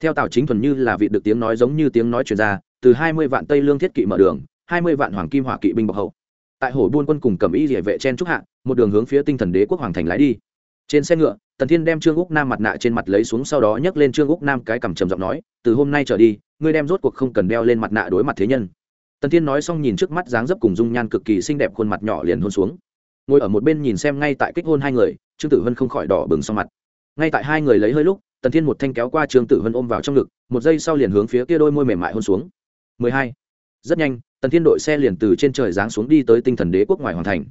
Theo tào chính thuần như là vị được tiếng nói giống như tiếng nói chuyển ra, từ hai mươi vạn tây lương thiết kỵ mở đường, hai mươi vạn hoàng kim hỏa kỵ binh bọc hậu. Tại hồ buôn quân cùng cầm y địa vệ chen trúc hạ, một đường hướng phía tinh thần đế quốc hoàng thành lái đi trên xe ngựa, tần thiên đem trương úc nam mặt nạ trên mặt lấy xuống sau đó nhấc lên trương úc nam cái cằm trầm giọng nói, từ hôm nay trở đi, ngươi đem rốt cuộc không cần đeo lên mặt nạ đối mặt thế nhân. Tần thiên nói xong nhìn trước mắt dáng dấp cùng dung nhan cực kỳ xinh đẹp khuôn mặt nhỏ liền hôn xuống. Ngồi ở một bên nhìn xem ngay tại kích hôn hai người, trương tử vân không khỏi đỏ bừng sau mặt. Ngay tại hai người lấy hơi lúc, tần thiên một thanh kéo qua trương tử vân ôm vào trong ngực, một giây sau liền hướng phía kia đôi môi mềm mại hôn xuống. 12. rất nhanh, tần thiên đội xe liền từ trên trời giáng xuống đi tới tinh thần đế quốc ngoài hoàng thành.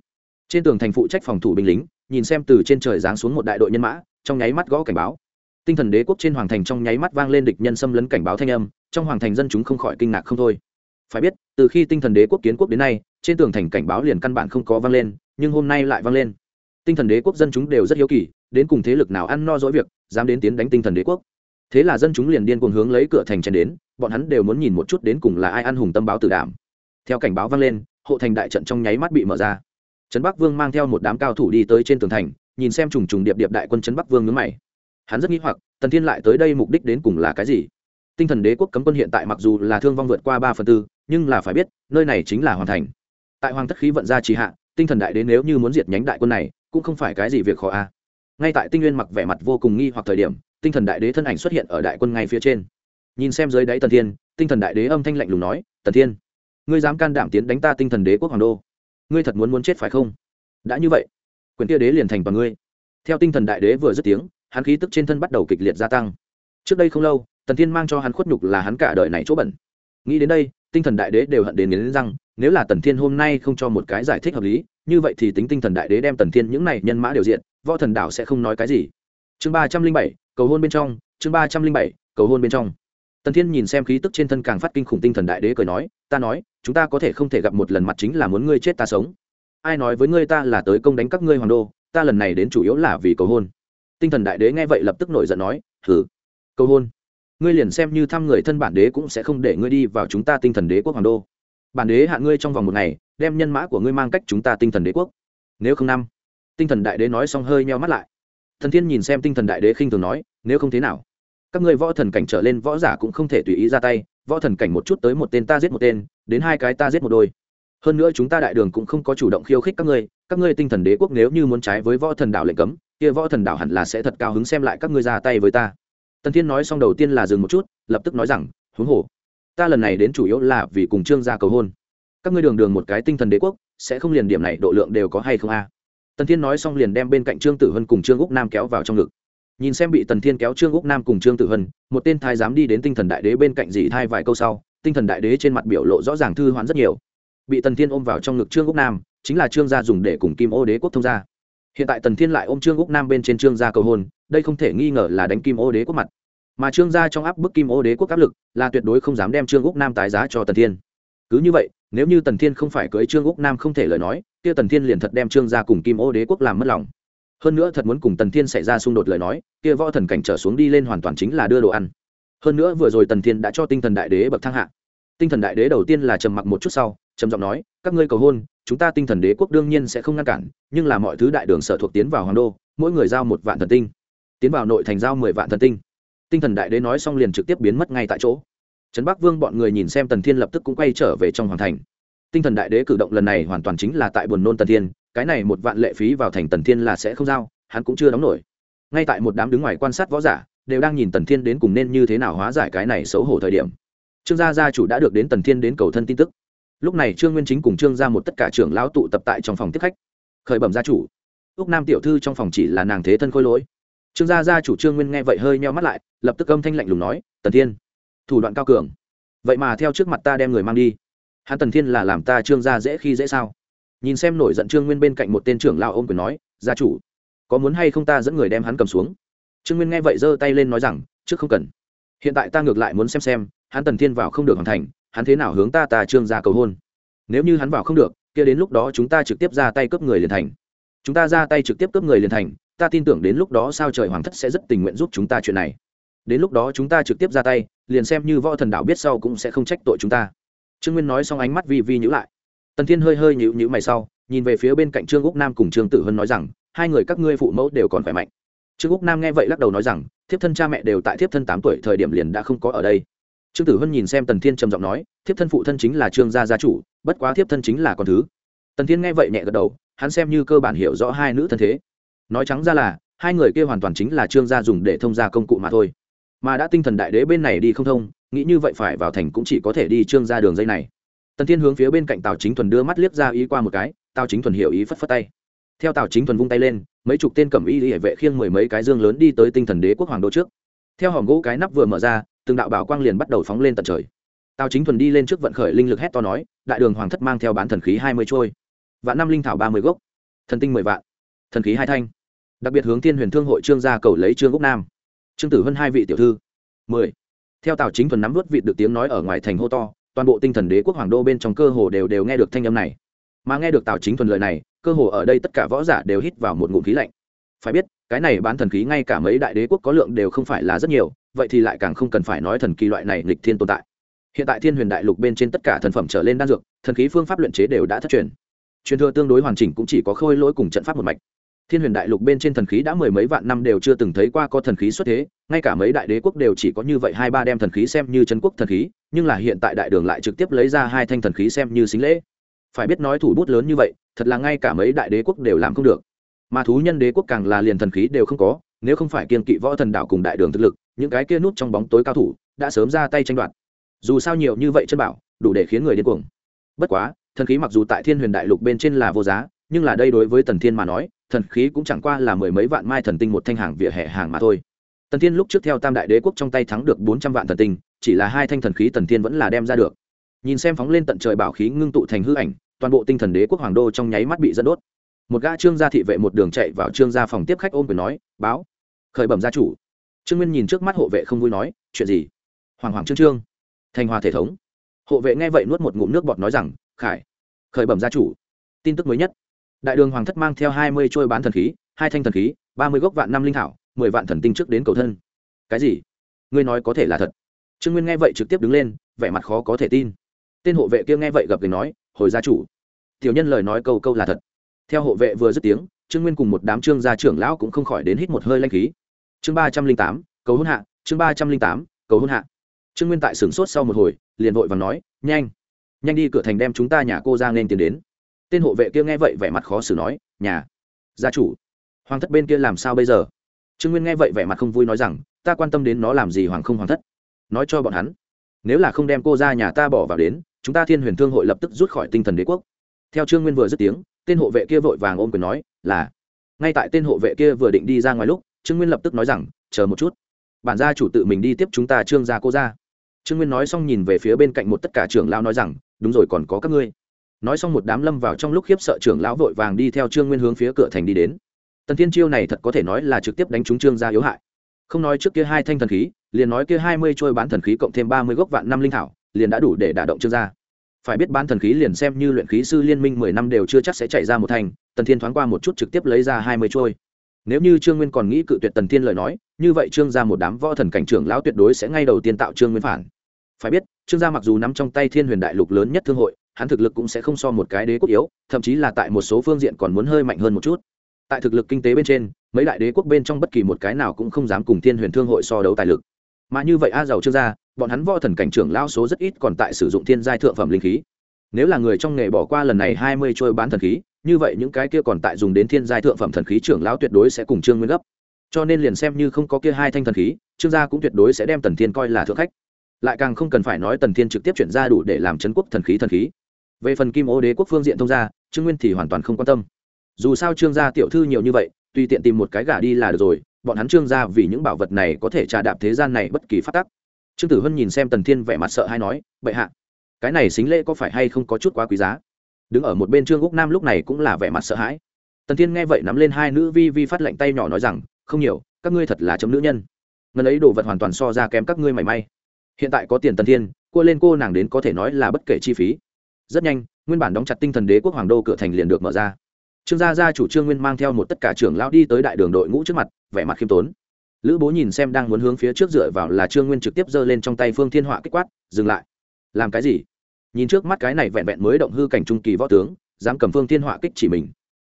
Trên tường thành phụ trách phòng thủ binh lính nhìn xem từ trên trời giáng xuống một đại đội nhân mã, trong nháy mắt gõ cảnh báo. Tinh thần đế quốc trên hoàng thành trong nháy mắt vang lên địch nhân xâm lấn cảnh báo thanh âm, trong hoàng thành dân chúng không khỏi kinh ngạc không thôi. Phải biết, từ khi tinh thần đế quốc kiến quốc đến nay, trên tường thành cảnh báo liền căn bản không có vang lên, nhưng hôm nay lại vang lên. Tinh thần đế quốc dân chúng đều rất hiếu kỳ, đến cùng thế lực nào ăn no dỗi việc, dám đến tiến đánh tinh thần đế quốc. Thế là dân chúng liền điên cuồng hướng lấy cửa thành chen đến, bọn hắn đều muốn nhìn một chút đến cùng là ai ăn hùng tâm báo tử đảm theo cảnh báo vang lên, hộ thành đại trận trong nháy mắt bị mở ra trấn bắc vương mang theo một đám cao thủ đi tới trên tường thành, nhìn xem trùng trùng điệp điệp đại quân trấn bắc vương nhớ mày. Hắn rất nghĩ hoặc, tần thiên lại tới đây mục đích đến cùng là cái gì? Tinh thần đế quốc cấm quân hiện tại mặc dù là thương vong vượt qua ba phần tư, nhưng là phải biết, nơi này chính là hoàn thành. Tại hoàng thất khí vận ra trì hạ, tinh thần đại đế nếu như muốn diệt nhánh đại quân này, cũng không phải cái gì việc khó a. Ngay tại tinh nguyên mặc vẻ mặt vô cùng nghi hoặc thời điểm, tinh thần đại đế thân ảnh xuất hiện ở đại quân ngay phía trên. Nhìn xem dưới đáy tần thiên, tinh thần đại đế âm thanh lạnh lùng nói, tần thiên, ngươi dám can đảm tiến đánh ta tinh thần đế quốc hoàng đô? Ngươi thật muốn muốn chết phải không? Đã như vậy, quyền kia đế liền thành bằng ngươi. Theo tinh thần đại đế vừa dứt tiếng, hắn khí tức trên thân bắt đầu kịch liệt gia tăng. Trước đây không lâu, tần thiên mang cho hắn khuất nhục là hắn cả đời này chỗ bẩn. Nghĩ đến đây, tinh thần đại đế đều hận đến nghiến răng, nếu là tần thiên hôm nay không cho một cái giải thích hợp lý, như vậy thì tính tinh thần đại đế đem tần thiên những này nhân mã đều diện, võ thần đảo sẽ không nói cái gì. Chương ba trăm linh bảy, cầu hôn bên trong, chương ba trăm linh bảy, cầu hôn bên trong. Tần thiên nhìn xem khí tức trên thân càng phát kinh khủng tinh thần đại đế cười nói, ta nói chúng ta có thể không thể gặp một lần mặt chính là muốn ngươi chết ta sống. Ai nói với ngươi ta là tới công đánh các ngươi hoàng đô, ta lần này đến chủ yếu là vì cầu hôn. Tinh thần đại đế nghe vậy lập tức nổi giận nói thử cầu hôn. Ngươi liền xem như thăm người thân bản đế cũng sẽ không để ngươi đi vào chúng ta tinh thần đế quốc hoàng đô. Bản đế hạn ngươi trong vòng một ngày, đem nhân mã của ngươi mang cách chúng ta tinh thần đế quốc. Nếu không năm. Tinh thần đại đế nói xong hơi meo mắt lại. Thần thiên nhìn xem tinh thần đại đế khinh thường nói, nếu không thế nào, các ngươi võ thần cảnh trở lên võ giả cũng không thể tùy ý ra tay võ thần cảnh một chút tới một tên ta giết một tên, đến hai cái ta giết một đôi. Hơn nữa chúng ta đại đường cũng không có chủ động khiêu khích các ngươi các ngươi tinh thần đế quốc nếu như muốn trái với võ thần đảo lệnh cấm, kia võ thần đảo hẳn là sẽ thật cao hứng xem lại các ngươi ra tay với ta. Tần thiên nói xong đầu tiên là dừng một chút, lập tức nói rằng, huống hồ, ta lần này đến chủ yếu là vì cùng trương gia cầu hôn. Các ngươi đường đường một cái tinh thần đế quốc, sẽ không liền điểm này độ lượng đều có hay không a? Tần thiên nói xong liền đem bên cạnh trương tử hân cùng trương úc nam kéo vào trong ngực nhìn xem bị tần thiên kéo trương úc nam cùng trương tử hân, một tên thái giám đi đến tinh thần đại đế bên cạnh dì thai vài câu sau, tinh thần đại đế trên mặt biểu lộ rõ ràng thư hoán rất nhiều. Bị tần thiên ôm vào trong ngực trương úc nam, chính là trương gia dùng để cùng kim ô đế quốc thông gia. Hiện tại tần thiên lại ôm trương úc nam bên trên trương gia cầu hôn, đây không thể nghi ngờ là đánh kim ô đế quốc mặt. Mà trương gia trong áp bức kim ô đế quốc áp lực, là tuyệt đối không dám đem trương úc nam tái giá cho tần thiên. Cứ như vậy, nếu như tần thiên không phải cưới trương úc nam không thể lời nói, kia tần thiên liền thật đem trương gia cùng kim ô đế quốc làm mất lòng hơn nữa thật muốn cùng tần thiên xảy ra xung đột lời nói, kia võ thần cảnh trở xuống đi lên hoàn toàn chính là đưa đồ ăn. Hơn nữa vừa rồi tần thiên đã cho tinh thần đại đế bậc thang hạ. Tinh thần đại đế đầu tiên là trầm mặc một chút sau, trầm giọng nói, các ngươi cầu hôn, chúng ta tinh thần đế quốc đương nhiên sẽ không ngăn cản, nhưng là mọi thứ đại đường sở thuộc tiến vào hoàng đô, mỗi người giao một vạn thần tinh. Tiến vào nội thành giao mười vạn thần tinh. Tinh thần đại đế nói xong liền trực tiếp biến mất ngay tại chỗ. Trấn bắc vương bọn người nhìn xem tần thiên lập tức cũng quay trở về trong hoàng thành. Tinh thần đại đế cử động lần này hoàn toàn chính là tại buồn nôn tần thiên cái này một vạn lệ phí vào thành tần thiên là sẽ không giao, hắn cũng chưa đóng nổi. Ngay tại một đám đứng ngoài quan sát võ giả, đều đang nhìn tần thiên đến cùng nên như thế nào hóa giải cái này xấu hổ thời điểm. Trương gia gia chủ đã được đến tần thiên đến cầu thân tin tức. Lúc này trương nguyên chính cùng trương gia một tất cả trưởng lão tụ tập tại trong phòng tiếp khách. Khởi bẩm gia chủ. Úc nam tiểu thư trong phòng chỉ là nàng thế thân khôi lỗi. Trương gia gia chủ trương nguyên nghe vậy hơi nheo mắt lại, lập tức âm thanh lạnh lùng nói, tần thiên, thủ đoạn cao cường. Vậy mà theo trước mặt ta đem người mang đi. Hắn tần thiên là làm ta trương gia dễ khi dễ sao? Nhìn xem nổi giận trương nguyên bên cạnh một tên trưởng lao ôm quyền nói, gia chủ, có muốn hay không ta dẫn người đem hắn cầm xuống? Trương nguyên nghe vậy giơ tay lên nói rằng, trước không cần. Hiện tại ta ngược lại muốn xem xem, hắn tần thiên vào không được hoàn thành, hắn thế nào hướng ta ta trương gia cầu hôn? Nếu như hắn vào không được, kia đến lúc đó chúng ta trực tiếp ra tay cướp người liền thành. Chúng ta ra tay trực tiếp cướp người liền thành, ta tin tưởng đến lúc đó sao trời hoàng thất sẽ rất tình nguyện giúp chúng ta chuyện này. Đến lúc đó chúng ta trực tiếp ra tay, liền xem như võ thần đạo biết sau cũng sẽ không trách tội chúng ta. Trương nguyên nói xong ánh mắt vi vi nhữ lại tần thiên hơi hơi nhữ nhữ mày sau, nhìn về phía bên cạnh trương úc nam cùng trương tử hân nói rằng, hai người các ngươi phụ mẫu đều còn khỏe mạnh. Trương úc nam nghe vậy lắc đầu nói rằng, thiếp thân cha mẹ đều tại thiếp thân tám tuổi thời điểm liền đã không có ở đây. Trương tử hân nhìn xem tần thiên trầm giọng nói, thiếp thân phụ thân chính là trương gia gia chủ, bất quá thiếp thân chính là con thứ. Tần thiên nghe vậy nhẹ gật đầu, hắn xem như cơ bản hiểu rõ hai nữ thân thế. Nói trắng ra là, hai người kia hoàn toàn chính là trương gia dùng để thông gia công cụ mà thôi. Mà đã tinh thần đại đế bên này đi không thông, nghĩ như vậy phải vào thành cũng chỉ có thể đi trương gia đường dây này tần thiên hướng phía bên cạnh tào chính thuần đưa mắt liếc ra ý qua một cái, tào chính thuần hiểu ý phất phất tay. Theo tào chính thuần vung tay lên, mấy chục tên cẩm y hệ vệ khiêng mười mấy cái dương lớn đi tới tinh thần đế quốc hoàng đô trước. Theo hòm gỗ cái nắp vừa mở ra, từng đạo bảo quang liền bắt đầu phóng lên tận trời. Tào chính thuần đi lên trước vận khởi linh lực hét to nói, đại đường hoàng thất mang theo bán thần khí hai mươi trôi, vạn năm linh thảo ba mươi gốc, thần tinh mười vạn, thần khí hai thanh, đặc biệt hướng thiên huyền thương hội trương gia cầu lấy trương úc nam, trương tử hơn hai vị tiểu thư, mười. Theo tào chính thuần nắm vớt vị được tiếng nói ở ngoài thành hô to toàn bộ tinh thần đế quốc hoàng đô bên trong cơ hồ đều đều nghe được thanh âm này. Mà nghe được tào chính thuần lời này, cơ hồ ở đây tất cả võ giả đều hít vào một ngụm khí lạnh. Phải biết, cái này bán thần khí ngay cả mấy đại đế quốc có lượng đều không phải là rất nhiều, vậy thì lại càng không cần phải nói thần kỳ loại này nghịch thiên tồn tại. Hiện tại thiên huyền đại lục bên trên tất cả thần phẩm trở lên đan dược, thần khí phương pháp luyện chế đều đã thất truyền. Truyền thừa tương đối hoàn chỉnh cũng chỉ có khôi lỗi cùng trận pháp một mạch. Thiên huyền đại lục bên trên thần khí đã mười mấy vạn năm đều chưa từng thấy qua có thần khí xuất thế, ngay cả mấy đại đế quốc đều chỉ có như vậy hai ba đem thần khí xem như chân quốc thần khí nhưng là hiện tại đại đường lại trực tiếp lấy ra hai thanh thần khí xem như xính lễ. Phải biết nói thủ bút lớn như vậy, thật là ngay cả mấy đại đế quốc đều làm không được. Mà thú nhân đế quốc càng là liền thần khí đều không có, nếu không phải kiên kỵ võ thần đạo cùng đại đường thực lực, những cái kia nút trong bóng tối cao thủ đã sớm ra tay tranh đoạt. Dù sao nhiều như vậy chân bảo, đủ để khiến người điên cuồng. Bất quá, thần khí mặc dù tại thiên huyền đại lục bên trên là vô giá, nhưng là đây đối với tần thiên mà nói, thần khí cũng chẳng qua là mười mấy vạn mai thần tinh một thanh hàng vỉa hè hàng mà thôi. Tần thiên lúc trước theo tam đại đế quốc trong tay thắng được bốn trăm vạn thần tinh chỉ là hai thanh thần khí tần thiên vẫn là đem ra được. Nhìn xem phóng lên tận trời bảo khí ngưng tụ thành hư ảnh, toàn bộ tinh thần đế quốc hoàng đô trong nháy mắt bị dẫn đốt. Một gã trương gia thị vệ một đường chạy vào trương gia phòng tiếp khách ôm quyền nói, báo. Khởi bẩm gia chủ. Trương nguyên nhìn trước mắt hộ vệ không vui nói, chuyện gì? Hoàng hoàng trương trương. Thành hòa thể thống. Hộ vệ nghe vậy nuốt một ngụm nước bọt nói rằng, khải. Khởi bẩm gia chủ. Tin tức mới nhất. Đại đường hoàng thất mang theo hai mươi trôi bán thần khí, hai thanh thần khí, ba mươi gốc vạn năm linh thảo, mười vạn thần tinh trước đến cầu thân. Cái gì? Ngươi nói có thể là thật? Trương nguyên nghe vậy trực tiếp đứng lên, vẻ mặt khó có thể tin. Tên hộ vệ kia nghe vậy gập người nói, hồi gia chủ. Tiểu nhân lời nói câu câu là thật. Theo hộ vệ vừa dứt tiếng, trương nguyên cùng một đám trương gia trưởng lão cũng không khỏi đến hít một hơi lanh khí. Chương ba trăm linh tám, cầu hôn hạ, chương ba trăm linh tám, cầu hôn hạ. Trương nguyên tại sửng sốt sau một hồi, liền vội và nói, nhanh nhanh đi cửa thành đem chúng ta nhà cô ra nên tiến đến. Tên hộ vệ kia nghe vậy vẻ mặt khó xử nói, nhà, gia chủ, hoàng thất bên kia làm sao bây giờ? Trương nguyên nghe vậy vẻ mặt không vui nói rằng, ta quan tâm đến nó làm gì hoàng không hoàng thất? Nói cho bọn hắn, nếu là không đem cô ra nhà ta bỏ vào đến, chúng ta thiên huyền thương hội lập tức rút khỏi tinh thần đế quốc. Theo trương nguyên vừa dứt tiếng, tên hộ vệ kia vội vàng ôm quyền nói, là. Ngay tại tên hộ vệ kia vừa định đi ra ngoài lúc, trương nguyên lập tức nói rằng, chờ một chút, bản gia chủ tự mình đi tiếp chúng ta trương gia cô ra. Trương nguyên nói xong nhìn về phía bên cạnh một tất cả trưởng lao nói rằng, đúng rồi, còn có các ngươi. Nói xong một đám lâm vào trong lúc khiếp sợ trưởng lão vội vàng đi theo trương nguyên hướng phía cửa thành đi đến. Tần thiên chiêu này thật có thể nói là trực tiếp đánh trúng trương gia yếu hại không nói trước kia hai thanh thần khí, liền nói kia hai mươi trôi bán thần khí cộng thêm ba mươi gốc vạn năm linh thảo, liền đã đủ để đả động trương gia. Phải biết bán thần khí liền xem như luyện khí sư liên minh mười năm đều chưa chắc sẽ chạy ra một thành, tần thiên thoáng qua một chút trực tiếp lấy ra hai mươi trôi. Nếu như trương nguyên còn nghĩ cự tuyệt tần thiên lời nói, như vậy trương gia một đám võ thần cảnh trưởng lão tuyệt đối sẽ ngay đầu tiên tạo trương nguyên phản. Phải biết, trương gia mặc dù nắm trong tay thiên huyền đại lục lớn nhất thương hội, hắn thực lực cũng sẽ không so một cái đế quốc yếu, thậm chí là tại một số phương diện còn muốn hơi mạnh hơn một chút tại thực lực kinh tế bên trên, mấy đại đế quốc bên trong bất kỳ một cái nào cũng không dám cùng thiên huyền thương hội so đấu tài lực. Mà như vậy a giàu trương gia, bọn hắn võ thần cảnh trưởng lao số rất ít còn tại sử dụng thiên giai thượng phẩm linh khí. Nếu là người trong nghề bỏ qua lần này hai mươi trôi bán thần khí, như vậy những cái kia còn tại dùng đến thiên giai thượng phẩm thần khí trưởng lão tuyệt đối sẽ cùng trương nguyên gấp. Cho nên liền xem như không có kia hai thanh thần khí, trương gia cũng tuyệt đối sẽ đem tần thiên coi là thượng khách. Lại càng không cần phải nói tần thiên trực tiếp chuyển ra đủ để làm chấn quốc thần khí thần khí. Về phần kim ô đế quốc phương diện thông gia, trương nguyên thì hoàn toàn không quan tâm dù sao trương gia tiểu thư nhiều như vậy, tùy tiện tìm một cái gà đi là được rồi, bọn hắn trương gia vì những bảo vật này có thể trà đạp thế gian này bất kỳ phát tắc. Trương tử hân nhìn xem tần thiên vẻ mặt sợ hay nói, bệ hạ, cái này xính lễ có phải hay không có chút quá quý giá? Đứng ở một bên trương úc nam lúc này cũng là vẻ mặt sợ hãi. Tần thiên nghe vậy nắm lên hai nữ vi vi phát lệnh tay nhỏ nói rằng, không nhiều, các ngươi thật là chấm nữ nhân. Ngần ấy đồ vật hoàn toàn so ra kém các ngươi mảy may. Hiện tại có tiền tần thiên, cua lên cô nàng đến có thể nói là bất kể chi phí. Rất nhanh, nguyên bản đóng chặt tinh thần đế quốc hoàng đô cửa thành liền được mở ra trương gia gia chủ trương nguyên mang theo một tất cả trưởng lão đi tới đại đường đội ngũ trước mặt, vẻ mặt khiêm tốn. Lữ bố nhìn xem đang muốn hướng phía trước dựa vào là trương nguyên trực tiếp giơ lên trong tay phương thiên họa kích quát, dừng lại. Làm cái gì? Nhìn trước mắt cái này vẹn vẹn mới động hư cảnh trung kỳ võ tướng, dám cầm phương thiên họa kích chỉ mình.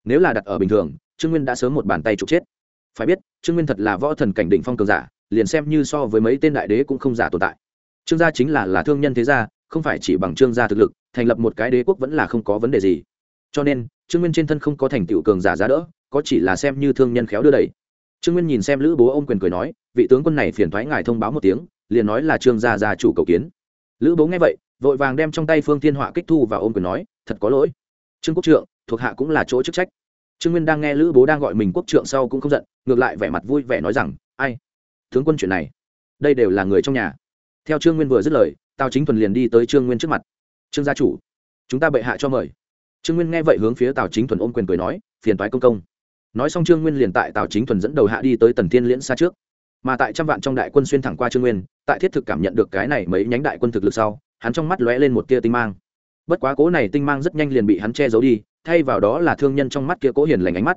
Nếu là đặt ở bình thường, trương nguyên đã sớm một bàn tay trục chết. Phải biết, trương nguyên thật là võ thần cảnh đỉnh phong cường giả, liền xem như so với mấy tên đại đế cũng không giả tồn tại. Trương gia chính là là thương nhân thế gia, không phải chỉ bằng trương gia thực lực, thành lập một cái đế quốc vẫn là không có vấn đề gì cho nên trương nguyên trên thân không có thành tựu cường giả giá đỡ, có chỉ là xem như thương nhân khéo đưa đẩy. Trương nguyên nhìn xem lữ bố ô m quyền cười nói, vị tướng quân này phiền thoái ngài thông báo một tiếng, liền nói là trương gia gia chủ cầu kiến. Lữ bố nghe vậy, vội vàng đem trong tay phương thiên họa kích thu và ôm quyền nói, thật có lỗi. Trương quốc trượng, thuộc hạ cũng là chỗ chức trách. Trương nguyên đang nghe lữ bố đang gọi mình quốc trượng sau cũng không giận, ngược lại vẻ mặt vui vẻ nói rằng, ai? Tướng quân chuyện này, đây đều là người trong nhà. Theo trương nguyên vừa dứt lời, tào chính thuần liền đi tới trương nguyên trước mặt. Trương gia chủ, chúng ta bệ hạ cho mời trương nguyên nghe vậy hướng phía tào chính thuần ôm quyền cười nói, phiền toái công công. Nói xong trương nguyên liền tại tào chính thuần dẫn đầu hạ đi tới tần thiên liễn xa trước. Mà tại trăm vạn trong đại quân xuyên thẳng qua trương nguyên, tại thiết thực cảm nhận được cái này mấy nhánh đại quân thực lực sau, hắn trong mắt lóe lên một tia tinh mang. Bất quá cố này tinh mang rất nhanh liền bị hắn che giấu đi, thay vào đó là thương nhân trong mắt kia cố hiền lành ánh mắt.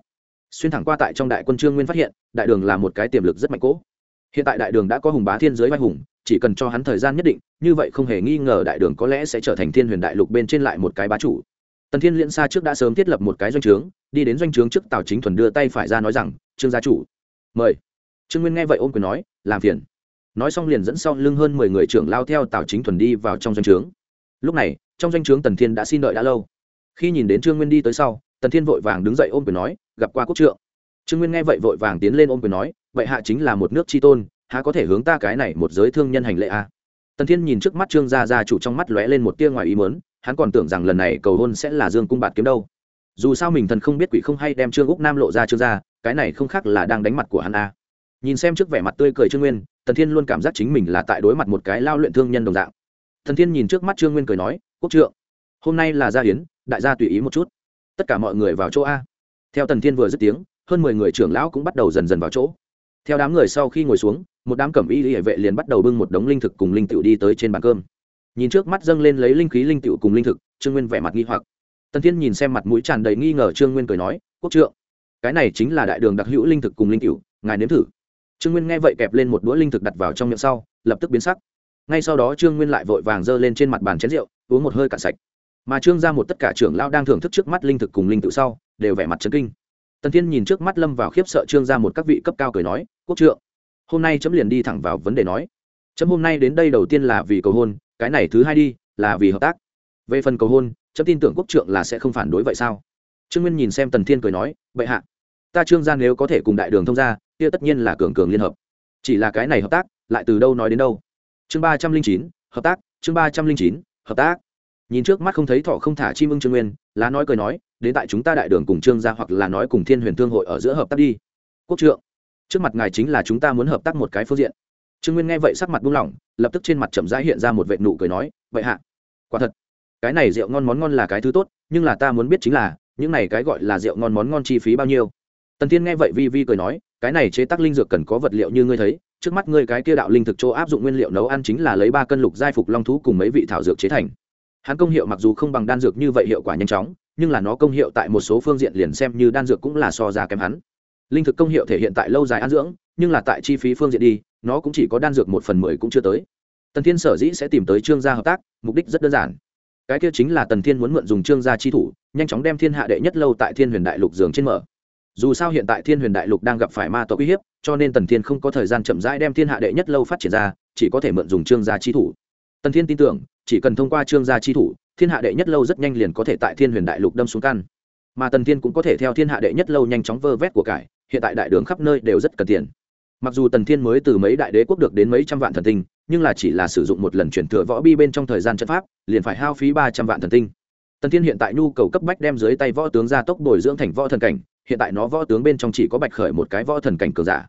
Xuyên thẳng qua tại trong đại quân trương nguyên phát hiện, đại đường là một cái tiềm lực rất mạnh cố. Hiện tại đại đường đã có hùng bá thiên giới vai hùng, chỉ cần cho hắn thời gian nhất định, như vậy không hề nghi ngờ đại đường có lẽ sẽ trở thành thiên huyền đại lục bên trên lại một cái bá chủ tần thiên liễn xa trước đã sớm thiết lập một cái doanh trướng, đi đến doanh trướng trước tào chính thuần đưa tay phải ra nói rằng, trương gia chủ, mời. Trương nguyên nghe vậy ôm quyền nói, làm phiền. Nói xong liền dẫn sau lưng hơn mười người trưởng lao theo tào chính thuần đi vào trong doanh trướng. Lúc này, trong doanh trướng tần thiên đã xin đợi đã lâu. Khi nhìn đến trương nguyên đi tới sau, tần thiên vội vàng đứng dậy ôm quyền nói, gặp qua quốc trượng. Trương nguyên nghe vậy vội vàng tiến lên ôm quyền nói vậy hạ chính là một nước tri tôn, há có thể hướng ta cái này một giới thương nhân hành lệ a à? Tần thiên nhìn trước mắt trương gia gia chủ trong mắt lóe lên một tia ngoài ý mớn hắn còn tưởng rằng lần này cầu hôn sẽ là dương cung bạt kiếm đâu. Dù sao mình thần không biết quỷ không hay đem trương úc nam lộ ra trương gia, cái này không khác là đang đánh mặt của hắn a nhìn xem trước vẻ mặt tươi cười trương nguyên, tần thiên luôn cảm giác chính mình là tại đối mặt một cái lao luyện thương nhân đồng dạng. Thần thiên nhìn trước mắt trương nguyên cười nói, quốc trượng, hôm nay là gia hiến, đại gia tùy ý một chút. Tất cả mọi người vào chỗ a. Theo tần thiên vừa dứt tiếng, hơn mười người trưởng lão cũng bắt đầu dần dần vào chỗ theo đám người sau khi ngồi xuống, một đám cẩm y hệ vệ liền bắt đầu bưng một đống linh thực cùng linh tiểu đi tới trên bàn cơm. Nhìn trước mắt dâng lên lấy linh khí linh tiểu cùng linh thực, trương nguyên vẻ mặt nghi hoặc. Tần thiên nhìn xem mặt mũi tràn đầy nghi ngờ trương nguyên cười nói, quốc trượng, cái này chính là đại đường đặc hữu linh thực cùng linh tiểu, ngài nếm thử. Trương nguyên nghe vậy kẹp lên một đũa linh thực đặt vào trong miệng sau, lập tức biến sắc. Ngay sau đó trương nguyên lại vội vàng giơ lên trên mặt bàn chén rượu, uống một hơi cạn sạch. Mà trương ra một tất cả trưởng lão đang thưởng thức trước mắt linh thực cùng linh tự sau, đều vẻ mặt chấn kinh tần thiên nhìn trước mắt lâm vào khiếp sợ trương ra một các vị cấp cao cười nói, quốc trượng, hôm nay chấm liền đi thẳng vào vấn đề nói. Chấm hôm nay đến đây đầu tiên là vì cầu hôn, cái này thứ hai đi, là vì hợp tác. Về phần cầu hôn, chấm tin tưởng quốc trượng là sẽ không phản đối vậy sao? Trương nguyên nhìn xem tần thiên cười nói, bệ hạ, ta trương gia nếu có thể cùng đại đường thông gia, kia tất nhiên là cường cường liên hợp. Chỉ là cái này hợp tác, lại từ đâu nói đến đâu? Chương ba trăm linh chín, hợp tác, chương ba trăm linh chín, hợp tác. Nhìn trước mắt không thấy thọ không thả chim ưng trương nguyên, lá nói cười nói đến tại chúng ta đại đường cùng trương gia hoặc là nói cùng thiên huyền thương hội ở giữa hợp tác đi. Quốc trượng, trước mặt ngài chính là chúng ta muốn hợp tác một cái phương diện. Trương nguyên nghe vậy sắc mặt buông lỏng, lập tức trên mặt chậm rãi hiện ra một vệ nụ cười nói, vậy hạ, quả thật, cái này rượu ngon món ngon là cái thứ tốt, nhưng là ta muốn biết chính là, những này cái gọi là rượu ngon món ngon chi phí bao nhiêu? Tần tiên nghe vậy vi vi cười nói, cái này chế tác linh dược cần có vật liệu như ngươi thấy, trước mắt ngươi cái kia đạo linh thực chỗ áp dụng nguyên liệu nấu ăn chính là lấy ba cân lục giai phục long thú cùng mấy vị thảo dược chế thành. Hắn công hiệu mặc dù không bằng đan dược như vậy hiệu quả nhanh chóng nhưng là nó công hiệu tại một số phương diện liền xem như đan dược cũng là so ra kém hắn. Linh thực công hiệu thể hiện tại lâu dài ăn dưỡng, nhưng là tại chi phí phương diện đi, nó cũng chỉ có đan dược một phần mười cũng chưa tới. Tần thiên sở dĩ sẽ tìm tới trương gia hợp tác, mục đích rất đơn giản. Cái kia chính là tần thiên muốn mượn dùng trương gia chi thủ, nhanh chóng đem thiên hạ đệ nhất lâu tại thiên huyền đại lục giường trên mở. Dù sao hiện tại thiên huyền đại lục đang gặp phải ma tộc uy hiếp, cho nên tần thiên không có thời gian chậm rãi đem thiên hạ đệ nhất lâu phát triển ra, chỉ có thể mượn dùng trương gia chi thủ. Tần thiên tin tưởng, chỉ cần thông qua trương gia chi thủ thiên hạ đệ nhất lâu rất nhanh liền có thể tại thiên huyền đại lục đâm xuống căn. Mà tần thiên cũng có thể theo thiên hạ đệ nhất lâu nhanh chóng vơ vét của cải, hiện tại đại đường khắp nơi đều rất cần tiền. Mặc dù tần thiên mới từ mấy đại đế quốc được đến mấy trăm vạn thần tinh, nhưng là chỉ là sử dụng một lần chuyển thừa võ bi bên trong thời gian trận pháp, liền phải hao phí ba trăm vạn thần tinh. Tần thiên hiện tại nhu cầu cấp bách đem dưới tay võ tướng gia tốc bồi dưỡng thành võ thần cảnh, hiện tại nó võ tướng bên trong chỉ có bạch khởi một cái võ thần cảnh cường giả.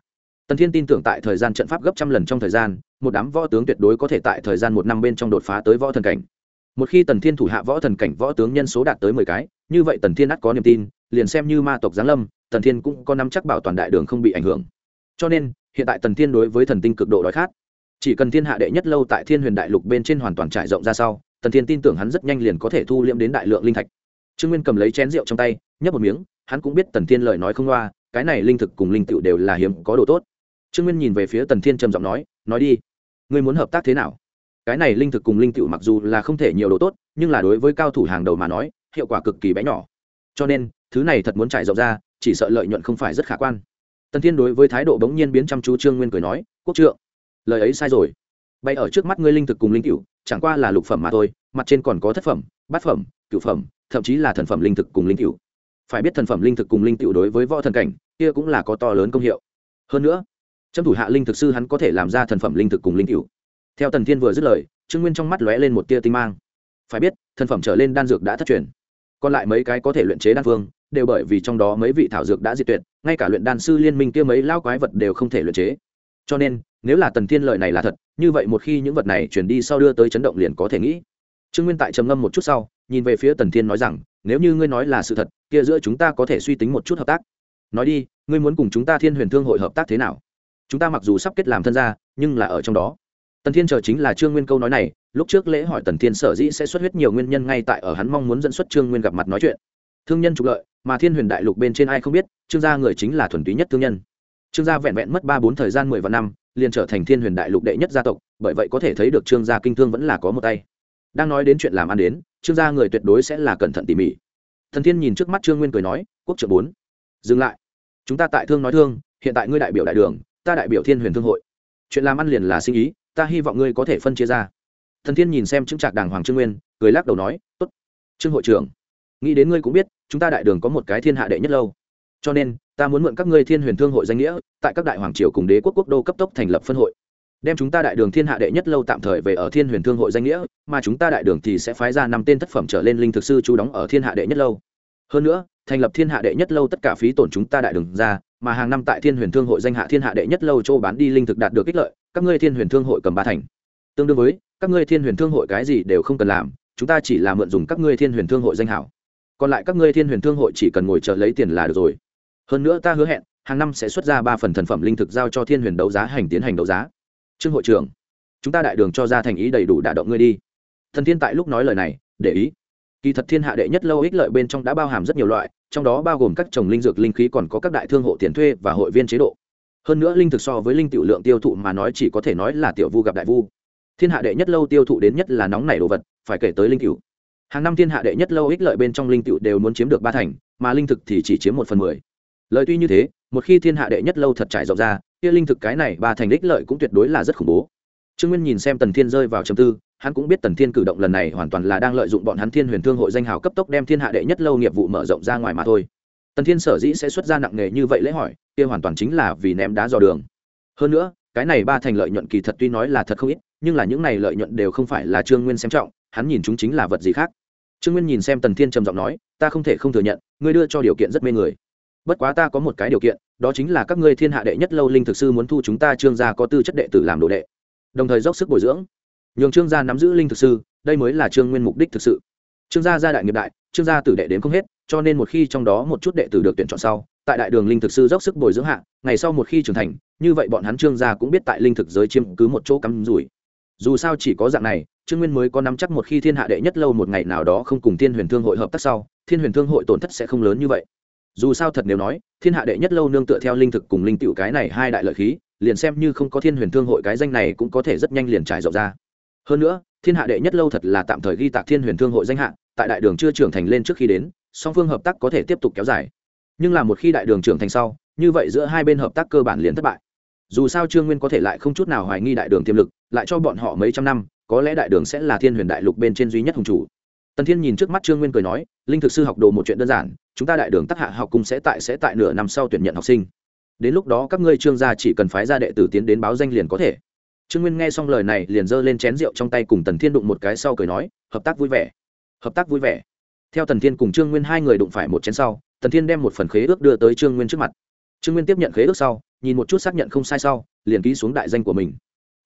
Tần thiên tin tưởng tại thời gian trận pháp gấp trăm lần trong thời gian, một đám võ tướng tuyệt đối có thể tại thời gian một năm bên trong đột phá tới võ thần cảnh một khi tần thiên thủ hạ võ thần cảnh võ tướng nhân số đạt tới mười cái, như vậy tần thiên ắt có niềm tin, liền xem như ma tộc giáng lâm, tần thiên cũng có nắm chắc bảo toàn đại đường không bị ảnh hưởng. Cho nên, hiện tại tần thiên đối với thần tinh cực độ đói khát. Chỉ cần thiên hạ đệ nhất lâu tại thiên huyền đại lục bên trên hoàn toàn trải rộng ra sau, tần thiên tin tưởng hắn rất nhanh liền có thể thu liễm đến đại lượng linh thạch. Trương nguyên cầm lấy chén rượu trong tay, nhấp một miếng, hắn cũng biết tần thiên lời nói không loa, cái này linh thực cùng linh tựu đều là hiếm có đồ tốt. Trương nguyên nhìn về phía tần thiên trầm giọng nói nói đi, ngươi muốn hợp tác thế nào? Cái này linh thực cùng linh tựu mặc dù là không thể nhiều đồ tốt, nhưng là đối với cao thủ hàng đầu mà nói, hiệu quả cực kỳ bé nhỏ. Cho nên, thứ này thật muốn trải rộng ra, chỉ sợ lợi nhuận không phải rất khả quan. Tần thiên đối với thái độ bỗng nhiên biến chăm chú trương nguyên cười nói, quốc trượng, lời ấy sai rồi. Bay ở trước mắt ngươi linh thực cùng linh cựu chẳng qua là lục phẩm mà thôi, mặt trên còn có thất phẩm, bát phẩm cựu phẩm, thậm chí là thần phẩm linh thực cùng linh cựu phải biết thần phẩm linh thực cùng linh cựu đối với võ thần cảnh, kia cũng là có to lớn công hiệu. Hơn nữa trâm thủ hạ linh thực sư hắn có thể làm ra thần phẩm linh thực cùng linh cựu theo tần thiên vừa dứt lời, trương nguyên trong mắt lóe lên một tia tinh mang. Phải biết thần phẩm trở lên đan dược đã thất truyền. Còn lại mấy cái có thể luyện chế đan phương, đều bởi vì trong đó mấy vị thảo dược đã diệt tuyệt, ngay cả luyện đan sư liên minh kia mấy lao quái vật đều không thể luyện chế. Cho nên, nếu là tần thiên lợi này là thật, như vậy một khi những vật này chuyển đi sau đưa tới chấn động liền có thể nghĩ. Trương nguyên tại trầm ngâm một chút sau, nhìn về phía tần thiên nói rằng, nếu như ngươi nói là sự thật, kia giữa chúng ta có thể suy tính một chút hợp tác. Nói đi, ngươi muốn cùng chúng ta thiên huyền thương hội hợp tác thế nào? Chúng ta mặc dù sắp kết làm thân gia, nhưng là ở trong đó tần thiên chờ chính là trương nguyên câu nói này, lúc trước lễ hỏi tần thiên sở dĩ sẽ xuất huyết nhiều nguyên nhân ngay tại ở hắn mong muốn dẫn xuất trương nguyên gặp mặt nói chuyện. Thương nhân trục lợi, mà thiên huyền đại lục bên trên ai không biết, trương gia người chính là thuần túy nhất thương nhân. Trương gia vẹn vẹn mất ba bốn thời gian mười vạn năm, liền trở thành thiên huyền đại lục đệ nhất gia tộc, bởi vậy có thể thấy được trương gia kinh thương vẫn là có một tay. Đang nói đến chuyện làm ăn đến, trương gia người tuyệt đối sẽ là cẩn thận tỉ mỉ. Thần thiên nhìn trước mắt trương nguyên cười nói, quốc trưởng bốn, dừng lại. Chúng ta tại thương nói thương, hiện tại ngươi đại biểu đại đường, ta đại biểu thiên huyền thương hội. Chuyện làm ăn liền là sinh ý ta hy vọng ngươi có thể phân chia ra. Thần thiên nhìn xem chứng trạc đàng hoàng trương nguyên, cười lắc đầu nói t ố t trương hội trưởng. Nghĩ đến ngươi cũng biết, chúng ta đại đường có một cái thiên hạ đệ nhất lâu. Cho nên, ta muốn mượn các ngươi thiên huyền thương hội danh nghĩa, tại các đại hoàng triều cùng đế quốc quốc đô cấp tốc thành lập phân hội. Đem chúng ta đại đường thiên hạ đệ nhất lâu tạm thời về ở thiên huyền thương hội danh nghĩa, mà chúng ta đại đường thì sẽ phái ra năm tên thất phẩm trở lên linh thực sư chú đóng ở thiên hạ đệ nhất lâu. Hơn nữa, thành lập thiên hạ đệ nhất lâu tất cả phí tổn chúng ta đại đường ra, mà hàng năm tại thiên huyền thương hội danh hạ thiên hạ đệ nhất lâu châu bán đi linh thực đạt được ích lợi các ngươi thiên huyền thương hội cầm ba thành. Tương đương với, các ngươi thiên huyền thương hội cái gì đều không cần làm, chúng ta chỉ là mượn dùng các ngươi thiên huyền thương hội danh hảo. Còn lại các ngươi thiên huyền thương hội chỉ cần ngồi chờ lấy tiền là được rồi. Hơn nữa ta hứa hẹn, hàng năm sẽ xuất ra ba phần thần phẩm linh thực giao cho thiên huyền đấu giá hành tiến hành đấu giá. Trương hội trưởng, chúng ta đại đường cho ra thành ý đầy đủ đả động ngươi đi. Thần thiên tại lúc nói lời này, để ý. Kỳ thật thiên hạ đệ nhất lâu ích lợi bên trong đã bao hàm rất nhiều loại, trong đó bao gồm các trồng linh dược linh khí còn có các đại thương hộ tiền thuê và hội viên chế độ hơn nữa linh thực so với linh tiểu lượng tiêu thụ mà nói chỉ có thể nói là tiểu vu gặp đại vu. Thiên hạ đệ nhất lâu tiêu thụ đến nhất là nóng nảy đồ vật, phải kể tới linh tiểu. Hàng năm thiên hạ đệ nhất lâu ích lợi bên trong linh tiểu đều muốn chiếm được ba thành, mà linh thực thì chỉ chiếm một phần mười. Lợi tuy như thế, một khi thiên hạ đệ nhất lâu thật trải rộng ra, kia linh thực cái này ba thành ích lợi cũng tuyệt đối là rất khủng bố. Trương nguyên nhìn xem tần thiên rơi vào trầm tư, hắn cũng biết tần thiên cử động lần này hoàn toàn là đang lợi dụng bọn hắn thiên huyền thương hội danh hào cấp tốc đem thiên hạ đệ nhất lâu nghiệp vụ mở rộng ra ngoài mà thôi tần thiên sở dĩ sẽ xuất ra nặng nghề như vậy lễ hỏi, kia hoàn toàn chính là vì ném đá dò đường. Hơn nữa, cái này ba thành lợi nhuận kỳ thật tuy nói là thật không ít, nhưng là những này lợi nhuận đều không phải là trương nguyên xem trọng, hắn nhìn chúng chính là vật gì khác. Trương nguyên nhìn xem tần thiên trầm giọng nói, ta không thể không thừa nhận, ngươi đưa cho điều kiện rất mê người. Bất quá ta có một cái điều kiện, đó chính là các ngươi thiên hạ đệ nhất lâu linh thực sư muốn thu chúng ta trương gia có tư chất đệ tử làm đồ đệ. Đồng thời dốc sức bồi dưỡng. Nhường trương gia nắm giữ linh thực sư, đây mới là trương nguyên mục đích thực sự. Trương gia gia đại nghiệp đại trương gia tử đệ đến không hết, cho nên một khi trong đó một chút đệ tử được tuyển chọn sau, tại đại đường linh thực sư dốc sức bồi dưỡng hạ, ngày sau một khi trưởng thành, như vậy bọn hắn trương gia cũng biết tại linh thực giới chiếm cứ một chỗ cắm rủi. Dù sao chỉ có dạng này, trương nguyên mới có nắm chắc một khi thiên hạ đệ nhất lâu một ngày nào đó không cùng thiên huyền thương hội hợp tác sau, thiên huyền thương hội tổn thất sẽ không lớn như vậy. Dù sao thật nếu nói, thiên hạ đệ nhất lâu nương tựa theo linh thực cùng linh tiểu cái này hai đại lợi khí, liền xem như không có thiên huyền thương hội cái danh này cũng có thể rất nhanh liền trải rộng ra. Hơn nữa, thiên hạ đệ nhất lâu thật là tạm thời ghi tạc thiên huyền thương hội danh hạ tại đại đường chưa trưởng thành lên trước khi đến, song phương hợp tác có thể tiếp tục kéo dài. Nhưng là một khi đại đường trưởng thành sau, như vậy giữa hai bên hợp tác cơ bản liền thất bại. Dù sao trương nguyên có thể lại không chút nào hoài nghi đại đường tiềm lực, lại cho bọn họ mấy trăm năm, có lẽ đại đường sẽ là thiên huyền đại lục bên trên duy nhất hùng chủ. Tần thiên nhìn trước mắt trương nguyên cười nói, linh thực sư học đồ một chuyện đơn giản, chúng ta đại đường tác hạ học cùng sẽ tại sẽ tại nửa năm sau tuyển nhận học sinh. Đến lúc đó các ngươi trương gia chỉ cần phái ra đệ tử tiến đến báo danh liền có thể. Trương nguyên nghe xong lời này liền giơ lên chén rượu trong tay cùng tần thiên đụng một cái sau cười nói, hợp tác vui vẻ hợp tác vui vẻ. Theo tần thiên cùng trương nguyên hai người đụng phải một chén sau, tần thiên đem một phần khế ước đưa tới trương nguyên trước mặt. Trương nguyên tiếp nhận khế ước sau, nhìn một chút xác nhận không sai sau, liền ký xuống đại danh của mình.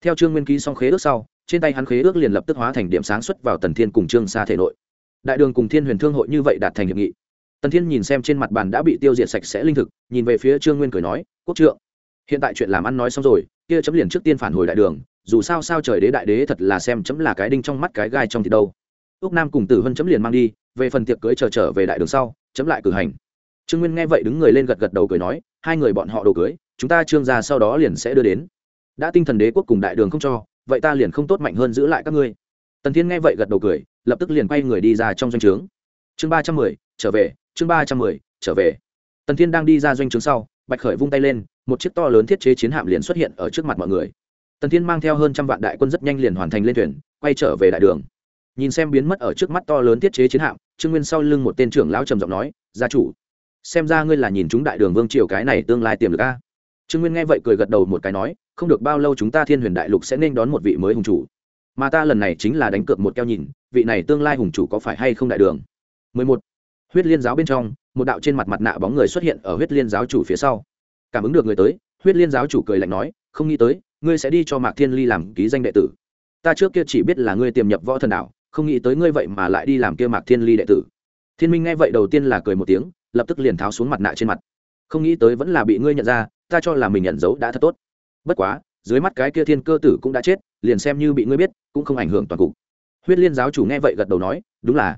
Theo trương nguyên ký xong khế ước sau, trên tay hắn khế ước liền lập tức hóa thành điểm sáng xuất vào tần thiên cùng trương xa thể nội. Đại đường cùng thiên huyền thương hội như vậy đạt thành hiệp nghị. Tần thiên nhìn xem trên mặt bàn đã bị tiêu diệt sạch sẽ linh thực, nhìn về phía trương nguyên cười nói, quốc trượng hiện tại chuyện làm ăn nói xong rồi, kia chấm liền trước tiên phản hồi đại đường, dù sao sao trời đế đại đế thật là xem chấm là cái đinh trong mắt cái gai trong thì đâu úc nam cùng tử vân chấm liền mang đi về phần tiệc cưới chờ trở, trở về đại đường sau chấm lại cử hành. Trương nguyên nghe vậy đứng người lên gật gật đầu cười nói hai người bọn họ đồ cưới chúng ta trương gia sau đó liền sẽ đưa đến. Đã tinh thần đế quốc cùng đại đường không cho vậy ta liền không tốt mạnh hơn giữ lại các ngươi. Tần thiên nghe vậy gật đầu cười lập tức liền quay người đi ra trong doanh trướng. Chương ba trăm mười trở về chương ba trăm mười trở về. Tần thiên đang đi ra doanh trướng sau bạch khởi vung tay lên một chiếc to lớn thiết chế chiến hạm liền xuất hiện ở trước mặt mọi người. Tần thiên mang theo hơn trăm vạn đại quân rất nhanh liền hoàn thành lên thuyền quay trở về đại đường nhìn xem biến mất ở trước mắt to lớn thiết chế chiến hạm, trương nguyên sau lưng một tên trưởng lão trầm giọng nói, gia chủ, xem ra ngươi là nhìn chúng đại đường vương triều cái này tương lai tiềm lực a. Trương nguyên nghe vậy cười gật đầu một cái nói, không được bao lâu chúng ta thiên huyền đại lục sẽ nên đón một vị mới hùng chủ. Mà ta lần này chính là đánh cược một keo nhìn, vị này tương lai hùng chủ có phải hay không đại đường? 11. huyết liên giáo bên trong, một đạo trên mặt mặt nạ bóng người xuất hiện ở huyết liên giáo chủ phía sau. Cảm ứng được người tới, huyết liên giáo chủ cười lạnh nói, không nghĩ tới, ngươi sẽ đi cho mạc thiên ly làm ký danh đệ tử. Ta trước kia chỉ biết là ngươi tiềm nhập võ thần đạo không nghĩ tới ngươi vậy mà lại đi làm kia mạc thiên ly đệ tử. Thiên minh nghe vậy đầu tiên là cười một tiếng, lập tức liền tháo xuống mặt nạ trên mặt. Không nghĩ tới vẫn là bị ngươi nhận ra, ta cho là mình nhận dấu đã thật tốt. Bất quá, dưới mắt cái kia thiên cơ tử cũng đã chết, liền xem như bị ngươi biết, cũng không ảnh hưởng toàn cục. Huyết liên giáo chủ nghe vậy gật đầu nói, đúng là.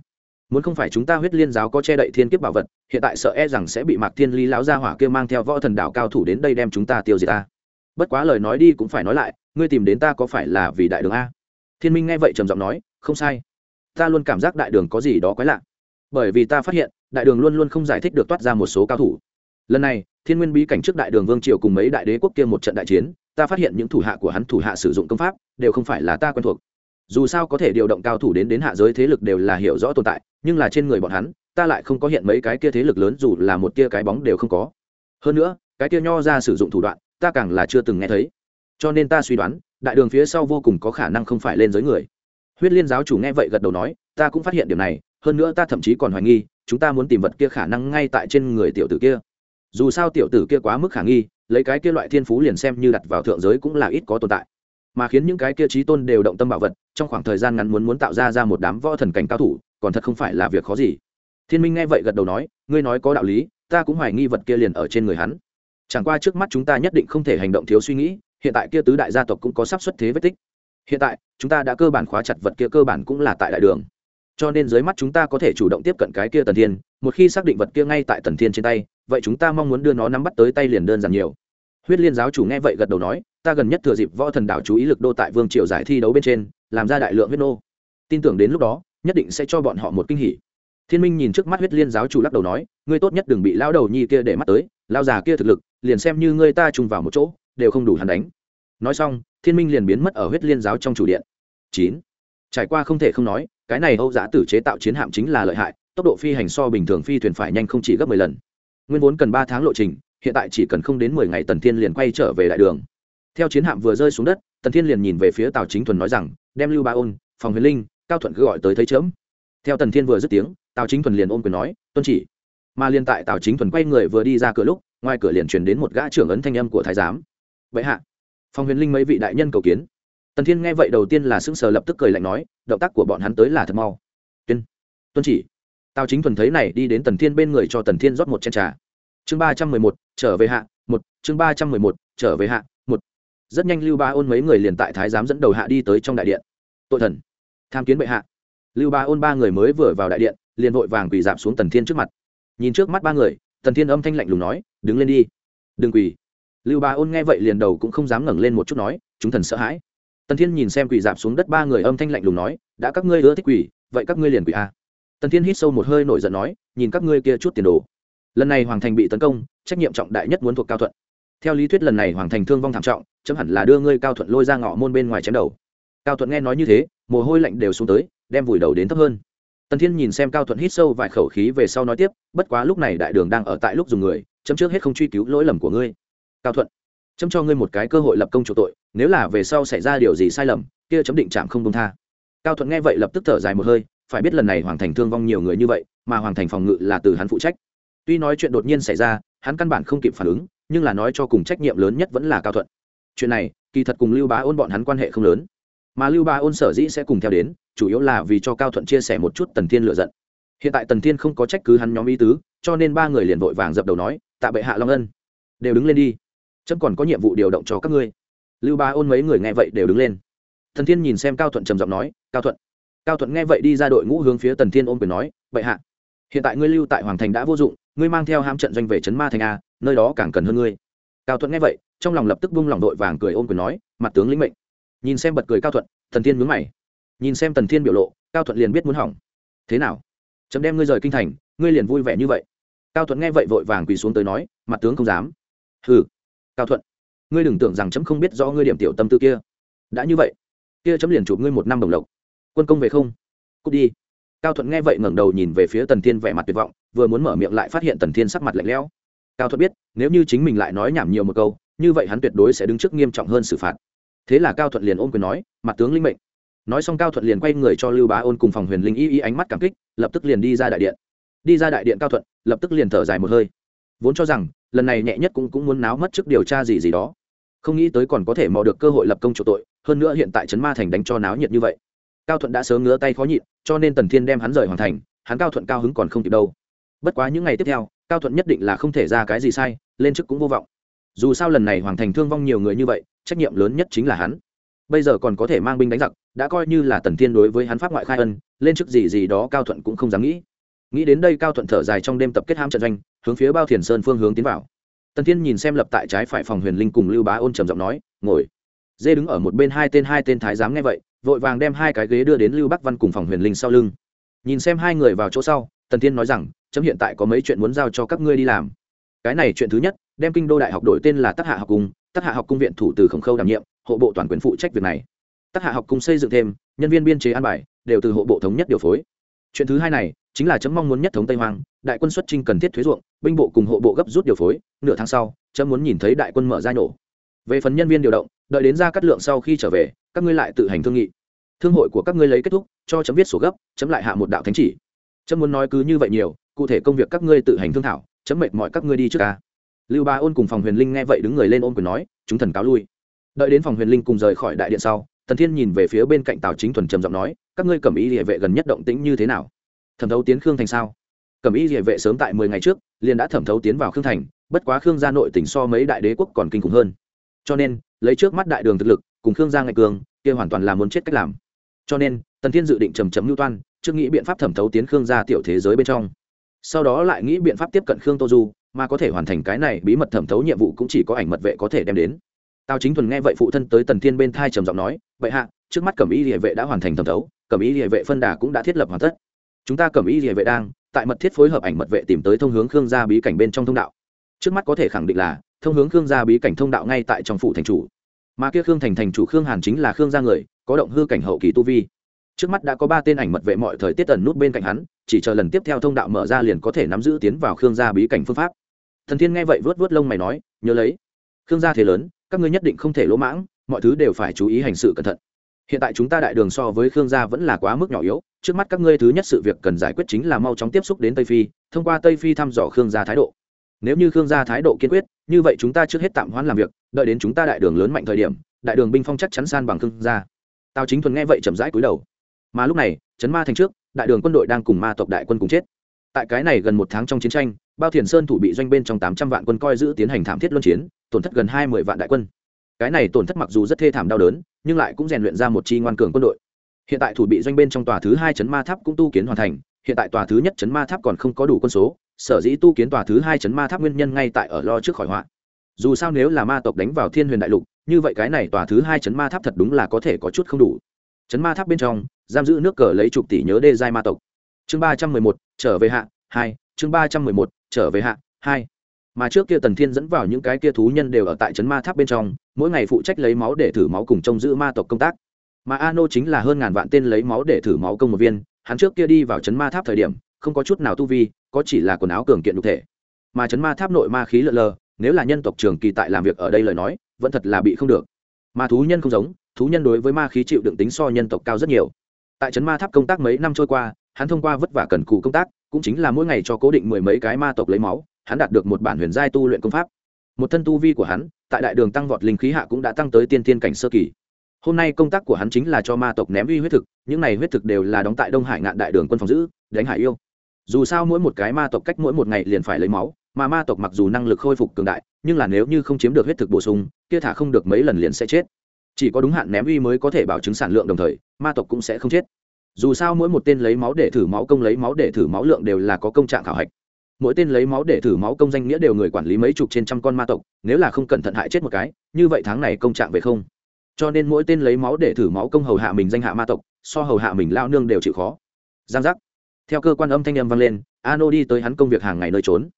Muốn không phải chúng ta huyết liên giáo có che đậy thiên kiếp bảo vật, hiện tại sợ e rằng sẽ bị mạc thiên ly lão gia hỏa kia mang theo võ thần đạo cao thủ đến đây đem chúng ta tiêu diệt ta. Bất quá lời nói đi cũng phải nói lại, ngươi tìm đến ta có phải là vì đại đường a? Thiên minh nghe vậy trầm giọng nói không sai. Ta luôn cảm giác đại đường có gì đó quái lạ. Bởi vì ta phát hiện, đại đường luôn luôn không giải thích được toát ra một số cao thủ. Lần này, thiên nguyên bí cảnh trước đại đường vương triều cùng mấy đại đế quốc kia một trận đại chiến, ta phát hiện những thủ hạ của hắn thủ hạ sử dụng công pháp, đều không phải là ta quen thuộc. Dù sao có thể điều động cao thủ đến đến hạ giới thế lực đều là hiểu rõ tồn tại, nhưng là trên người bọn hắn, ta lại không có hiện mấy cái kia thế lực lớn dù là một tia cái bóng đều không có. Hơn nữa, cái kia nho ra sử dụng thủ đoạn, ta càng là chưa từng nghe thấy. Cho nên ta suy đoán, đại đường phía sau vô cùng có khả năng không phải lên giới người huyết liên giáo chủ nghe vậy gật đầu nói, ta cũng phát hiện điểm này, hơn nữa ta thậm chí còn hoài nghi, chúng ta muốn tìm vật kia khả năng ngay tại trên người tiểu tử kia. Dù sao tiểu tử kia quá mức khả nghi, lấy cái kia loại thiên phú liền xem như đặt vào thượng giới cũng là ít có tồn tại. Mà khiến những cái kia trí tôn đều động tâm bảo vật, trong khoảng thời gian ngắn muốn muốn tạo ra ra một đám võ thần cảnh cao thủ, còn thật không phải là việc khó gì. Thiên minh nghe vậy gật đầu nói, ngươi nói có đạo lý, ta cũng hoài nghi vật kia liền ở trên người hắn. Chẳng qua trước mắt chúng ta nhất định không thể hành động thiếu suy nghĩ, hiện tại kia tứ đại gia tộc cũng có sắp xuất thế vết tích hiện tại, chúng ta đã cơ bản khóa chặt vật kia cơ bản cũng là tại đại đường. Cho nên dưới mắt chúng ta có thể chủ động tiếp cận cái kia tần thiên, một khi xác định vật kia ngay tại tần thiên trên tay, vậy chúng ta mong muốn đưa nó nắm bắt tới tay liền đơn giản nhiều. Huyết liên giáo chủ nghe vậy gật đầu nói, ta gần nhất thừa dịp võ thần đảo chú ý lực đô tại vương triều giải thi đấu bên trên, làm ra đại lượng huyết nô. Tin tưởng đến lúc đó, nhất định sẽ cho bọn họ một kinh hỉ. Thiên minh nhìn trước mắt huyết liên giáo chủ lắc đầu nói, ngươi tốt nhất đừng bị lao đầu nhi kia để mắt tới lao già kia thực lực, liền xem như ngươi ta chung vào một chỗ, đều không đủ hắn đánh. Nói xong thiên minh liền biến mất ở huyết liên giáo trong chủ điện. Chín. Trải qua không thể không nói, cái này âu giã tử chế tạo chiến hạm chính là lợi hại, tốc độ phi hành so bình thường phi thuyền phải nhanh không chỉ gấp mười lần. Nguyên vốn cần ba tháng lộ trình, hiện tại chỉ cần không đến mười ngày tần thiên liền quay trở về đại đường. Theo chiến hạm vừa rơi xuống đất, tần thiên liền nhìn về phía tào chính thuần nói rằng, đem lưu ba ôn, phòng huyền linh, cao thuận cứ gọi tới thấy chớm. Theo tần thiên vừa dứt tiếng, tào chính thuần liền ôm quyền nói, tuân chỉ. Mà liên tại tào chính thuần quay người vừa đi ra cửa lúc, ngoài cửa liền truyền đến một gã trưởng ấn thanh âm của thái giám. Vậy hạ. Phong huyền linh mấy vị đại nhân cầu kiến. Tần thiên nghe vậy đầu tiên là sững sờ lập tức cười lạnh nói, động tác của bọn hắn tới là thật mau. Tuyên. Tuân chỉ. Tào chính thuần thấy này đi đến tần thiên bên người cho tần thiên rót một chén trà. Chương ba trăm mười một, trở về hạ, một, chương ba trăm mười một, trở về hạ, một. Rất nhanh lưu ba ôn mấy người liền tại thái giám dẫn đầu hạ đi tới trong đại điện. Tội thần. Tham kiến bệ hạ. Lưu ba ôn ba người mới vừa vào đại điện, liền vội vàng quỳ giảm xuống tần thiên trước mặt. Nhìn trước mắt ba người, tần thiên âm thanh lạnh lùng nói, đứng lên đi. Đừng quỳ lưu ba ôn nghe vậy liền đầu cũng không dám ngẩng lên một chút nói chúng thần sợ hãi. Tần thiên nhìn xem quỷ dạp xuống đất ba người âm thanh lạnh lùng nói đã các ngươi ưa thích quỷ, vậy các ngươi liền quỷ a. Tần thiên hít sâu một hơi nổi giận nói nhìn các ngươi kia chút tiền đồ. Lần này hoàng thành bị tấn công trách nhiệm trọng đại nhất muốn thuộc cao thuận. Theo lý thuyết lần này hoàng thành thương vong thảm trọng chấm hẳn là đưa ngươi cao thuận lôi ra ngõ môn bên ngoài chém đầu. Cao thuận nghe nói như thế mồ hôi lạnh đều xuống tới đem vùi đầu đến thấp hơn. Tần thiên nhìn xem cao thuận hít sâu vài khẩu khí về sau nói tiếp bất quá lúc này đại đường đang ở tại lúc dùng người chấm trước hết không truy cứu lỗi lầm của ngươi cao thuận. Chấm cho ngươi một cái cơ hội lập công chủ tội, nếu là về sau xảy ra điều gì sai lầm, kia chấm định chạm không công tha. Cao thuận nghe vậy lập tức thở dài một hơi, phải biết lần này hoàng thành thương vong nhiều người như vậy, mà hoàng thành phòng ngự là từ hắn phụ trách. Tuy nói chuyện đột nhiên xảy ra, hắn căn bản không kịp phản ứng, nhưng là nói cho cùng trách nhiệm lớn nhất vẫn là cao thuận. Chuyện này, kỳ thật cùng lưu bá ôn bọn hắn quan hệ không lớn. Mà lưu bá ôn sở dĩ sẽ cùng theo đến, chủ yếu là vì cho cao thuận chia sẻ một chút tần thiên lựa giận. Hiện tại tần thiên không có trách cứ hắn nhóm ý tứ, cho nên ba người liền vội vàng dập đầu nói, tạ bệ hạ long ân. Đều đứng lên đi chấm còn có nhiệm vụ điều động cho các ngươi. Lưu ba ôn mấy người nghe vậy đều đứng lên. Thần thiên nhìn xem cao thuận trầm giọng nói, cao thuận. Cao thuận nghe vậy đi ra đội ngũ hướng phía tần thiên ôm quyền nói, bệ hạ, hiện tại ngươi lưu tại hoàng thành đã vô dụng, ngươi mang theo ham trận doanh về trấn ma thành a, nơi đó càng cần hơn ngươi. Cao thuận nghe vậy, trong lòng lập tức bung lòng đội vàng cười ôm quyền nói, mặt tướng lĩnh mệnh. Nhìn xem bật cười cao thuận, thần thiên mướn mày. Nhìn xem tần thiên biểu lộ, cao thuận liền biết muốn hỏng. Thế nào? Chấm đem ngươi rời kinh thành, ngươi liền vui vẻ như vậy? Cao thuận nghe vậy vội vàng quỳ xuống tới nói, mặt tướng không dám. Hừ cao thuận, ngươi đừng tưởng rằng chấm không biết rõ ngươi điểm tiểu tâm tư kia. Đã như vậy, kia chấm liền chụp ngươi một năm đồng lộc. Quân công về không? Cút đi. Cao thuận nghe vậy ngẩng đầu nhìn về phía tần thiên vẻ mặt tuyệt vọng, vừa muốn mở miệng lại phát hiện tần thiên sắc mặt lạnh lẽo. Cao thuận biết, nếu như chính mình lại nói nhảm nhiều một câu, như vậy hắn tuyệt đối sẽ đứng trước nghiêm trọng hơn xử phạt. Thế là cao thuận liền ôm quyền nói, mặt tướng linh mệnh. Nói xong cao thuận liền quay người cho lưu bá ôn cùng phòng huyền linh y y ánh mắt cảm kích, lập tức liền đi ra đại điện. Đi ra đại điện cao thuận, lập tức liền thở dài một hơi vốn cho rằng, lần này nhẹ nhất cũng cũng muốn náo mất trước điều tra gì gì đó. Không nghĩ tới còn có thể mò được cơ hội lập công chủ tội, hơn nữa hiện tại trấn ma thành đánh cho náo nhiệt như vậy. Cao thuận đã sớm ngứa tay khó nhịn, cho nên tần thiên đem hắn rời hoàn thành, hắn cao thuận cao hứng còn không kịp đâu. Bất quá những ngày tiếp theo, cao thuận nhất định là không thể ra cái gì sai, lên chức cũng vô vọng. Dù sao lần này hoàng thành thương vong nhiều người như vậy, trách nhiệm lớn nhất chính là hắn. Bây giờ còn có thể mang binh đánh giặc, đã coi như là tần thiên đối với hắn pháp ngoại khai ân, lên chức gì gì đó cao thuận cũng không dám nghĩ nghĩ đến đây cao thuận thở dài trong đêm tập kết ham trận doanh, hướng phía bao thiền sơn phương hướng tiến vào. Tần thiên nhìn xem lập tại trái phải phòng huyền linh cùng lưu bá ôn trầm giọng nói, ngồi. Dê đứng ở một bên hai tên hai tên thái giám nghe vậy, vội vàng đem hai cái ghế đưa đến lưu bắc văn cùng phòng huyền linh sau lưng. Nhìn xem hai người vào chỗ sau, tần thiên nói rằng, chấm hiện tại có mấy chuyện muốn giao cho các ngươi đi làm. Cái này chuyện thứ nhất, đem kinh đô đại học đổi tên là tác hạ học cung tác hạ học cung viện thủ từ khổng khâu đảm nhiệm, hộ bộ toàn quyền phụ trách việc này. Tác hạ học cung xây dựng thêm, nhân viên biên chế an bài, đều từ hộ bộ thống nhất điều phối. Chuyện thứ hai này chính là chấm mong muốn nhất thống tây hoang, đại quân xuất trinh cần thiết thuế ruộng, binh bộ cùng hộ bộ gấp rút điều phối, nửa tháng sau, chấm muốn nhìn thấy đại quân mở ra nổ. Về phần nhân viên điều động, đợi đến ra cắt lượng sau khi trở về, các ngươi lại tự hành thương nghị. Thương hội của các ngươi lấy kết thúc, cho chấm viết sổ gấp, chấm lại hạ một đạo thánh chỉ. Chấm muốn nói cứ như vậy nhiều, cụ thể công việc các ngươi tự hành thương thảo, chấm mệt mọi các ngươi đi trước ca. Lưu ba ôn cùng phòng huyền linh nghe vậy đứng người lên ôn quyền nói, chúng thần cáo lui. Đợi đến phòng huyền linh cùng rời khỏi đại điện sau, tần thiên nhìn về phía bên cạnh tào chính thuần trầm giọng nói, các ngươi cầm ý địa vệ gần nhất động tĩnh như thế nào? Thẩm thấu tiến khương thành sao? Cẩm Y địa vệ sớm tại mười ngày trước, liền đã thẩm thấu tiến vào khương thành, bất quá khương gia nội tỉnh so mấy đại đế quốc còn kinh khủng hơn. Cho nên, lấy trước mắt đại đường thực lực, cùng khương gia ngày cường, kia hoàn toàn là muốn chết cách làm. Cho nên, tần thiên dự định trầm chấm mưu toan, trước nghĩ biện pháp thẩm thấu tiến khương gia tiểu thế giới bên trong. Sau đó lại nghĩ biện pháp tiếp cận khương tô du, mà có thể hoàn thành cái này bí mật thẩm thấu nhiệm vụ cũng chỉ có ảnh mật vệ có thể đem đến. Tao chính thuần nghe vậy phụ thân tới tần thiên bên thai trầm giọng nói vậy hạ, trước mắt cẩm y địa vệ đã hoàn thành thẩm thấu, cẩm y địa vệ phân đà cũng đã thiết lập hoàn tất chúng ta cẩm ý địa vệ đang, tại mật thiết phối hợp ảnh mật vệ tìm tới thông hướng khương gia bí cảnh bên trong thông đạo. Trước mắt có thể khẳng định là, thông hướng khương gia bí cảnh thông đạo ngay tại trong phủ thành chủ. Mà kia khương thành thành chủ khương hàn chính là khương gia người, có động hư cảnh hậu kỳ tu vi. Trước mắt đã có ba tên ảnh mật vệ mọi thời tiết tần nút bên cạnh hắn, chỉ chờ lần tiếp theo thông đạo mở ra liền có thể nắm giữ tiến vào khương gia bí cảnh phương pháp. Thần thiên nghe vậy vớt vớt lông mày nói, nhớ lấy, khương gia thế lớn, các ngươi nhất định không thể lỗ mãng, mọi thứ đều phải chú ý hành sự cẩn thận hiện tại chúng ta đại đường so với khương gia vẫn là quá mức nhỏ yếu, trước mắt các ngươi thứ nhất sự việc cần giải quyết chính là mau chóng tiếp xúc đến tây phi, thông qua tây phi thăm dò khương gia thái độ. Nếu như khương gia thái độ kiên quyết, như vậy chúng ta trước hết tạm hoãn làm việc, đợi đến chúng ta đại đường lớn mạnh thời điểm, đại đường binh phong chắc chắn san bằng khương gia. Tào chính thuần nghe vậy chậm rãi cúi đầu. Mà lúc này, trấn ma thành trước, đại đường quân đội đang cùng ma tộc đại quân cùng chết. Tại cái này gần một tháng trong chiến tranh, bao thiền sơn thủ bị doanh bên trong tám trăm vạn quân coi giữ tiến hành thảm thiết luân chiến, tổn thất gần hai mươi vạn đại quân cái này tổn thất mặc dù rất thê thảm đau đớn, nhưng lại cũng rèn luyện ra một chi ngoan cường quân đội. Hiện tại thủ bị doanh bên trong tòa thứ hai chấn ma tháp cũng tu kiến hoàn thành, hiện tại tòa thứ nhất chấn ma tháp còn không có đủ quân số, sở dĩ tu kiến tòa thứ hai chấn ma tháp nguyên nhân ngay tại ở lo trước khỏi họa. Dù sao nếu là ma tộc đánh vào thiên huyền đại lục, như vậy cái này tòa thứ hai chấn ma tháp thật đúng là có thể có chút không đủ. Chấn ma tháp bên trong, giam giữ nước cờ lấy chục tỷ nhớ đê giai ma tộc. Chương ba trăm mười một, trở về hạ, hai, chương ba trăm mười một, trở về hạ, hai mà trước kia tần thiên dẫn vào những cái kia thú nhân đều ở tại trấn ma tháp bên trong, mỗi ngày phụ trách lấy máu để thử máu cùng trông giữ ma tộc công tác. Mà ano chính là hơn ngàn vạn tên lấy máu để thử máu công một viên, hắn trước kia đi vào trấn ma tháp thời điểm, không có chút nào tu vi, có chỉ là quần áo cường kiện đục thể. Mà trấn ma tháp nội ma khí lợn lờ, nếu là nhân tộc trường kỳ tại làm việc ở đây lời nói, vẫn thật là bị không được. Mà thú nhân không giống, thú nhân đối với ma khí chịu đựng tính so nhân tộc cao rất nhiều. Tại trấn ma tháp công tác mấy năm trôi qua, hắn thông qua vất vả cần cù công tác, cũng chính là mỗi ngày cho cố định mười mấy cái ma tộc lấy máu hắn đạt được một bản huyền giai tu luyện công pháp. Một thân tu vi của hắn, tại đại đường tăng vọt linh khí hạ cũng đã tăng tới tiên tiên cảnh sơ kỳ. Hôm nay công tác của hắn chính là cho ma tộc ném uy huyết thực, những này huyết thực đều là đóng tại đông hải ngạn đại đường quân phòng giữ, đánh hải yêu. Dù sao mỗi một cái ma tộc cách mỗi một ngày liền phải lấy máu, mà ma tộc mặc dù năng lực khôi phục cường đại, nhưng là nếu như không chiếm được huyết thực bổ sung, kia thả không được mấy lần liền sẽ chết. Chỉ có đúng hạn ném uy mới có thể bảo chứng sản lượng đồng thời, ma tộc cũng sẽ không chết. Dù sao mỗi một tên lấy máu để thử máu công lấy máu để thử máu lượng đều là có công trạng khảo hạch mỗi tên lấy máu để thử máu công danh nghĩa đều người quản lý mấy chục trên trăm con ma tộc, nếu là không cẩn thận hại chết một cái, như vậy tháng này công trạng về không. Cho nên mỗi tên lấy máu để thử máu công hầu hạ mình danh hạ ma tộc, so hầu hạ mình lao nương đều chịu khó. Giang giác. Theo cơ quan âm thanh âm vang lên, ano đi tới hắn công việc hàng ngày nơi trốn.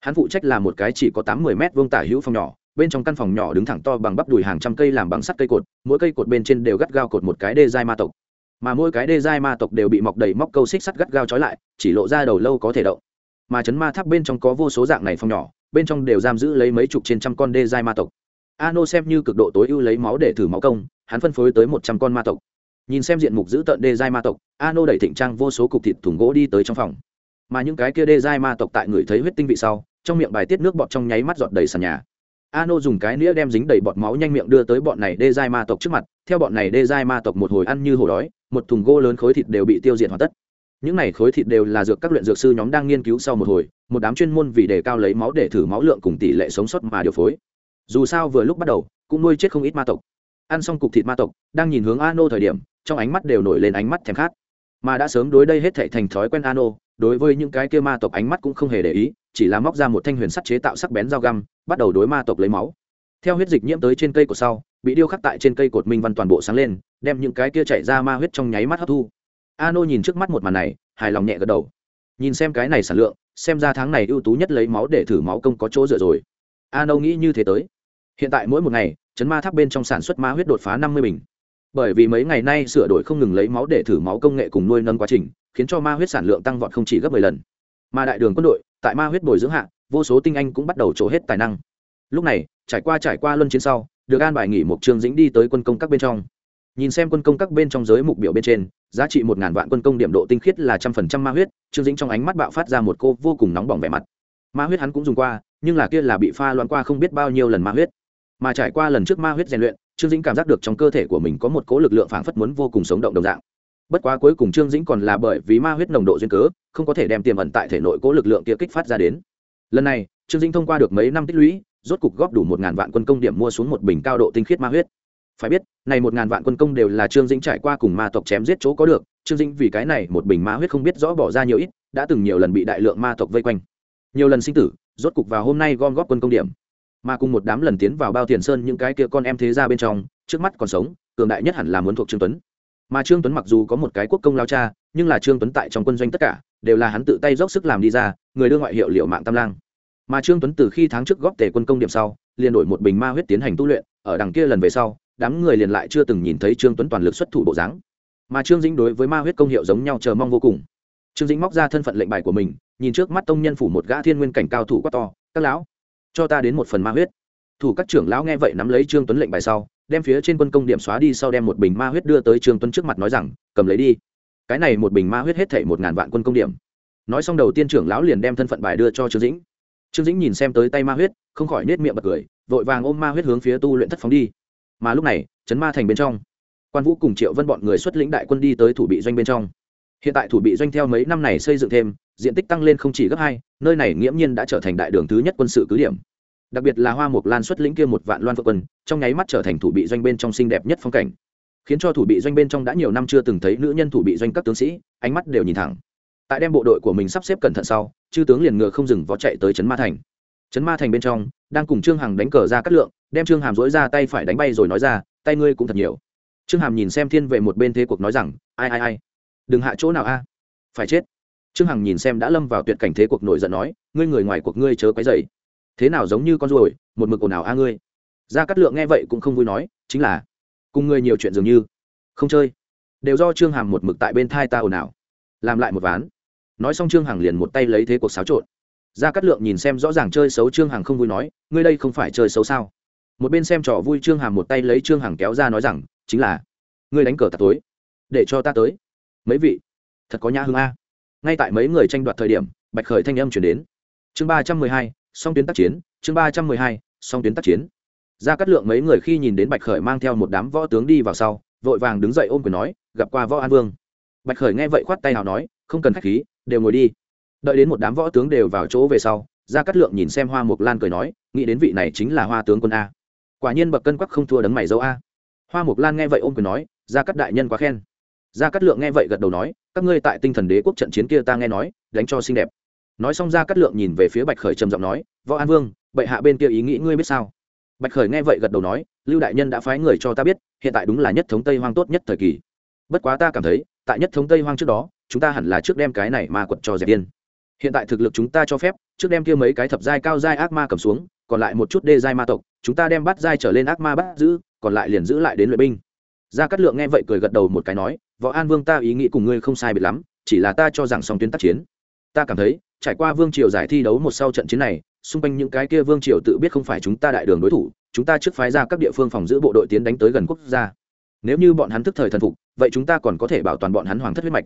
Hắn phụ trách là một cái chỉ có tám mươi m vuông tả hữu phòng nhỏ, bên trong căn phòng nhỏ đứng thẳng to bằng bắp đùi hàng trăm cây làm bằng sắt cây cột, mỗi cây cột bên trên đều gắt gao cột một cái đê giai ma tộc. Mà mỗi cái đê giai ma tộc đều bị mọc đầy móc câu xích sắt gắt gao trói lại, chỉ lộ ra đầu lâu có thể động mà chấn ma tháp bên trong có vô số dạng này phòng nhỏ, bên trong đều giam giữ lấy mấy chục trên trăm con đê giai ma tộc. Ano xem như cực độ tối ưu lấy máu để thử máu công, hắn phân phối tới một trăm con ma tộc. Nhìn xem diện mục giữ tợn đê giai ma tộc, ano đẩy thịnh trang vô số cục thịt thùng gỗ đi tới trong phòng. Mà những cái kia đê giai ma tộc tại người thấy huyết tinh vị sau, trong miệng bài tiết nước bọt trong nháy mắt giọt đầy sàn nhà. Ano dùng cái nĩa đem dính đầy bọt máu nhanh miệng đưa tới bọn này đê giai ma tộc trước mặt, theo bọn này đê giai ma tộc một hồi ăn như hổ đói, một thùng gỗ lớn khối thịt đều bị tiêu diệt hoàn tất những này khối thịt đều là dược các luyện dược sư nhóm đang nghiên cứu sau một hồi, một đám chuyên môn vì đề cao lấy máu để thử máu lượng cùng tỷ lệ sống sót mà điều phối. Dù sao vừa lúc bắt đầu, cũng nuôi chết không ít ma tộc. Ăn xong cục thịt ma tộc, đang nhìn hướng ano thời điểm, trong ánh mắt đều nổi lên ánh mắt thèm khát. Mà đã sớm đối đây hết thảy thành thói quen ano, đối với những cái kia ma tộc ánh mắt cũng không hề để ý, chỉ là móc ra một thanh huyền sắt chế tạo sắc bén dao găm, bắt đầu đối ma tộc lấy máu. Theo huyết dịch nhiễm tới trên cây của sau, bị điêu khắc tại trên cây cột minh văn toàn bộ sáng lên, đem những cái kia chạy ra ma huyết trong nháy mắt hấp thu ano nhìn trước mắt một màn này, hài lòng nhẹ gật đầu. Nhìn xem cái này sản lượng, xem ra tháng này ưu tú nhất lấy máu để thử máu công có chỗ dựa rồi. Ano nghĩ như thế tới. Hiện tại mỗi một ngày, chấn ma tháp bên trong sản xuất ma huyết đột phá năm mươi bình. Bởi vì mấy ngày nay sửa đổi không ngừng lấy máu để thử máu công nghệ cùng nuôi nâng quá trình, khiến cho ma huyết sản lượng tăng vọt không chỉ gấp mười lần. Mà đại đường quân đội, tại ma huyết bồi dưỡng hạ, vô số tinh anh cũng bắt đầu trổ hết tài năng. Lúc này, trải qua trải qua luân chiến sau, được an bài nghỉ một trường dĩnh đi tới quân công các bên trong nhìn xem quân công các bên trong giới mục biểu bên trên, giá trị một ngàn vạn quân công điểm độ tinh khiết là trăm phần trăm ma huyết, trương dĩnh trong ánh mắt bạo phát ra một cô vô cùng nóng bỏng vẻ mặt. Ma huyết hắn cũng dùng qua, nhưng là kia là bị pha loạn qua không biết bao nhiêu lần ma huyết. Mà trải qua lần trước ma huyết rèn luyện, trương dĩnh cảm giác được trong cơ thể của mình có một cố lực lượng phảng phất muốn vô cùng sống động đồng dạng. Bất quá cuối cùng trương dĩnh còn là bởi vì ma huyết nồng độ duyên cớ, không có thể đem tiềm ẩn tại thể nội cố lực lượng kia kích phát ra đến. Lần này, trương dĩnh thông qua được mấy năm tích lũy, rốt cục góp đủ một ngàn vạn quân công điểm mua xuống một bình cao độ tinh khiết ma huyết phải biết, này một ngàn vạn quân công đều là trương dĩnh trải qua cùng ma tộc chém giết chỗ có được, trương dĩnh vì cái này một bình ma huyết không biết rõ bỏ ra nhiều ít, đã từng nhiều lần bị đại lượng ma tộc vây quanh. Nhiều lần sinh tử, rốt cục vào hôm nay gom góp quân công điểm. Mà cùng một đám lần tiến vào bao tiền sơn những cái kia con em thế ra bên trong, trước mắt còn sống, cường đại nhất hẳn là muốn thuộc trương tuấn. Mà trương tuấn mặc dù có một cái quốc công lao cha, nhưng là trương tuấn tại trong quân doanh tất cả, đều là hắn tự tay dốc sức làm đi ra, người đưa ngoại hiệu liệu mạng tam lang. Mà trương tuấn từ khi tháng trước góp tề quân công điểm sau, liền đổi một bình ma huyết tiến hành tu luyện, ở đằng kia lần về sau đám người liền lại chưa từng nhìn thấy trương tuấn toàn lực xuất thủ bộ dáng. Mà trương dĩnh đối với ma huyết công hiệu giống nhau chờ mong vô cùng. Trương dĩnh móc ra thân phận lệnh bài của mình, nhìn trước mắt tông nhân phủ một gã thiên nguyên cảnh cao thủ quá to, các lão, cho ta đến một phần ma huyết. Thủ các trưởng lão nghe vậy nắm lấy trương tuấn lệnh bài sau, đem phía trên quân công điểm xóa đi sau đem một bình ma huyết đưa tới trương tuấn trước mặt nói rằng, cầm lấy đi. Cái này một bình ma huyết hết thảy một ngàn vạn quân công điểm. Nói xong đầu tiên trưởng lão liền đem thân phận bài đưa cho trương dĩnh. Trương dĩnh nhìn xem tới tay ma huyết, không khỏi nết miệng bật cười, vội vàng ôm ma huyết hướng phía tu luyện thất phóng đi mà lúc này, chấn ma thành bên trong. Quan vũ cùng triệu vân bọn người xuất lĩnh đại quân đi tới thủ bị doanh bên trong. Hiện tại thủ bị doanh theo mấy năm này xây dựng thêm, diện tích tăng lên không chỉ gấp hai, nơi này nghiễm nhiên đã trở thành đại đường thứ nhất quân sự cứ điểm. Đặc biệt là hoa mục lan xuất lĩnh kia một vạn loan phượng quân, trong nháy mắt trở thành thủ bị doanh bên trong xinh đẹp nhất phong cảnh. Khiến cho thủ bị doanh bên trong đã nhiều năm chưa từng thấy nữ nhân thủ bị doanh các tướng sĩ, ánh mắt đều nhìn thẳng. Tại đem bộ đội của mình sắp xếp cẩn thận sau, chư tướng liền ngựa không dừng vó chạy tới trấn ma thành. Trấn ma thành bên trong đang cùng trương hằng đánh cờ ra cắt lượng, đem trương hàm dỗi ra tay phải đánh bay rồi nói ra, tay ngươi cũng thật nhiều. Trương hàm nhìn xem thiên vệ một bên thế cuộc nói rằng, ai ai ai? Đừng hạ chỗ nào a? Phải chết. Trương hằng nhìn xem đã lâm vào tuyệt cảnh thế cuộc nổi giận nói, ngươi người ngoài cuộc ngươi chớ quấy dày thế nào giống như con ruồi, một mực ồn ào a ngươi? Gia cát lượng nghe vậy cũng không vui nói, chính là, cùng ngươi nhiều chuyện dường như. Không chơi. Đều do trương hằng một mực tại bên thai ta ồn ào. Làm lại một ván. Nói xong trương hằng liền một tay lấy thế cuộc xáo trộn gia cát lượng nhìn xem rõ ràng chơi xấu trương hằng không vui nói, ngươi đây không phải chơi xấu sao? Một bên xem trò vui trương hằng một tay lấy trương hằng kéo ra nói rằng, chính là, ngươi đánh cờ tạt tối, để cho ta tới. Mấy vị, thật có nhã hương a. Ngay tại mấy người tranh đoạt thời điểm, bạch khởi thanh âm chuyển đến. Chương ba trăm mười hai, song tuyến tác chiến, chương ba trăm mười hai, song tuyến tác chiến. Ra cắt lượng mấy người khi nhìn đến bạch khởi mang theo một đám võ tướng đi vào sau, vội vàng đứng dậy ôm quyền nói, gặp qua võ an vương. Bạch khởi nghe vậy khoát tay nào nói, không cần k h á c h khí, đều ngồi đi đợi đến một đám võ tướng đều vào chỗ về sau ra cắt lượng nhìn xem hoa mục lan cười nói, nghĩ đến vị này chính là hoa tướng quân a. Quả nhiên bậc cân quắc không thua đấng mày dâu a. Hoa mục lan nghe vậy ôm cười nói ra cắt đại nhân quá khen. Gia cát lượng nghe vậy gật đầu nói, các ngươi tại tinh thần đế quốc trận chiến kia ta nghe nói, đánh cho xinh đẹp. Nói xong gia cát lượng nhìn về phía bạch khởi trầm giọng nói, võ an vương, bệ hạ bên kia ý nghĩ ngươi biết sao? Bạch khởi nghe vậy gật đầu nói, lưu đại nhân đã phái người cho ta biết, hiện tại đúng là nhất thống tây hoang tốt nhất thời kỳ. Bất quá ta cảm thấy, tại nhất thống tây hoang trước đó, chúng ta hẳn là trước đem cái này ma quật cho dẹp yên hiện tại thực lực chúng ta cho phép, trước đem kia mấy cái thập giai cao giai ác ma cầm xuống, còn lại một chút đê giai ma tộc, chúng ta đem bắt giai trở lên ác ma bắt giữ, còn lại liền giữ lại đến luyện binh. Gia cát lượng nghe vậy cười gật đầu một cái nói, võ an vương, ta ý nghĩ cùng ngươi không sai biệt lắm, chỉ là ta cho rằng song tuyến tác chiến. Ta cảm thấy, trải qua vương triều giải thi đấu một sau trận chiến này, xung quanh những cái kia vương triều tự biết không phải chúng ta đại đường đối thủ, chúng ta trước phái ra các địa phương phòng giữ bộ đội tiến đánh tới gần quốc gia. Nếu như bọn hắn thức thời thần phục, vậy chúng ta còn có thể bảo toàn bọn hắn hoàng thất huyết mạch.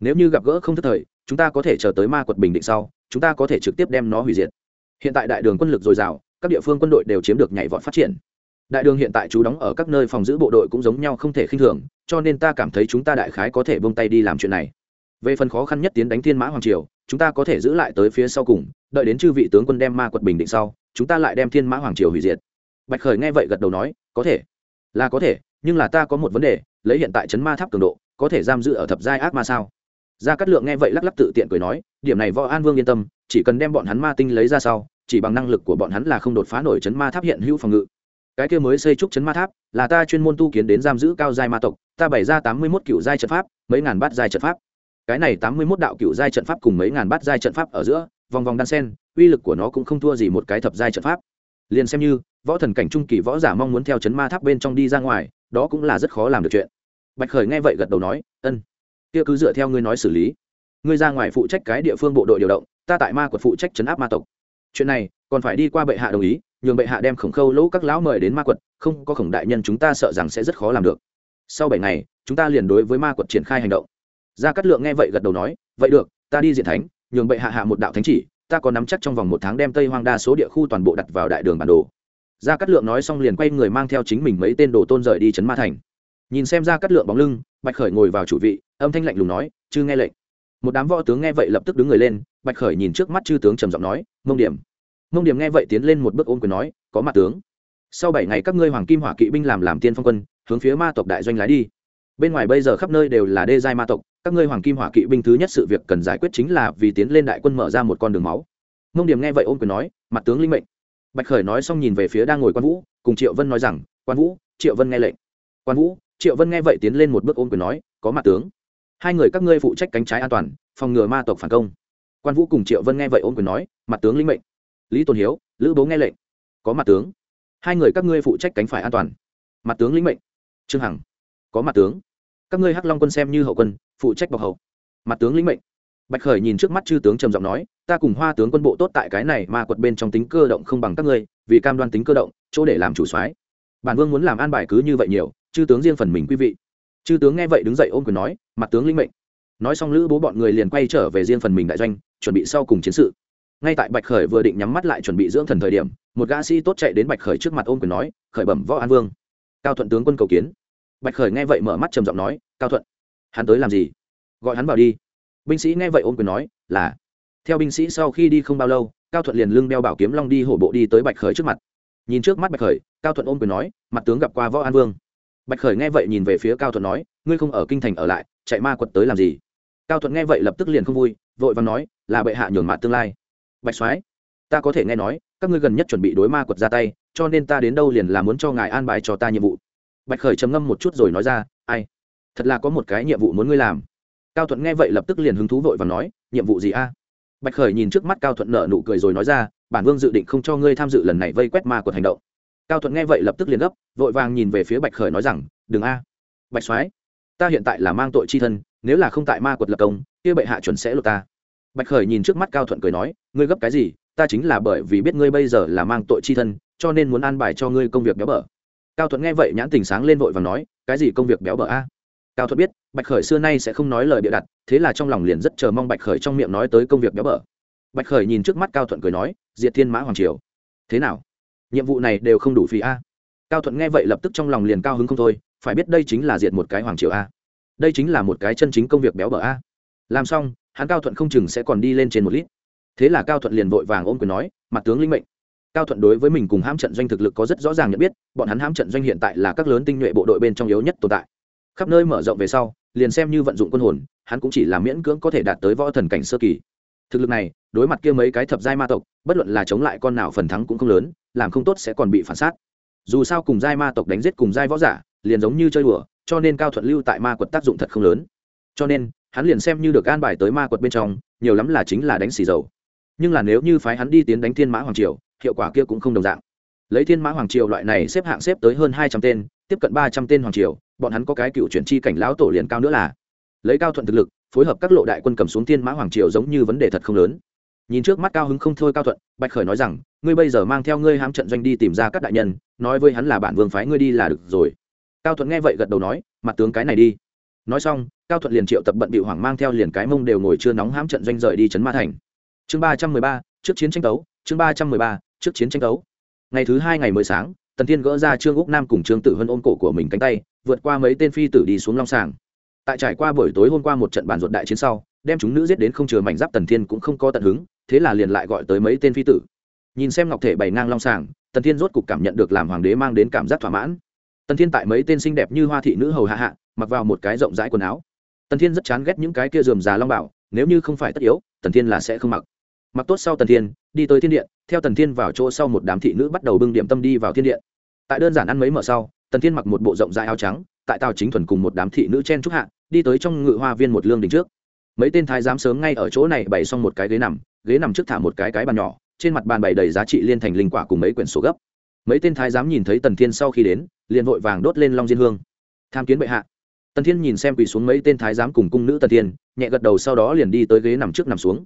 Nếu như gặp gỡ không thức thời chúng ta có thể chờ tới ma quật bình định sau, chúng ta có thể trực tiếp đem nó hủy diệt. Hiện tại đại đường quân lực dồi dào, các địa phương quân đội đều chiếm được nhảy vọt phát triển. Đại đường hiện tại chú đóng ở các nơi phòng giữ bộ đội cũng giống nhau không thể khinh thường, cho nên ta cảm thấy chúng ta đại khái có thể bông tay đi làm chuyện này. Về phần khó khăn nhất tiến đánh thiên mã hoàng triều, chúng ta có thể giữ lại tới phía sau cùng, đợi đến chư vị tướng quân đem ma quật bình định sau, chúng ta lại đem thiên mã hoàng triều hủy diệt. Bạch khởi nghe vậy gật đầu nói, có thể. Là có thể, nhưng là ta có một vấn đề, lấy hiện tại chấn ma tháp cường độ, có thể giam giữ ở thập giai ác ma sao? Gia cát lượng nghe vậy lắc lắc tự tiện cười nói, điểm này võ an vương yên tâm, chỉ cần đem bọn hắn ma tinh lấy ra sau, chỉ bằng năng lực của bọn hắn là không đột phá nổi chấn ma tháp hiện hữu phòng ngự. Cái kia mới xây trúc chấn ma tháp, là ta chuyên môn tu kiến đến giam giữ cao giai ma tộc, ta bày ra tám mươi mốt cựu giai trận pháp, mấy ngàn bát giai trận pháp. Cái này tám mươi mốt đạo cựu giai trận pháp cùng mấy ngàn bát giai trận pháp ở giữa, vòng vòng đan sen, uy lực của nó cũng không thua gì một cái thập giai trận pháp. Liền xem như, võ thần cảnh trung kỳ võ giả mong muốn theo chấn ma tháp bên trong đi ra ngoài, đó cũng là rất khó làm được chuyện. Bạch khởi nghe vậy gật đầu nói, ân kia cứ dựa theo ngươi nói xử lý. Ngươi ra ngoài phụ trách cái địa phương bộ đội điều động, ta tại ma quật phụ trách chấn áp ma tộc. Chuyện này, còn phải đi qua bệ hạ đồng ý, nhường bệ hạ đem khổng khâu lỗ các lão mời đến ma quật, không có khổng đại nhân chúng ta sợ rằng sẽ rất khó làm được. Sau bảy ngày, chúng ta liền đối với ma quật triển khai hành động. Gia cát lượng nghe vậy gật đầu nói, vậy được, ta đi diện thánh, nhường bệ hạ hạ một đạo thánh chỉ, ta có nắm chắc trong vòng một tháng đem tây hoang đa số địa khu toàn bộ đặt vào đại đường bản đồ. Gia cát lượng nói xong liền quay người mang theo chính mình mấy tên đồ tôn rời đi trấn ma thành nhìn xem ra cắt lượng bóng lưng, bạch khởi ngồi vào chủ vị, âm thanh lạnh lùng nói, chư nghe lệnh. Một đám võ tướng nghe vậy lập tức đứng người lên, bạch khởi nhìn trước mắt chư tướng trầm giọng nói, mông điểm. Mông điểm nghe vậy tiến lên một bước ôm quyền nói, có mặt tướng. Sau bảy ngày các ngươi hoàng kim hỏa kỵ binh làm làm tiên phong quân, hướng phía ma tộc đại doanh lái đi. Bên ngoài bây giờ khắp nơi đều là đê giai ma tộc, các ngươi hoàng kim hỏa kỵ binh thứ nhất sự việc cần giải quyết chính là vì tiến lên đại quân mở ra một con đường máu. Mông điểm nghe vậy ôm quyền nói, mặt tướng linh mệnh. Bạch khởi nói xong nhìn về phía đang ngồi quan vũ, cùng triệu vân nói rằng, quan vũ, triệu vân nghe lệnh. Quan vũ triệu vân nghe vậy tiến lên một bước ôm quyền nói, có mặt tướng. Hai người các ngươi phụ trách cánh trái an toàn, phòng ngừa ma tộc phản công. Quan vũ cùng triệu vân nghe vậy ôm quyền nói, mặt tướng linh mệnh. Lý tôn hiếu, lữ bố nghe lệnh, có mặt tướng. Hai người các ngươi phụ trách cánh phải an toàn. Mặt tướng linh mệnh. Trương hằng, có mặt tướng. Các ngươi hắc long quân xem như hậu quân, phụ trách bọc hậu. Mặt tướng linh mệnh. Bạch khởi nhìn trước mắt chư tướng trầm giọng nói, ta cùng hoa tướng quân bộ tốt tại cái này mà quật bên trong tính cơ động không bằng các ngươi, vì cam đoan tính cơ động, chỗ để làm chủ soái. Bản vương muốn làm an bài cứ như vậy nhiều chư tướng riêng phần mình quý vị. Chư tướng nghe vậy đứng dậy ôm quyền nói, mặt tướng linh mệnh. Nói xong lữ bố bọn người liền quay trở về riêng phần mình đại doanh, chuẩn bị sau cùng chiến sự. Ngay tại bạch khởi vừa định nhắm mắt lại chuẩn bị dưỡng thần thời điểm, một gã sĩ tốt chạy đến bạch khởi trước mặt ôm quyền nói, khởi bẩm võ an vương. Cao thuận tướng quân cầu kiến. Bạch khởi nghe vậy mở mắt trầm giọng nói, cao thuận, hắn tới làm gì? Gọi hắn vào đi. Binh sĩ nghe vậy ôm quyền nói, là. Theo binh sĩ sau khi đi không bao lâu, cao thuận liền lưng đeo bảo kiếm long đi hổ bộ đi tới bạch khởi trước mặt. Nhìn trước mắt bạch khởi, cao thuận ôm quyền nói, mặt tướng gặp qua võ an vương bạch khởi nghe vậy nhìn về phía cao thuận nói, ngươi không ở kinh thành ở lại, chạy ma quật tới làm gì? Cao thuận nghe vậy lập tức liền không vui, vội và nói, là bệ hạ nhường mạt tương lai. Bạch soái, ta có thể nghe nói, các ngươi gần nhất chuẩn bị đối ma quật ra tay, cho nên ta đến đâu liền là muốn cho ngài an bài cho ta nhiệm vụ. Bạch khởi trầm ngâm một chút rồi nói ra, ai, thật là có một cái nhiệm vụ muốn ngươi làm. Cao thuận nghe vậy lập tức liền hứng thú vội và nói, nhiệm vụ gì a? Bạch khởi nhìn trước mắt cao thuận nợ nụ cười rồi nói ra, bản vương dự định không cho ngươi tham dự lần này vây quét ma quật hành động cao thuận nghe vậy lập tức liền gấp, vội vàng nhìn về phía bạch khởi nói rằng, đừng a. Bạch soái, ta hiện tại là mang tội chi thân, nếu là không tại ma quật lập công, kia bệ hạ chuẩn sẽ lột ta. Bạch khởi nhìn trước mắt cao thuận cười nói, ngươi gấp cái gì? Ta chính là bởi vì biết ngươi bây giờ là mang tội chi thân, cho nên muốn an bài cho ngươi công việc béo bở. Cao thuận nghe vậy nhãn tình sáng lên vội và nói, cái gì công việc béo bở a? Cao thuận biết, bạch khởi xưa nay sẽ không nói lời bịa đặt, thế là trong lòng liền rất chờ mong bạch khởi trong miệng nói tới công việc béo bở. Bạch khởi nhìn trước mắt cao thuận cười nói, diệt thiên mã hoàng triều. Thế nào? Nhiệm vụ này đều không đủ phí a. Cao thuận nghe vậy lập tức trong lòng liền cao hứng không thôi, phải biết đây chính là diệt một cái hoàng triều a. Đây chính là một cái chân chính công việc béo bở a. Làm xong, hắn cao thuận không chừng sẽ còn đi lên trên một lít. Thế là cao thuận liền vội vàng ôm quyền nói, mặt tướng linh mệnh. Cao thuận đối với mình cùng hãm trận doanh thực lực có rất rõ ràng nhận biết, bọn hắn hãm trận doanh hiện tại là các lớn tinh nhuệ bộ đội bên trong yếu nhất tồn tại. Khắp nơi mở rộng về sau, liền xem như vận dụng quân hồn, hắn cũng chỉ là miễn cưỡng có thể đạt tới võ thần cảnh sơ kỳ. Thực lực này, đối mặt kia mấy cái thập giai ma tộc, bất luận là chống lại con nào phần thắng cũng không lớn làm không tốt sẽ còn bị phản sát dù sao cùng giai ma tộc đánh giết cùng giai võ giả, liền giống như chơi đùa, cho nên cao thuận lưu tại ma quật tác dụng thật không lớn. Cho nên, hắn liền xem như được an bài tới ma quật bên trong, nhiều lắm là chính là đánh xì dầu. Nhưng là nếu như phái hắn đi tiến đánh thiên mã hoàng triều, hiệu quả kia cũng không đồng dạng. Lấy thiên mã hoàng triều loại này xếp hạng xếp tới hơn hai trăm tên, tiếp cận ba trăm tên hoàng triều, bọn hắn có cái cựu chuyển chi cảnh lão tổ liền cao nữa là. Lấy cao thuận thực lực, phối hợp các lộ đại quân cầm xuống thiên mã hoàng triều giống như vấn đề thật không lớn. Nhìn trước mắt cao hứng không thôi cao thuận, bạch khởi nói rằng ngươi bây giờ mang theo ngươi hám trận doanh đi tìm ra các đại nhân, nói với hắn là bản vương phái ngươi đi là được rồi. Cao thuận nghe vậy gật đầu nói, mặt tướng cái này đi. Nói xong, cao thuận liền triệu tập bận bị hoàng mang theo liền cái mông đều ngồi chưa nóng hám trận doanh rời đi chấn ma thành. Chương ba trăm mười ba, trước chiến tranh tấu chương ba trăm mười ba, trước chiến tranh tấu ngày thứ hai ngày mới sáng, tần thiên gỡ ra trương úc nam cùng trương tử hân ôm cổ của mình cánh tay, vượt qua mấy tên phi tử đi xuống long sàng. Tại trải qua buổi tối hôm qua một trận bàn ruột đại chiến sau, đem chúng nữ giết đến không chừa mảnh giáp tần thiên cũng không có tận hứng, thế là liền lại gọi tới mấy tên phi tử nhìn xem ngọc thể bày ngang long sàng, tần thiên rốt cục cảm nhận được làm hoàng đế mang đến cảm giác thỏa mãn. Tần thiên tại mấy tên xinh đẹp như hoa thị nữ hầu hạ hạ, mặc vào một cái rộng rãi quần áo. Tần thiên rất chán ghét những cái kia dườm già long bảo, nếu như không phải tất yếu, tần thiên là sẽ không mặc. Mặc tốt sau tần thiên, đi tới thiên điện, theo tần thiên vào chỗ sau một đám thị nữ bắt đầu bưng điểm tâm đi vào thiên điện. Tại đơn giản ăn mấy mở sau, tần thiên mặc một bộ rộng rãi áo trắng, tại tàu chính thuần cùng một đám thị nữ chen trúc hạ, đi tới trong ngự hoa viên một lương đình trước. Mấy tên thái giám sớm ngay ở chỗ này bày xong một cái ghế nằm ghế nằm trước thả một cái cái bàn nhỏ trên mặt bàn bày đầy giá trị liên thành linh quả cùng mấy quyển sổ gấp. Mấy tên thái giám nhìn thấy tần thiên sau khi đến, liền vội vàng đốt lên long diên hương. Tham kiến bệ hạ. Tần thiên nhìn xem quỳ xuống mấy tên thái giám cùng cung nữ tần thiên, nhẹ gật đầu sau đó liền đi tới ghế nằm trước nằm xuống.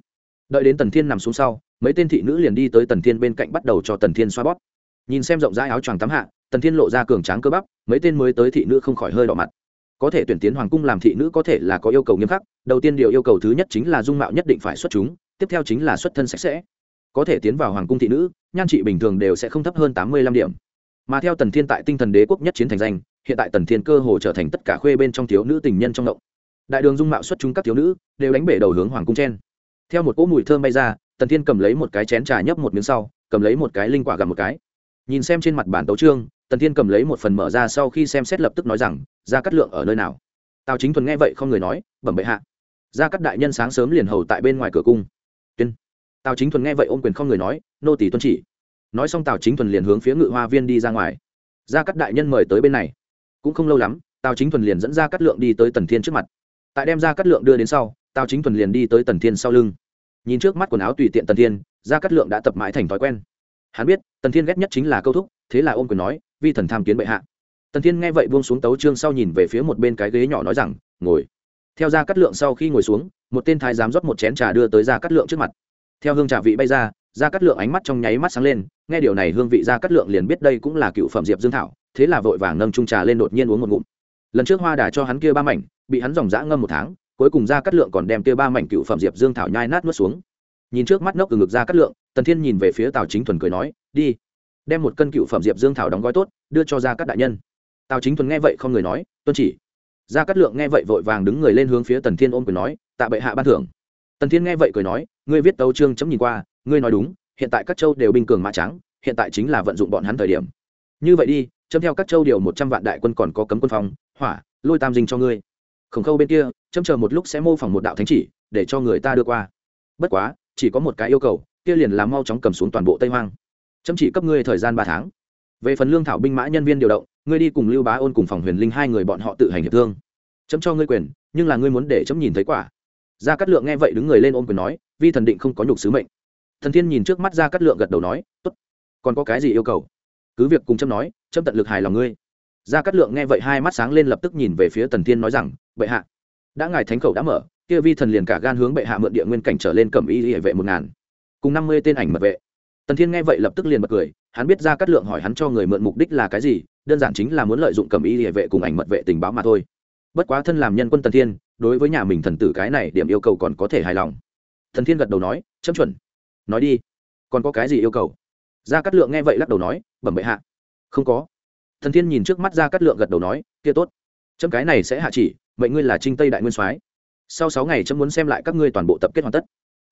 Đợi đến tần thiên nằm xuống sau, mấy tên thị nữ liền đi tới tần thiên bên cạnh bắt đầu cho tần thiên xoa bóp. Nhìn xem rộng rãi áo choàng tắm hạ, tần thiên lộ ra cường tráng cơ bắp, mấy tên mới tới thị nữ không khỏi hơi đỏ mặt. Có thể tuyển tiến hoàng cung làm thị nữ có thể là có yêu cầu nghiêm khắc, đầu tiên điều yêu cầu thứ nhất chính là dung mạo nhất định phải xuất chúng, tiếp theo chính là xuất thân sạch sẽ có thể tiến vào hoàng cung thị nữ, nhan trị bình thường đều sẽ không thấp hơn tám mươi lăm điểm. Mà theo tần thiên tại tinh thần đế quốc nhất chiến thành danh, hiện tại tần thiên cơ hồ trở thành tất cả khuê bên trong thiếu nữ tình nhân trong động. Đại đường dung mạo xuất chúng các thiếu nữ, đều đánh bể đầu hướng hoàng cung chen. Theo một cỗ mùi thơm bay ra, tần thiên cầm lấy một cái chén trà nhấp một miếng sau, cầm lấy một cái linh quả gặp một cái. Nhìn xem trên mặt bản tấu trương, tần thiên cầm lấy một phần mở ra sau khi xem xét lập tức nói rằng ra cắt lượng ở nơi nào? Tào chính thuần nghe vậy không người nói, bẩm bệ hạ. Ra cắt đại nhân sáng sớm liền hầu tại bên ngoài cửa cung. Tuyên tào chính thuần nghe vậy ôm quyền không người nói, nô tỷ tuân chỉ. Nói xong tào chính thuần liền hướng phía ngự hoa viên đi ra ngoài. Ra cắt đại nhân mời tới bên này. Cũng không lâu lắm, tào chính thuần liền dẫn ra cắt lượng đi tới tần thiên trước mặt. Tại đem ra cắt lượng đưa đến sau, tào chính thuần liền đi tới tần thiên sau lưng. Nhìn trước mắt quần áo tùy tiện tần thiên ra cắt lượng đã tập mãi thành thói quen. Hắn biết, tần thiên ghét nhất chính là câu thúc, thế là ôm quyền nói, vi thần tham kiến bệ hạ. Tần thiên nghe vậy buông xuống tấu trương sau nhìn về phía một bên cái ghế nhỏ nói rằng, ngồi. Theo ra cắt lượng sau khi ngồi xuống, một tên thái giám rót một chén trà đưa tới ra cắt lượng trước mặt theo hương trà vị bay ra ra cắt lượng ánh mắt trong nháy mắt sáng lên, nghe điều này hương vị ra cắt lượng liền biết đây cũng là cựu phẩm diệp dương thảo, thế là vội vàng nâng trung trà lên đột nhiên uống một ngụm. Lần trước hoa đà cho hắn kia ba mảnh, bị hắn dòng dã ngâm một tháng, cuối cùng ra cắt lượng còn đem kia ba mảnh cựu phẩm diệp dương thảo nhai nát nuốt xuống. Nhìn trước mắt nốc từ ngực ra cắt lượng, tần thiên nhìn về phía tào chính thuần cười nói, đi, đem một cân cựu phẩm diệp dương thảo đóng gói tốt, đưa cho ra các đại nhân. Tào chính thuần nghe vậy không người nói, tuân chỉ. Ra cắt lượng nghe vậy vội vàng đứng người lên hướng phía tần thiên ôm cười nói, tạ bệ hạ ban thưởng. Tần thiên nghe vậy cười nói ngươi viết tấu chương chấm nhìn qua, ngươi nói đúng, hiện tại các châu đều binh cường mã trắng hiện tại chính là vận dụng bọn hắn thời điểm. Như vậy đi, chấm theo các châu điều một trăm vạn đại quân còn có cấm quân phòng hỏa, lôi tam dinh cho ngươi. Khổng khâu bên kia, chấm chờ một lúc sẽ mô phỏng một đạo thánh chỉ, để cho người ta đưa qua. Bất quá, chỉ có một cái yêu cầu, kia liền làm mau chóng cầm xuống toàn bộ tây hoang. Chấm chỉ cấp ngươi thời gian ba tháng. Về phần lương thảo binh mã nhân viên điều động, ngươi đi cùng lưu bá ôn cùng phòng huyền linh hai người bọn họ tự hành hiệp thương. Chấm cho ngươi quyền, nhưng là ngươi muốn để chấm nhìn thấy quả. Gia cát lượng nghe vậy đứng người lên ôm quyền nói vi thần định không có nhục sứ mệnh. Thần thiên nhìn trước mắt gia cát lượng gật đầu nói, tốt. Còn có cái gì yêu cầu? Cứ việc cùng chấm nói chấm tận lực hài lòng ngươi. Gia cát lượng nghe vậy hai mắt sáng lên lập tức nhìn về phía tần thiên nói rằng, bệ hạ, đã ngài thánh khẩu đã mở, kia vi thần liền cả gan hướng bệ hạ mượn địa nguyên cảnh trở lên cẩm y hệ vệ một ngàn, cùng năm mươi tên ảnh mật vệ. Tần thiên nghe vậy lập tức liền bật cười, hắn biết ra cát lượng hỏi hắn cho người mượn mục đích là cái gì, đơn giản chính là muốn lợi dụng cẩm y hệ vệ cùng ảnh mật vệ tình báo mà thôi. Bất quá thân làm nhân quân tần thiên, đối với nhà mình thần tử cái này điểm yêu cầu còn có thể hài lòng thần thiên gật đầu nói, chấm chuẩn. Nói đi, còn có cái gì yêu cầu? Gia cát lượng nghe vậy lắc đầu nói, bẩm bệ hạ. Không có. Thần thiên nhìn trước mắt gia cát lượng gật đầu nói, kia tốt. Chấm cái này sẽ hạ chỉ, mệnh ngươi là trinh tây đại nguyên soái. Sau sáu ngày chấm muốn xem lại các ngươi toàn bộ tập kết hoàn tất.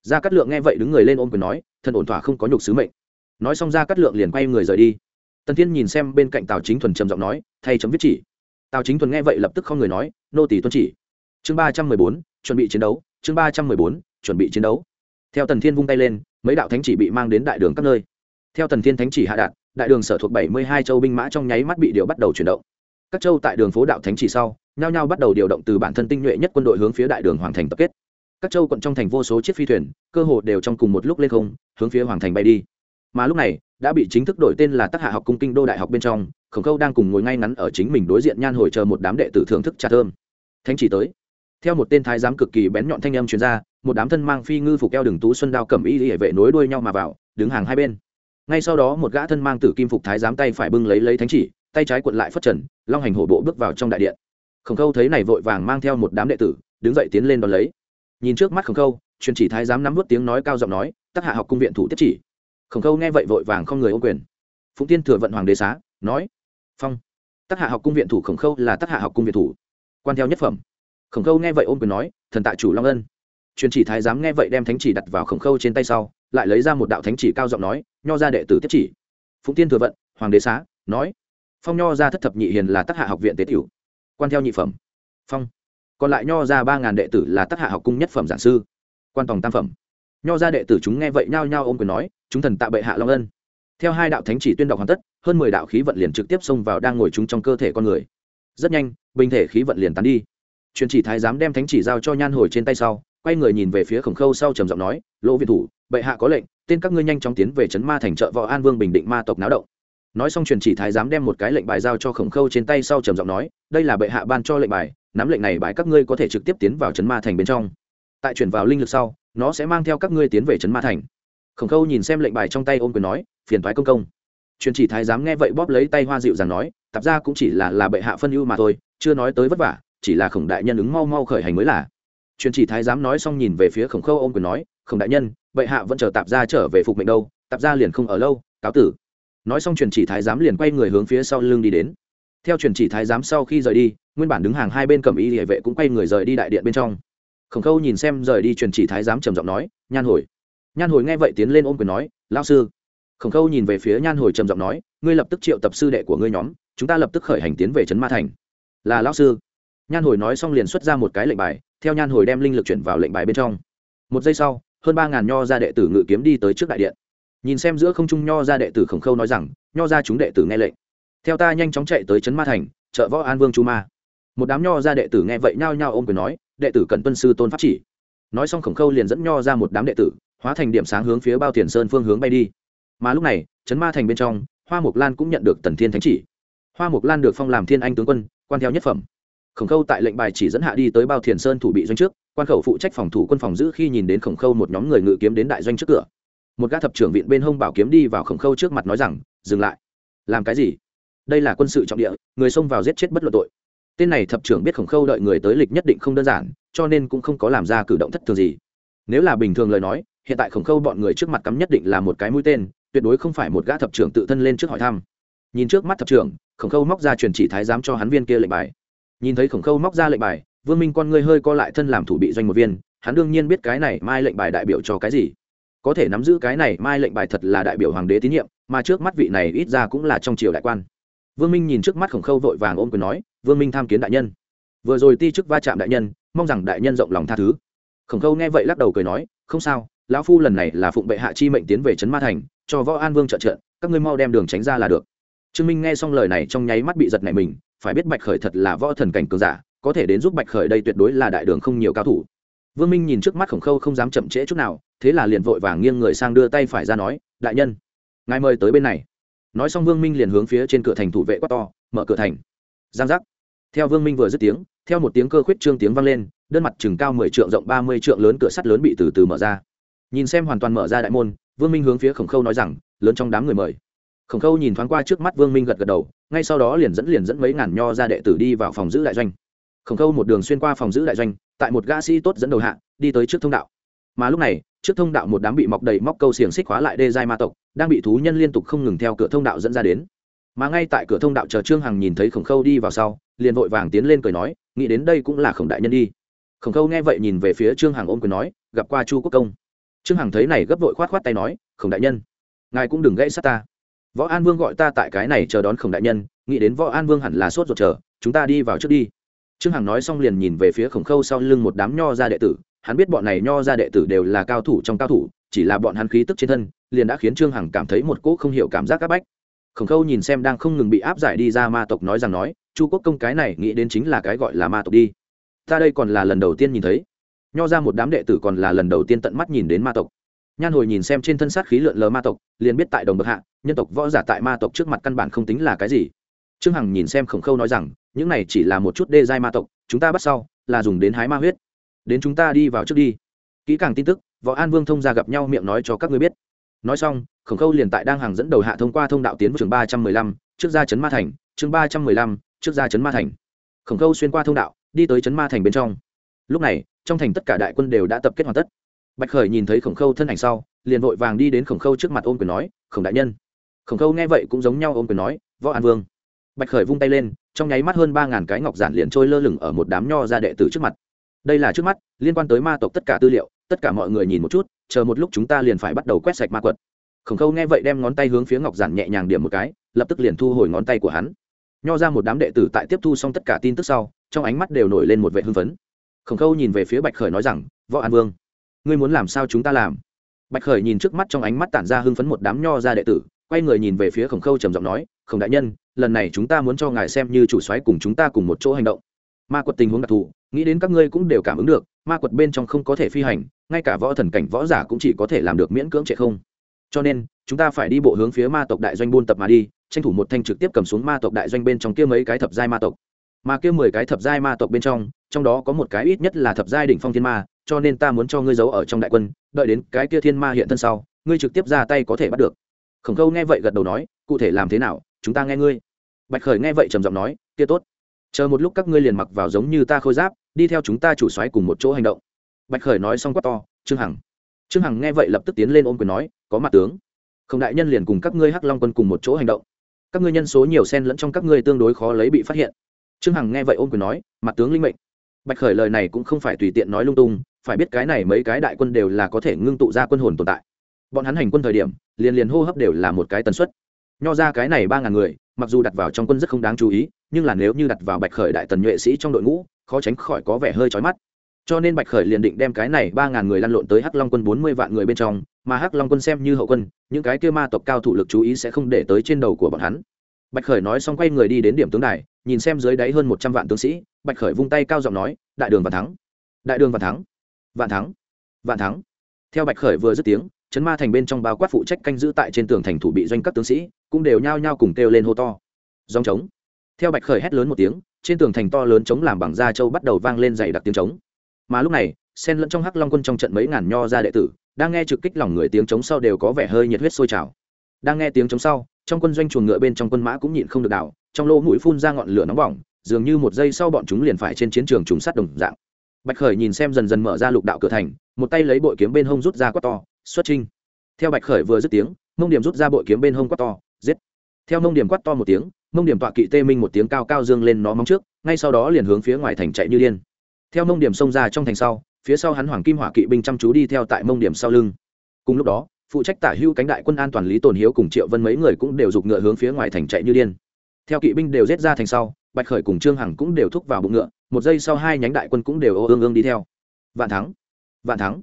Gia cát lượng nghe vậy đứng người lên ôm quyền nói, thần ổn thỏa không có nhục sứ mệnh. Nói xong gia cát lượng liền quay người rời đi. Tần thiên nhìn xem bên cạnh tào chính thuần trầm giọng nói, thay chấm viết chỉ. Tào chính thuần nghe vậy lập tức không người nói, nô tỷ tuân chỉ. Chương ba trăm mười bốn, chuẩn bị chiến đấu. Chương ba trăm mười bốn chuẩn bị chiến đấu. Theo tần thiên vung tay lên, mấy đạo thánh chỉ bị mang đến đại đường các nơi. Theo tần thiên thánh chỉ hạ đạt, đại đường sở thuộc bảy mươi hai châu binh mã trong nháy mắt bị điều bắt đầu chuyển động. Các châu tại đường phố đạo thánh chỉ sau, nhao nhao bắt đầu điều động từ bản thân tinh nhuệ nhất quân đội hướng phía đại đường hoàng thành tập kết. Các châu quận trong thành vô số chiếc phi thuyền, cơ hồ đều trong cùng một lúc lên không, hướng phía hoàng thành bay đi. Mà lúc này, đã bị chính thức đổi tên là tác hạ học cung kinh đô đại học bên trong, khổng khâu đang cùng ngồi ngay ngắn ở chính mình đối diện nhan hồi chờ một đám đệ tử thưởng thức trà thơm. Thánh chỉ tới theo một tên thái giám cực kỳ bén nhọn thanh âm chuyên ra, một đám thân mang phi ngư phục eo đường tú xuân đao cầm y hệ vệ nối đuôi nhau mà vào đứng hàng hai bên. Ngay sau đó một gã thân mang tử kim phục thái giám tay phải bưng lấy lấy thánh chỉ tay trái cuộn lại phất trần long hành hổ bộ bước vào trong đại điện. Khổng khâu thấy này vội vàng mang theo một đám đệ tử đứng dậy tiến lên đón lấy. Nhìn trước mắt khổng khâu truyền chỉ thái giám nắm vút tiếng nói cao giọng nói tác hạ học cung viện thủ tiếp chỉ. Khổng khâu nghe vậy vội vàng không người ô quyền. Phụng tiên thừa vận hoàng đế xá nói phong tác hạ học cung viện thủ khổng khâu là tác hạ học cung viện thủ. Quan theo nhất phẩm khổng khâu nghe vậy ôm quyền nói, thần tạ chủ long ân. Truyền chỉ thái giám nghe vậy đem thánh chỉ đặt vào khổng khâu trên tay sau, lại lấy ra một đạo thánh chỉ cao giọng nói, nho ra đệ tử tiếp chỉ. Phụng tiên thừa vận, hoàng đế xá, nói, phong nho ra thất thập nhị hiền là tác hạ học viện tế tiểu, quan theo nhị phẩm, phong. Còn lại nho ra ba ngàn đệ tử là tác hạ học cung nhất phẩm giảng sư, quan tòng tam phẩm. Nho ra đệ tử chúng nghe vậy nhao nhao ôm quyền nói, chúng thần tạ bệ hạ long ân. Theo hai đạo thánh chỉ tuyên đọc hoàn tất, hơn mười đạo khí vận liền trực tiếp xông vào đang ngồi chúng trong cơ thể con người. Rất nhanh, bình thể khí vận liền tán đi truyền chỉ thái giám đem thánh chỉ giao cho nhan hồi trên tay sau, quay người nhìn về phía khổng khâu sau trầm giọng nói, lỗ viện thủ, bệ hạ có lệnh, tên các ngươi nhanh chóng tiến về trấn ma thành trợ võ an vương bình định ma tộc náo động. Nói xong truyền chỉ thái giám đem một cái lệnh bài giao cho khổng khâu trên tay sau trầm giọng nói, đây là bệ hạ ban cho lệnh bài, nắm lệnh này bài các ngươi có thể trực tiếp tiến vào trấn ma thành bên trong. Tại chuyển vào linh lực sau, nó sẽ mang theo các ngươi tiến về trấn ma thành. Khổng khâu nhìn xem lệnh bài trong tay ôm quyền nói, phiền thoái công công. Truyền chỉ thái giám nghe vậy bóp lấy tay hoa dịu rằng nói, tạp ra cũng chỉ là là bệ hạ phân ưu mà thôi, chưa nói tới vất vả chỉ là khổng đại nhân ứng mau mau khởi hành mới là. Truyền chỉ thái giám nói xong nhìn về phía khổng khâu ôm quyền nói, khổng đại nhân, bệ hạ vẫn chờ tạp ra trở về phục mệnh đâu, tạp ra liền không ở lâu, cáo tử. Nói xong truyền chỉ thái giám liền quay người hướng phía sau lưng đi đến. Theo truyền chỉ thái giám sau khi rời đi, nguyên bản đứng hàng hai bên cầm y địa vệ cũng quay người rời đi đại điện bên trong. Khổng khâu nhìn xem rời đi truyền chỉ thái giám trầm giọng nói, nhan hồi. Nhan hồi nghe vậy tiến lên ôm quyền nói lao sư. Khổng khâu nhìn về phía nhan hồi trầm giọng nói, ngươi lập tức triệu tập sư đệ của ngươi nhóm, chúng ta lập tức khởi hành tiến về trấn ma thành. Là lao sư nhan hồi nói xong liền xuất ra một cái lệnh bài, theo nhan hồi đem linh lực chuyển vào lệnh bài bên trong. Một giây sau, hơn ba ngàn nho ra đệ tử ngự kiếm đi tới trước đại điện. Nhìn xem giữa không trung nho ra đệ tử khổng khâu nói rằng, nho ra chúng đệ tử nghe lệnh. Theo ta nhanh chóng chạy tới trấn ma thành chợ võ an vương chu ma. Một đám nho ra đệ tử nghe vậy nhao nhao ôm quyền nói, đệ tử cần tuân sư tôn pháp chỉ. Nói xong khổng khâu liền dẫn nho ra một đám đệ tử, hóa thành điểm sáng hướng phía bao tiền sơn phương hướng bay đi. Mà lúc này, trấn ma thành bên trong, hoa mục lan cũng nhận được tần thiên thánh chỉ. Hoa mục lan được phong làm thiên anh tướng quân, quan theo nhất phẩm khổng khâu tại lệnh bài chỉ dẫn hạ đi tới bao thiền sơn thủ bị doanh trước, quan khẩu phụ trách phòng thủ quân phòng giữ khi nhìn đến khổng khâu một nhóm người ngự kiếm đến đại doanh trước cửa. Một gã thập trưởng viện bên hông bảo kiếm đi vào khổng khâu trước mặt nói rằng, dừng lại. Làm cái gì? Đây là quân sự trọng địa, người xông vào giết chết bất luận tội. Tên này thập trưởng biết khổng khâu đợi người tới lịch nhất định không đơn giản, cho nên cũng không có làm ra cử động thất thường gì. Nếu là bình thường lời nói, hiện tại khổng khâu bọn người trước mặt cắm nhất định là một cái mũi tên, tuyệt đối không phải một gã thập trưởng tự thân lên trước hỏi thăm. Nhìn trước mắt thập trưởng, khổng khâu móc ra truyền chỉ thái giám cho hắn viên kia lệnh bài nhìn thấy khổng khâu móc ra lệnh bài, vương minh con ngươi hơi co lại thân làm thủ bị doanh một viên, hắn đương nhiên biết cái này mai lệnh bài đại biểu cho cái gì. Có thể nắm giữ cái này mai lệnh bài thật là đại biểu hoàng đế tín nhiệm, mà trước mắt vị này ít ra cũng là trong triều đại quan. Vương minh nhìn trước mắt khổng khâu vội vàng ôm quyền nói, vương minh tham kiến đại nhân. Vừa rồi ti chức va chạm đại nhân, mong rằng đại nhân rộng lòng tha thứ. Khổng khâu nghe vậy lắc đầu cười nói, không sao, lão phu lần này là phụng bệ hạ chi mệnh tiến về trấn ma thành, cho võ an vương trợ trợ, các ngươi mau đem đường tránh ra là được. Trương minh nghe xong lời này trong nháy mắt bị giật này mình phải biết bạch khởi thật là võ thần cảnh cường giả, có thể đến giúp bạch khởi đây tuyệt đối là đại đường không nhiều cao thủ. Vương minh nhìn trước mắt khổng khâu không dám chậm trễ chút nào, thế là liền vội vàng nghiêng người sang đưa tay phải ra nói, đại nhân, ngài mời tới bên này. Nói xong vương minh liền hướng phía trên cửa thành thủ vệ quát to, mở cửa thành. Giang giác. Theo vương minh vừa dứt tiếng, theo một tiếng cơ khuyết trương tiếng vang lên, đơn mặt chừng cao mười trượng rộng ba mươi trượng lớn cửa sắt lớn bị từ từ mở ra. Nhìn xem hoàn toàn mở ra đại môn, vương minh hướng phía khổng khâu nói rằng, lớn trong đám người mời khổng khâu nhìn thoáng qua trước mắt vương minh gật gật đầu, ngay sau đó liền dẫn liền dẫn mấy ngàn nho ra đệ tử đi vào phòng giữ đại doanh. Khổng khâu một đường xuyên qua phòng giữ đại doanh, tại một gã sĩ tốt dẫn đầu hạ, đi tới trước thông đạo. Mà lúc này, trước thông đạo một đám bị mọc đầy móc câu xiềng xích khóa lại đê giai ma tộc, đang bị thú nhân liên tục không ngừng theo cửa thông đạo dẫn ra đến. Mà ngay tại cửa thông đạo chờ trương hằng nhìn thấy khổng khâu đi vào sau, liền vội vàng tiến lên cười nói, nghĩ đến đây cũng là khổng đại nhân đi. Khổng khâu nghe vậy nhìn về phía trương hằng ôm cười nói, gặp qua chu quốc công. Trương hằng thấy này gấp vội khoát khoát tay nói, khổng đại nhân, ngài cũng đừng gãy sát ta võ an vương gọi ta tại cái này chờ đón khổng đại nhân, nghĩ đến võ an vương hẳn là sốt ruột chờ, chúng ta đi vào trước đi. Trương hằng nói xong liền nhìn về phía khổng khâu sau lưng một đám nho gia đệ tử, hắn biết bọn này nho gia đệ tử đều là cao thủ trong cao thủ, chỉ là bọn hắn khí tức trên thân, liền đã khiến trương hằng cảm thấy một cỗ không hiểu cảm giác áp bách. Khổng khâu nhìn xem đang không ngừng bị áp giải đi ra ma tộc nói rằng nói, chu quốc công cái này nghĩ đến chính là cái gọi là ma tộc đi. Ta đây còn là lần đầu tiên nhìn thấy. Nho ra một đám đệ tử còn là lần đầu tiên tận mắt nhìn đến ma tộc nhan hồi nhìn xem trên thân sát khí lượn lờ ma tộc, liền biết tại đồng bậc hạ, nhân tộc võ giả tại ma tộc trước mặt căn bản không tính là cái gì. Trương hằng nhìn xem khổng khâu nói rằng, những này chỉ là một chút đê giai ma tộc, chúng ta bắt sau là dùng đến hái ma huyết. Đến chúng ta đi vào trước đi. Kỹ càng tin tức, võ an vương thông ra gặp nhau miệng nói cho các ngươi biết. Nói xong, khổng khâu liền tại đang hàng dẫn đầu hạ thông qua thông đạo tiến vào trường ba trăm mười lăm, trước ra chấn ma thành, chương ba trăm mười lăm, trước ra chấn ma thành. Khổng khâu xuyên qua thông đạo, đi tới chấn ma thành bên trong. Lúc này, trong thành tất cả đại quân đều đã tập kết hoàn tất bạch khởi nhìn thấy khổng khâu thân ảnh sau, liền vội vàng đi đến khổng khâu trước mặt ôm quyền nói, khổng đại nhân. Khổng khâu nghe vậy cũng giống nhau ôm quyền nói, võ an vương. Bạch khởi vung tay lên, trong nháy mắt hơn ba ngàn cái ngọc giản liền trôi lơ lửng ở một đám nho ra đệ tử trước mặt. Đây là trước mắt, liên quan tới ma tộc tất cả tư liệu, tất cả mọi người nhìn một chút, chờ một lúc chúng ta liền phải bắt đầu quét sạch ma quật. Khổng khâu nghe vậy đem ngón tay hướng phía ngọc giản nhẹ nhàng điểm một cái, lập tức liền thu hồi ngón tay của hắn. Nho ra một đám đệ tử tại tiếp thu xong tất cả tin tức sau, trong ánh mắt đều nổi lên một vệ hưng phấn. Khổng khâu nhìn về phía bạch khởi nói rằng, võ an vương ngươi muốn làm sao chúng ta làm? Bạch khởi nhìn trước mắt trong ánh mắt tản ra hưng phấn một đám nho ra đệ tử, quay người nhìn về phía khổng khâu trầm giọng nói, khổng đại nhân, lần này chúng ta muốn cho ngài xem như chủ soái cùng chúng ta cùng một chỗ hành động. Ma quật tình huống đặc thù, nghĩ đến các ngươi cũng đều cảm ứng được, ma quật bên trong không có thể phi hành, ngay cả võ thần cảnh võ giả cũng chỉ có thể làm được miễn cưỡng trệ không. Cho nên, chúng ta phải đi bộ hướng phía ma tộc đại doanh buôn tập mà đi, tranh thủ một thanh trực tiếp cầm xuống ma tộc đại doanh bên trong kia mấy cái thập giai ma tộc. Mà kia mười cái thập giai ma tộc bên trong trong đó có một cái ít nhất là thập giai đỉnh phong thiên ma cho nên ta muốn cho ngươi giấu ở trong đại quân, đợi đến cái kia thiên ma hiện thân sau, ngươi trực tiếp ra tay có thể bắt được. Khổng khâu nghe vậy gật đầu nói, cụ thể làm thế nào, chúng ta nghe ngươi. Bạch khởi nghe vậy trầm giọng nói, kia tốt. Chờ một lúc các ngươi liền mặc vào giống như ta khôi giáp, đi theo chúng ta chủ xoáy cùng một chỗ hành động. Bạch khởi nói xong quát to, trương hằng. Trương hằng nghe vậy lập tức tiến lên ôm quyền nói, có mặt tướng. Không đại nhân liền cùng các ngươi hắc long quân cùng một chỗ hành động. Các ngươi nhân số nhiều sen lẫn trong các ngươi tương đối khó lấy bị phát hiện. Trương hằng nghe vậy ôm quyền nói, mặt tướng linh mệnh. Bạch khởi lời này cũng không phải tùy tiện nói lung tung phải biết cái này mấy cái đại quân đều là có thể ngưng tụ ra quân hồn tồn tại. Bọn hắn hành quân thời điểm, liền liền hô hấp đều là một cái tần suất. Nho ra cái này ba ngàn người, mặc dù đặt vào trong quân rất không đáng chú ý, nhưng là nếu như đặt vào bạch khởi đại tần nhuệ sĩ trong đội ngũ, khó tránh khỏi có vẻ hơi trói mắt. Cho nên bạch khởi liền định đem cái này ba ngàn người lăn lộn tới hắc long quân bốn mươi vạn người bên trong, mà hắc long quân xem như hậu quân, những cái kia ma tộc cao thủ lực chú ý sẽ không để tới trên đầu của bọn hắn. Bạch khởi nói xong quay người đi đến điểm tướng đài, nhìn xem dưới đáy hơn một trăm vạn tướng sĩ, bạch khởi vung tay cao giọng nói, đại đường và thắng, đại đường và thắng vạn thắng vạn thắng. Theo bạch khởi vừa dứt tiếng chấn ma thành bên trong bao quát phụ trách canh giữ tại trên tường thành thủ bị doanh các tướng sĩ, cũng đều nhao nhao cùng kêu lên hô to. Dòng trống. Theo bạch khởi hét lớn một tiếng, trên tường thành to lớn trống làm bằng da châu bắt đầu vang lên dày đặc tiếng trống. Mà lúc này, sen lẫn trong hắc long quân trong trận mấy ngàn nho ra đệ tử, đang nghe trực kích lòng người tiếng trống sau đều có vẻ hơi nhiệt huyết sôi trào. Đang nghe tiếng trống sau, trong quân doanh chuồng ngựa bên trong quân mã cũng nhịn không được đảo, trong lỗ mũi phun ra ngọn lửa nóng bỏng, dường như một giây sau bọn chúng liền phải trên chiến trường trùng sát đồng dạng bạch khởi nhìn xem dần dần mở ra lục đạo cửa thành, một tay lấy bội kiếm bên hông rút ra quát to, xuất trinh. Theo bạch khởi vừa dứt tiếng, mông điểm rút ra bội kiếm bên hông quát to, giết. Theo mông điểm quát to một tiếng, mông điểm tọa kỵ tê minh một tiếng cao cao dương lên nó móng trước, ngay sau đó liền hướng phía ngoài thành chạy như điên. Theo mông điểm xông ra trong thành sau, phía sau hắn hoàng kim hỏa kỵ binh chăm chú đi theo tại mông điểm sau lưng. Cùng lúc đó, phụ trách tả hưu cánh đại quân an toàn lý tồn hiếu cùng triệu vân mấy người cũng đều giục ngựa hướng phía ngoài thành chạy như điên. Theo kỵ binh đều rết ra thành sau, bạch khởi cùng trương hằng cũng đều thúc vào bụng ngựa một giây sau hai nhánh đại quân cũng đều ô ương ương đi theo. Vạn thắng vạn thắng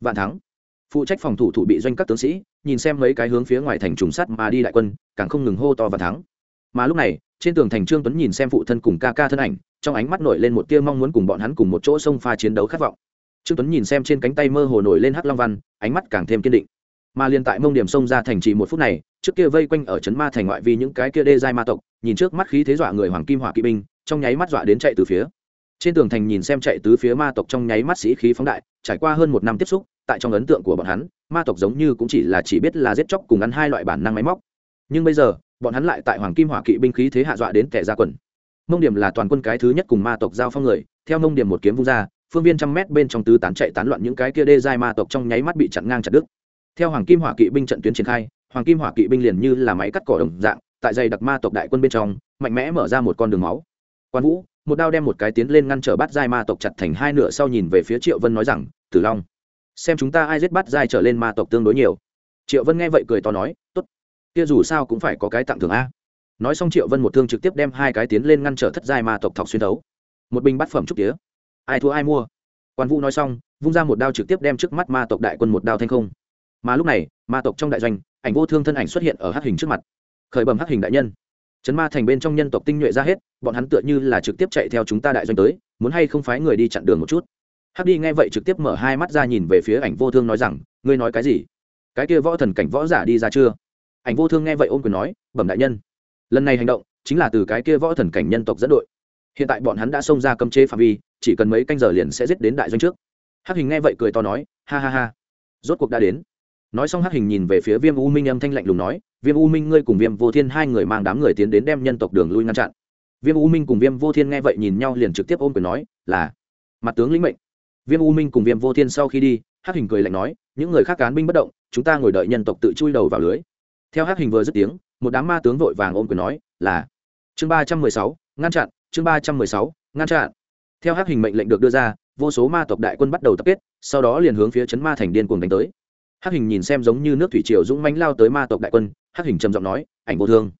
vạn thắng. Phụ trách phòng thủ thủ bị doanh các tướng sĩ, nhìn xem mấy cái hướng phía ngoài thành trùng sắt mà đi đại quân, càng không ngừng hô to và thắng. Mà lúc này, trên tường thành trương tuấn nhìn xem phụ thân cùng ca ca thân ảnh, trong ánh mắt nổi lên một tia mong muốn cùng bọn hắn cùng một chỗ sông pha chiến đấu khát vọng. Trương tuấn nhìn xem trên cánh tay mơ hồ nổi lên hắc long văn, ánh mắt càng thêm kiên định. Mà liên tại mông điểm sông ra thành trì một phút này, trước kia vây quanh ở trấn ma thành ngoại vì những cái kia đê giai ma tộc, nhìn trước mắt khí thế dọa người hoàng kim hỏa kỵ binh, trong nháy mắt dọa đến chạy từ phía trên tường thành nhìn xem chạy tứ phía ma tộc trong nháy mắt sĩ khí phóng đại, trải qua hơn một năm tiếp xúc, tại trong ấn tượng của bọn hắn, ma tộc giống như cũng chỉ là chỉ biết là giết chóc cùng ăn hai loại bản năng máy móc. Nhưng bây giờ, bọn hắn lại tại hoàng kim hỏa kỵ binh khí thế hạ dọa đến kẻ ra quần. Mông điểm là toàn quân cái thứ nhất cùng ma tộc giao phong người, theo mông điểm một kiếm vung ra, phương viên trăm mét bên trong tứ tán chạy tán loạn những cái kia đê giai ma tộc trong nháy mắt bị chặn ngang chặt đứt. Theo hoàng kim hỏa kỵ binh trận tuyến triển khai, hoàng kim hỏa kỵ binh liền như là máy cắt cỏ đồng dạng, tại dày đặc ma tộc đại quân bên trong, mạnh mẽ mở ra một con đường máu. Quan vũ một đao đem một cái tiến lên ngăn trở bắt giai ma tộc chặt thành hai nửa sau nhìn về phía triệu vân nói rằng, tử long, xem chúng ta ai giết bắt giai trở lên ma tộc tương đối nhiều. Triệu vân nghe vậy cười to nói, tốt, kia dù sao cũng phải có cái tặng thưởng a. Nói xong triệu vân một thương trực tiếp đem hai cái tiến lên ngăn trở thất giai ma tộc thọc xuyên thấu một bình bát phẩm trúc tía. Ai thua ai mua. Quan vũ nói xong, vung ra một đao trực tiếp đem trước mắt ma tộc đại quân một đao thanh không. Mà lúc này, ma tộc trong đại doanh, ảnh vô thương thân ảnh xuất hiện ở hắc hình trước mặt. Khởi bẩm hắc hình đại nhân chấn ma thành bên trong nhân tộc tinh nhuệ ra hết, bọn hắn tựa như là trực tiếp chạy theo chúng ta đại doanh tới, muốn hay không phái người đi chặn đường một chút. Hắc đi nghe vậy trực tiếp mở hai mắt ra nhìn về phía ảnh vô thương nói rằng, ngươi nói cái gì? Cái kia võ thần cảnh võ giả đi ra chưa? Ảnh vô thương nghe vậy ôm quyền nói, bẩm đại nhân, lần này hành động chính là từ cái kia võ thần cảnh nhân tộc dẫn đội. Hiện tại bọn hắn đã xông ra cấm chế phạm vi, chỉ cần mấy canh giờ liền sẽ giết đến đại doanh trước. Hắc hình nghe vậy cười to nói, ha ha ha, rốt cuộc đã đến nói xong hắc hình nhìn về phía viêm u minh âm thanh lạnh lùng nói, viêm u minh, ngươi cùng viêm vô thiên hai người mang đám người tiến đến đem nhân tộc đường lui ngăn chặn. Viêm u minh cùng viêm vô thiên nghe vậy nhìn nhau liền trực tiếp ôm quyền nói, là, mặt tướng lĩnh mệnh. Viêm u minh cùng viêm vô thiên sau khi đi, hắc hình cười lạnh nói, những người khác cán binh bất động, chúng ta ngồi đợi nhân tộc tự chui đầu vào lưới. Theo hắc hình vừa dứt tiếng, một đám ma tướng vội vàng ôm quyền nói, là, chương ba trăm mười sáu, ngăn chặn, chương ba trăm mười sáu, ngăn chặn. Theo hắc hình mệnh lệnh được đưa ra, vô số ma tộc đại quân bắt đầu tập kết, sau đó liền hướng phía chấn ma thành điên cuồng đánh tới hắc hình nhìn xem giống như nước thủy triều dũng mánh lao tới ma tộc đại quân, hắc hình trầm giọng nói, ảnh vô thương,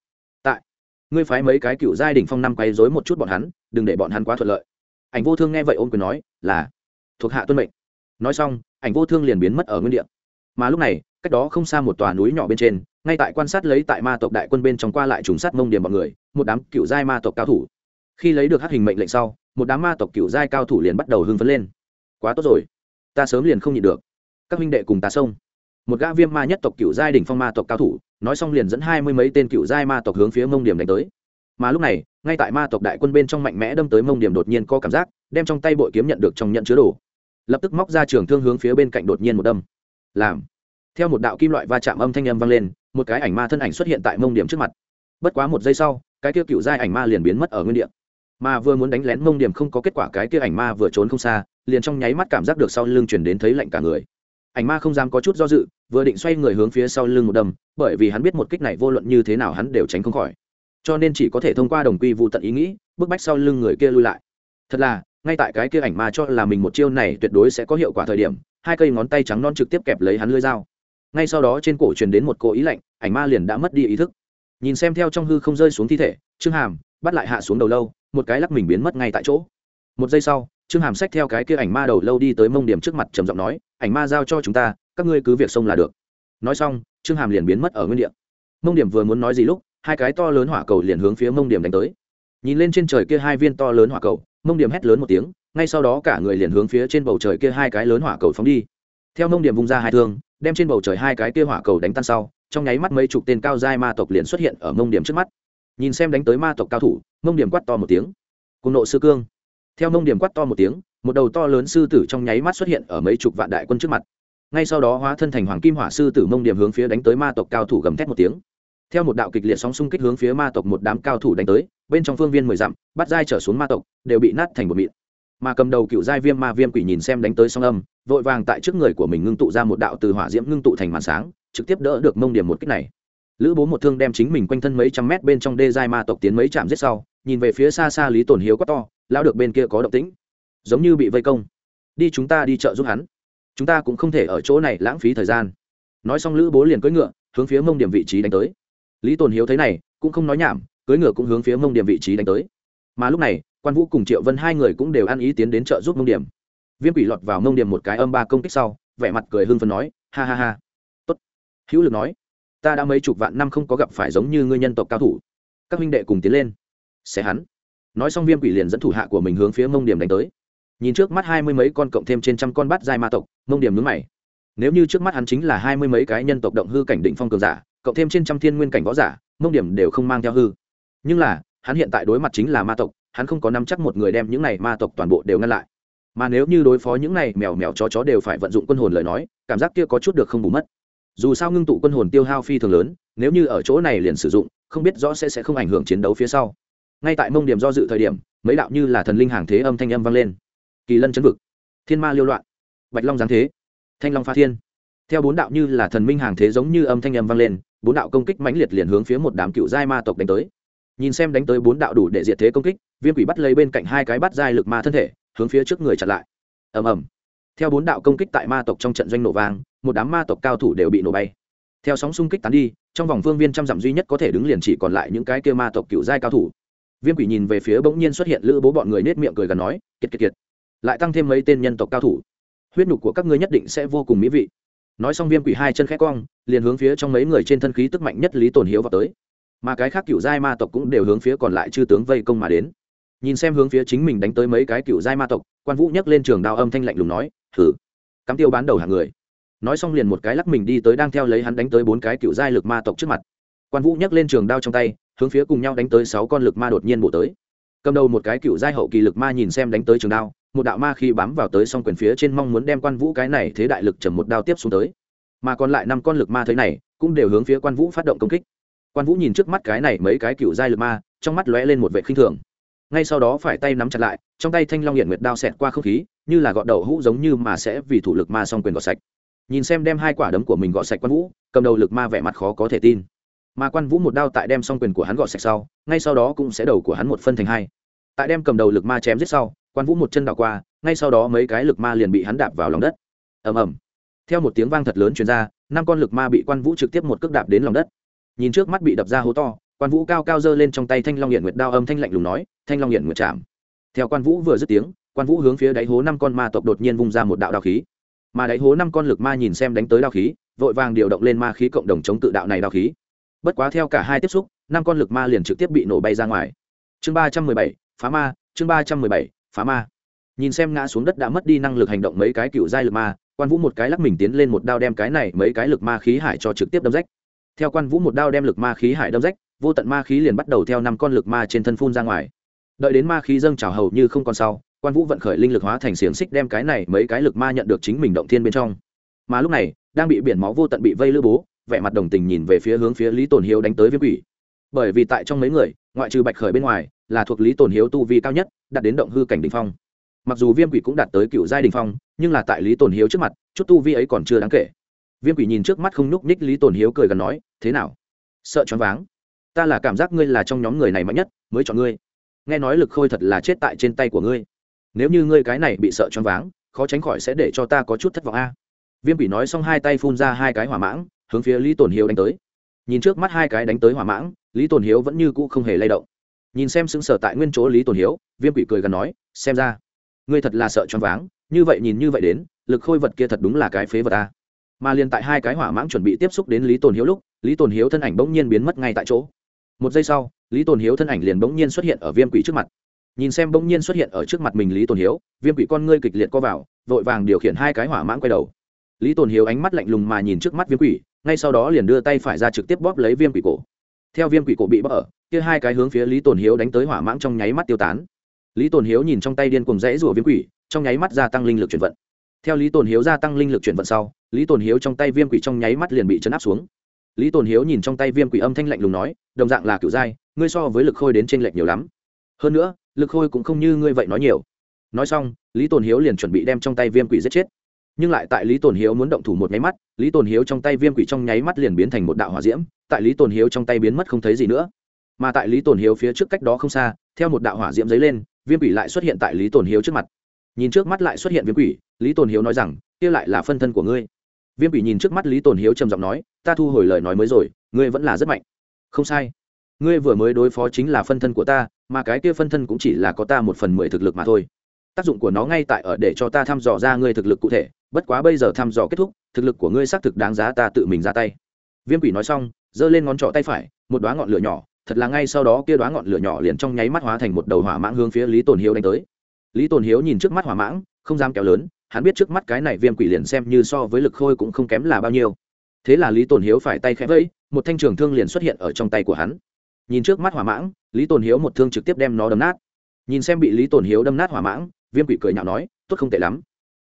tại, ngươi phái mấy cái cựu giai đình phong năm quay dối một chút bọn hắn, đừng để bọn hắn quá thuận lợi. Ảnh vô thương nghe vậy ôm quyền nói, là, thuộc hạ tuân mệnh. Nói xong, ảnh vô thương liền biến mất ở nguyên địa. Mà lúc này, cách đó không xa một tòa núi nhỏ bên trên, ngay tại quan sát lấy tại ma tộc đại quân bên trong qua lại trùng sát mông điểm bọn người, một đám cựu giai ma tộc cao thủ. Khi lấy được hắc hình mệnh lệnh sau, một đám ma tộc cựu giai cao thủ liền bắt đầu hưng phấn lên. Quá tốt rồi, ta sớm liền không nhịn được. Các huynh đệ cùng ta xông một gã viêm ma nhất tộc cựu giai đỉnh phong ma tộc cao thủ, nói xong liền dẫn hai mươi mấy tên cựu giai ma tộc hướng phía mông điểm đánh tới. Mà lúc này, ngay tại ma tộc đại quân bên trong mạnh mẽ đâm tới mông điểm đột nhiên có cảm giác, đem trong tay bội kiếm nhận được trong nhận chứa đồ. Lập tức móc ra trường thương hướng phía bên cạnh đột nhiên một đâm. Làm. Theo một đạo kim loại va chạm âm thanh âm vang lên, một cái ảnh ma thân ảnh xuất hiện tại mông điểm trước mặt. Bất quá một giây sau, cái kia cựu giai ảnh ma liền biến mất ở nguyên địa. Mà vừa muốn đánh lén mông điểm không có kết quả, cái kia ảnh ma vừa trốn không xa, liền trong nháy mắt cảm giác được sau lưng chuyển đến thấy lạnh cả người ảnh ma không dám có chút do dự, vừa định xoay người hướng phía sau lưng một đâm bởi vì hắn biết một kích này vô luận như thế nào hắn đều tránh không khỏi. Cho nên chỉ có thể thông qua đồng quy vụ tận ý nghĩ, bức bách sau lưng người kia lui lại. Thật là, ngay tại cái kia ảnh ma cho là mình một chiêu này tuyệt đối sẽ có hiệu quả thời điểm, hai cây ngón tay trắng non trực tiếp kẹp lấy hắn lưỡi dao. Ngay sau đó trên cổ truyền đến một cỗ ý lạnh, ảnh ma liền đã mất đi ý thức. Nhìn xem theo trong hư không rơi xuống thi thể, trương hàm bắt lại hạ xuống đầu lâu, một cái lắc mình biến mất ngay tại chỗ. Một giây sau trương hàm sách theo cái kia ảnh ma đầu lâu đi tới mông điểm trước mặt trầm giọng nói, ảnh ma giao cho chúng ta, các ngươi cứ việc xông là được. Nói xong, trương hàm liền biến mất ở nguyên địa. Mông điểm vừa muốn nói gì lúc, hai cái to lớn hỏa cầu liền hướng phía mông điểm đánh tới. Nhìn lên trên trời kia hai viên to lớn hỏa cầu, mông điểm hét lớn một tiếng, ngay sau đó cả người liền hướng phía trên bầu trời kia hai cái lớn hỏa cầu phóng đi. Theo mông điểm vung ra hai thương, đem trên bầu trời hai cái kia hỏa cầu đánh tan sau, trong nháy mắt mấy chục tên cao giai ma tộc liền xuất hiện ở mông điểm trước mắt. Nhìn xem đánh tới ma tộc cao thủ, mông điểm quát to một tiếng. Cùng nộ sư cương theo mông điểm quát to một tiếng, một đầu to lớn sư tử trong nháy mắt xuất hiện ở mấy chục vạn đại quân trước mặt. Ngay sau đó hóa thân thành hoàng kim hỏa sư tử mông điểm hướng phía đánh tới ma tộc cao thủ gầm thét một tiếng. Theo một đạo kịch liệt sóng xung kích hướng phía ma tộc một đám cao thủ đánh tới, bên trong phương viên mười dặm, bắt dai trở xuống ma tộc, đều bị nát thành một mịn. Mà cầm đầu cựu giai viêm ma viêm quỷ nhìn xem đánh tới song âm, vội vàng tại trước người của mình ngưng tụ ra một đạo từ hỏa diễm ngưng tụ thành màn sáng, trực tiếp đỡ được mông điểm một kích này. Lữ bố một thương đem chính mình quanh thân mấy trăm mét bên trong đê giai ma tộc tiến mấy trạm giết sau, nhìn về phía xa xa lý tổn hiếu quá to lao được bên kia có động tĩnh. Giống như bị vây công. Đi chúng ta đi chợ giúp hắn. Chúng ta cũng không thể ở chỗ này lãng phí thời gian. Nói xong lữ bố liền cưỡi ngựa, hướng phía mông điểm vị trí đánh tới. Lý tồn hiếu thấy này, cũng không nói nhảm, cưỡi ngựa cũng hướng phía mông điểm vị trí đánh tới. Mà lúc này, quan vũ cùng triệu vân hai người cũng đều ăn ý tiến đến chợ giúp mông điểm. Viêm quỷ lọt vào mông điểm một cái âm ba công kích sau, vẻ mặt cười hưng phấn nói, ha ha ha. Tốt. Hữu lực nói, ta đã mấy chục vạn năm không có gặp phải giống như ngươi nhân tộc cao thủ. Các huynh đệ cùng tiến lên. Xé hắn nói xong viêm quỷ liền dẫn thủ hạ của mình hướng phía mông điểm đánh tới. Nhìn trước mắt hai mươi mấy con cộng thêm trên trăm con bắt giai ma tộc, mông điểm nhướng mày. Nếu như trước mắt hắn chính là hai mươi mấy cái nhân tộc động hư cảnh định phong cường giả, cộng thêm trên trăm thiên nguyên cảnh võ giả, mông điểm đều không mang theo hư. Nhưng là, hắn hiện tại đối mặt chính là ma tộc, hắn không có nắm chắc một người đem những này ma tộc toàn bộ đều ngăn lại. Mà nếu như đối phó những này mèo mèo chó chó đều phải vận dụng quân hồn lời nói, cảm giác kia có chút được không bù mất. Dù sao ngưng tụ quân hồn tiêu hao phi thường lớn, nếu như ở chỗ này liền sử dụng, không biết rõ sẽ sẽ không ảnh hưởng chiến đấu phía sau ngay tại mông điểm do dự thời điểm, mấy đạo như là thần linh hàng thế âm thanh âm vang lên. Kỳ lân chấn vực, thiên ma liêu loạn, bạch long giáng thế, thanh long pha thiên. Theo bốn đạo như là thần minh hàng thế giống như âm thanh âm vang lên, bốn đạo công kích mãnh liệt liền hướng phía một đám cựu giai ma tộc đánh tới. Nhìn xem đánh tới bốn đạo đủ để diệt thế công kích, viêm quỷ bắt lấy bên cạnh hai cái bắt giai lực ma thân thể, hướng phía trước người chặn lại. Ầm ầm. Theo bốn đạo công kích tại ma tộc trong trận doanh nổ vang, một đám ma tộc cao thủ đều bị nổ bay. Theo sóng xung kích tán đi, trong vòng vương viên trăm dặm duy nhất có thể đứng liền chỉ còn lại những cái kia ma tộc cựu giai cao thủ viêm quỷ nhìn về phía bỗng nhiên xuất hiện lữ bố bọn người nết miệng cười gần nói, kiệt kiệt kiệt, lại tăng thêm mấy tên nhân tộc cao thủ. Huyết nhục của các ngươi nhất định sẽ vô cùng mỹ vị. Nói xong viêm quỷ hai chân khét cong, liền hướng phía trong mấy người trên thân khí tức mạnh nhất lý tồn hiếu vào tới. Mà cái khác cựu giai ma tộc cũng đều hướng phía còn lại chư tướng vây công mà đến. Nhìn xem hướng phía chính mình đánh tới mấy cái cựu giai ma tộc, quan vũ nhấc lên trường đao âm thanh lạnh lùng nói thử cắm tiêu bán đầu hàng người? Nói xong liền một cái lắc mình đi tới đang theo lấy hắn đánh tới bốn cái cựu giai lực ma tộc trước mặt. Quan vũ nhấc lên trường đao trong tay hướng phía cùng nhau đánh tới sáu con lực ma đột nhiên bổ tới. Cầm đầu một cái cựu giai hậu kỳ lực ma nhìn xem đánh tới trường đao, một đạo ma khi bám vào tới s o n g quyền phía trên mong muốn đem quan vũ cái này thế đại lực trầm một đao tiếp xuống tới. Mà còn lại năm con lực ma thế này, cũng đều hướng phía quan vũ phát động công kích. Quan vũ nhìn trước mắt cái này mấy cái cựu giai lực ma, trong mắt lóe lên một vệ khinh thường. Ngay sau đó phải tay nắm chặt lại, trong tay thanh long hiện nguyệt đao xẹt qua không khí, như là gọt đầu hũ giống như mà sẽ vì thủ lực ma s o n g quyền gọt sạch. Nhìn xem đem hai quả đấm của mình gọt sạch quan vũ, cầm đầu lực ma vẻ mặt khó có thể tin mà quan vũ một đao tại đem xong quyền của hắn gọt sạch sau, ngay sau đó cũng sẽ đầu của hắn một phân thành hai. Tại đem cầm đầu lực ma chém giết sau, quan vũ một chân đảo qua, ngay sau đó mấy cái lực ma liền bị hắn đạp vào lòng đất. Ầm ầm. Theo một tiếng vang thật lớn chuyển ra, năm con lực ma bị quan vũ trực tiếp một cước đạp đến lòng đất. Nhìn trước mắt bị đập ra hố to, quan vũ cao cao giơ lên trong tay thanh long hiện nguyệt đao âm thanh lạnh lùng nói, thanh long hiện nguyệt chạm. Theo quan vũ vừa dứt tiếng, quan vũ hướng phía đáy hố năm con ma tộc đột nhiên vung ra một đạo đao khí. Mà đáy hố năm con lực ma nhìn xem đánh tới đao khí, vội vàng điều động lên ma khí cộng đồng chống tự đạo này đao khí bất quá theo cả hai tiếp xúc, năm con lực ma liền trực tiếp bị nổ bay ra ngoài. Chương ba trăm mười bảy, phá ma, chương ba trăm mười bảy, phá ma. Nhìn xem ngã xuống đất đã mất đi năng lực hành động mấy cái cựu giai lực ma, quan vũ một cái lắc mình tiến lên một đao đem cái này mấy cái lực ma khí hải cho trực tiếp đâm rách. Theo quan vũ một đao đem lực ma khí hải đâm rách, vô tận ma khí liền bắt đầu theo năm con lực ma trên thân phun ra ngoài. Đợi đến ma khí dâng trào hầu như không còn sau, quan vũ vận khởi linh lực hóa thành xiềng xích đem cái này mấy cái lực ma nhận được chính mình động thiên bên trong. Mà lúc này, đang bị biển máu vô tận bị vây lữ bố vẻ mặt đồng tình nhìn về phía hướng phía lý tồn hiếu đánh tới viêm quỷ. Bởi vì tại trong mấy người, ngoại trừ bạch khởi bên ngoài, là thuộc lý tồn hiếu tu vi cao nhất, đạt đến động hư cảnh đình phong. Mặc dù viêm quỷ cũng đạt tới cựu giai đình phong, nhưng là tại lý tồn hiếu trước mặt, chút tu vi ấy còn chưa đáng kể. Viêm quỷ nhìn trước mắt không nhúc ních lý tồn hiếu cười gần nói, thế nào? Sợ choáng váng. Ta là cảm giác ngươi là trong nhóm người này mạnh nhất, mới chọn ngươi. Nghe nói lực khôi thật là chết tại trên tay của ngươi. Nếu như ngươi cái này bị sợ choáng váng, khó tránh khỏi sẽ để cho ta có chút thất vọng a. Viêm quỷ nói xong hai tay phun ra hai cái hỏa mãng hướng phía lý tồn hiếu đánh tới. Nhìn trước mắt hai cái đánh tới hỏa mãng, lý tồn hiếu vẫn như cũ không hề lay động. Nhìn xem xứng sở tại nguyên chỗ lý tồn hiếu, viêm quỷ cười gần nói, xem ra, ngươi thật là sợ choáng váng, như vậy nhìn như vậy đến, lực khôi vật kia thật đúng là cái phế vật ta mà liền tại hai cái hỏa mãng chuẩn bị tiếp xúc đến lý tồn hiếu lúc, lý tồn hiếu thân ảnh bỗng nhiên biến mất ngay tại chỗ. Một giây sau, lý tồn hiếu thân ảnh liền bỗng nhiên xuất hiện ở viêm quỷ trước mặt. Nhìn xem bỗng nhiên xuất hiện ở trước mặt mình lý tồn hiếu, viêm quỷ con ngươi kịch liệt co vào, vội vàng điều khiển hai cái hỏa mãng quay đầu. Lý tồn hiếu ánh mắt lạnh lùng mà nhìn trước mắt viêm quỷ ngay sau đó liền đưa tay phải ra trực tiếp bóp lấy viêm quỷ cổ. Theo viêm quỷ cổ bị bóp ở, kia hai cái hướng phía lý tồn hiếu đánh tới hỏa mãng trong nháy mắt tiêu tán. Lý tồn hiếu nhìn trong tay điên cùng rẽ rủa viêm quỷ, trong nháy mắt gia tăng linh lực chuyển vận. Theo lý tồn hiếu gia tăng linh lực chuyển vận sau, lý tồn hiếu trong tay viêm quỷ trong nháy mắt liền bị chấn áp xuống. Lý tồn hiếu nhìn trong tay viêm quỷ âm thanh lạnh lùng nói, đồng dạng là kiểu giai ngươi so với lực khôi đến t r ê n lệch nhiều lắm. Hơn nữa, lực khôi cũng không như ngươi vậy nói nhiều. Nói xong, lý tồn hiếu liền chuẩn bị đem trong tay viêm quỷ giết chết nhưng lại tại lý tồn hiếu muốn động thủ một nháy mắt, lý tồn hiếu trong tay viêm quỷ trong nháy mắt liền biến thành một đạo hỏa diễm, tại lý tồn hiếu trong tay biến mất không thấy gì nữa. Mà tại lý tồn hiếu phía trước cách đó không xa, theo một đạo hỏa diễm dấy lên, viêm quỷ lại xuất hiện tại lý tồn hiếu trước mặt. Nhìn trước mắt lại xuất hiện viêm quỷ, lý tồn hiếu nói rằng, kia lại là phân thân của ngươi. Viêm quỷ nhìn trước mắt lý tồn hiếu trầm giọng nói, ta thu hồi lời nói mới rồi, ngươi vẫn là rất mạnh. Không sai. Ngươi vừa mới đối phó chính là phân thân của ta, mà cái kia phân thân cũng chỉ là có ta một phần mười thực lực mà thôi tác dụng của nó ngay tại ở để cho ta thăm dò ra ngươi thực lực cụ thể, bất quá bây giờ thăm dò kết thúc, thực lực của ngươi xác thực đáng giá ta tự mình ra tay. Viêm quỷ nói xong, giơ lên ngón trỏ tay phải, một đoá ngọn lửa nhỏ, thật là ngay sau đó kia đoá ngọn lửa nhỏ liền trong nháy mắt hóa thành một đầu hỏa mãng hướng phía lý tồn hiếu đánh tới. Lý tồn hiếu nhìn trước mắt hỏa mãng, không dám kéo lớn, hắn biết trước mắt cái này viêm quỷ liền xem như so với lực khôi cũng không kém là bao nhiêu. Thế là lý tồn hiếu phải tay khẽ vẫy, một thanh trường thương liền xuất hiện ở trong tay của hắn. Nhìn trước mắt hỏa mãng, lý tồn hiếu một thương trực tiếp đem nó đâm nát. Nhìn xem bị lý tồn hiếu đâm nát hỏa mãng viêm quỷ cười nhạo nói, tốt không tệ lắm.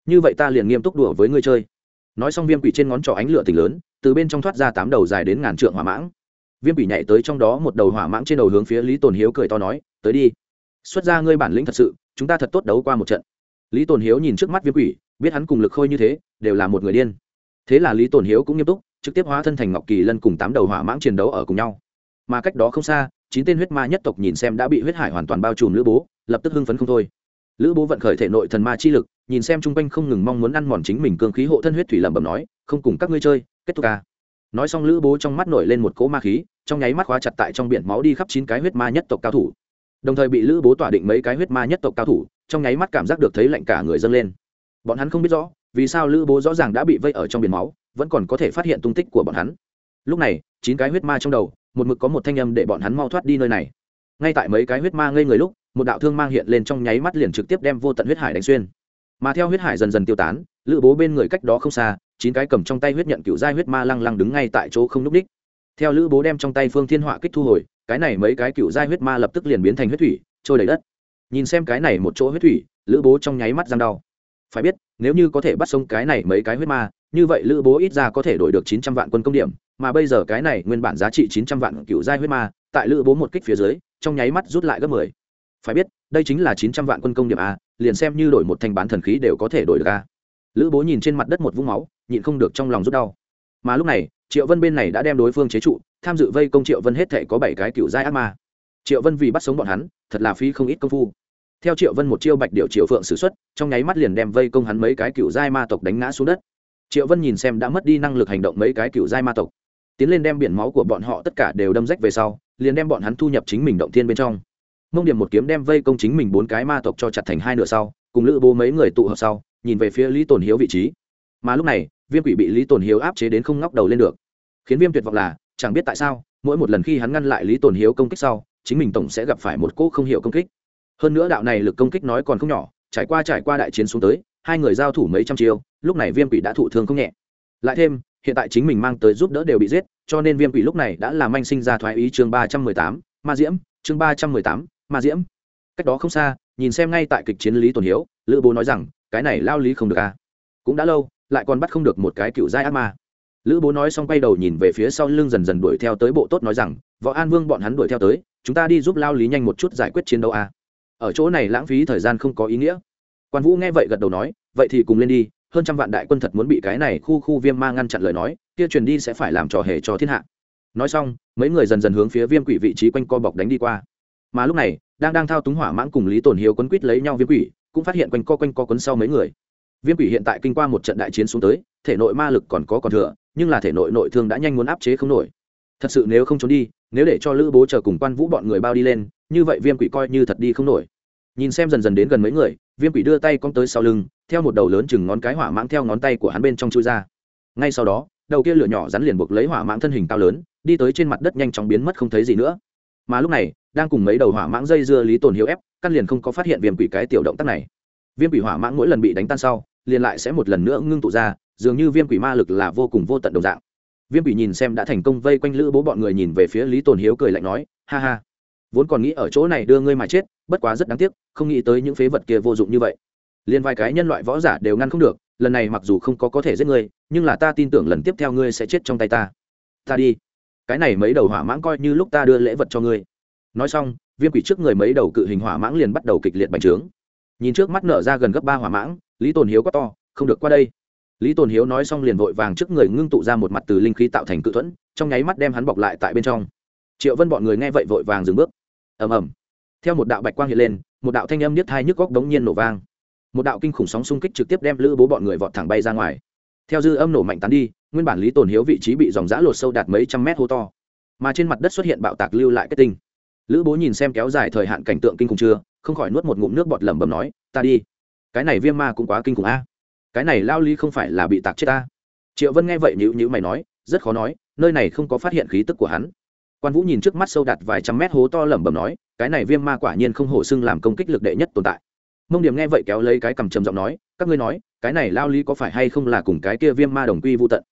Như vậy ta liền nghiêm túc đùa với ngươi chơi. Nói xong viêm quỷ trên ngón trỏ ánh lửa tỉnh lớn, từ bên trong thoát ra tám đầu dài đến ngàn trượng hỏa mãng. Viêm quỷ nhảy tới trong đó một đầu hỏa mãng trên đầu hướng phía lý tồn hiếu cười to nói, tới đi. Xuất ra ngươi bản lĩnh thật sự, chúng ta thật tốt đấu qua một trận. Lý tồn hiếu nhìn trước mắt viêm quỷ, biết hắn cùng lực khôi như thế, đều là một người điên. Thế là lý tồn hiếu cũng nghiêm túc, trực tiếp hóa thân thành ngọc kỳ lân cùng tám đầu hỏa mãng chiến đấu ở cùng nhau. Mà cách đó không xa, chín tên huyết ma nhất tộc nhìn xem đã bị huyết hải hoàn toàn bao trùm lữ bố, lập tức hưng phấn không thôi lữ bố vận khởi thể nội thần ma chi lực, nhìn xem chung quanh không ngừng mong muốn ăn mòn chính mình cương khí hộ thân huyết thủy lẩm bẩm nói, không cùng các ngươi chơi, kết thúc ca. Nói xong lữ bố trong mắt nổi lên một cỗ ma khí, trong nháy mắt khóa chặt tại trong biển máu đi khắp chín cái huyết ma nhất tộc cao thủ. Đồng thời bị lữ bố tỏa định mấy cái huyết ma nhất tộc cao thủ, trong nháy mắt cảm giác được thấy lạnh cả người dâng lên. Bọn hắn không biết rõ, vì sao lữ bố rõ ràng đã bị vây ở trong biển máu, vẫn còn có thể phát hiện tung tích của bọn hắn. Lúc này, chín cái huyết ma trong đầu, một mực có một thanh âm để bọn hắn mau thoát đi nơi này. Ngay tại mấy cái huyết ma ngây người lúc một đạo thương mang hiện lên trong nháy mắt liền trực tiếp đem vô tận huyết hải đánh xuyên. Mà theo huyết hải dần dần tiêu tán, lữ bố bên người cách đó không xa, chín cái cầm trong tay huyết nhận cựu giai huyết ma lăng lăng đứng ngay tại chỗ không núp đích. Theo lữ bố đem trong tay phương thiên họa kích thu hồi, cái này mấy cái cựu giai huyết ma lập tức liền biến thành huyết thủy, trôi đầy đất. Nhìn xem cái này một chỗ huyết thủy, lữ bố trong nháy mắt giang đau. Phải biết, nếu như có thể bắt sống cái này mấy cái huyết ma, như vậy lữ bố ít ra có thể đổi được chín trăm vạn quân công điểm, mà bây giờ cái này nguyên bản giá trị chín trăm vạn cựu giai huyết ma, tại lữ bố một kích phía dưới, trong nháy mắt rút lại gấp mười phải biết, đây chính là chín trăm vạn quân công điểm a, liền xem như đổi một thanh bán thần khí đều có thể đổi được a. Lữ bố nhìn trên mặt đất một vũng máu, nhịn không được trong lòng rút đau. Mà lúc này, triệu vân bên này đã đem đối phương chế trụ, tham dự vây công triệu vân hết thể có bảy cái cựu giai ác ma. Triệu vân vì bắt sống bọn hắn, thật là phí không ít công phu. Theo triệu vân một chiêu bạch điệu triệu phượng s ử x u ấ t trong nháy mắt liền đem vây công hắn mấy cái cựu giai ma tộc đánh ngã xuống đất. Triệu vân nhìn xem đã mất đi năng lực hành động mấy cái cựu giai ma tộc, tiến lên đem biển máu của bọn họ tất cả đều đâm rách về sau, liền đem bọn hắn thu nhập chính mình động thiên bên trong mông điểm một kiếm đem vây công chính mình bốn cái ma tộc cho chặt thành hai nửa sau, cùng lữ bố mấy người tụ hợp sau, nhìn về phía lý tồn hiếu vị trí. Mà lúc này, viêm quỷ bị lý tồn hiếu áp chế đến không ngóc đầu lên được. Khiến viêm tuyệt vọng là, chẳng biết tại sao, mỗi một lần khi hắn ngăn lại lý tồn hiếu công kích sau, chính mình tổng sẽ gặp phải một cỗ không hiểu công kích. Hơn nữa đạo này lực công kích nói còn không nhỏ, trải qua trải qua đại chiến xuống tới, hai người giao thủ mấy trăm chiêu, lúc này viêm quỷ đã thụ thương không nhẹ. Lại thêm, hiện tại chính mình mang tới giúp đỡ đều bị giết, cho nên viêm quỷ lúc này đã làm anh sinh ra thoái ý chương ba trăm mười tám, ma diễm, chương ba trăm mười tám ma diễm. Cách đó không xa, nhìn xem ngay tại kịch chiến lý tồn hiếu, lữ bố nói rằng, cái này lao lý không được à. Cũng đã lâu, lại còn bắt không được một cái cựu giai ác ma. Lữ bố nói xong quay đầu nhìn về phía sau lưng dần dần đuổi theo tới bộ tốt nói rằng, võ an vương bọn hắn đuổi theo tới, chúng ta đi giúp lao lý nhanh một chút giải quyết chiến đấu à. ở chỗ này lãng phí thời gian không có ý nghĩa. Quan vũ nghe vậy gật đầu nói, vậy thì cùng lên đi, hơn trăm vạn đại quân thật muốn bị cái này khu khu viêm ma ngăn chặn lời nói, kia truyền đi sẽ phải làm trò hề cho thiên hạ. Nói xong, mấy người dần dần hướng phía viêm quỷ vị trí quanh co bọc đánh đi qua mà lúc này, đang đang thao túng hỏa mãng cùng lý tổn hiếu quấn quýt lấy nhau viêm quỷ, cũng phát hiện quanh co quanh co quấn sau mấy người. Viêm quỷ hiện tại kinh qua một trận đại chiến xuống tới, thể nội ma lực còn có còn thừa, nhưng là thể nội nội thương đã nhanh muốn áp chế không nổi. Thật sự nếu không trốn đi, nếu để cho lữ bố chờ cùng quan vũ bọn người bao đi lên, như vậy viêm quỷ coi như thật đi không nổi. Nhìn xem dần dần đến gần mấy người, viêm quỷ đưa tay cong tới sau lưng, theo một đầu lớn chừng ngón cái hỏa mãng theo ngón tay của hắn bên trong chui ra. Ngay sau đó, đầu kia lửa nhỏ rắn liền buộc lấy hỏa mãng thân hình cao lớn, đi tới trên mặt đất nhanh chóng biến mất không thấy gì nữa. Mà lúc này đang cùng mấy đầu hỏa mãng dây dưa lý tồn hiếu ép, căn liền không có phát hiện viêm quỷ cái tiểu động tác này. Viêm quỷ hỏa mãng mỗi lần bị đánh tan sau, liền lại sẽ một lần nữa ngưng tụ ra, dường như viêm quỷ ma lực là vô cùng vô tận đồng dạng. Viêm quỷ nhìn xem đã thành công vây quanh lữ bố bọn người nhìn về phía lý tồn hiếu cười lạnh nói, ha ha, vốn còn nghĩ ở chỗ này đưa ngươi mà chết, bất quá rất đáng tiếc, không nghĩ tới những phế vật kia vô dụng như vậy. Liền vài cái nhân loại võ giả đều ngăn không được, lần này mặc dù không có có thể giết ngươi, nhưng là ta tin tưởng lần tiếp theo ngươi sẽ chết trong tay ta. Ta đi. Cái này mấy đầu hỏa mãng coi như lúc ta đưa lễ vật cho ngươi nói xong, viêm quỷ trước người mấy đầu cự hình hỏa mãng liền bắt đầu kịch liệt bành trướng. Nhìn trước mắt nở ra gần gấp ba hỏa mãng, lý tồn hiếu quá to, không được qua đây. Lý tồn hiếu nói xong liền vội vàng trước người ngưng tụ ra một mặt từ linh khí tạo thành cự thuẫn, trong nháy mắt đem hắn bọc lại tại bên trong. Triệu vân bọn người nghe vậy vội vàng dừng bước. Ầm ầm. Theo một đạo bạch quang hiện lên, một đạo thanh âm niết thai nhức góc đống nhiên nổ vang. Một đạo kinh khủng sóng xung kích trực tiếp đem lữ bố bọn người vọt thẳng bay ra ngoài. Theo dư âm nổ mạnh tán đi, nguyên bản lý tồn hiếu vị trí bị dòng giã lột sâu đạt mấy trăm mét hô to. Mà trên mặt đất xuất hiện bạo tạc lưu lại kết tinh lữ bố nhìn xem kéo dài thời hạn cảnh tượng kinh khủng chưa, không khỏi nuốt một ngụm nước bọt lẩm bẩm nói, ta đi. Cái này viêm ma cũng quá kinh khủng a. Cái này lao ly không phải là bị tạc chết ta. Triệu vân nghe vậy nhữ nhữ mày nói, rất khó nói, nơi này không có phát hiện khí tức của hắn. Quan vũ nhìn trước mắt sâu đặt vài trăm mét hố to lẩm bẩm nói, cái này viêm ma quả nhiên không hổ xưng làm công kích lực đệ nhất tồn tại. Mông điểm nghe vậy kéo lấy cái cầm trầm giọng nói, các ngươi nói, cái này lao lý có phải hay không là cùng cái kia viêm ma đồng quy vô tận?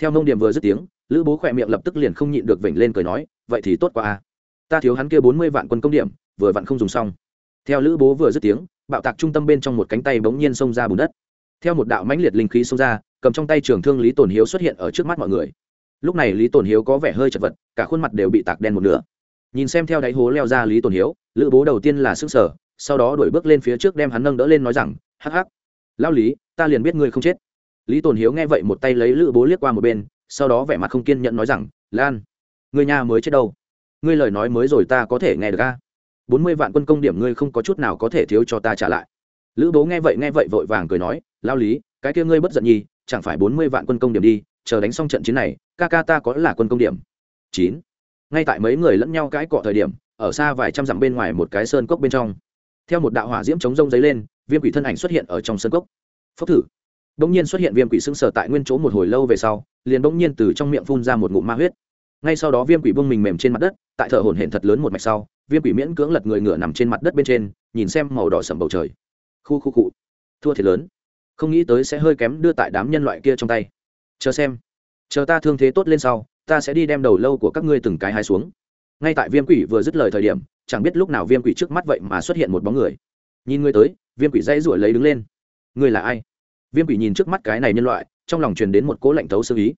Theo mông điểm vừa dứt tiếng, lữ bố khỏe miệng lập tức liền không nhịn được vểnh lên cười nói, vậy thì tốt quá a ta thiếu hắn kia bốn mươi vạn quân công điểm, vừa vặn không dùng xong. Theo lữ bố vừa dứt tiếng, bạo tạc trung tâm bên trong một cánh tay bỗng nhiên xông ra bùn đất. Theo một đạo mãnh liệt linh khí xông ra, cầm trong tay trường thương lý tổn hiếu xuất hiện ở trước mắt mọi người. Lúc này lý tổn hiếu có vẻ hơi chật vật, cả khuôn mặt đều bị tạc đen một nửa. Nhìn xem theo đáy hố leo ra lý tổn hiếu, lữ bố đầu tiên là sức sở sau đó đuổi bước lên phía trước đem hắn nâng đỡ lên nói rằng, hắc hắc lao lý, ta liền biết ngươi không chết. Lý tổn hiếu nghe vậy một tay lấy lữ bố liếc qua một bên, sau đó vẻ mặt không kiên nhẫn nói rằng, lan, người nhà mới chết đâu? Ngươi lời nói mới rồi ta có thể nghe được a. Bốn mươi vạn quân công điểm ngươi không có chút nào có thể thiếu cho ta trả lại. Lữ bố nghe vậy nghe vậy vội vàng cười nói, lao lý, cái kia ngươi bất giận nhi chẳng phải bốn mươi vạn quân công điểm đi, chờ đánh xong trận chiến này, ca ca ta có là quân công điểm. Chín. Ngay tại mấy người lẫn nhau cãi cọ thời điểm, ở xa vài trăm dặm bên ngoài một cái sơn cốc bên trong, theo một đạo hỏa diễm chống rông giấy lên, viêm quỷ thân ảnh xuất hiện ở trong sơn cốc. Phốc thử. Bỗng nhiên xuất hiện viêm quỷ sững sờ tại nguyên chỗ một hồi lâu về sau, liền bỗng nhiên từ trong miệng phun ra một ngụm ma huyết ngay sau đó viêm quỷ vương mình mềm trên mặt đất, tại thở hổn hển thật lớn một mạch sau, viêm quỷ miễn cưỡng lật người ngựa nằm trên mặt đất bên trên, nhìn xem màu đỏ sầm bầu trời. Khu khu cụ thua thiệt lớn. Không nghĩ tới sẽ hơi kém đưa tại đám nhân loại kia trong tay. Chờ xem. Chờ ta thương thế tốt lên sau, ta sẽ đi đem đầu lâu của các ngươi từng cái hai xuống. Ngay tại viêm quỷ vừa dứt lời thời điểm, chẳng biết lúc nào viêm quỷ trước mắt vậy mà xuất hiện một bóng người. Nhìn ngươi tới, viêm quỷ dãy ruổi lấy đứng lên. Ngươi là ai? Viêm quỷ nhìn trước mắt cái này nhân loại, trong lòng truyền đến một cố lạnh tấu sơ ý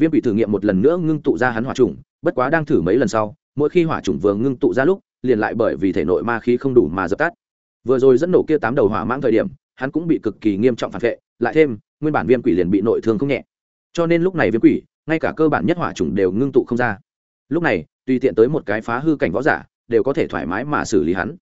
viêm bị thử nghiệm một lần nữa ngưng tụ ra hắn hỏa trùng, bất quá đang thử mấy lần sau, mỗi khi hỏa trùng vừa ngưng tụ ra lúc, liền lại bởi vì thể nội ma khí không đủ mà dập tắt. Vừa rồi dẫn nổ kia tám đầu hỏa mãng thời điểm, hắn cũng bị cực kỳ nghiêm trọng phản vệ, lại thêm, nguyên bản viêm quỷ liền bị nội thương không nhẹ. Cho nên lúc này viêm quỷ, ngay cả cơ bản nhất hỏa trùng đều ngưng tụ không ra. Lúc này, tùy tiện tới một cái phá hư cảnh võ giả, đều có thể thoải mái mà xử lý hắn.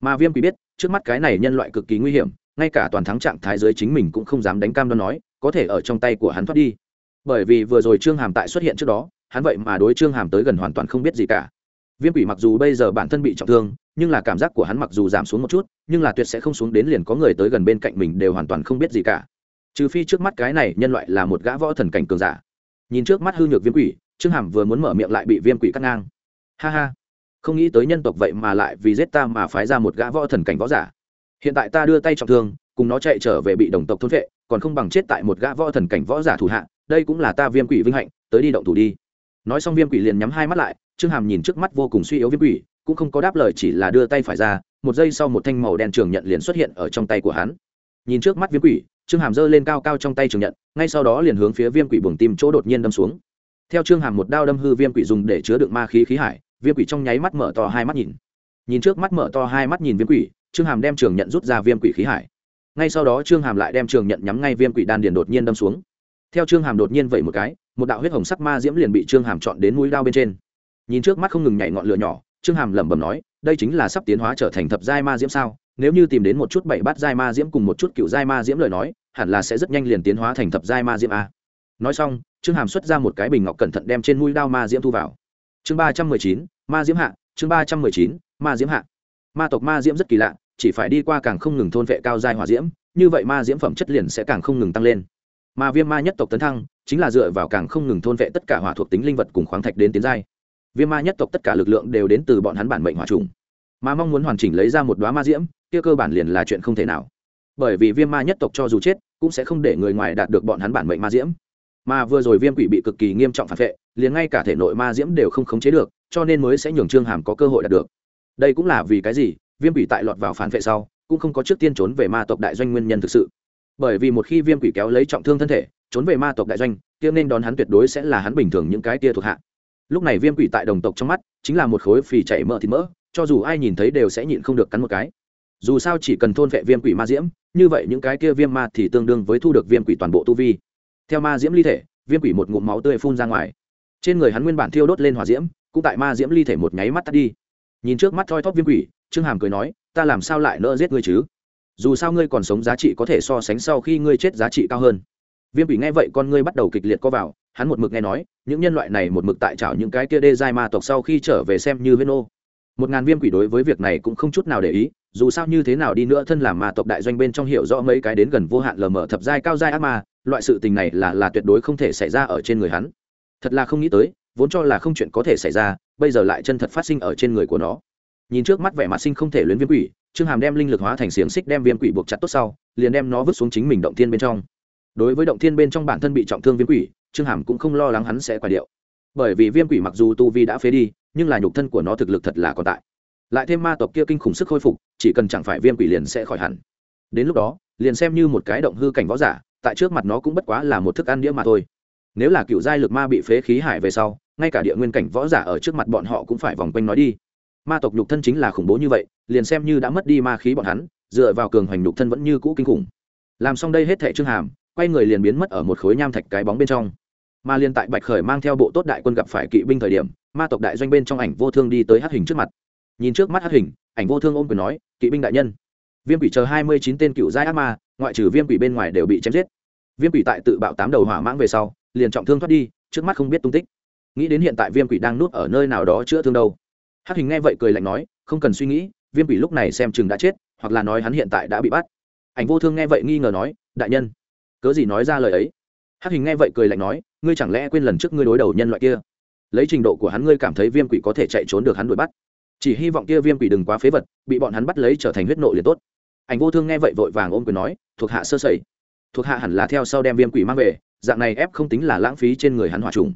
Mà viêm quỷ biết, trước mắt cái này nhân loại cực kỳ nguy hiểm, ngay cả toàn thắng trạng thái giới chính mình cũng không dám đánh cam đoan nói, có thể ở trong tay của hắn thoát đi bởi vì vừa rồi trương hàm tại xuất hiện trước đó, hắn vậy mà đối trương hàm tới gần hoàn toàn không biết gì cả. Viêm quỷ mặc dù bây giờ bản thân bị trọng thương, nhưng là cảm giác của hắn mặc dù giảm xuống một chút, nhưng là tuyệt sẽ không xuống đến liền có người tới gần bên cạnh mình đều hoàn toàn không biết gì cả. Trừ phi trước mắt cái này nhân loại là một gã võ thần cảnh cường giả. Nhìn trước mắt hư nhược viêm quỷ, trương hàm vừa muốn mở miệng lại bị viêm quỷ cắt ngang. Ha ha. Không nghĩ tới nhân tộc vậy mà lại vì giết ta mà phái ra một gã võ thần cảnh võ giả. Hiện tại ta đưa tay trọng thương, cùng nó chạy trở về bị đồng tộc thôn vệ, còn không bằng chết tại một gã võ thần cảnh võ giả thủ hạ đây cũng là ta viêm quỷ vinh hạnh, tới đi động thủ đi. Nói xong viêm quỷ liền nhắm hai mắt lại, trương hàm nhìn trước mắt vô cùng suy yếu viêm quỷ, cũng không có đáp lời chỉ là đưa tay phải ra, một giây sau một thanh màu đen trường nhận liền xuất hiện ở trong tay của hắn. Nhìn trước mắt viêm quỷ, trương hàm giơ lên cao cao trong tay trường nhận, ngay sau đó liền hướng phía viêm quỷ buồng tim chỗ đột nhiên đâm xuống. Theo trương hàm một đao đâm hư viêm quỷ dùng để chứa đựng ma khí khí hải, viêm quỷ trong nháy mắt mở to hai mắt nhìn. Nhìn trước mắt mở to hai mắt nhìn viêm quỷ, trương hàm đem trường nhận rút ra viêm quỷ khí hải. Ngay sau đó trương hàm lại đem trường nhận nhắm ngay viêm quỷ đan điền đột nhiên đâm xuống theo trương hàm đột nhiên vậy một cái một đạo huyết hồng sắc ma diễm liền bị trương hàm chọn đến mũi đao bên trên nhìn trước mắt không ngừng nhảy ngọn lửa nhỏ trương hàm lẩm bẩm nói đây chính là sắp tiến hóa trở thành thập giai ma diễm sao nếu như tìm đến một chút bảy bát giai ma diễm cùng một chút cựu giai ma diễm lời nói hẳn là sẽ rất nhanh liền tiến hóa thành thập giai ma diễm a nói xong trương hàm xuất ra một cái bình ngọc cẩn thận đem trên mũi đao ma diễm thu vào chương ba trăm mười chín ma diễm hạ chương ba trăm mười chín ma diễm hạ ma tộc ma diễm rất kỳ lạ chỉ phải đi qua càng không ngừng thôn vệ cao giai hỏa diễm như vậy ma diễm phẩm chất liền sẽ càng không ngừng tăng lên mà viêm ma nhất tộc tấn thăng chính là dựa vào càng không ngừng thôn vệ tất cả hỏa thuộc tính linh vật cùng khoáng thạch đến tiến giai. Viêm ma nhất tộc tất cả lực lượng đều đến từ bọn hắn bản mệnh hỏa trùng. Mà mong muốn hoàn chỉnh lấy ra một đoá ma diễm, kia cơ bản liền là chuyện không thể nào. Bởi vì viêm ma nhất tộc cho dù chết, cũng sẽ không để người ngoài đạt được bọn hắn bản mệnh ma diễm. Mà vừa rồi viêm quỷ bị cực kỳ nghiêm trọng phản vệ, liền ngay cả thể nội ma diễm đều không khống chế được, cho nên mới sẽ nhường trương hàm có cơ hội đạt được. Đây cũng là vì cái gì? Viêm quỷ tại lọt vào phản vệ sau, cũng không có trước tiên trốn về ma tộc đại doanh nguyên nhân thực sự bởi vì một khi viêm quỷ kéo lấy trọng thương thân thể, trốn về ma tộc đại doanh, kia nên đón hắn tuyệt đối sẽ là hắn bình thường những cái kia thuộc hạ. Lúc này viêm quỷ tại đồng tộc trong mắt, chính là một khối phì chảy mỡ thịt mỡ, cho dù ai nhìn thấy đều sẽ nhịn không được cắn một cái. Dù sao chỉ cần thôn vệ viêm quỷ ma diễm, như vậy những cái kia viêm ma thì tương đương với thu được viêm quỷ toàn bộ tu vi. Theo ma diễm ly thể, viêm quỷ một ngụm máu tươi phun ra ngoài. Trên người hắn nguyên bản thiêu đốt lên hỏa diễm, cũng tại ma diễm ly thể một nháy mắt tắt đi. Nhìn trước mắt thoi thóp viêm quỷ, trương hàm cười nói, ta làm sao lại nỡ giết ngươi chứ? Dù sao ngươi còn sống giá trị có thể so sánh sau khi ngươi chết giá trị cao hơn. Viêm quỷ nghe vậy con ngươi bắt đầu kịch liệt co vào, hắn một mực nghe nói, những nhân loại này một mực tại trào những cái kia đê dai ma tộc sau khi trở về xem như huyết nô. Một ngàn viêm quỷ đối với việc này cũng không chút nào để ý, dù sao như thế nào đi nữa thân làm ma tộc đại doanh bên trong hiểu rõ mấy cái đến gần vô hạn lờ mờ thập giai cao giai ác ma, loại sự tình này là là tuyệt đối không thể xảy ra ở trên người hắn. Thật là không nghĩ tới, vốn cho là không chuyện có thể xảy ra, bây giờ lại chân thật phát sinh ở trên người của nó. Nhìn trước mắt vẻ mặt sinh không thể luyến viêm quỷ trương hàm đem linh lực hóa thành xiềng xích đem viêm quỷ buộc chặt tốt sau, liền đem nó vứt xuống chính mình động thiên bên trong. Đối với động thiên bên trong bản thân bị trọng thương viêm quỷ, trương hàm cũng không lo lắng hắn sẽ quả điệu. Bởi vì viêm quỷ mặc dù tu vi đã phế đi, nhưng là nhục thân của nó thực lực thật là còn tại. Lại thêm ma tộc kia kinh khủng sức khôi phục, chỉ cần chẳng phải viêm quỷ liền sẽ khỏi hẳn. Đến lúc đó, liền xem như một cái động hư cảnh võ giả, tại trước mặt nó cũng bất quá là một thức ăn đĩa mà thôi. Nếu là cựu giai lực ma bị phế khí hải về sau, ngay cả địa nguyên cảnh võ giả ở trước mặt bọn họ cũng phải vòng quanh nói đi ma tộc nhục thân chính là khủng bố như vậy, liền xem như đã mất đi ma khí bọn hắn, dựa vào cường hoành nhục thân vẫn như cũ kinh khủng. Làm xong đây hết thệ trương hàm, quay người liền biến mất ở một khối nham thạch cái bóng bên trong. Mà liên tại bạch khởi mang theo bộ tốt đại quân gặp phải kỵ binh thời điểm, ma tộc đại doanh bên trong ảnh vô thương đi tới hát hình trước mặt. Nhìn trước mắt hát hình, ảnh vô thương ôm quyền nói, kỵ binh đại nhân. Viêm quỷ chờ hai mươi chín tên cựu giai ác ma, ngoại trừ viêm quỷ bên ngoài đều bị chém giết. Viêm quỷ tại tự bạo tám đầu hỏa mãng về sau, liền trọng thương thoát đi, trước mắt không biết tung tích. Nghĩ đến hiện tại viêm quỷ đang nuốt ở nơi nào đó chữa thương đâu hát hình nghe vậy cười lạnh nói, không cần suy nghĩ, viêm quỷ lúc này xem chừng đã chết, hoặc là nói hắn hiện tại đã bị bắt. Ảnh vô thương nghe vậy nghi ngờ nói, đại nhân, cớ gì nói ra lời ấy? Hát hình nghe vậy cười lạnh nói, ngươi chẳng lẽ quên lần trước ngươi đối đầu nhân loại kia? Lấy trình độ của hắn ngươi cảm thấy viêm quỷ có thể chạy trốn được hắn đuổi bắt. Chỉ hy vọng kia viêm quỷ đừng quá phế vật, bị bọn hắn bắt lấy trở thành huyết nộ liền tốt. Ảnh vô thương nghe vậy vội vàng ôm quyền nói, thuộc hạ sơ sẩy. Thuộc hạ hẳn là theo sau đem viêm quỷ mang về, dạng này ép không tính là lãng phí trên người hắn hòa trùng.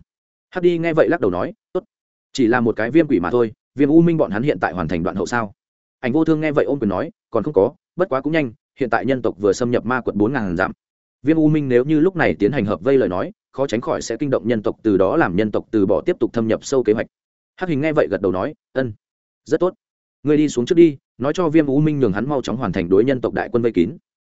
Hắc đi nghe vậy lắc đầu nói, tốt, chỉ là một cái viêm quỷ mà thôi viêm u minh bọn hắn hiện tại hoàn thành đoạn hậu sao? Ảnh vô thương nghe vậy ôm quyền nói, còn không có, bất quá cũng nhanh, hiện tại nhân tộc vừa xâm nhập ma quật bốn ngàn dặm. Viêm u minh nếu như lúc này tiến hành hợp vây lời nói, khó tránh khỏi sẽ kinh động nhân tộc từ đó làm nhân tộc từ bỏ tiếp tục thâm nhập sâu kế hoạch. Hắc hình nghe vậy gật đầu nói, ân, rất tốt. Người đi xuống trước đi, nói cho viêm u minh nhường hắn mau chóng hoàn thành đối nhân tộc đại quân vây kín.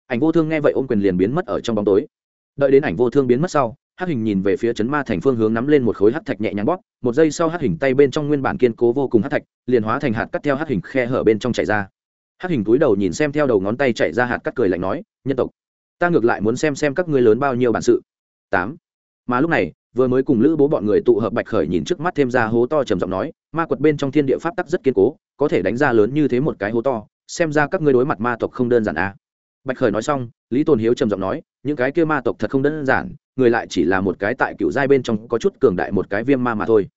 Ảnh vô thương nghe vậy ôm quyền liền biến mất ở trong bóng tối. Đợi đến ảnh vô thương biến mất sau hắc hình nhìn về phía chấn ma thành phương hướng nắm lên một khối hắc thạch nhẹ nhàng bóp, một giây sau hắc hình tay bên trong nguyên bản kiên cố vô cùng hắc thạch, liền hóa thành hạt cắt theo hắc hình khe hở bên trong chảy ra. Hắc hình túi đầu nhìn xem theo đầu ngón tay chạy ra hạt cắt cười lạnh nói, nhân tộc, ta ngược lại muốn xem xem các ngươi lớn bao nhiêu bản sự. Tám. Mà lúc này, vừa mới cùng lữ bố bọn người tụ hợp bạch khởi nhìn trước mắt thêm ra hố to trầm giọng nói, ma quật bên trong thiên địa pháp tắc rất kiên cố, có thể đánh ra lớn như thế một cái hố to, xem ra các ngươi đối mặt ma tộc không đơn giản à bạch khởi nói xong, lý tồn hiếu trầm giọng nói, những cái kia ma tộc thật không đơn giản, người lại chỉ là một cái tại cựu giai bên trong có chút cường đại một cái viêm ma mà thôi.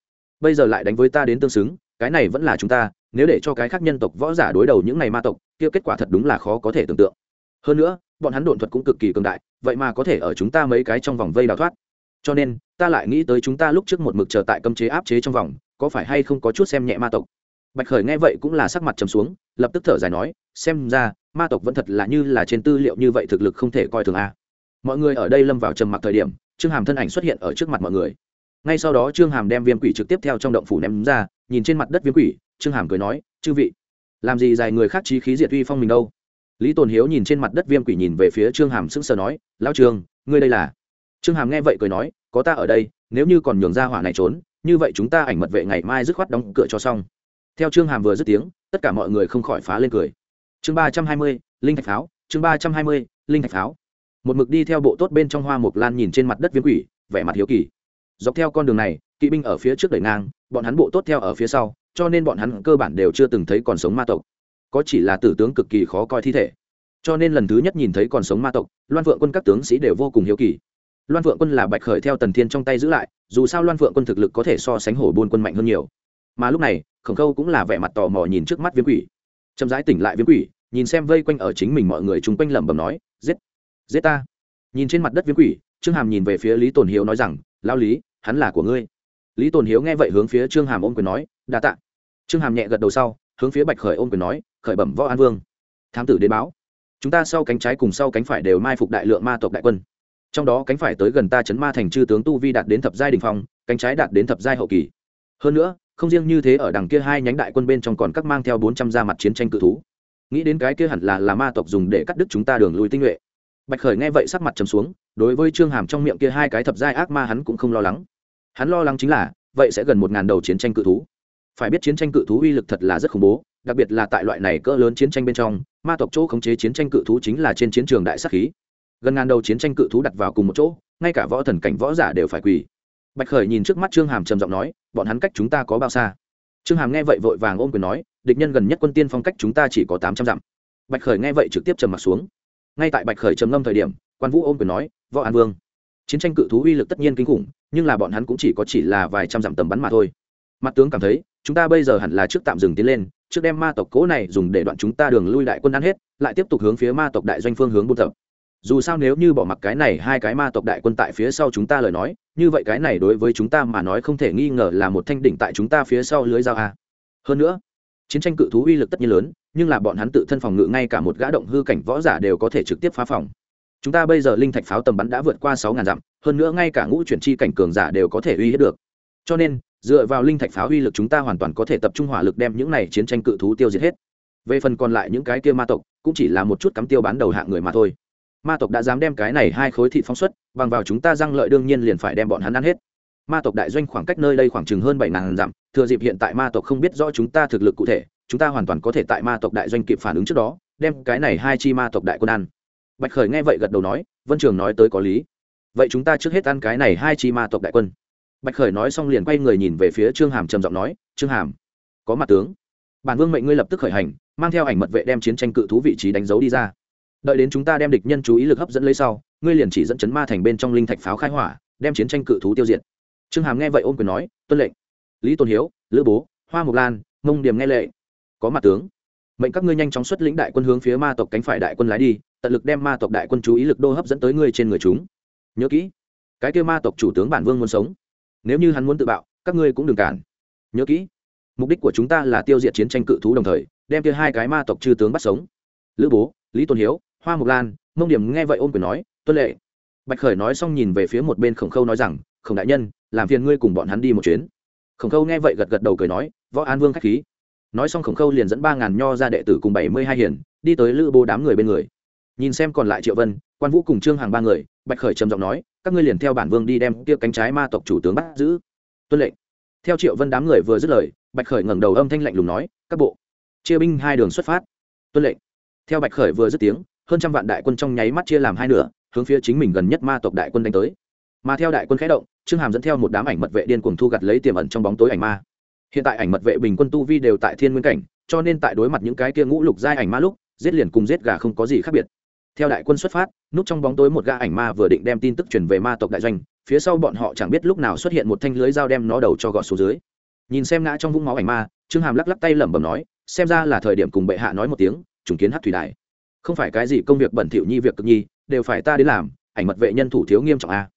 Bây giờ lại đánh với ta đến tương xứng, cái này vẫn là chúng ta, nếu để cho cái khác nhân tộc võ giả đối đầu những này ma tộc, kia kết quả thật đúng là khó có thể tưởng tượng. Hơn nữa, bọn hắn độn thuật cũng cực kỳ cường đại, vậy mà có thể ở chúng ta mấy cái trong vòng vây đào thoát. Cho nên, ta lại nghĩ tới chúng ta lúc trước một mực chờ tại cấm chế áp chế trong vòng, có phải hay không có chút xem nhẹ ma tộc? Bạch khởi nghe vậy cũng là sắc mặt trầm xuống, lập tức thở dài nói, xem ra ma tộc vẫn thật là như là trên tư liệu như vậy thực lực không thể coi thường a. Mọi người ở đây lâm vào trầm mặc thời điểm, trương hàm thân ảnh xuất hiện ở trước mặt mọi người. Ngay sau đó trương hàm đem viêm quỷ trực tiếp theo trong động phủ ném ra, nhìn trên mặt đất viêm quỷ, trương hàm cười nói, chư vị, làm gì dài người khác trí khí diệt uy phong mình đâu? Lý tồn hiếu nhìn trên mặt đất viêm quỷ nhìn về phía trương hàm sững sờ nói, lão trương, ngươi đây là? Trương hàm nghe vậy cười nói, có ta ở đây, nếu như còn nhường ra hỏa này trốn, như vậy chúng ta ảnh mật vệ ngày mai dứt khoát đóng cửa cho xong. Theo trương hàm vừa dứt tiếng, tất cả mọi người không khỏi phá lên cười chương ba trăm hai mươi, linh thạch pháo, chương ba trăm hai mươi, linh thạch pháo. Một mực đi theo bộ tốt bên trong hoa mộc lan nhìn trên mặt đất viêm quỷ, vẻ mặt hiếu kỳ. Dọc theo con đường này, kỵ binh ở phía trước đẩy ngang, bọn hắn bộ tốt theo ở phía sau, cho nên bọn hắn cơ bản đều chưa từng thấy còn sống ma tộc. Có chỉ là tử tướng cực kỳ khó coi thi thể. Cho nên lần thứ nhất nhìn thấy còn sống ma tộc, loan vượng quân các tướng sĩ đều vô cùng hiếu kỳ. Loan vượng quân là bạch khởi theo tần thiên trong tay giữ lại, dù sao loan vượng quân thực lực có thể so sánh hổ buôn quân mạnh hơn nhiều. Mà lúc này, khổng khâu cũng là vẻ mặt tò mò nhìn trước mắt viêm quỷ chậm rãi tỉnh lại viêm quỷ, nhìn xem vây quanh ở chính mình mọi người chung quanh lẩm bẩm nói, giết giết ta. Nhìn trên mặt đất viêm quỷ, trương hàm nhìn về phía lý tồn hiếu nói rằng lao lý, hắn là của ngươi. Lý tồn hiếu nghe vậy hướng phía trương hàm ôm quyền nói, đa t ạ trương hàm nhẹ gật đầu sau, hướng phía bạch khởi ôm quyền nói, khởi bẩm võ an vương. Thám tử đến báo, chúng ta sau cánh trái cùng sau cánh phải đều mai phục đại lượng ma tộc đại quân. Trong đó cánh phải tới gần ta chấn ma thành chư tướng tu vi đạt đến thập giai đình phong, cánh trái đạt đến thập giai hậu kỳ. Hơn nữa không riêng như thế ở đằng kia hai nhánh đại quân bên trong còn các mang theo bốn trăm gia mặt chiến tranh cự thú. Nghĩ đến cái kia hẳn là là ma tộc dùng để cắt đứt chúng ta đường lui tinh nhuệ. Bạch khởi nghe vậy sắc mặt trầm xuống, đối với trương hàm trong miệng kia hai cái thập giai ác ma hắn cũng không lo lắng. Hắn lo lắng chính là, vậy sẽ gần một ngàn đầu chiến tranh cự thú. Phải biết chiến tranh cự thú uy lực thật là rất khủng bố, đặc biệt là tại loại này cỡ lớn chiến tranh bên trong, ma tộc chỗ khống chế chiến tranh cự thú chính là trên chiến trường đại sắc khí. Gần ngàn đầu chiến tranh cự thú đặt vào cùng một chỗ, ngay cả võ thần cảnh võ giả đều phải quỳ bạch khởi nhìn trước mắt trương hàm trầm giọng nói, bọn hắn cách chúng ta có bao xa? Trương hàm nghe vậy vội vàng ôm quyền nói, địch nhân gần nhất quân tiên phong cách chúng ta chỉ có tám trăm dặm. Bạch khởi nghe vậy trực tiếp trầm m ặ t xuống. Ngay tại bạch khởi trầm ngâm thời điểm, quan vũ ôm quyền nói, võ an vương, chiến tranh cự thú uy lực tất nhiên kinh khủng, nhưng là bọn hắn cũng chỉ có chỉ là vài trăm dặm tầm bắn mà thôi. Mặt tướng cảm thấy, chúng ta bây giờ hẳn là trước tạm dừng tiến lên, trước đem ma tộc cố này dùng để đoạn chúng ta đường lui đại quân ăn hết, lại tiếp tục hướng phía ma tộc đại doanh phương hướng buôn tập dù sao nếu như bỏ mặc cái này hai cái ma tộc đại quân tại phía sau chúng ta lời nói, như vậy cái này đối với chúng ta mà nói không thể nghi ngờ là một thanh đỉnh tại chúng ta phía sau lưới dao a. Hơn nữa, chiến tranh cự thú uy lực tất nhiên lớn, nhưng là bọn hắn tự thân phòng ngự ngay cả một gã động hư cảnh võ giả đều có thể trực tiếp phá phòng. Chúng ta bây giờ linh thạch pháo tầm bắn đã vượt qua sáu ngàn dặm, hơn nữa ngay cả ngũ chuyển chi cảnh cường giả đều có thể uy hiếp được. Cho nên, dựa vào linh thạch pháo uy lực chúng ta hoàn toàn có thể tập trung hỏa lực đem những này chiến tranh cự thú tiêu diệt hết. Về phần còn lại những cái kia ma tộc, cũng chỉ là một chút cắm tiêu bán đầu hạng người mà thôi ma tộc đã dám đem cái này hai khối thịt phóng xuất, bằng vào chúng ta răng lợi đương nhiên liền phải đem bọn hắn ăn hết. Ma tộc đại doanh khoảng cách nơi đây khoảng chừng hơn bảy ngàn dặm, thừa dịp hiện tại ma tộc không biết rõ chúng ta thực lực cụ thể, chúng ta hoàn toàn có thể tại ma tộc đại doanh kịp phản ứng trước đó, đem cái này hai chi ma tộc đại quân ăn. Bạch khởi nghe vậy gật đầu nói, vân trường nói tới có lý. Vậy chúng ta trước hết ăn cái này hai chi ma tộc đại quân. Bạch khởi nói xong liền quay người nhìn về phía trương hàm trầm giọng nói, trương hàm, có mặt tướng. Bản vương mệnh ngươi lập tức khởi hành, mang theo ảnh mật vệ đem chiến tranh cự thú vị trí đánh dấu đi ra đợi đến chúng ta đem địch nhân chú ý lực hấp dẫn lấy sau, ngươi liền chỉ dẫn chấn ma thành bên trong linh thạch pháo khai hỏa, đem chiến tranh cự thú tiêu diệt. Trương hàm nghe vậy ôm quyền nói, tuân lệnh. Lý tôn hiếu, lữ bố, hoa mộc lan mông điểm nghe lệ có mặt tướng. Mệnh các ngươi nhanh chóng xuất lĩnh đại quân hướng phía ma tộc cánh phải đại quân lái đi, tận lực đem ma tộc đại quân chú ý lực đô hấp dẫn tới ngươi trên người chúng. Nhớ kỹ, cái kêu ma tộc chủ tướng bản vương muốn sống. Nếu như hắn muốn tự bạo, các ngươi cũng đừng cản. Nhớ kỹ, mục đích của chúng ta là tiêu diệt chiến tranh cự thú đồng thời, đem kia hai cái ma tộc chư tướng bắt sống. Lữ bố, lý tôn hiếu hoa mộc lan, mông điểm nghe vậy ôm quyền nói, tuân lệ. Bạch khởi nói xong nhìn về phía một bên khổng khâu nói rằng, khổng đại nhân, làm phiền ngươi cùng bọn hắn đi một chuyến. Khổng khâu nghe vậy gật gật đầu cười nói, võ an vương k h á c h khí. Nói xong khổng khâu liền dẫn ba ngàn nho ra đệ tử cùng bảy mươi hai hiền, đi tới lữ bố đám người bên người. Nhìn xem còn lại triệu vân, quan vũ cùng trương hàng ba người, bạch khởi trầm giọng nói, các ngươi liền theo bản vương đi đem kia cánh trái ma tộc chủ tướng bắt giữ. Tuân lệnh. Theo triệu vân đám người vừa dứt lời, bạch khởi ngẩng đầu âm thanh lạnh lùng nói, các bộ, chia binh hai đường xuất phát. Tuân lệnh. Theo bạch khởi vừa dứt tiếng hơn trăm vạn đại quân trong nháy mắt chia làm hai nửa, hướng phía chính mình gần nhất ma tộc đại quân đánh tới. Mà theo đại quân khẽ động, trương hàm dẫn theo một đám ảnh mật vệ điên cuồng thu gặt lấy tiềm ẩn trong bóng tối ảnh ma. Hiện tại ảnh mật vệ bình quân tu vi đều tại thiên nguyên cảnh, cho nên tại đối mặt những cái kia ngũ lục giai ảnh ma lúc, giết liền cùng giết gà không có gì khác biệt. Theo đại quân xuất phát, núp trong bóng tối một gã ảnh ma vừa định đem tin tức truyền về ma tộc đại doanh, phía sau bọn họ chẳng biết lúc nào xuất hiện một thanh lưới dao đem nó đầu cho gọt xuống dưới. Nhìn xem ngã trong vũng máu ảnh ma, trương hàm lắc lắc tay lẩm bẩm nói, xem ra là thời điểm cùng bệ hạ nói một tiếng, trùng kiến hát thủy đại không phải cái gì công việc bẩn thỉu nhi việc cực nhi, đều phải ta đến làm, ảnh mật vệ nhân thủ thiếu nghiêm trọng a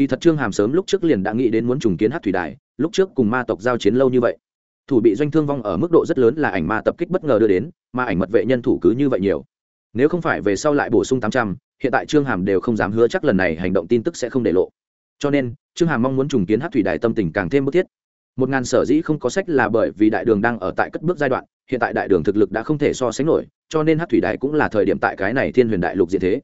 kỳ thật trương hàm sớm lúc trước liền đã nghĩ đến muốn trùng kiến hát thủy đài, lúc trước cùng ma tộc giao chiến lâu như vậy. Thủ bị doanh thương vong ở mức độ rất lớn là ảnh ma tập kích bất ngờ đưa đến, mà ảnh mật vệ nhân thủ cứ như vậy nhiều. Nếu không phải về sau lại bổ sung tám trăm, hiện tại trương hàm đều không dám hứa chắc lần này hành động tin tức sẽ không để lộ. Cho nên, trương hàm mong muốn trùng kiến hát thủy đài tâm tình càng thêm bức thiết một ngàn sở dĩ không có sách là bởi vì đại đường đang ở tại cất bước giai đoạn, hiện tại đại đường thực lực đã không thể so sánh nổi, cho nên hát thủy đại cũng là thời điểm tại cái này thiên huyền đại lục diện thế.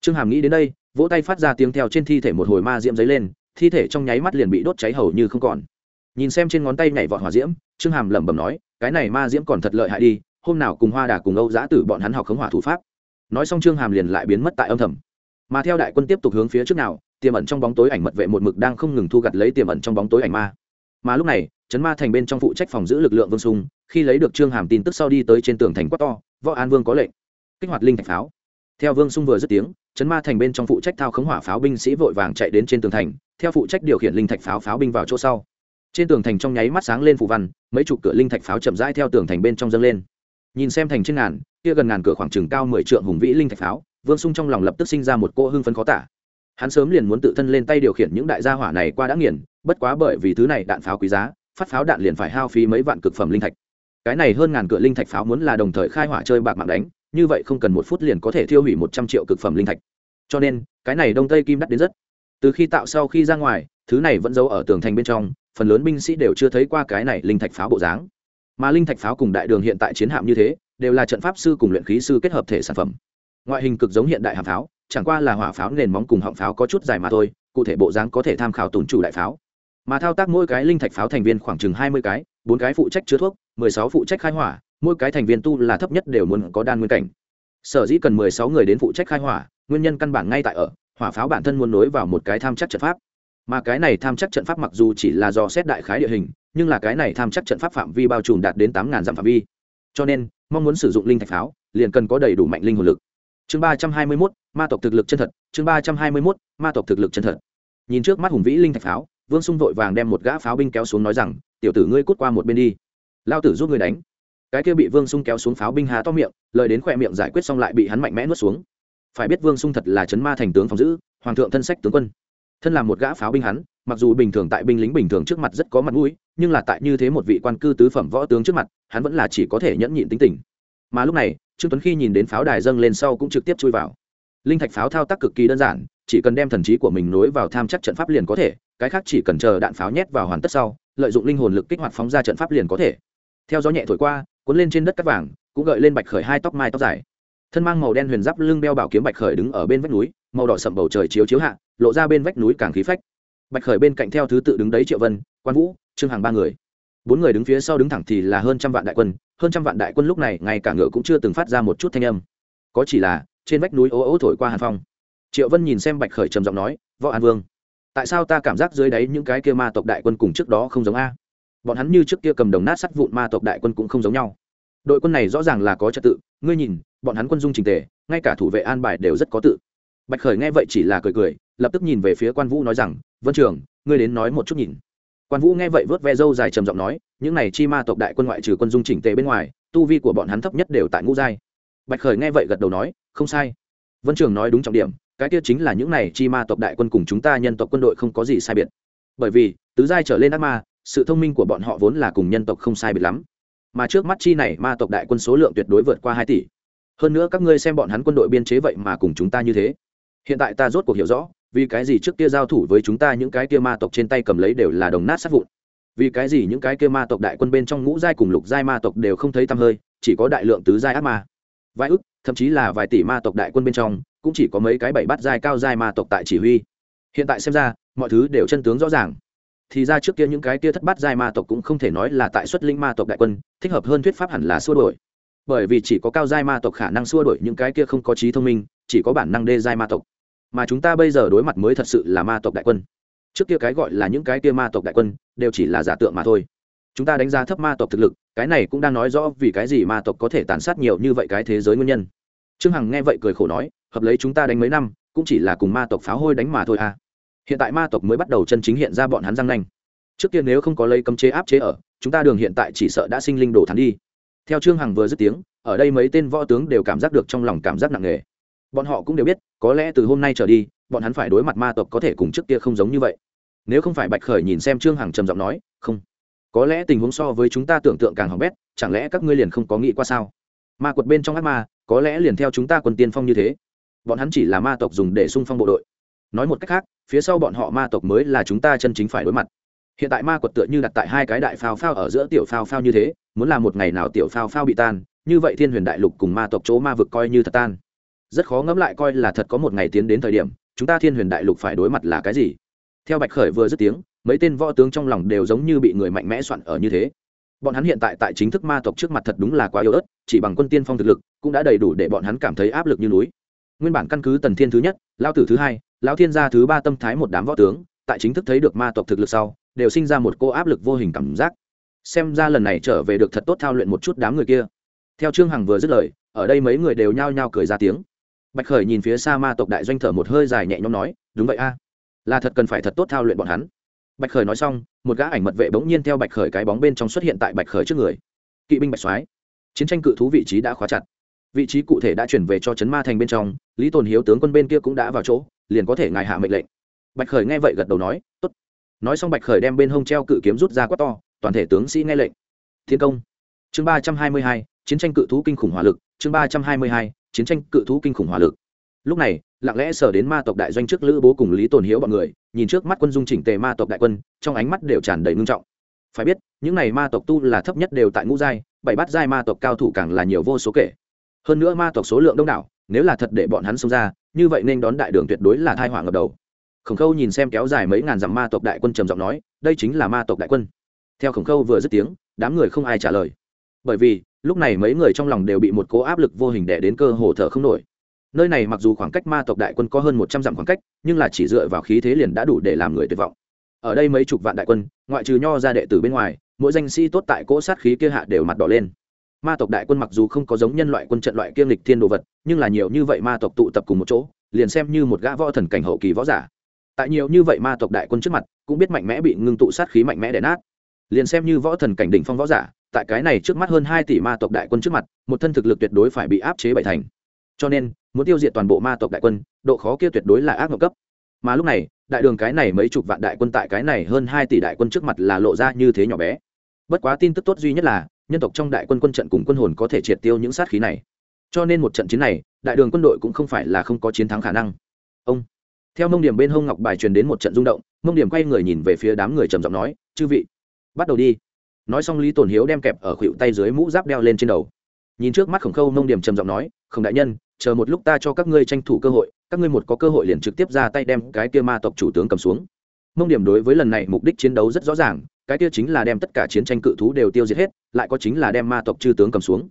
Trương hàm nghĩ đến đây, vỗ tay phát ra tiếng theo trên thi thể một hồi ma diễm giấy lên, thi thể trong nháy mắt liền bị đốt cháy hầu như không còn. Nhìn xem trên ngón tay nhảy vọt hỏa diễm, trương hàm lẩm bẩm nói, cái này ma diễm còn thật lợi hại đi, hôm nào cùng hoa đà cùng âu giã tử bọn hắn học khống hỏa thủ pháp. Nói xong trương hàm liền lại biến mất tại âm thầm. Mà theo đại quân tiếp tục hướng phía trước nào, tiềm ẩn trong bóng tối ảnh mật vệ một mực đang không ngừng thu gặt lấy tiềm ẩn trong bóng tối ảnh ma mà lúc này, trấn ma thành bên trong phụ trách phòng giữ lực lượng vương sung, khi lấy được trương hàm tin tức sau đi tới trên tường thành quát to, võ an vương có lệnh. Kích hoạt linh thạch pháo. Theo vương sung vừa dứt tiếng, trấn ma thành bên trong phụ trách thao khống hỏa pháo binh sĩ vội vàng chạy đến trên tường thành, theo phụ trách điều khiển linh thạch pháo pháo binh vào chỗ sau. Trên tường thành trong nháy mắt sáng lên phù văn, mấy chục cửa linh thạch pháo chậm rãi theo tường thành bên trong dâng lên. Nhìn xem thành trên ngàn, kia gần ngàn cửa khoảng chừng cao mười trượng hùng vĩ linh thạch pháo, vương sung trong lòng lập tức sinh ra một cô hưng phấn khó tả. Hắn sớm liền muốn tự thân lên tay điều khiển những đại gia hỏa này qua đã nghiền bất quá bởi vì thứ này đạn pháo quý giá, phát pháo đạn liền phải hao phí mấy vạn cực phẩm linh thạch. Cái này hơn ngàn cửa linh thạch pháo muốn là đồng thời khai hỏa chơi bạc mạng đánh, như vậy không cần một phút liền có thể tiêu hủy một trăm triệu cực phẩm linh thạch. Cho nên, cái này đông tây kim đắt đến rất. Từ khi tạo sau khi ra ngoài, thứ này vẫn giấu ở tường thành bên trong, phần lớn binh sĩ đều chưa thấy qua cái này linh thạch pháo bộ dáng. Mà linh thạch pháo cùng đại đường hiện tại chiến hạm như thế, đều là trận pháp sư cùng luyện khí sư kết hợp thể sản phẩm. Ngoại hình cực giống hiện đại hạm pháo, chẳng qua là hỏa pháo nền móng cùng họng pháo có chút dài mà thôi, cụ thể bộ dáng có thể tham khảo tồn chủ đại pháo mà thao tác mỗi cái linh thạch pháo thành viên khoảng chừng hai mươi cái, bốn cái phụ trách chứa thuốc, mười sáu phụ trách khai hỏa, mỗi cái thành viên tu là thấp nhất đều muốn có đan nguyên cảnh. Sở dĩ cần mười sáu người đến phụ trách khai hỏa, nguyên nhân căn bản ngay tại ở, hỏa pháo bản thân muốn nối vào một cái tham chắc trận pháp. Mà cái này tham chắc trận pháp mặc dù chỉ là do xét đại khái địa hình, nhưng là cái này tham chắc trận pháp phạm vi bao trùm đạt đến tám ngàn dặm phạm vi. Cho nên, mong muốn sử dụng linh thạch pháo, liền cần có đầy đủ mạnh linh hồn lực. Chương ba trăm hai mươi mốt, ma tộc thực lực chân thật, chương ba trăm hai mươi mốt, ma tộc thực lực chân thật. Nhìn trước mắt hùng vĩ linh thạch pháo vương sung vội vàng đem một gã pháo binh kéo xuống nói rằng, tiểu tử ngươi cút qua một bên đi, lao tử giúp ngươi đánh. Cái kia bị vương sung kéo xuống pháo binh há to miệng, lời đến khỏe miệng giải quyết xong lại bị hắn mạnh mẽ nuốt xuống. Phải biết vương sung thật là chấn ma thành tướng phòng giữ, hoàng thượng thân sách tướng quân. Thân là một gã pháo binh hắn, mặc dù bình thường tại binh lính bình thường trước mặt rất có mặt mũi, nhưng là tại như thế một vị quan cư tứ phẩm võ tướng trước mặt, hắn vẫn là chỉ có thể nhẫn nhịn tính tình. Mà lúc này, trương tuấn khi nhìn đến pháo đài dâng lên sau cũng trực tiếp chui vào. Linh thạch pháo thao tác cực kỳ đơn giản chỉ cần đem thần trí của mình nối vào tham chắc trận pháp liền có thể, cái khác chỉ cần chờ đạn pháo nhét vào hoàn tất sau, lợi dụng linh hồn lực kích hoạt phóng ra trận pháp liền có thể. Theo gió nhẹ thổi qua, cuốn lên trên đất cắt vàng, cũng gợi lên bạch khởi hai tóc mai tóc dài. Thân mang màu đen huyền giáp lưng đeo bảo kiếm bạch khởi đứng ở bên vách núi, màu đỏ sậm bầu trời chiếu chiếu hạ, lộ ra bên vách núi càng khí phách. Bạch khởi bên cạnh theo thứ tự đứng đấy triệu vân, quan vũ, trương hàng ba người. Bốn người đứng phía sau đứng thẳng thì là hơn trăm vạn đại quân, hơn trăm vạn đại quân lúc này ngay cả ngựa cũng chưa từng phát ra một chút thanh âm. Có chỉ là, trên vách núi ố ố thổi qua hàn phong triệu vân nhìn xem bạch khởi trầm giọng nói, võ an vương, tại sao ta cảm giác dưới đáy những cái kia ma tộc đại quân cùng trước đó không giống a? Bọn hắn như trước kia cầm đồng nát sắt vụn ma tộc đại quân cũng không giống nhau. Đội quân này rõ ràng là có trật tự, ngươi nhìn, bọn hắn quân dung trình tề, ngay cả thủ vệ an bài đều rất có tự. Bạch khởi nghe vậy chỉ là cười cười, lập tức nhìn về phía quan vũ nói rằng, vân trường, ngươi đến nói một chút nhìn. Quan vũ nghe vậy vớt ve dâu dài trầm giọng nói, những này chi ma tộc đại quân ngoại trừ quân dung chỉnh tề bên ngoài, tu vi của bọn hắn thấp nhất đều tại ngũ giai. Bạch khởi nghe vậy gật đầu nói, không sai. Vân trường nói đúng trọng điểm cái kia chính là những này chi ma tộc đại quân cùng chúng ta nhân tộc quân đội không có gì sai biệt. Bởi vì, tứ giai trở lên ác ma, sự thông minh của bọn họ vốn là cùng nhân tộc không sai biệt lắm. Mà trước mắt chi này ma tộc đại quân số lượng tuyệt đối vượt qua hai tỷ. Hơn nữa các ngươi xem bọn hắn quân đội biên chế vậy mà cùng chúng ta như thế. Hiện tại ta rốt cuộc hiểu rõ, vì cái gì trước kia giao thủ với chúng ta những cái kia ma tộc trên tay cầm lấy đều là đồng nát sát vụn. Vì cái gì những cái kia ma tộc đại quân bên trong ngũ giai cùng lục giai ma tộc đều không thấy tăm hơi, chỉ có đại lượng tứ giai ác ma. Vài ức, thậm chí là vài tỷ ma tộc đại quân bên trong cũng chỉ có mấy cái bảy bát giai cao giai ma tộc tại chỉ huy. Hiện tại xem ra, mọi thứ đều chân tướng rõ ràng. Thì ra trước kia những cái kia thất bát giai ma tộc cũng không thể nói là tại xuất linh ma tộc đại quân, thích hợp hơn thuyết pháp hẳn là xua đổi bởi vì chỉ có cao giai ma tộc khả năng xua đổi những cái kia không có trí thông minh, chỉ có bản năng đê giai ma tộc. Mà chúng ta bây giờ đối mặt mới thật sự là ma tộc đại quân. Trước kia cái gọi là những cái kia ma tộc đại quân, đều chỉ là giả tượng mà thôi. Chúng ta đánh giá thấp ma tộc thực lực, cái này cũng đang nói rõ vì cái gì ma tộc có thể tàn sát nhiều như vậy cái thế giới nguyên nhân. Trương hằng nghe vậy cười khổ nói hợp lấy chúng ta đánh mấy năm, cũng chỉ là cùng ma tộc pháo hôi đánh mà thôi à. Hiện tại ma tộc mới bắt đầu chân chính hiện ra bọn hắn răng nanh. Trước kia nếu không có lấy cấm chế áp chế ở, chúng ta đường hiện tại chỉ sợ đã sinh linh đổ thắn đi. Theo trương hằng vừa dứt tiếng, ở đây mấy tên võ tướng đều cảm giác được trong lòng cảm giác nặng nề. Bọn họ cũng đều biết, có lẽ từ hôm nay trở đi, bọn hắn phải đối mặt ma tộc có thể cùng trước kia không giống như vậy. Nếu không phải bạch khởi nhìn xem trương hằng trầm giọng nói, không. Có lẽ tình huống so với chúng ta tưởng tượng càng hỏng bét, chẳng lẽ các ngươi liền không có nghĩ qua sao? Ma quật bên trong ác ma, có lẽ liền theo chúng ta quân tiên phong như thế bọn hắn chỉ là ma tộc dùng để xung phong bộ đội. Nói một cách khác, phía sau bọn họ ma tộc mới là chúng ta chân chính phải đối mặt. Hiện tại ma quật tựa như đặt tại hai cái đại phao phao ở giữa tiểu phao phao như thế, muốn làm một ngày nào tiểu phao phao bị tan, như vậy thiên huyền đại lục cùng ma tộc chỗ ma vực coi như thật tan. Rất khó ngẫm lại coi là thật có một ngày tiến đến thời điểm, chúng ta thiên huyền đại lục phải đối mặt là cái gì. Theo bạch khởi vừa dứt tiếng, mấy tên võ tướng trong lòng đều giống như bị người mạnh mẽ soạn ở như thế. Bọn hắn hiện tại tại chính thức ma tộc trước mặt thật đúng là quá yếu ớt, chỉ bằng quân tiên phong thực lực, cũng đã đầy đủ để bọn hắn cảm thấy áp lực như núi nguyên bản căn cứ tần thiên thứ nhất lao tử thứ hai lao thiên gia thứ ba tâm thái một đám võ tướng, tại chính thức thấy được ma tộc thực lực sau, đều sinh ra một cô áp lực vô hình cảm giác. Xem ra lần này trở về được thật tốt thao luyện một chút đám người kia. Theo trương hằng vừa dứt lời, ở đây mấy người đều nhao nhao cười ra tiếng. Bạch khởi nhìn phía xa ma tộc đại doanh thở một hơi dài nhẹ nhõm nói, đúng vậy a, là thật cần phải thật tốt thao luyện bọn hắn. Bạch khởi nói xong, một gã ảnh mật vệ bỗng nhiên theo bạch khởi cái bóng bên trong xuất hiện tại bạch khởi trước người. Kỵ binh bạch soái, chiến tranh cự thú vị trí đã khóa chặt vị trí cụ thể đã chuyển về cho trấn ma thành bên trong, lý tồn hiếu tướng quân bên kia cũng đã vào chỗ, liền có thể ngài hạ mệnh lệnh. Bạch khởi nghe vậy gật đầu nói t ố t nói xong bạch khởi đem bên hông treo cự kiếm rút ra quát to, toàn thể tướng sĩ nghe lệnh. Thiên công. Chương ba trăm hai mươi hai, chiến tranh cự thú kinh khủng hỏa lực, chương ba trăm hai mươi hai, chiến tranh cự thú kinh khủng hỏa lực. Lúc này, lặng lẽ sở đến ma tộc đại doanh trước lữ bố cùng lý tồn hiếu bọn người, nhìn trước mắt quân dung chỉnh tề ma tộc đại quân, trong ánh mắt đều tràn đầy ngưng trọng. Phải biết, những này ma tộc tu là thấp nhất đều tại ngũ giai, bảy bát giai ma tộc cao thủ càng là nhiều vô số kể hơn nữa ma tộc số lượng đông đảo, nếu là thật để bọn hắn xông ra, như vậy nên đón đại đường tuyệt đối là thai họa ngập đầu. Khổng khâu nhìn xem kéo dài mấy ngàn dặm ma tộc đại quân trầm giọng nói, đây chính là ma tộc đại quân. Theo khổng khâu vừa dứt tiếng, đám người không ai trả lời. Bởi vì, lúc này mấy người trong lòng đều bị một cố áp lực vô hình đè đến cơ hồ thở không nổi. Nơi này mặc dù khoảng cách ma tộc đại quân có hơn một trăm dặm khoảng cách, nhưng là chỉ dựa vào khí thế liền đã đủ để làm người tuyệt vọng. Ở đây mấy chục vạn đại quân, ngoại trừ nho ra đệ tử bên ngoài, mỗi danh sĩ tốt tại cỗ sát khí kia hạ đều mặt đỏ lên ma tộc đại quân mặc dù không có giống nhân loại quân trận loại kiêm lịch thiên đồ vật, nhưng là nhiều như vậy ma tộc tụ tập cùng một chỗ, liền xem như một gã võ thần cảnh hậu kỳ võ giả. Tại nhiều như vậy ma tộc đại quân trước mặt, cũng biết mạnh mẽ bị ngưng tụ sát khí mạnh mẽ đè nát. Liền xem như võ thần cảnh đỉnh phong võ giả, tại cái này trước mắt hơn hai tỷ ma tộc đại quân trước mặt, một thân thực lực tuyệt đối phải bị áp chế bảy thành. Cho nên, muốn tiêu diệt toàn bộ ma tộc đại quân, độ khó kia tuyệt đối là ác mộng cấp. Mà lúc này, đại đường cái này mấy chục vạn đại quân tại cái này hơn hai tỷ đại quân trước mặt là lộ ra như thế nhỏ bé. Bất quá tin tức tốt duy nhất là nhân tộc trong đại quân quân trận cùng quân hồn có thể triệt tiêu những sát khí này. Cho nên một trận chiến này, đại đường quân đội cũng không phải là không có chiến thắng khả năng. Ông. Theo mông điểm bên hông ngọc bài truyền đến một trận rung động, mông điểm quay người nhìn về phía đám người trầm giọng nói, chư vị, bắt đầu đi. Nói xong lý tổn hiếu đem kẹp ở khuỷu tay dưới mũ giáp đeo lên trên đầu. Nhìn trước mắt khổng khâu, mông điểm trầm giọng nói, khổng đại nhân, chờ một lúc ta cho các ngươi tranh thủ cơ hội, các ngươi một có cơ hội liền trực tiếp ra tay đem cái kia ma tộc chủ tướng cầm xuống. Mông điểm đối với lần này mục đích chiến đấu rất rõ ràng cái kia chính là đem tất cả chiến tranh cự thú đều tiêu diệt hết, lại có chính là đem ma tộc chư tướng cầm xuống.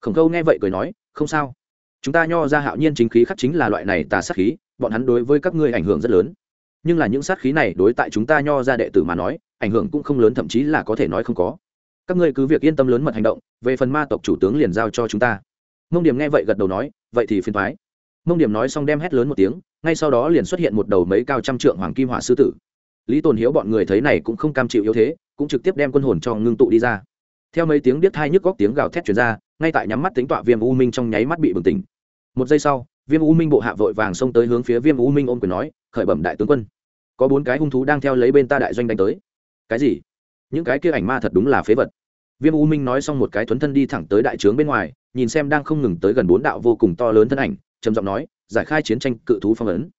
Khổng khâu nghe vậy cười nói, không sao. Chúng ta nho ra hạo nhiên chính khí khắc chính là loại này tà sát khí, bọn hắn đối với các ngươi ảnh hưởng rất lớn. Nhưng là những sát khí này đối tại chúng ta nho ra đệ tử mà nói, ảnh hưởng cũng không lớn, thậm chí là có thể nói không có. Các ngươi cứ việc yên tâm lớn mật hành động, về phần ma tộc chủ tướng liền giao cho chúng ta. Mông điểm nghe vậy gật đầu nói, vậy thì phiền thoái mông điểm nói xong đem hét lớn một tiếng, ngay sau đó liền xuất hiện một đầu mấy cao trăm trượng hoàng kim hỏa sư tử lý tồn hiếu bọn người thấy này cũng không cam chịu yếu thế, cũng trực tiếp đem quân hồn cho ngưng tụ đi ra. Theo mấy tiếng điếc hai nhức góc tiếng gào thét chuyển ra, ngay tại nhắm mắt tính tọa viêm u minh trong nháy mắt bị bừng tỉnh. Một giây sau, viêm u minh bộ hạ vội vàng xông tới hướng phía viêm u minh ôm quyền nói, khởi bẩm đại tướng quân. Có bốn cái hung thú đang theo lấy bên ta đại doanh đánh tới. Cái gì? Những cái kia ảnh ma thật đúng là phế vật. Viêm u minh nói xong một cái thuấn thân đi thẳng tới đại trướng bên ngoài, nhìn xem đang không ngừng tới gần bốn đạo vô cùng to lớn thân ảnh, trầm giọng nói, giải khai chiến tranh, cự thú phong ấn.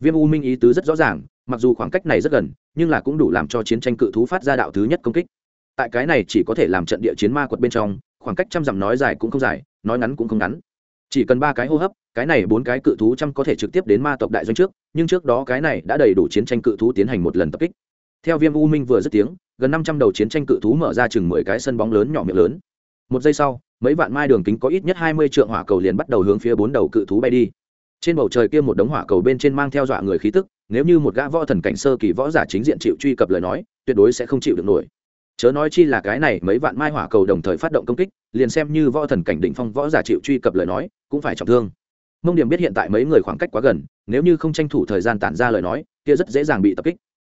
Viêm u minh ý tứ rất rõ ràng mặc dù khoảng cách này rất gần, nhưng là cũng đủ làm cho chiến tranh cự thú phát ra đạo thứ nhất công kích. Tại cái này chỉ có thể làm trận địa chiến ma quật bên trong, khoảng cách trăm dặm nói dài cũng không dài, nói ngắn cũng không ngắn. Chỉ cần ba cái hô hấp, cái này bốn cái cự thú trăm có thể trực tiếp đến ma tộc đại doanh trước, nhưng trước đó cái này đã đầy đủ chiến tranh cự thú tiến hành một lần tập kích. Theo viêm u minh vừa dứt tiếng, gần năm trăm đầu chiến tranh cự thú mở ra chừng mười cái sân bóng lớn nhỏ miệng lớn. Một giây sau, mấy vạn mai đường kính có ít nhất hai mươi trượng hỏa cầu liền bắt đầu hướng phía bốn đầu cự thú bay đi trên bầu trời kia một đống hỏa cầu bên trên mang theo dọa người khí tức, nếu như một gã võ thần cảnh sơ kỳ võ giả chính diện chịu truy cập lời nói, tuyệt đối sẽ không chịu được nổi. Chớ nói chi là cái này mấy vạn mai hỏa cầu đồng thời phát động công kích, liền xem như võ thần cảnh đỉnh phong võ giả chịu truy cập lời nói, cũng phải trọng thương. Mông điểm biết hiện tại mấy người khoảng cách quá gần, nếu như không tranh thủ thời gian tản ra lời nói, kia rất dễ dàng bị tập kích.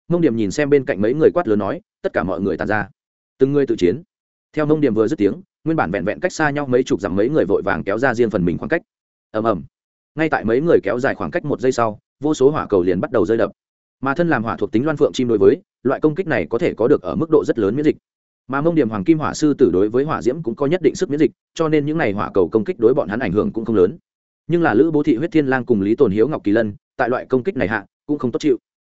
Mông điểm nhìn xem bên cạnh mấy người quát lớn nói, tất cả mọi người tản ra. Từng người tự chiến. Theo mông điểm vừa dứt tiếng, nguyên bản vẹn vẹn cách xa nhau mấy chục dặm mấy người vội vàng kéo ra riêng phần mình khoảng cách. Ầm ầm ngay tại mấy người kéo dài khoảng cách một giây sau, vô số hỏa cầu liền bắt đầu rơi đập. Mà thân làm hỏa thuộc tính loan phượng chim đối với, loại công kích này có thể có được ở mức độ rất lớn miễn dịch. Mà mông điểm hoàng kim hỏa sư tử đối với hỏa diễm cũng có nhất định sức miễn dịch, cho nên những n à y hỏa cầu công kích đối bọn hắn ảnh hưởng cũng không lớn. Nhưng là lữ bố thị huyết thiên lang cùng lý tồn hiếu ngọc kỳ lân, tại loại công kích này hạ, cũng không tốt chịu.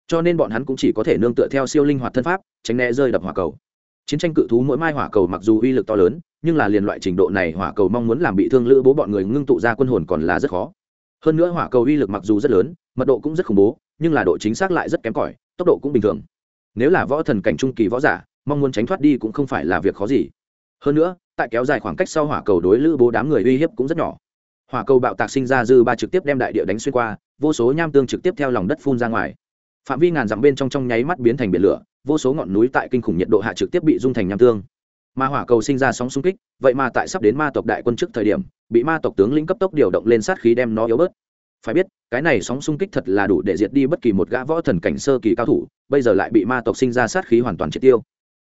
Cho nên bọn hắn cũng chỉ có thể nương tựa theo siêu linh hoạt thân pháp, tránh né rơi đập hỏa cầu. Chiến tranh cự thú mỗi mai hỏa cầu mặc dù uy lực to lớn, nhưng là liền loại trình độ này hỏa cầu mong muốn làm bị thương lữ bố bọn người ngưng tụ ra quân hồn còn là rất khó hơn nữa hỏa cầu uy lực mặc dù rất lớn, mật độ cũng rất khủng bố, nhưng là độ chính xác lại rất kém cỏi, tốc độ cũng bình thường. Nếu là võ thần cảnh trung kỳ võ giả, mong muốn tránh thoát đi cũng không phải là việc khó gì. Hơn nữa, tại kéo dài khoảng cách sau hỏa cầu đối lữ bố đám người uy hiếp cũng rất nhỏ. Hỏa cầu bạo tạc sinh ra dư ba trực tiếp đem đại địa đánh xuyên qua, vô số nham tương trực tiếp theo lòng đất phun ra ngoài. Phạm vi ngàn dặm bên trong trong nháy mắt biến thành biển lửa, vô số ngọn núi tại kinh khủng nhiệt độ hạ trực tiếp bị dung thành nham tương ma hỏa cầu sinh ra sóng xung kích, vậy mà tại sắp đến ma tộc đại quân trước thời điểm, bị ma tộc tướng lĩnh cấp tốc điều động lên sát khí đem nó yếu bớt. Phải biết, cái này sóng xung kích thật là đủ để diệt đi bất kỳ một gã võ thần cảnh sơ kỳ cao thủ, bây giờ lại bị ma tộc sinh ra sát khí hoàn toàn triệt tiêu.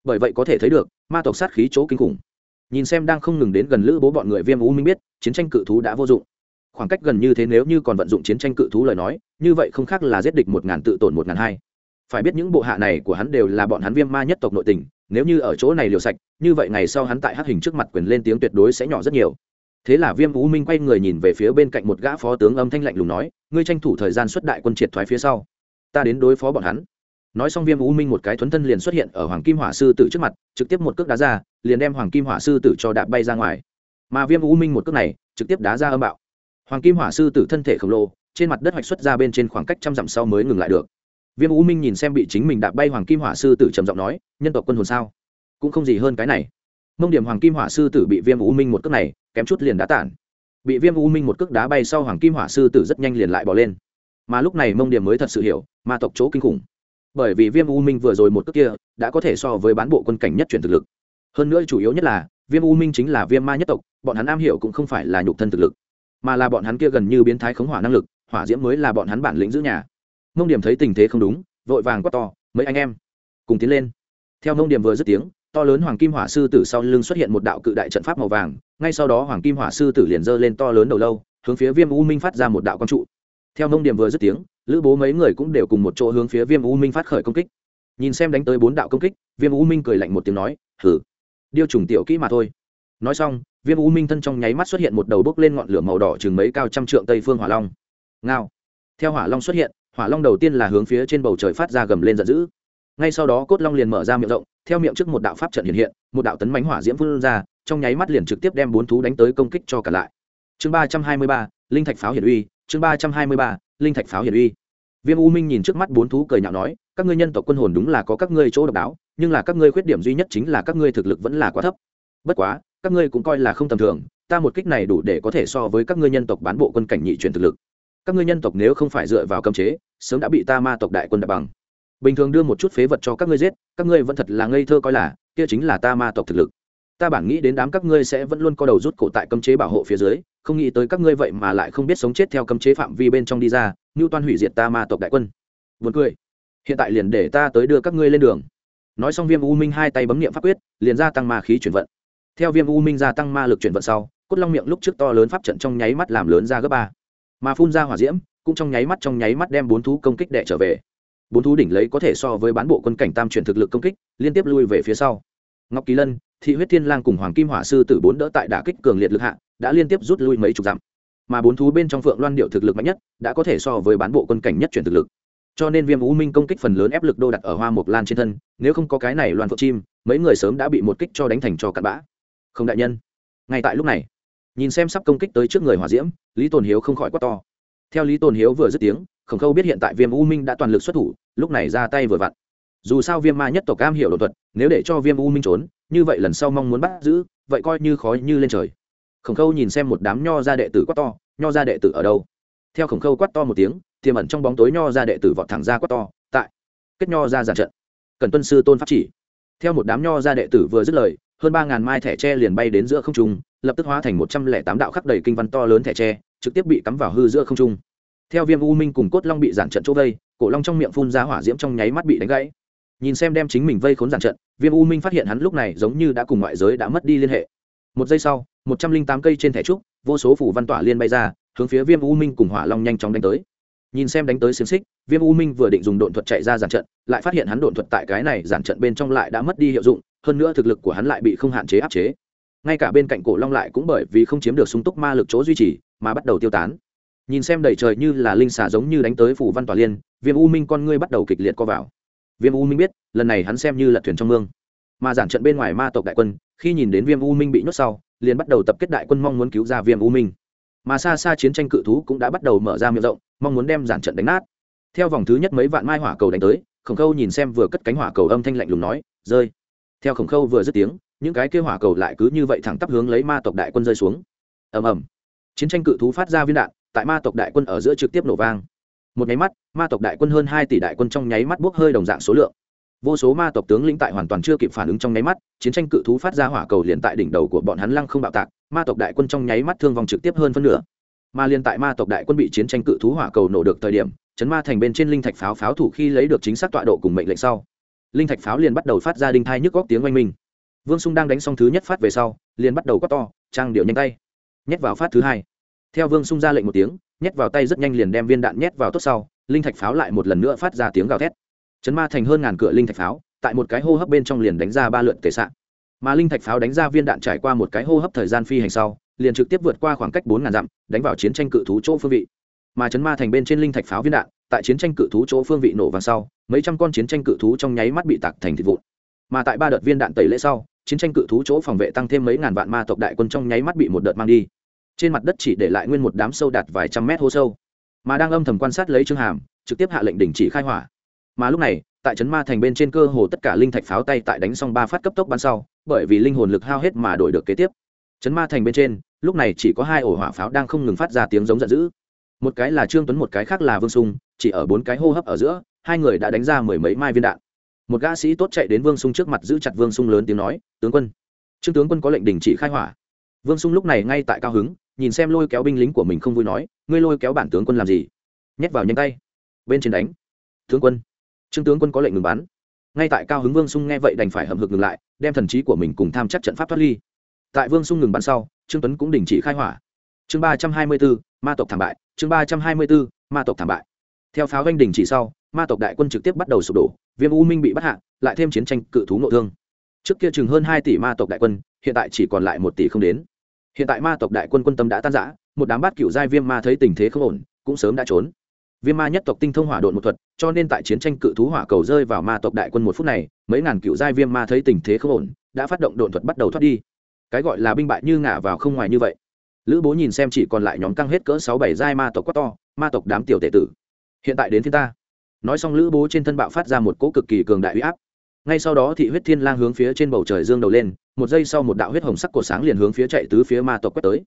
Bởi vậy có thể thấy được, ma tộc sát khí chỗ kinh khủng. Nhìn xem đang không ngừng đến gần lữ bố bọn người viêm u minh biết, chiến tranh cự thú đã vô dụng. Khoảng cách gần như thế nếu như còn vận dụng chiến tranh cự thú lời nói, như vậy không khác là giết địch một ngàn tự tổn một ngàn hai. Phải biết những bộ hạ này của hắn đều là bọn hắn viêm ma nhất tộc nội tình nếu như ở chỗ này liều sạch, như vậy ngày sau hắn tại hát hình trước mặt quyền lên tiếng tuyệt đối sẽ nhỏ rất nhiều. Thế là viêm vũ minh quay người nhìn về phía bên cạnh một gã phó tướng âm thanh lạnh lùng nói, ngươi tranh thủ thời gian xuất đại quân triệt thoái phía sau. Ta đến đối phó bọn hắn. Nói xong viêm vũ minh một cái thuấn thân liền xuất hiện ở hoàng kim hỏa sư tử trước mặt, trực tiếp một cước đá ra, liền đem hoàng kim hỏa sư tử cho đạp bay ra ngoài. Mà viêm vũ minh một cước này, trực tiếp đá ra âm bạo. Hoàng kim hỏa sư tử thân thể khổng lồ, trên mặt đất hoạch xuất ra bên trên khoảng cách trăm dặm sau mới ngừng lại được viêm u minh nhìn xem bị chính mình đạp bay hoàng kim hỏa sư tử trầm giọng nói, nhân tộc quân hồn sao? Cũng không gì hơn cái này. Mông điểm hoàng kim hỏa sư tử bị viêm u minh một cước này, kém chút liền đá tản. Bị viêm u minh một cước đá bay sau hoàng kim hỏa sư tử rất nhanh liền lại bỏ lên. Mà lúc này mông điểm mới thật sự hiểu, ma tộc chỗ kinh khủng. Bởi vì viêm u minh vừa rồi một cước kia, đã có thể so với bán bộ quân cảnh nhất chuyển thực lực. Hơn nữa chủ yếu nhất là, viêm u minh chính là viêm ma nhất tộc, bọn hắn am hiểu cũng không phải là nhục thân thực lực, mà là bọn hắn kia gần như biến thái khống hỏa năng lực, hỏa diễm mới là bọn hắn bản lĩnh giữ nhà mông điểm thấy tình thế không đúng, vội vàng quát to, mấy anh em, cùng tiến lên. Theo mông điểm vừa dứt tiếng, to lớn hoàng kim hỏa sư tử sau lưng xuất hiện một đạo cự đại trận pháp màu vàng, ngay sau đó hoàng kim hỏa sư tử liền giơ lên to lớn đầu lâu, hướng phía viêm u minh phát ra một đạo quang trụ. Theo mông điểm vừa dứt tiếng, lữ bố mấy người cũng đều cùng một chỗ hướng phía viêm u minh phát khởi công kích. Nhìn xem đánh tới bốn đạo công kích, viêm u minh cười lạnh một tiếng nói hử điêu trùng tiểu kỹ mà thôi. Nói xong, viêm u minh thân trong nháy mắt xuất hiện một đầu bốc lên ngọn lửa màu đỏ chừng mấy cao trăm trượng tây phương hỏa long. Ngao. Theo hỏa long xuất hiện hỏa long đầu tiên là hướng phía trên bầu trời phát ra gầm lên giận dữ. Ngay sau đó cốt long liền mở ra miệng rộng, theo miệng trước một đạo pháp trận hiện hiện, một đạo tấn bánh hỏa diễm phun ra, trong nháy mắt liền trực tiếp đem bốn thú đánh tới công kích cho cả lại. Chương ba trăm hai mươi ba, linh thạch pháo hiển uy, chương ba trăm hai mươi ba, linh thạch pháo hiển uy. Viêm u minh nhìn trước mắt bốn thú cười nhạo nói, các ngươi nhân tộc quân hồn đúng là có các ngươi chỗ độc đáo, nhưng là các ngươi khuyết điểm duy nhất chính là các ngươi thực lực vẫn là quá thấp. Bất quá, các ngươi cũng coi là không tầm thường, ta một kích này đủ để có thể so với các ngươi nhân tộc bán bộ quân cảnh nhị truyền thực lực các ngươi nhân tộc nếu không phải dựa vào cấm chế sớm đã bị ta ma tộc đại quân đập bằng bình thường đưa một chút phế vật cho các ngươi giết các ngươi vẫn thật là ngây thơ coi là kia chính là ta ma tộc thực lực ta bản nghĩ đến đám các ngươi sẽ vẫn luôn co đầu rút cổ tại cấm chế bảo hộ phía dưới không nghĩ tới các ngươi vậy mà lại không biết sống chết theo cấm chế phạm vi bên trong đi ra như toan hủy diệt ta ma tộc đại quân Buồn cười. Hiện tại liền để ta tới đưa các ngươi lên đường. Nói xong Viêm U Minh hai tay bấm niệm pháp quyết, liền gia tăng ma khí chuyển vận. Theo Viêm U Minh gia tăng ma lực chuyển vận sau, cốt long miệng lúc trước to lớn pháp trận trong nháy mắt làm lớn ra gấp ba. Mà phun ra hỏa diễm, cũng trong nháy mắt trong nháy mắt đem bốn thú công kích đệ trở về. Bốn thú đỉnh lấy có thể so với bán bộ quân cảnh tam chuyển thực lực công kích, liên tiếp lui về phía sau. Ngọc Kỳ Lân, Thị huyết Thiên Lang cùng Hoàng Kim Hỏa sư tử bốn đỡ tại đả kích cường liệt lực hạ, đã liên tiếp rút lui mấy chục dặm. Mà bốn thú bên trong Phượng Loan điệu thực lực mạnh nhất, đã có thể so với bán bộ quân cảnh nhất chuyển thực lực cho nên viêm u minh công kích phần lớn ép lực đô đặt ở hoa mộc lan trên thân nếu không có cái này loan phượng chim mấy người sớm đã bị một kích cho đánh thành cho cặn bã không đại nhân ngay tại lúc này nhìn xem sắp công kích tới trước người hòa diễm, lý tồn hiếu không khỏi quát to. Theo lý tồn hiếu vừa dứt tiếng, khổng khâu biết hiện tại viêm u minh đã toàn lực xuất thủ, lúc này ra tay vừa vặn. Dù sao viêm ma nhất tộc cam hiểu đột thuật, nếu để cho viêm u minh trốn, như vậy lần sau mong muốn bắt giữ, vậy coi như khói như lên trời. Khổng khâu nhìn xem một đám nho ra đệ tử quát to, nho ra đệ tử ở đâu? Theo khổng khâu quát to một tiếng, tiềm ẩn trong bóng tối nho ra đệ tử vọt thẳng ra quát to, tại kết nho ra giàn trận. Cần tuân sư tôn pháp chỉ. Theo một đám nho ra đệ tử vừa dứt lời, hơn ba ngàn mai thẻ tre liền bay đến giữa không trung lập tức hóa thành một trăm lẻ tám đạo khắc đầy kinh văn to lớn thẻ tre, trực tiếp bị cắm vào hư giữa không trung. Theo viêm u minh cùng cốt long bị giản trận chỗ vây, cổ long trong miệng phun ra hỏa diễm trong nháy mắt bị đánh gãy. Nhìn xem đem chính mình vây khốn giản trận, viêm u minh phát hiện hắn lúc này giống như đã cùng ngoại giới đã mất đi liên hệ. Một giây sau, một trăm linh tám cây trên thẻ trúc, vô số phủ văn tỏa liên bay ra, hướng phía viêm u minh cùng hỏa long nhanh chóng đánh tới. Nhìn xem đánh tới xiềng xích, viêm u minh vừa định dùng độn thuật chạy ra giản trận, lại phát hiện hắn độn thuật tại cái này giản trận bên trong lại đã mất đi hiệu dụng, hơn nữa thực lực của hắn lại bị không hạn chế áp chế ngay cả bên cạnh cổ long lại cũng bởi vì không chiếm được sung túc ma lực chỗ duy trì mà bắt đầu tiêu tán. Nhìn xem đầy trời như là linh xà giống như đánh tới phủ văn tòa liên, viêm u minh con ngươi bắt đầu kịch liệt co vào. Viêm u minh biết, lần này hắn xem như lật thuyền trong mương. Mà giản trận bên ngoài ma tộc đại quân, khi nhìn đến viêm u minh bị nhốt sau, liền bắt đầu tập kết đại quân mong muốn cứu ra viêm u minh. Mà xa xa chiến tranh cự thú cũng đã bắt đầu mở ra miệng rộng, mong muốn đem giản trận đánh nát. Theo vòng thứ nhất mấy vạn mai hỏa cầu đánh tới, khổng khâu nhìn xem vừa cất cánh hỏa cầu âm thanh lạnh lùng nói, rơi. Theo khổng khâu vừa dứt tiếng những cái kêu hỏa cầu lại cứ như vậy thẳng tắp hướng lấy ma tộc đại quân rơi xuống. Ầm ầm. Chiến tranh cự thú phát ra viên đạn, tại ma tộc đại quân ở giữa trực tiếp nổ vang. Một nháy mắt, ma tộc đại quân hơn hai tỷ đại quân trong nháy mắt bốc hơi đồng dạng số lượng. Vô số ma tộc tướng lĩnh tại hoàn toàn chưa kịp phản ứng trong nháy mắt, chiến tranh cự thú phát ra hỏa cầu liền tại đỉnh đầu của bọn hắn lăng không bạo tạc, ma tộc đại quân trong nháy mắt thương vong trực tiếp hơn phân nửa. Ma liên tại ma tộc đại quân bị chiến tranh cự thú hỏa cầu nổ được thời điểm, chấn ma thành bên trên linh thạch pháo pháo thủ khi lấy được chính xác tọa độ cùng mệnh lệnh sau, linh thạch pháo liền bắt đầu phát ra đinh thai nhức góc tiếng oanh minh vương sung đang đánh xong thứ nhất phát về sau, liền bắt đầu quát to, trang điệu nhanh tay, nhét vào phát thứ hai. Theo vương sung ra lệnh một tiếng, nhét vào tay rất nhanh liền đem viên đạn nhét vào tốt sau, linh thạch pháo lại một lần nữa phát ra tiếng gào thét. Chấn ma thành hơn ngàn cửa linh thạch pháo, tại một cái hô hấp bên trong liền đánh ra ba lượt tệ sạn mà linh thạch pháo đánh ra viên đạn trải qua một cái hô hấp thời gian phi hành sau, liền trực tiếp vượt qua khoảng cách bốn ngàn dặm, đánh vào chiến tranh cự thú chỗ phương vị. Mà chấn ma thành bên trên linh thạch pháo viên đạn, tại chiến tranh cự thú chỗ phương vị nổ vàng sau, mấy trăm con chiến tranh cự thú trong nháy mắt bị tạc thành thịt vụn. Mà tại ba đợt viên đạn tẩy lễ sau chiến tranh cự thú chỗ phòng vệ tăng thêm mấy ngàn vạn ma tộc đại quân trong nháy mắt bị một đợt mang đi. Trên mặt đất chỉ để lại nguyên một đám sâu đạt vài trăm mét hô sâu. Mà đang âm thầm quan sát lấy trương hàm, trực tiếp hạ lệnh đình chỉ khai hỏa. Mà lúc này, tại trấn ma thành bên trên cơ hồ tất cả linh thạch pháo tay tại đánh xong ba phát cấp tốc bắn sau, bởi vì linh hồn lực hao hết mà đổi được kế tiếp. Trấn ma thành bên trên, lúc này chỉ có hai ổ hỏa pháo đang không ngừng phát ra tiếng giống giận dữ. Một cái là trương tuấn, một cái khác là vương sung, chỉ ở bốn cái hô hấp ở giữa, hai người đã đánh ra mười mấy mai viên đạn một gã sĩ tốt chạy đến vương sung trước mặt giữ chặt vương sung lớn tiếng nói, tướng quân. Trương tướng quân có lệnh đình chỉ khai hỏa. Vương sung lúc này ngay tại cao hứng, nhìn xem lôi kéo binh lính của mình không vui nói, ngươi lôi kéo bản tướng quân làm gì? Nhét vào nhanh tay. Bên trên đánh. Tướng quân. Trương tướng quân có lệnh ngừng bắn. Ngay tại cao hứng vương sung nghe vậy đành phải hầm hực ngừng lại, đem thần trí của mình cùng tham chắc trận pháp thoát ly. Tại vương sung ngừng bắn sau, trương tuấn cũng đình chỉ khai hỏa. Chương ba trăm hai mươi bốn, ma tộc thảm bại. Chương ba trăm hai mươi bốn, ma tộc thảm bại. Theo pháo doanh đình chỉ sau, ma tộc đại quân trực tiếp bắt đầu sụp đổ viêm u minh bị bắt hạ, lại thêm chiến tranh cự thú nội thương. Trước kia chừng hơn hai tỷ ma tộc đại quân, hiện tại chỉ còn lại một tỷ không đến. Hiện tại ma tộc đại quân quân tâm đã tan rã, một đám bát cựu giai viêm ma thấy tình thế không ổn, cũng sớm đã trốn. Viêm ma nhất tộc tinh thông hỏa độn một thuật, cho nên tại chiến tranh cự thú hỏa cầu rơi vào ma tộc đại quân một phút này, mấy ngàn cựu giai viêm ma thấy tình thế không ổn, đã phát động độn thuật bắt đầu thoát đi. Cái gọi là binh bại như ngả vào không ngoài như vậy. Lữ bố nhìn xem chỉ còn lại nhóm căng hết cỡ sáu bảy giai ma tộc quá to, ma tộc đám tiểu tệ tử. Hiện tại đến thiên ta nói xong lữ bố trên thân bạo phát ra một cỗ cực kỳ cường đại huy áp. Ngay sau đó thị huyết thiên lang hướng phía trên bầu trời dương đầu lên, một giây sau một đạo huyết hồng sắc cổ sáng liền hướng phía chạy tứ phía ma tộc quét tới.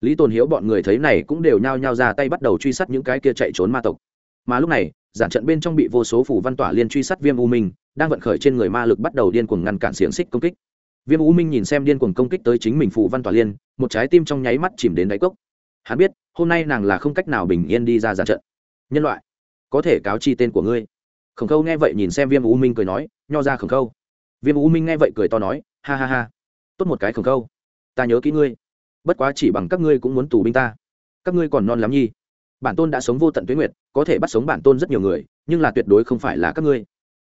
Lý tồn hiếu bọn người thấy này cũng đều nhao nhao ra tay bắt đầu truy sát những cái kia chạy trốn ma tộc. Mà lúc này, giản trận bên trong bị vô số phủ văn tỏa liên truy sát viêm u minh, đang vận khởi trên người ma lực bắt đầu điên cuồng ngăn cản xiềng xích công kích. Viêm u minh nhìn xem điên cuồng công kích tới chính mình phủ văn tỏa liên, một trái tim trong nháy mắt chìm đến đáy cốc. Hắn biết, hôm nay nàng là không cách nào bình yên đi ra giản trận. Nhân loại có thể cáo chi tên của ngươi. Khổng khâu nghe vậy nhìn xem viêm u minh cười nói, nho ra khổng khâu. Viêm u minh nghe vậy cười to nói, ha ha ha. Tốt một cái khổng khâu. Ta nhớ kỹ ngươi. Bất quá chỉ bằng các ngươi cũng muốn tù binh ta. Các ngươi còn non lắm nhi. Bản tôn đã sống vô tận tuyến nguyệt, có thể bắt sống bản tôn rất nhiều người, nhưng là tuyệt đối không phải là các ngươi.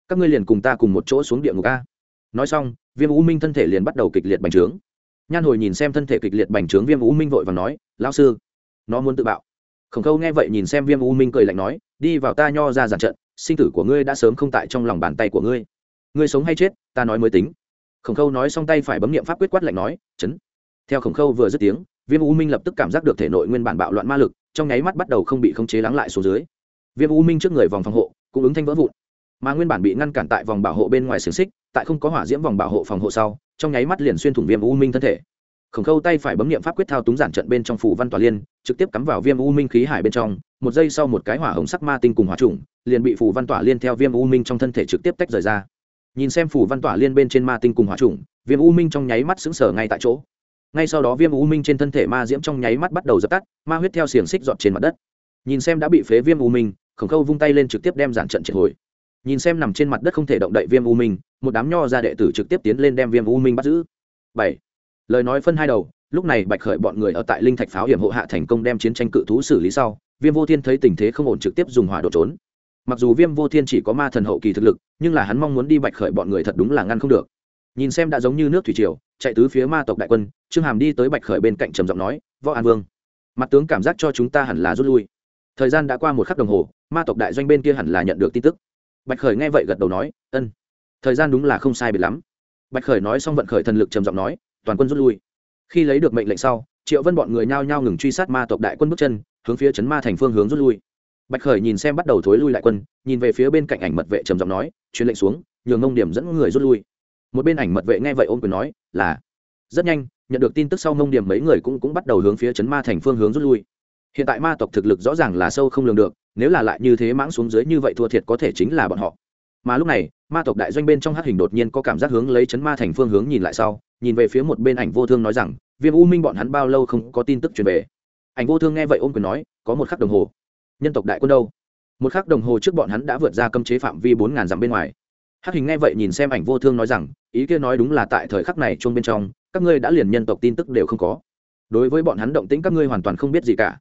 Các ngươi liền cùng ta cùng một chỗ xuống địa ngục a. Nói xong, viêm u minh thân thể liền bắt đầu kịch liệt bành trướng. Nhan hồi nhìn xem thân thể kịch liệt bành trướng viêm u minh vội và nói, lão sư, nó muốn tự bạo. Khổng khâu nghe vậy nhìn xem viêm u minh cười lạnh nói đi vào ta nho ra giàn trận, sinh tử của ngươi đã sớm không tại trong lòng bàn tay của ngươi. Ngươi sống hay chết, ta nói mới tính. Khổng khâu nói xong tay phải bấm nghiệm pháp quyết quát lạnh nói, chấn. Theo khổng khâu vừa dứt tiếng, viêm u minh lập tức cảm giác được thể nội nguyên bản bạo loạn ma lực, trong nháy mắt bắt đầu không bị khống chế lắng lại xuống dưới. Viêm u minh trước người vòng phòng hộ, cũng ứng thanh vỡ vụn. Mà nguyên bản bị ngăn cản tại vòng bảo hộ bên ngoài xiềng xích, tại không có hỏa diễm vòng bảo hộ phòng hộ sau, trong nháy mắt liền xuyên thủng viêm u minh thân thể khổng khâu tay phải bấm nghiệm pháp quyết thao túng giản trận bên trong phủ văn tòa liên, trực tiếp cắm vào viêm u minh khí hải bên trong, một giây sau một cái hỏa hồng sắc ma tinh cùng hỏa trùng, liền bị phủ văn tỏa liên theo viêm u minh trong thân thể trực tiếp tách rời ra. Nhìn xem phủ văn tỏa liên bên trên ma tinh cùng hỏa trùng, viêm u minh trong nháy mắt xứng sở ngay tại chỗ. Ngay sau đó viêm u minh trên thân thể ma diễm trong nháy mắt bắt đầu dập tắt, ma huyết theo xiềng xích dọn trên mặt đất. Nhìn xem đã bị phế viêm u minh, khổng khâu vung tay lên trực tiếp đem giản trận triệt hồi. Nhìn xem nằm trên mặt đất không thể động đậy viêm u minh, một đám nho ra đệ tử trực tiếp tiến lên đem viêm u minh bắt giữ. Bảy lời nói phân hai đầu, lúc này bạch khởi bọn người ở tại linh thạch pháo hiểm hộ hạ thành công đem chiến tranh cự thú xử lý sau, viêm vô thiên thấy tình thế không ổn trực tiếp dùng hỏa đổ trốn. Mặc dù viêm vô thiên chỉ có ma thần hậu kỳ thực lực, nhưng là hắn mong muốn đi bạch khởi bọn người thật đúng là ngăn không được. Nhìn xem đã giống như nước thủy triều, chạy tứ phía ma tộc đại quân, trương hàm đi tới bạch khởi bên cạnh trầm giọng nói, võ an vương, mặt tướng cảm giác cho chúng ta hẳn là rút lui. Thời gian đã qua một khắc đồng hồ, ma tộc đại doanh bên kia hẳn là nhận được tin tức. Bạch khởi nghe vậy gật đầu nói, ân, thời gian đúng là không sai biệt lắm. Bạch khởi nói xong vận khởi thần lực trầm giọng nói toàn quân rút lui. Khi lấy được mệnh lệnh sau, triệu vân bọn người nhao nhao ngừng truy sát ma tộc đại quân bước chân, hướng phía chấn ma thành phương hướng rút lui. Bạch khởi nhìn xem bắt đầu thối lui lại quân, nhìn về phía bên cạnh ảnh mật vệ trầm giọng nói, truyền lệnh xuống, nhường ngông điểm dẫn người rút lui. Một bên ảnh mật vệ nghe vậy ôm quyền nói, là, rất nhanh, nhận được tin tức sau ngông điểm mấy người cũng cũng bắt đầu hướng phía chấn ma thành phương hướng rút lui. Hiện tại ma tộc thực lực rõ ràng là sâu không lường được, nếu là lại như thế mãng xuống dưới như vậy thua thiệt có thể chính là bọn họ. Mà lúc này, ma tộc đại doanh bên trong hát hình đột nhiên có cảm giác hướng lấy chấn ma thành phương hướng nhìn lại sau nhìn về phía một bên ảnh vô thương nói rằng, viêm u minh bọn hắn bao lâu không có tin tức truyền về? Ảnh vô thương nghe vậy ôm quyền nói, có một khắc đồng hồ. Nhân tộc đại quân đâu? Một khắc đồng hồ trước bọn hắn đã vượt ra cấm chế phạm vi bốn ngàn dặm bên ngoài. Hắc hình nghe vậy nhìn xem ảnh vô thương nói rằng, ý kia nói đúng là tại thời khắc này chung bên trong, các ngươi đã liền nhân tộc tin tức đều không có. Đối với bọn hắn động tĩnh các ngươi hoàn toàn không biết gì cả.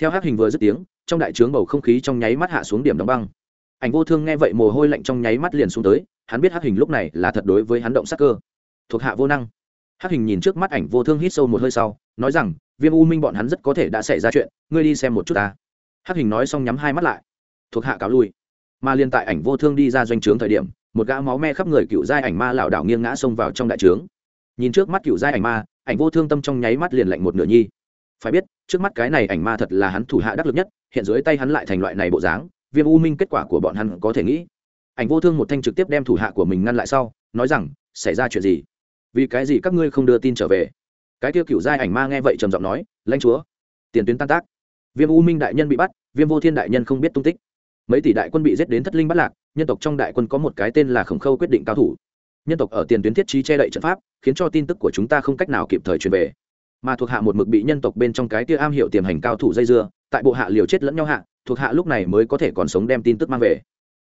Theo hắc hình vừa dứt tiếng, trong đại trướng bầu không khí trong nháy mắt hạ xuống điểm đóng băng. Ảnh vô thương nghe vậy mồ hôi lạnh trong nháy mắt liền xuống tới, hắn biết hắc hình lúc này là thật đối với hắn động sắc cơ. Thuộc hạ vô năng hắc hình nhìn trước mắt ảnh vô thương hít sâu một hơi sau, nói rằng, viêm u minh bọn hắn rất có thể đã xảy ra chuyện, ngươi đi xem một chút ta. Hắc hình nói xong nhắm hai mắt lại. Thuộc hạ cáo lui. Mà liên tại ảnh vô thương đi ra doanh trướng thời điểm, một gã máu me khắp người cựu giai ảnh ma lảo đảo nghiêng ngã xông vào trong đại trướng. Nhìn trước mắt cựu giai ảnh ma, ảnh vô thương tâm trong nháy mắt liền lạnh một nửa nhi. Phải biết, trước mắt cái này ảnh ma thật là hắn thủ hạ đắc lực nhất, hiện dưới tay hắn lại thành loại này bộ dáng, viêm u minh kết quả của bọn hắn có thể nghĩ. Ảnh vô thương một thanh trực tiếp đem thủ hạ của mình ngăn lại sau, nói rằng, xảy ra chuyện gì? Vì cái gì các ngươi không đưa tin trở về? Cái tiêu cựu giai ảnh ma nghe vậy trầm giọng nói, lãnh chúa, tiền tuyến tan tác. Viêm u minh đại nhân bị bắt, viêm vô thiên đại nhân không biết tung tích. Mấy tỷ đại quân bị giết đến thất linh bắt lạc, nhân tộc trong đại quân có một cái tên là khổng khâu quyết định cao thủ. Nhân tộc ở tiền tuyến thiết trí che đậy trận pháp, khiến cho tin tức của chúng ta không cách nào kịp thời truyền về. Mà thuộc hạ một mực bị nhân tộc bên trong cái tia am hiểu tiềm hành cao thủ dây dưa, tại bộ hạ liều chết lẫn nhau hạ, thuộc hạ lúc này mới có thể còn sống đem tin tức mang về.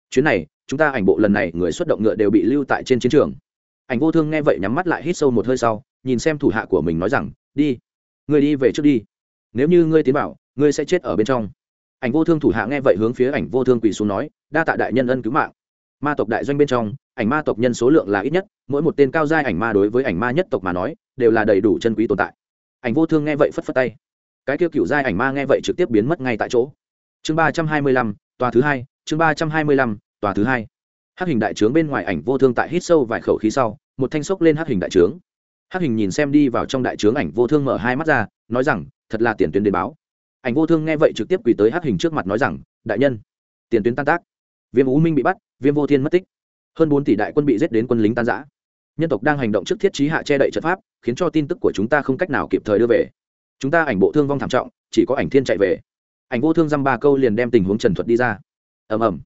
Chuyến này, chúng ta ảnh bộ lần này người xuất động ngựa đều bị lưu tại trên chiến trường ảnh vô thương nghe vậy nhắm mắt lại hít sâu một hơi sau, nhìn xem thủ hạ của mình nói rằng, đi người đi về trước đi. Nếu như ngươi tiến bảo ngươi sẽ chết ở bên trong. Ảnh vô thương thủ hạ nghe vậy hướng phía ảnh vô thương quỳ xuống nói, đa tạ đại nhân ân cứu mạng. Ma tộc đại doanh bên trong, ảnh ma tộc nhân số lượng là ít nhất, mỗi một tên cao giai ảnh ma đối với ảnh ma nhất tộc mà nói, đều là đầy đủ chân quý tồn tại. Ảnh vô thương nghe vậy phất phất tay. Cái kia cựu giai ảnh ma nghe vậy trực tiếp biến mất ngay tại chỗ. Chương ba trăm hai mươi lăm, tòa thứ hai, chương ba trăm hai mươi lăm, tòa thứ hai hát hình đại trướng bên ngoài ảnh vô thương tại hít sâu vài khẩu khí sau, một thanh sốc lên hát hình đại trướng. Hát hình nhìn xem đi vào trong đại trướng ảnh vô thương mở hai mắt ra, nói rằng, thật là tiền tuyến đến báo. Ảnh vô thương nghe vậy trực tiếp quỳ tới hát hình trước mặt nói rằng, đại nhân, tiền tuyến tan tác. Viêm ú minh bị bắt, viêm vô thiên mất tích. Hơn bốn tỷ đại quân bị giết đến quân lính tan giã nhân tộc đang hành động trước thiết trí hạ che đậy trận pháp, khiến cho tin tức của chúng ta không cách nào kịp thời đưa về. Chúng ta ảnh bộ thương vong thảm trọng, chỉ có ảnh thiên chạy về. Ảnh vô thương dăm ba câu liền đem tình huống trần thuật đi ra. Ầm ầm.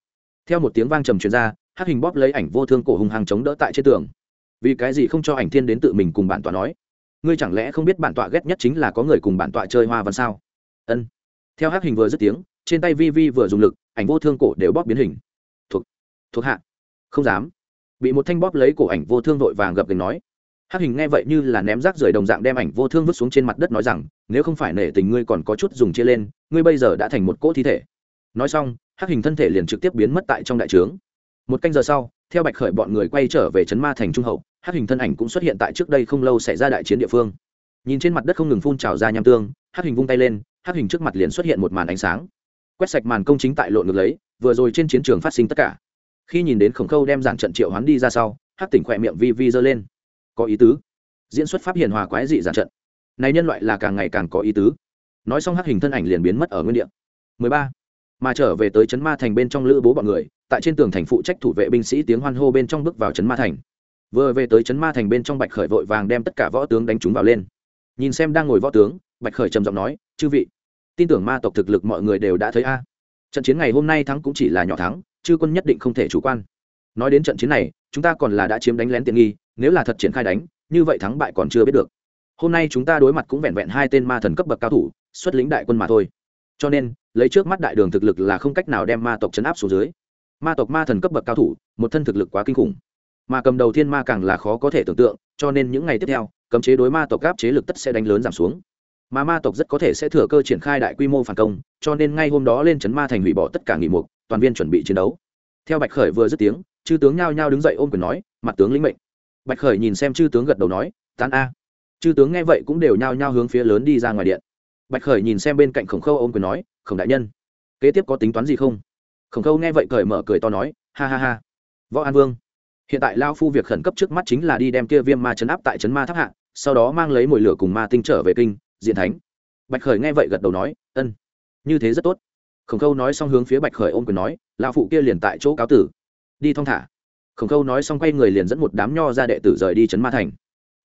Theo một tiếng vang trầm truyền ra hắc hình bóp lấy ảnh vô thương cổ hùng hàng chống đỡ tại trên tường. Vì cái gì không cho ảnh thiên đến tự mình cùng bản tọa nói? Ngươi chẳng lẽ không biết bản tọa ghét nhất chính là có người cùng bản tọa chơi hoa văn sao? Ân. Theo hắc hình vừa dứt tiếng, trên tay vi vi vừa dùng lực, ảnh vô thương cổ đều bóp biến hình. Thuộc thuộc hạ. Không dám. Bị một thanh bóp lấy cổ ảnh vô thương vội vàng gập gành nói. Hắc hình nghe vậy như là ném rác rời đồng dạng đem ảnh vô thương vứt xuống trên mặt đất nói rằng, nếu không phải nể tình ngươi còn có chút dùng chia lên, ngươi bây giờ đã thành một cỗ thi thể. Nói xong, hắc hình thân thể liền trực tiếp biến mất tại trong đại trướng một canh giờ sau, theo bạch khởi bọn người quay trở về trấn ma thành trung hậu, hắc hình thân ảnh cũng xuất hiện tại trước đây không lâu xảy ra đại chiến địa phương. Nhìn trên mặt đất không ngừng phun trào ra nham tương, hắc hình vung tay lên, hắc hình trước mặt liền xuất hiện một màn ánh sáng. Quét sạch màn công chính tại lộn ngược lấy, vừa rồi trên chiến trường phát sinh tất cả. Khi nhìn đến khổng khâu đem giản trận triệu hoán đi ra sau, hắc tỉnh khỏe miệng vi vi giơ lên. Có ý tứ. Diễn xuất pháp hiền hòa quái dị giản trận. Này nhân loại là càng ngày càng có ý tứ. Nói xong hắc hình thân ảnh liền biến mất ở nguyên địa. 13. mà trở về tới trấn ma thành bên trong lữ bố bọn người tại trên tường thành phụ trách thủ vệ binh sĩ tiếng hoan hô bên trong bước vào trấn ma thành. Vừa về tới trấn ma thành bên trong bạch khởi vội vàng đem tất cả võ tướng đánh chúng vào lên. Nhìn xem đang ngồi võ tướng, bạch khởi trầm giọng nói, chư vị, tin tưởng ma tộc thực lực mọi người đều đã thấy a. Trận chiến ngày hôm nay thắng cũng chỉ là nhỏ thắng, chư quân nhất định không thể chủ quan. Nói đến trận chiến này, chúng ta còn là đã chiếm đánh lén tiện nghi, nếu là thật triển khai đánh, như vậy thắng bại còn chưa biết được. Hôm nay chúng ta đối mặt cũng vẹn vẹn hai tên ma thần cấp bậc cao thủ, xuất lĩnh đại quân mà thôi. Cho nên, lấy trước mắt đại đường thực lực là không cách nào đem ma tộc chấn áp xuống dưới ma tộc ma thần cấp bậc cao thủ, một thân thực lực quá kinh khủng. Mà cầm đầu thiên ma càng là khó có thể tưởng tượng, cho nên những ngày tiếp theo, cấm chế đối ma tộc gáp chế lực tất sẽ đánh lớn giảm xuống. Mà ma tộc rất có thể sẽ thừa cơ triển khai đại quy mô phản công, cho nên ngay hôm đó lên chấn ma thành hủy bỏ tất cả nghỉ mục, toàn viên chuẩn bị chiến đấu. Theo bạch khởi vừa dứt tiếng, chư tướng nhao nhao đứng dậy ôm quyền nói, mặt tướng lĩnh mệnh. Bạch khởi nhìn xem chư tướng gật đầu nói, tán a. Chư tướng nghe vậy cũng đều nhao nhao hướng phía lớn đi ra ngoài điện. Bạch khởi nhìn xem bên cạnh khổng khâu ôm quyền nói, khổng đại nhân, kế tiếp có tính toán gì không? Khổng khâu nghe vậy cởi mở cười to nói, ha ha ha, võ an vương, hiện tại lao phu việc khẩn cấp trước mắt chính là đi đem kia viêm ma chấn áp tại chấn ma tháp hạ, sau đó mang lấy mồi lửa cùng ma tinh trở về kinh, diện thánh. Bạch khởi nghe vậy gật đầu nói, ân, như thế rất tốt. Khổng khâu nói xong hướng phía bạch khởi ôm quyền nói lao phụ kia liền tại chỗ cáo tử. Đi thong thả. Khổng khâu nói xong quay người liền dẫn một đám nho ra đệ tử rời đi chấn ma thành.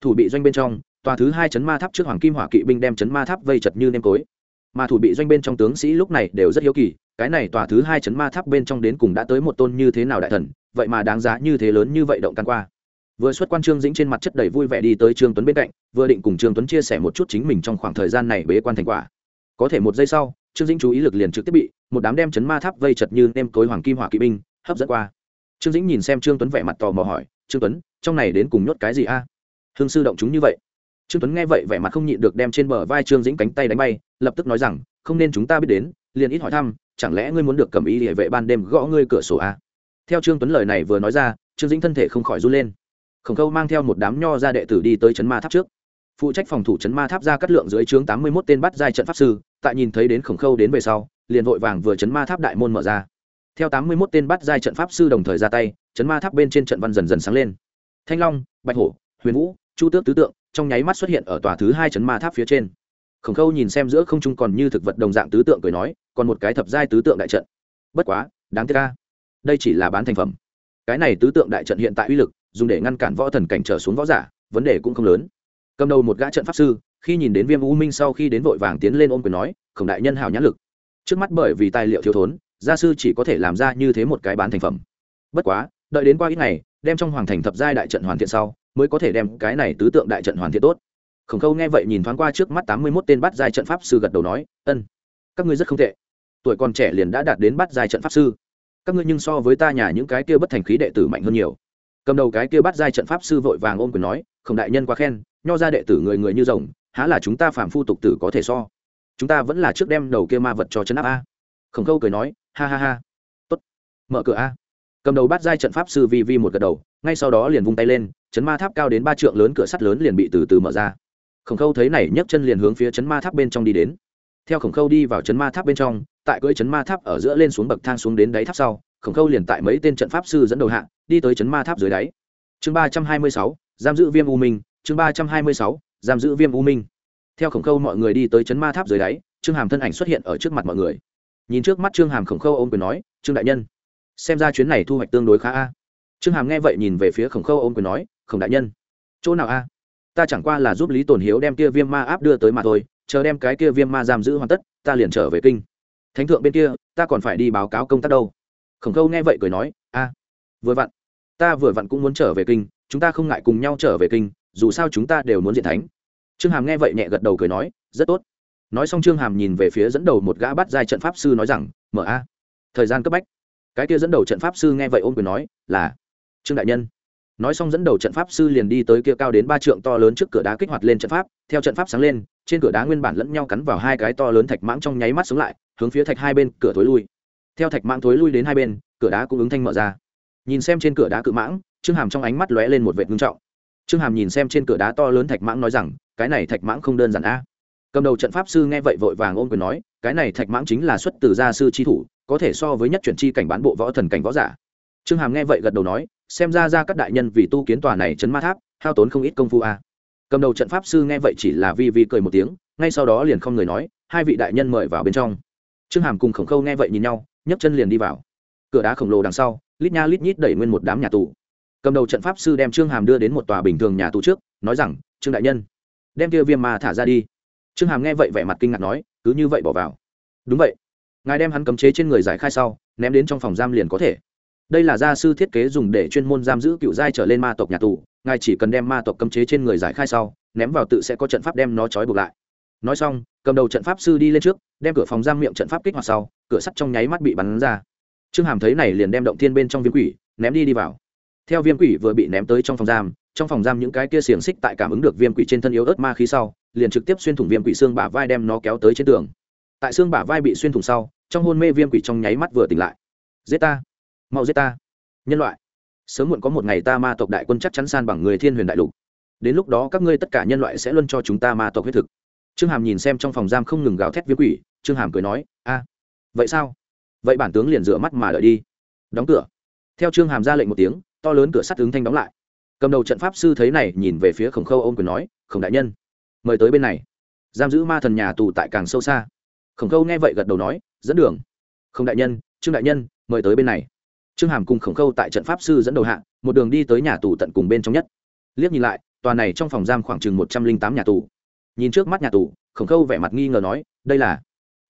Thủ bị doanh bên trong, tòa thứ hai chấn ma tháp trước hoàng kim hỏa kỵ binh đem chấn ma tháp vây chật như nêm tối mà thủ bị doanh bên trong tướng sĩ lúc này đều rất hiếu kỳ cái này tòa thứ hai chấn ma tháp bên trong đến cùng đã tới một tôn như thế nào đại thần, vậy mà đáng giá như thế lớn như vậy động căn qua. Vừa xuất quan trương dĩnh trên mặt chất đầy vui vẻ đi tới trương tuấn bên cạnh, vừa định cùng trương tuấn chia sẻ một chút chính mình trong khoảng thời gian này bế quan thành quả. Có thể một giây sau, trương dĩnh chú ý lực liền trực tiếp bị một đám đem chấn ma tháp vây chật như nem tối hoàng kim hỏa kỵ binh hấp dẫn qua. Trương dĩnh nhìn xem trương tuấn vẻ mặt tò mò hỏi, trương tuấn, trong này đến cùng nhốt cái gì a? À? hương sư động chúng như vậy. Trương tuấn nghe vậy vẻ mặt không nhịn được đem trên bờ vai trương dĩnh cánh tay đánh bay lập tức nói rằng, không nên chúng ta biết đến, liền ít hỏi thăm, chẳng lẽ ngươi muốn được cầm ý địa vệ ban đêm gõ ngươi cửa sổ à? theo trương tuấn lời này vừa nói ra, trương dĩnh thân thể không khỏi run lên. Khổng khâu mang theo một đám nho ra đệ tử đi tới trấn ma tháp trước. Phụ trách phòng thủ trấn ma tháp ra cắt lượng dưới trướng tám mươi mốt tên bắt giai trận pháp sư, tại nhìn thấy đến khổng khâu đến về sau, liền vội vàng vừa trấn ma tháp đại môn mở ra. Theo tám mươi mốt tên bắt giai trận pháp sư đồng thời ra tay, trấn ma tháp bên trên trận văn dần dần sáng lên. Thanh long, bạch hổ, huyền vũ, chu tước tứ tượng, trong nháy mắt xuất hiện ở tòa thứ hai chấn ma tháp phía trên khổng khâu nhìn xem giữa không trung còn như thực vật đồng dạng tứ tượng cười nói, còn một cái thập giai tứ tượng đại trận. Bất quá, đáng tiếc ca đây chỉ là bán thành phẩm. Cái này tứ tượng đại trận hiện tại uy lực, dùng để ngăn cản võ thần cảnh trở xuống võ giả, vấn đề cũng không lớn. Cầm đầu một gã trận pháp sư, khi nhìn đến viêm u minh sau khi đến vội vàng tiến lên ôm quyền nói, khổng đại nhân hào nhãn lực. Trước mắt bởi vì tài liệu thiếu thốn, gia sư chỉ có thể làm ra như thế một cái bán thành phẩm. Bất quá, đợi đến qua ít ngày, đem trong hoàng thành thập giai đại trận hoàn thiện sau, mới có thể đem cái này tứ tượng đại trận hoàn thiện tốt khổng khâu nghe vậy nhìn thoáng qua trước mắt tám mươi mốt tên bắt giai trận pháp sư gật đầu nói, ân, các ngươi rất không tệ. Tuổi còn trẻ liền đã đạt đến bắt giai trận pháp sư. Các ngươi nhưng so với ta nhà những cái kia bất thành khí đệ tử mạnh hơn nhiều. Cầm đầu cái kia bắt giai trận pháp sư vội vàng ôm quyền nói không đại nhân quá khen, nho ra đệ tử người người như rồng, há là chúng ta phạm phu tục tử có thể so. Chúng ta vẫn là trước đem đầu kia ma vật cho chấn áp a. Khổng khâu cười nói, ha ha ha. Tốt. Mở cửa a. Cầm đầu bắt giai trận pháp sư vi vi một gật đầu, ngay sau đó liền vung tay lên, chấn ma tháp cao đến ba trượng lớn cửa sắt lớn liền bị từ từ mở ra khổng khâu thấy này nhấc chân liền hướng phía chấn ma tháp bên trong đi đến. Theo khổng khâu đi vào chấn ma tháp bên trong, tại cưỡi chấn ma tháp ở giữa lên xuống bậc thang xuống đến đáy tháp sau, khổng khâu liền tại mấy tên trận pháp sư dẫn đầu hạ, đi tới chấn ma tháp dưới đáy. Chương ba trăm hai mươi sáu, giam giữ viêm u minh, chương ba trăm hai mươi sáu, giam giữ viêm u minh. Theo khổng khâu mọi người đi tới chấn ma tháp dưới đáy, trương hàm thân ảnh xuất hiện ở trước mặt mọi người. Nhìn trước mắt trương hàm khổng khâu ôm quyền nói, trương đại nhân, xem ra chuyến này thu hoạch tương đối khá a. Trương hàm nghe vậy nhìn về phía khổng khâu ôm quyền nói, khổng đại nhân, chỗ nào a? Ta chẳng qua là giúp lý tồn hiếu đem kia viêm ma áp đưa tới mà thôi, chờ đem cái kia viêm ma giam giữ hoàn tất, ta liền trở về kinh. Thánh thượng bên kia, ta còn phải đi báo cáo công tác đâu. Khổng khâu nghe vậy cười nói, a, vừa vặn, ta vừa vặn cũng muốn trở về kinh, chúng ta không ngại cùng nhau trở về kinh, dù sao chúng ta đều muốn diện thánh. Trương hàm nghe vậy nhẹ gật đầu cười nói, rất tốt. Nói xong trương hàm nhìn về phía dẫn đầu một gã bắt giai trận pháp sư nói rằng, mở a. Thời gian cấp bách. Cái kia dẫn đầu trận pháp sư nghe vậy ôm quyền nói, là, trương đại nhân nói xong dẫn đầu trận pháp sư liền đi tới kia cao đến ba trượng to lớn trước cửa đá kích hoạt lên trận pháp, theo trận pháp sáng lên, trên cửa đá nguyên bản lẫn nhau cắn vào hai cái to lớn thạch mãng trong nháy mắt xuống lại, hướng phía thạch hai bên cửa thối lui. Theo thạch mãng thối lui đến hai bên, cửa đá cũng ứng thanh mở ra. Nhìn xem trên cửa đá cự mãng, trương hàm trong ánh mắt lóe lên một vệt ngưng trọng. Trương hàm nhìn xem trên cửa đá to lớn thạch mãng nói rằng, cái này thạch mãng không đơn giản a. Cầm đầu trận pháp sư nghe vậy vội vàng ôm quyền nói, cái này thạch mãng chính là xuất từ gia sư chi thủ, có thể so với nhất chuyển chi cảnh bán bộ võ thần cảnh võ giả. Trương hàm nghe vậy gật đầu nói xem ra ra các đại nhân vì tu kiến tòa này chấn ma tháp, hao tốn không ít công phu a. Cầm đầu trận pháp sư nghe vậy chỉ là vi vi cười một tiếng, ngay sau đó liền không người nói, hai vị đại nhân mời vào bên trong. Trương hàm cùng khổng khâu nghe vậy nhìn nhau, nhấc chân liền đi vào. Cửa đá khổng lồ đằng sau, lít nha lít nhít đẩy nguyên một đám nhà tù. Cầm đầu trận pháp sư đem trương hàm đưa đến một tòa bình thường nhà tù trước, nói rằng, trương đại nhân, đem kia viêm ma thả ra đi. Trương hàm nghe vậy vẻ mặt kinh ngạc nói, cứ như vậy bỏ vào. Đúng vậy. Ngài đem hắn cấm chế trên người giải khai sau, ném đến trong phòng giam liền có thể đây là gia sư thiết kế dùng để chuyên môn giam giữ cựu giai trở lên ma tộc nhà tù, ngài chỉ cần đem ma tộc cấm chế trên người giải khai sau, ném vào tự sẽ có trận pháp đem nó trói buộc lại. Nói xong, cầm đầu trận pháp sư đi lên trước, đem cửa phòng giam miệng trận pháp kích hoạt sau, cửa sắt trong nháy mắt bị bắn ra. Trương hàm thấy này liền đem động thiên bên trong viêm quỷ, ném đi đi vào. Theo viêm quỷ vừa bị ném tới trong phòng giam, trong phòng giam những cái kia xiềng xích tại cảm ứng được viêm quỷ trên thân yếu ớt ma khí sau, liền trực tiếp xuyên thủng viêm quỷ xương bả vai đem nó kéo tới trên tường. Tại xương bả vai bị xuyên thủng sau, trong hôn mê viêm quỷ trong nháy mắt vừa tỉnh lại. Giết ta! Mau giết ta. Nhân loại, sớm muộn có một ngày ta ma tộc đại quân chắc chắn san bằng người thiên huyền đại lục. Đến lúc đó các ngươi tất cả nhân loại sẽ luôn cho chúng ta ma tộc huyết thực. Trương hàm nhìn xem trong phòng giam không ngừng gào thét viêm quỷ, trương hàm cười nói, a, vậy sao? Vậy bản tướng liền rửa mắt mà đợi đi. Đóng cửa. Theo trương hàm ra lệnh một tiếng, to lớn cửa sắt ứng thanh đóng lại. Cầm đầu trận pháp sư thấy này nhìn về phía khổng khâu ôm quyền nói, khổng đại nhân, mời tới bên này. Giam giữ ma thần nhà tù tại càng sâu xa. Khổng khâu nghe vậy gật đầu nói, dẫn đường. Khổng đại nhân, trương đại nhân, mời tới bên này trương hàm cùng khổng khâu tại trận pháp sư dẫn đầu hạ, một đường đi tới nhà tù tận cùng bên trong nhất. Liếc nhìn lại, tòa này trong phòng giam khoảng chừng một trăm linh tám nhà tù. Nhìn trước mắt nhà tù, khổng khâu vẻ mặt nghi ngờ nói, đây là?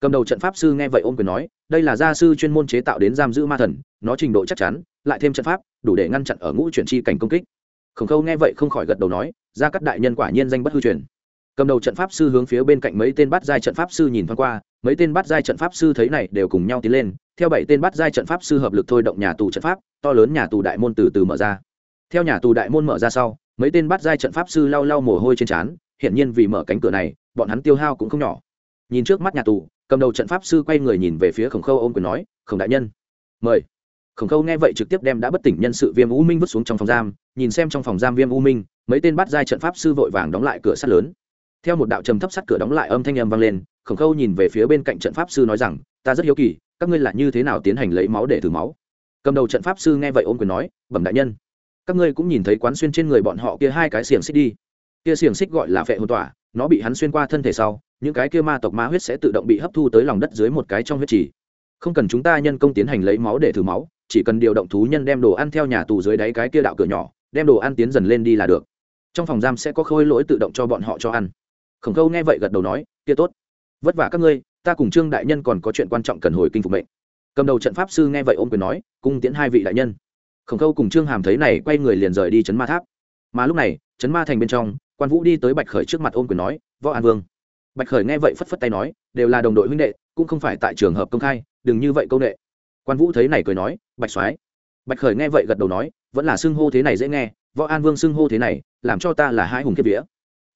Cầm đầu trận pháp sư nghe vậy ôm quyền nói, đây là gia sư chuyên môn chế tạo đến giam giữ ma thần, nó trình độ chắc chắn, lại thêm trận pháp, đủ để ngăn chặn ở ngũ chuyển chi cảnh công kích. Khổng khâu nghe vậy không khỏi gật đầu nói ra các đại nhân quả nhiên danh bất hư truyền. Cầm đầu trận pháp sư hướng phía bên cạnh mấy tên bắt giai trận pháp sư nhìn thoáng qua, mấy tên bắt giai trận pháp sư thấy này đều cùng nhau tiến lên theo bảy tên bắt giai trận pháp sư hợp lực thôi động nhà tù trận pháp, to lớn nhà tù đại môn từ từ mở ra. Theo nhà tù đại môn mở ra sau, mấy tên bắt giai trận pháp sư lau lau mồ hôi trên trán, hiển nhiên vì mở cánh cửa này, bọn hắn tiêu hao cũng không nhỏ. Nhìn trước mắt nhà tù, cầm đầu trận pháp sư quay người nhìn về phía khổng khâu ôm quyền nói, khổng đại nhân. Mời. Khổng khâu nghe vậy trực tiếp đem đã bất tỉnh nhân sự viêm u minh vứt xuống trong phòng giam, nhìn xem trong phòng giam viêm u minh, mấy tên bắt giai trận pháp sư vội vàng đóng lại cửa sắt lớn. Theo một đạo trầm thấp sắt cửa đóng lại âm thanh âm vang lên, khổng khâu nhìn về phía bên cạnh trận pháp sư nói rằng, ta rất hiếu kỳ các ngươi là như thế nào tiến hành lấy máu để thử máu? Cầm đầu trận pháp sư nghe vậy ôm quyền nói, bẩm đại nhân, các ngươi cũng nhìn thấy quán xuyên trên người bọn họ kia hai cái xiềng xích đi. Kia xiềng xích gọi là phệ hồn tỏa, nó bị hắn xuyên qua thân thể sau, những cái kia ma tộc ma huyết sẽ tự động bị hấp thu tới lòng đất dưới một cái trong huyết trì. Không cần chúng ta nhân công tiến hành lấy máu để thử máu, chỉ cần điều động thú nhân đem đồ ăn theo nhà tù dưới đáy cái kia đạo cửa nhỏ, đem đồ ăn tiến dần lên đi là được. Trong phòng giam sẽ có khôi lỗi tự động cho bọn họ cho ăn. Khổng khâu nghe vậy gật đầu nói, kia tốt. Vất vả các ngươi ta cùng trương đại nhân còn có chuyện quan trọng cần hồi kinh phục mệnh. Cầm đầu trận pháp sư nghe vậy ôm quyền nói, cung tiễn hai vị đại nhân. Khổng khâu cùng trương hàm thấy này quay người liền rời đi chấn ma tháp. Mà lúc này chấn ma thành bên trong, quan vũ đi tới bạch khởi trước mặt ôm quyền nói, võ an vương. Bạch khởi nghe vậy phất phất tay nói, đều là đồng đội huynh đệ, cũng không phải tại trường hợp công khai, đừng như vậy công đệ quan vũ thấy này cười nói, bạch soái. Bạch khởi nghe vậy gật đầu nói, vẫn là xưng hô thế này dễ nghe, võ an vương xưng hô thế này, làm cho ta là hai hùng kiếp vía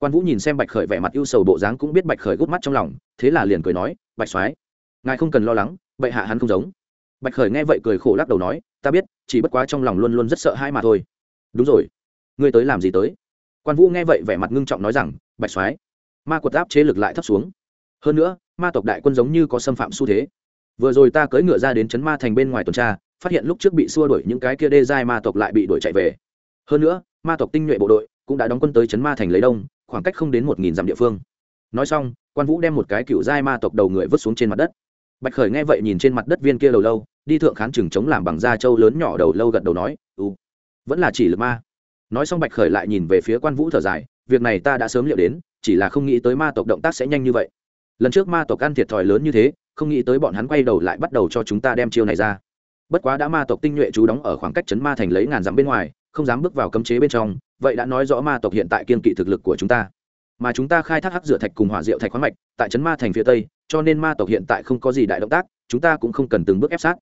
quan vũ nhìn xem bạch khởi vẻ mặt ưu sầu bộ dáng cũng biết bạch khởi gút mắt trong lòng, thế là liền cười nói, bạch soái, ngài không cần lo lắng, bệ hạ hắn không giống. Bạch khởi nghe vậy cười khổ lắc đầu nói, ta biết, chỉ bất quá trong lòng luôn luôn rất sợ hai mà thôi. Đúng rồi, ngươi tới làm gì tới? Quan vũ nghe vậy vẻ mặt ngưng trọng nói rằng, bạch soái, ma quật áp chế lực lại thấp xuống. Hơn nữa, ma tộc đại quân giống như có xâm phạm xu thế. Vừa rồi ta cưỡi ngựa ra đến chấn ma thành bên ngoài tuần tra, phát hiện lúc trước bị xua đuổi những cái kia đê giai ma tộc lại bị đuổi chạy về. Hơn nữa, ma tộc tinh nhuệ bộ đội cũng đã đóng quân tới chấn ma thành lấy đông khoảng cách không đến một nghìn dặm địa phương. Nói xong, quan vũ đem một cái cựu giai ma tộc đầu người vứt xuống trên mặt đất. Bạch khởi nghe vậy nhìn trên mặt đất viên kia đầu lâu, đi thượng khán chừng chống làm bằng da trâu lớn nhỏ đầu lâu gật đầu nói u vẫn là chỉ lực ma. Nói xong bạch khởi lại nhìn về phía quan vũ thở dài, việc này ta đã sớm liệu đến, chỉ là không nghĩ tới ma tộc động tác sẽ nhanh như vậy. Lần trước ma tộc ăn thiệt thòi lớn như thế, không nghĩ tới bọn hắn quay đầu lại bắt đầu cho chúng ta đem chiêu này ra. Bất quá đã ma tộc tinh nhuệ chú đóng ở khoảng cách chấn ma thành lấy ngàn dặm bên ngoài, không dám bước vào cấm chế bên trong vậy đã nói rõ ma tộc hiện tại kiên kỵ thực lực của chúng ta. Mà chúng ta khai thác hắc dựa thạch cùng hỏa diệu thạch khoáng mạch tại trấn ma thành phía tây, cho nên ma tộc hiện tại không có gì đại động tác, chúng ta cũng không cần từng bước ép sát.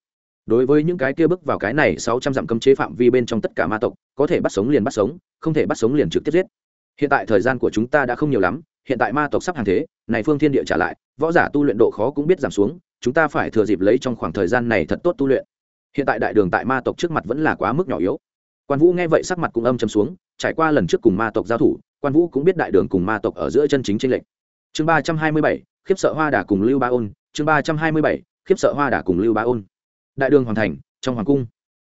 Đối với những cái kia bước vào cái này sáu trăm dặm cấm chế phạm vi bên trong tất cả ma tộc, có thể bắt sống liền bắt sống, không thể bắt sống liền trực tiếp giết. Hiện tại thời gian của chúng ta đã không nhiều lắm, hiện tại ma tộc sắp hàng thế, này phương thiên địa trả lại, võ giả tu luyện độ khó cũng biết giảm xuống, chúng ta phải thừa dịp lấy trong khoảng thời gian này thật tốt tu luyện. Hiện tại đại đường tại ma tộc trước mặt vẫn là quá mức nhỏ yếu. Quan vũ nghe vậy sắc mặt cũng âm chầm xuống trải qua lần trước cùng ma tộc giao thủ, quan vũ cũng biết đại đường cùng ma tộc ở giữa chân chính tranh lệch. Chương ba trăm hai mươi bảy, khiếp sợ hoa đà cùng lưu ba ôn. Chương ba trăm hai mươi bảy, khiếp sợ hoa đà cùng lưu ba ôn. Đại đường hoàn thành, trong hoàng cung.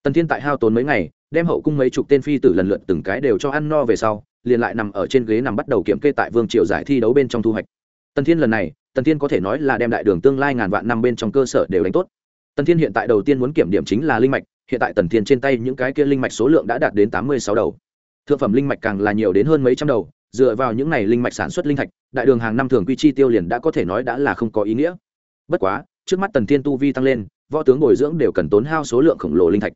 Tần thiên tại hao tốn mấy ngày, đem hậu cung mấy chục tên phi tử lần lượt từng cái đều cho ăn no về sau, liền lại nằm ở trên ghế nằm bắt đầu kiểm kê tại vương triều giải thi đấu bên trong thu hoạch. Tần thiên lần này, tần thiên có thể nói là đem đại đường tương lai ngàn vạn năm bên trong cơ sở đều đánh tốt. Tần thiên hiện tại đầu tiên muốn kiểm điểm chính là linh mạch, hiện tại tần thiên trên tay những cái kia linh mạch số lượng đã đạt đến tám mươi sáu đầu thượng phẩm linh mạch càng là nhiều đến hơn mấy trăm đầu, dựa vào những này linh mạch sản xuất linh thạch, đại đường hàng năm thường quy chi tiêu liền đã có thể nói đã là không có ý nghĩa. Bất quá, trước mắt tần thiên tu vi tăng lên, võ tướng bồi dưỡng đều cần tốn hao số lượng khổng lồ linh thạch.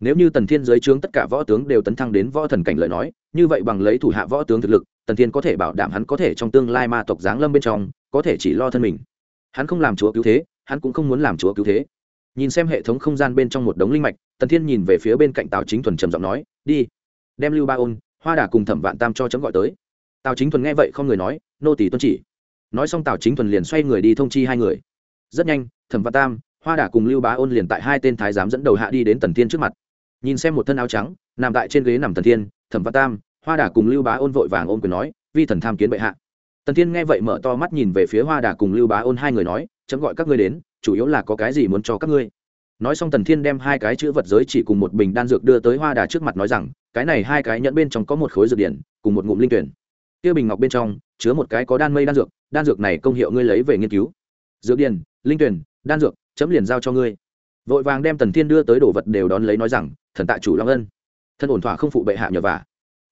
Nếu như tần thiên dưới trướng tất cả võ tướng đều tấn thăng đến võ thần cảnh lời nói, như vậy bằng lấy thủ hạ võ tướng thực lực, tần thiên có thể bảo đảm hắn có thể trong tương lai ma tộc giáng lâm bên trong, có thể chỉ lo thân mình. Hắn không làm chúa cứu thế, hắn cũng không muốn làm chúa cứu thế. Nhìn xem hệ thống không gian bên trong một đống linh mạch, tần thiên nhìn về phía bên cạnh tào chính thuần trầm giọng nói, đi đem lưu ba ôn, hoa đà cùng thẩm vạn tam cho chấm gọi tới. Tào chính thuần nghe vậy không người nói, nô tỷ tuân chỉ. Nói xong tào chính thuần liền xoay người đi thông chi hai người. Rất nhanh, thẩm vạn tam, hoa đà cùng lưu bá ôn liền tại hai tên thái giám dẫn đầu hạ đi đến tần thiên trước mặt. Nhìn xem một thân áo trắng, nằm tại trên ghế nằm tần thiên, thẩm vạn tam, hoa đà cùng lưu bá ôn vội vàng ôm quyền nói, vi thần tham kiến bệ hạ. Tần thiên nghe vậy mở to mắt nhìn về phía hoa đà cùng lưu bá ôn hai người nói, chấm gọi các ngươi đến, chủ yếu là có cái gì muốn cho các ngươi. Nói xong tần thiên đem hai cái chữ vật giới chỉ cùng một bình đan dược đưa tới hoa đà trước mặt nói rằng cái này hai cái nhẫn bên trong có một khối dược điển, cùng một ngụm linh tuyển. Kia bình ngọc bên trong, chứa một cái có đan mây đan dược đan dược này công hiệu ngươi lấy về nghiên cứu. Dược điển, linh tuyển, đan dược, chấm liền giao cho ngươi. Vội vàng đem tần thiên đưa tới đồ vật đều đón lấy nói rằng, thần tạ chủ long ân. Thân ổn thỏa không phụ bệ hạ nhờ vả.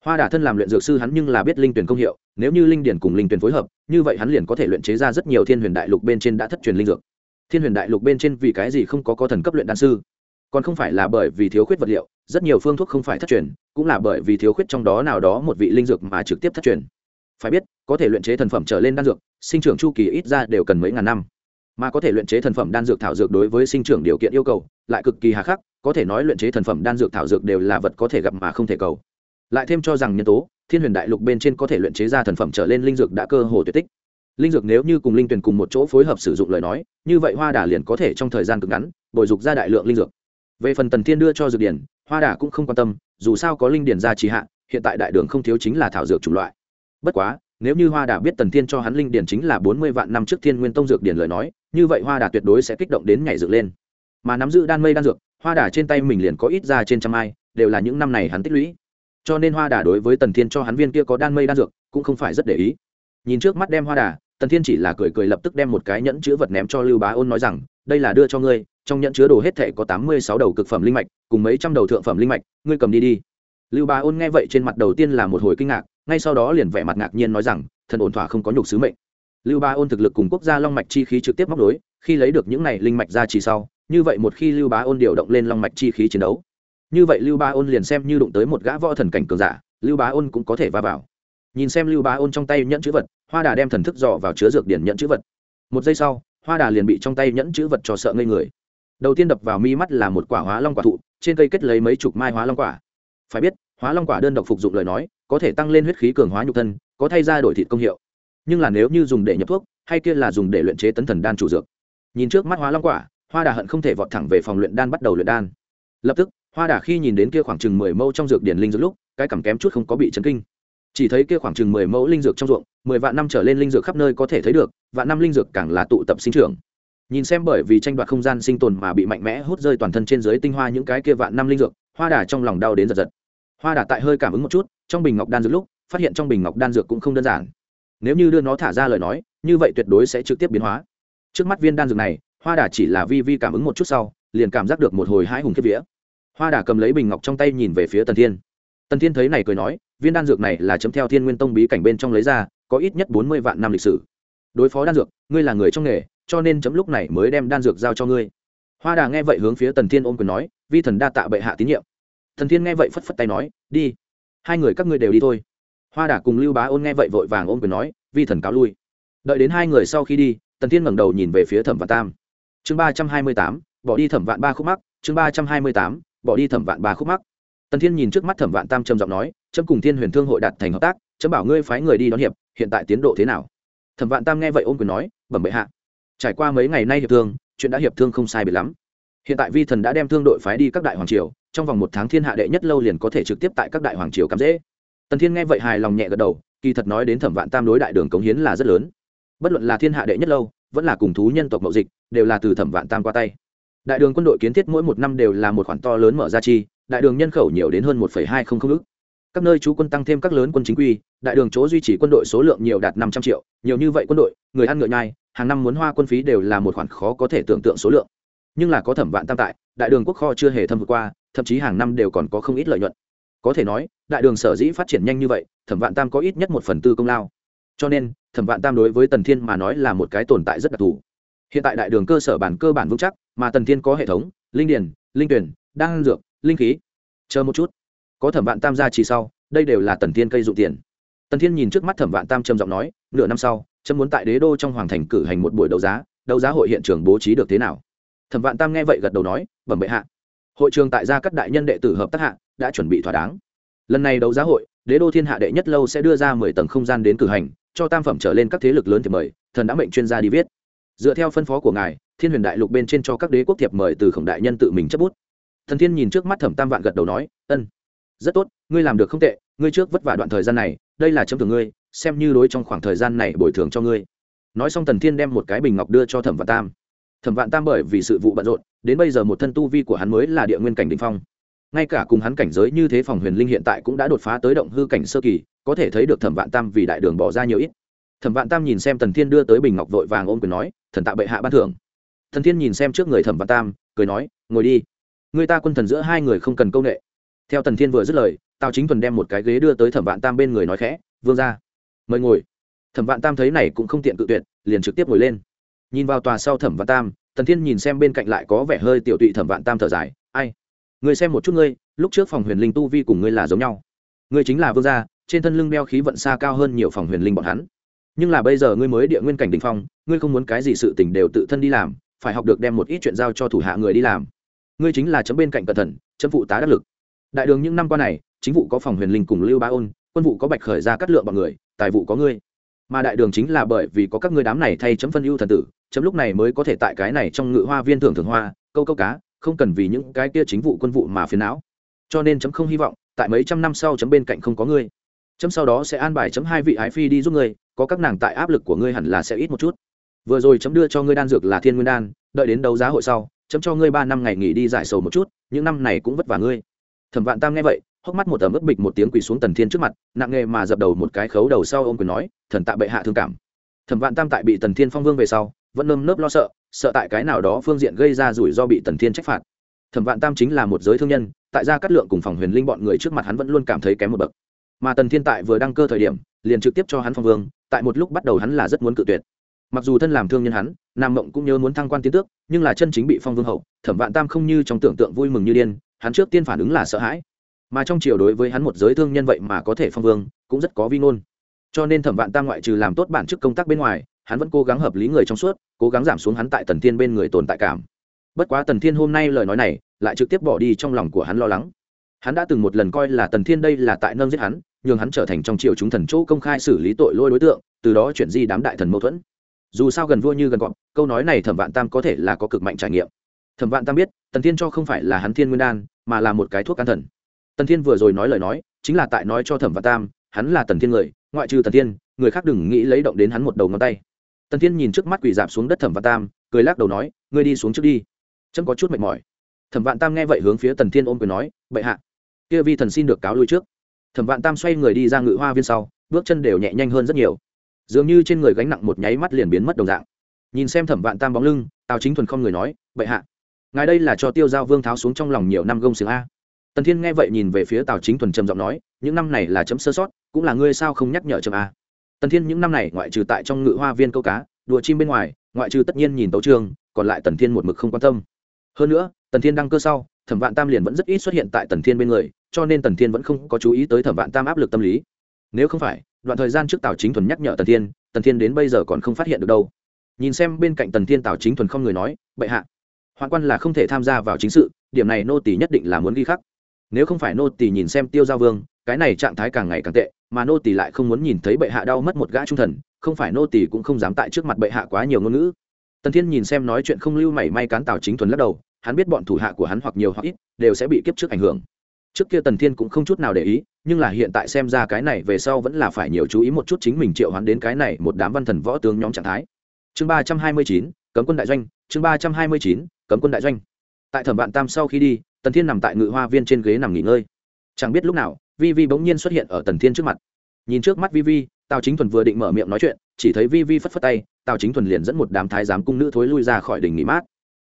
Hoa đà thân làm luyện dược sư hắn nhưng là biết linh tuyển công hiệu, nếu như linh điển cùng linh tuyển phối hợp, như vậy hắn liền có thể luyện chế ra rất nhiều thiên huyền đại lục bên trên đã thất truyền linh dược. Thiên huyền đại lục bên trên vì cái gì không có có thần cấp luyện đan sư? Còn không phải là bởi vì thiếu khuyết vật liệu rất nhiều phương thuốc không phải thất truyền, cũng là bởi vì thiếu khuyết trong đó nào đó một vị linh dược mà trực tiếp thất truyền. Phải biết, có thể luyện chế thần phẩm trở lên đan dược, sinh trưởng chu kỳ ít ra đều cần mấy ngàn năm. Mà có thể luyện chế thần phẩm đan dược thảo dược đối với sinh trưởng điều kiện yêu cầu, lại cực kỳ hà khắc, có thể nói luyện chế thần phẩm đan dược thảo dược đều là vật có thể gặp mà không thể cầu. Lại thêm cho rằng nhân tố, thiên huyền đại lục bên trên có thể luyện chế ra thần phẩm trở lên linh dược đã cơ hồ tuyệt tích. Linh dược nếu như cùng linh tuyển cùng một chỗ phối hợp sử dụng lời nói, như vậy hoa đà liền có thể trong thời gian cực ngắn, bồi dục ra đại lượng linh dược. Về phần tần thiên đưa cho dược điển hoa đà cũng không quan tâm, dù sao có linh điển ra trì hạ, hiện tại đại đường không thiếu chính là thảo dược chủng loại. Bất quá, nếu như hoa đà biết tần thiên cho hắn linh điển chính là bốn mươi vạn năm trước thiên nguyên tông dược điển lời nói, như vậy hoa đà tuyệt đối sẽ kích động đến nhảy dựng lên. Mà nắm giữ đan mây đan dược, hoa đà trên tay mình liền có ít ra trên trăm ai, đều là những năm này hắn tích lũy. Cho nên hoa đà đối với tần thiên cho hắn viên kia có đan mây đan dược, cũng không phải rất để ý. Nhìn trước mắt đem hoa đà, tần thiên chỉ là cười cười lập tức đem một cái nhẫn chữ vật ném cho lưu bá ôn nói rằng đây là đưa cho ngươi, trong nhẫn chứa đồ hết thể có tám mươi sáu đầu cực phẩm linh mạch, cùng mấy trăm đầu thượng phẩm linh mạch, ngươi cầm đi đi. Lưu bá ôn nghe vậy trên mặt đầu tiên là một hồi kinh ngạc, ngay sau đó liền vẻ mặt ngạc nhiên nói rằng, thần ổn thỏa không có nhục sứ mệnh. Lưu bá ôn thực lực cùng quốc gia long mạch chi khí trực tiếp móc đối khi lấy được những này linh mạch ra chỉ sau, như vậy một khi lưu bá ôn điều động lên long mạch chi khí chiến đấu, như vậy lưu bá ôn liền xem như đụng tới một gã võ thần cảnh cường giả, lưu bá ôn cũng có thể va vào. Nhìn xem lưu bá ôn trong tay nhẫn chữ vật, hoa đà đem thần thức dò vào chứa dược điển nhẫn chữ vật. Một giây sau hoa đà liền bị trong tay nhẫn chữ vật cho sợ ngây người. Đầu tiên đập vào mi mắt là một quả hóa long quả thụ, trên cây kết lấy mấy chục mai hóa long quả. Phải biết, hóa long quả đơn độc phục dụng lời nói, có thể tăng lên huyết khí cường hóa nhục thân, có thay ra đổi thịt công hiệu. Nhưng là nếu như dùng để nhập thuốc, hay kia là dùng để luyện chế tấn thần đan chủ dược. Nhìn trước mắt hóa long quả, hoa đà hận không thể vọt thẳng về phòng luyện đan bắt đầu luyện đan. Lập tức, hoa đà khi nhìn đến kia khoảng chừng mười mâu trong dược điển linh dược lúc, cái cảm kém chút không có bị chấn kinh chỉ thấy kia khoảng chừng mười mẫu linh dược trong ruộng, mười vạn năm trở lên linh dược khắp nơi có thể thấy được, vạn năm linh dược càng là tụ tập sinh trưởng. Nhìn xem bởi vì tranh đoạt không gian sinh tồn mà bị mạnh mẽ hút rơi toàn thân trên dưới tinh hoa những cái kia vạn năm linh dược, hoa đà trong lòng đau đến giật giật. Hoa đà tại hơi cảm ứng một chút, trong bình ngọc đan dược lúc, phát hiện trong bình ngọc đan dược cũng không đơn giản. Nếu như đưa nó thả ra lời nói, như vậy tuyệt đối sẽ trực tiếp biến hóa. Trước mắt viên đan dược này, hoa đà chỉ là vi vi cảm ứng một chút sau, liền cảm giác được một hồi hãi hùng kiếp vía. Hoa đà cầm lấy bình ngọc trong tay nhìn về phía tần thiên. Tần thiên thấy này cười nói viên đan dược này là chấm theo thiên nguyên tông bí cảnh bên trong lấy ra, có ít nhất bốn mươi vạn năm lịch sử. Đối phó đan dược, ngươi là người trong nghề, cho nên chấm lúc này mới đem đan dược giao cho ngươi. Hoa đà nghe vậy hướng phía tần thiên ôm quyền nói, vi thần đa tạ bệ hạ tín nhiệm. Thần thiên nghe vậy phất phất tay nói, đi, hai người các ngươi đều đi thôi. Hoa đà cùng lưu bá ôn nghe vậy vội vàng ôm quyền nói, vi thần cáo lui. Đợi đến hai người sau khi đi, tần thiên ngẩng đầu nhìn về phía thẩm vạn tam. Chương ba trăm hai mươi tám, bỏ đi thẩm vạn ba khúc mắc, chương ba trăm hai mươi tám, bỏ đi thẩm vạn ba khúc mắc. Tần thiên nhìn trước mắt thẩm vạn tam trầm giọng nói chấm cùng thiên huyền thương hội đạt thành hợp tác, chấm bảo ngươi phái người đi đón hiệp, hiện tại tiến độ thế nào? Thẩm vạn tam nghe vậy ôm quyền nói, bẩm bệ hạ, trải qua mấy ngày nay hiệp thương, chuyện đã hiệp thương không sai biệt lắm. Hiện tại vi thần đã đem thương đội phái đi các đại hoàng triều, trong vòng một tháng thiên hạ đệ nhất lâu liền có thể trực tiếp tại các đại hoàng triều cắm dễ tần thiên nghe vậy hài lòng nhẹ gật đầu, kỳ thật nói đến thẩm vạn tam đối đại đường cống hiến là rất lớn. Bất luận là thiên hạ đệ nhất lâu, vẫn là cùng thú nhân tộc mậu dịch, đều là từ thẩm vạn tam qua tay. Đại đường quân đội kiến thiết mỗi một năm đều là một khoản to lớn mở ra chi, đại đường nhân khẩu nhiều đến hơn một hai không không ước các nơi chú quân tăng thêm các lớn quân chính quy, đại đường chỗ duy trì quân đội số lượng nhiều đạt năm trăm triệu, nhiều như vậy quân đội, người ăn ngựa nhai, hàng năm muốn hoa quân phí đều là một khoản khó có thể tưởng tượng số lượng. Nhưng là có thẩm vạn tam tại, đại đường quốc kho chưa hề thâm vượt qua, thậm chí hàng năm đều còn có không ít lợi nhuận. Có thể nói, đại đường sở dĩ phát triển nhanh như vậy, thẩm vạn tam có ít nhất một phần tư công lao. Cho nên, thẩm vạn tam đối với tần thiên mà nói là một cái tồn tại rất đặc thù. Hiện tại đại đường cơ sở bản cơ bản vững chắc, mà tần thiên có hệ thống, linh điển linh tuyển, đan dược, linh khí. Chờ một chút có thẩm vạn tam gia chỉ sau, đây đều là tần thiên cây dụ tiền. Tần thiên nhìn trước mắt thẩm vạn tam trầm giọng nói, nửa năm sau trâm muốn tại đế đô trong hoàng thành cử hành một buổi đấu giá đấu giá hội hiện trường bố trí được thế nào? Thẩm vạn tam nghe vậy gật đầu nói, bẩm bệ hạ. Hội trường tại gia các đại nhân đệ tử hợp tác hạ, đã chuẩn bị thỏa đáng. Lần này đấu giá hội, đế đô thiên hạ đệ nhất lâu sẽ đưa ra mười tầng không gian đến cử hành, cho tam phẩm trở lên các thế lực lớn thì mời, thần đã mệnh chuyên gia đi viết. Dựa theo phân phó của ngài, thiên huyền đại lục bên trên cho các đế quốc thiệp mời từ khổng đại nhân tự mình chấp bút. Thần thiên nhìn trước mắt thẩm tam vạn gật đầu nói, ân rất tốt, ngươi làm được không tệ, ngươi trước vất vả đoạn thời gian này, đây là chấm thường ngươi, xem như đối trong khoảng thời gian này bồi thường cho ngươi. Nói xong thần thiên đem một cái bình ngọc đưa cho thẩm vạn tam. Thẩm vạn tam bởi vì sự vụ bận rộn, đến bây giờ một thân tu vi của hắn mới là địa nguyên cảnh đình phong. Ngay cả cùng hắn cảnh giới như thế phòng huyền linh hiện tại cũng đã đột phá tới động hư cảnh sơ kỳ, có thể thấy được thẩm vạn tam vì đại đường bỏ ra nhiều ít. Thẩm vạn tam nhìn xem tần thiên đưa tới bình ngọc vội vàng ôm quyền nói, thần tạ bệ hạ ban thưởng. Thần thiên nhìn xem trước người thẩm vạn tam, cười nói, ngồi đi. Người ta quân thần giữa hai người không cần công nghệ theo tần thiên vừa dứt lời, tào chính thuần đem một cái ghế đưa tới thẩm vạn tam bên người nói khẽ, vương ra mời ngồi. Thẩm vạn tam thấy này cũng không tiện cự tuyệt, liền trực tiếp ngồi lên. Nhìn vào tòa sau thẩm vạn tam, tần thiên nhìn xem bên cạnh lại có vẻ hơi tiểu tụy thẩm vạn tam thở dài, ai? Người xem một chút ngươi, lúc trước phòng huyền linh tu vi cùng ngươi là giống nhau. Ngươi chính là vương gia, trên thân lưng đeo khí vận xa cao hơn nhiều phòng huyền linh bọn hắn. Nhưng là bây giờ ngươi mới địa nguyên cảnh đình phong, ngươi không muốn cái gì sự tình đều tự thân đi làm, phải học được đem một ít chuyện giao cho thủ hạ người đi làm. Ngươi chính là chấm bên cạnh cẩn thận, chấm phụ tá đắc lực đại đường những năm qua này, chính vụ có phòng huyền linh cùng lưu ba ôn, quân vụ có bạch khởi ra cắt lượng bọn người, tài vụ có ngươi. Mà đại đường chính là bởi vì có các ngươi đám này thay chấm phân ưu thần tử, chấm lúc này mới có thể tại cái này trong ngự hoa viên thưởng thường hoa, câu câu cá, không cần vì những cái kia chính vụ quân vụ mà phiền não. Cho nên chấm không hy vọng, tại mấy trăm năm sau chấm bên cạnh không có ngươi. Chấm sau đó sẽ an bài chấm hai vị ái phi đi giúp ngươi, có các nàng tại áp lực của ngươi hẳn là sẽ ít một chút. Vừa rồi chấm đưa cho ngươi đan dược là thiên nguyên đan, đợi đến đấu giá hội sau, chấm cho ngươi ba năm ngày nghỉ đi giải sầu một chút, những năm này cũng vất vả ngươi thẩm vạn tam nghe vậy, hốc mắt một tầm ướp bịch một tiếng quỳ xuống tần thiên trước mặt, nặng nghề mà dập đầu một cái khấu đầu sau ô m quyền nói, thần tạ bệ hạ thương cảm. Thẩm vạn tam tại bị tần thiên phong vương về sau, vẫn nơm nớp lo sợ sợ tại cái nào đó phương diện gây ra rủi ro bị tần thiên trách phạt. Thẩm vạn tam chính là một giới thương nhân, tại gia cát lượng cùng phòng huyền linh bọn người trước mặt hắn vẫn luôn cảm thấy kém một bậc. Mà tần thiên tại vừa đăng cơ thời điểm, liền trực tiếp cho hắn phong vương, tại một lúc bắt đầu hắn là rất muốn cự tuyệt. Mặc dù thân làm thương nhân hắn, nam mộng cũng nhớ muốn thăng quan tiến tước, nhưng là chân chính bị phong vương hậu, thẩm vạn tam không như trong tưởng tượng vui mừng như điên hắn trước tiên phản ứng là sợ hãi. Mà trong triều đối với hắn một giới thương nhân vậy mà có thể phong vương, cũng rất có vi ngôn. Cho nên thẩm vạn tam ngoại trừ làm tốt bản chức công tác bên ngoài, hắn vẫn cố gắng hợp lý người trong suốt, cố gắng giảm xuống hắn tại tần thiên bên người tồn tại cảm. Bất quá tần thiên hôm nay lời nói này, lại trực tiếp bỏ đi trong lòng của hắn lo lắng. Hắn đã từng một lần coi là tần thiên đây là tại nâng giết hắn, nhường hắn trở thành trong triều chúng thần chỗ công khai xử lý tội lôi đối tượng, từ đó chuyển di đám đại thần mâu thuẫn. Dù sao gần vua như gần gọn câu nói này thẩm vạn tam có thể là có cực mạnh trải nghiệm thẩm vạn tam biết, tần thiên cho không phải là hắn thiên nguyên đan, mà là một cái thuốc can thần. Tần thiên vừa rồi nói lời nói, chính là tại nói cho thẩm vạn tam, hắn là tần thiên người, ngoại trừ tần thiên, người khác đừng nghĩ lấy động đến hắn một đầu ngón tay. Tần thiên nhìn trước mắt quỳ dạp xuống đất thẩm vạn tam, cười lắc đầu nói, ngươi đi xuống trước đi. Chấm có chút mệt mỏi. Thẩm vạn tam nghe vậy hướng phía tần thiên ôm quyền nói, bệ hạ, kia vi thần xin được cáo lui trước. Thẩm vạn tam xoay người đi ra ngự hoa viên sau, bước chân đều nhẹ nhanh hơn rất nhiều. Dường như trên người gánh nặng một nháy mắt liền biến mất đồng dạng. Nhìn xem thẩm vạn tam bóng lưng, tào chính thuần không người nói, bệ hạ ngài đây là cho tiêu giao vương tháo xuống trong lòng nhiều năm gông xiềng a. Tần thiên nghe vậy nhìn về phía tào chính thuần trầm giọng nói, những năm này là chấm sơ sót, cũng là ngươi sao không nhắc nhở chấm a? Tần thiên những năm này ngoại trừ tại trong ngự hoa viên câu cá, đùa chim bên ngoài, ngoại trừ tất nhiên nhìn tấu trường, còn lại tần thiên một mực không quan tâm. Hơn nữa, tần thiên đăng cơ sau, thẩm vạn tam liền vẫn rất ít xuất hiện tại tần thiên bên người, cho nên tần thiên vẫn không có chú ý tới thẩm vạn tam áp lực tâm lý. Nếu không phải, đoạn thời gian trước tào chính thuần nhắc nhở tần thiên tần thiên đến bây giờ còn không phát hiện được đâu. Nhìn xem bên cạnh tần thiên, tào chính thuần không người nói, bệ hạ hoạn quan là không thể tham gia vào chính sự, điểm này nô tỷ nhất định là muốn ghi khắc. Nếu không phải nô tỷ nhìn xem tiêu giao vương, cái này trạng thái càng ngày càng tệ, mà nô tỷ lại không muốn nhìn thấy bệ hạ đau mất một gã trung thần, không phải nô tỷ cũng không dám tại trước mặt bệ hạ quá nhiều ngôn ngữ. Tần thiên nhìn xem nói chuyện không lưu mảy may cán tào chính thuần lắc đầu, hắn biết bọn thủ hạ của hắn hoặc nhiều hoặc ít, đều sẽ bị kiếp trước ảnh hưởng. Trước kia tần thiên cũng không chút nào để ý, nhưng là hiện tại xem ra cái này về sau vẫn là phải nhiều chú ý một chút chính mình triệu hắn đến cái này một đám văn thần võ tướng nhóm trạng thái. Chương ba trăm hai mươi chín, cấm quân đại doanh, chương ba trăm hai mươi chín cấm quân đại doanh. Tại thẩm vạn tam sau khi đi, tần thiên nằm tại ngự hoa viên trên ghế nằm nghỉ ngơi. Chẳng biết lúc nào, vi vi bỗng nhiên xuất hiện ở tần thiên trước mặt. Nhìn trước mắt vi vi, tào chính thuần vừa định mở miệng nói chuyện, chỉ thấy vi vi phất phất tay, tào chính thuần liền dẫn một đám thái giám cung nữ thối lui ra khỏi đỉnh nghỉ mát.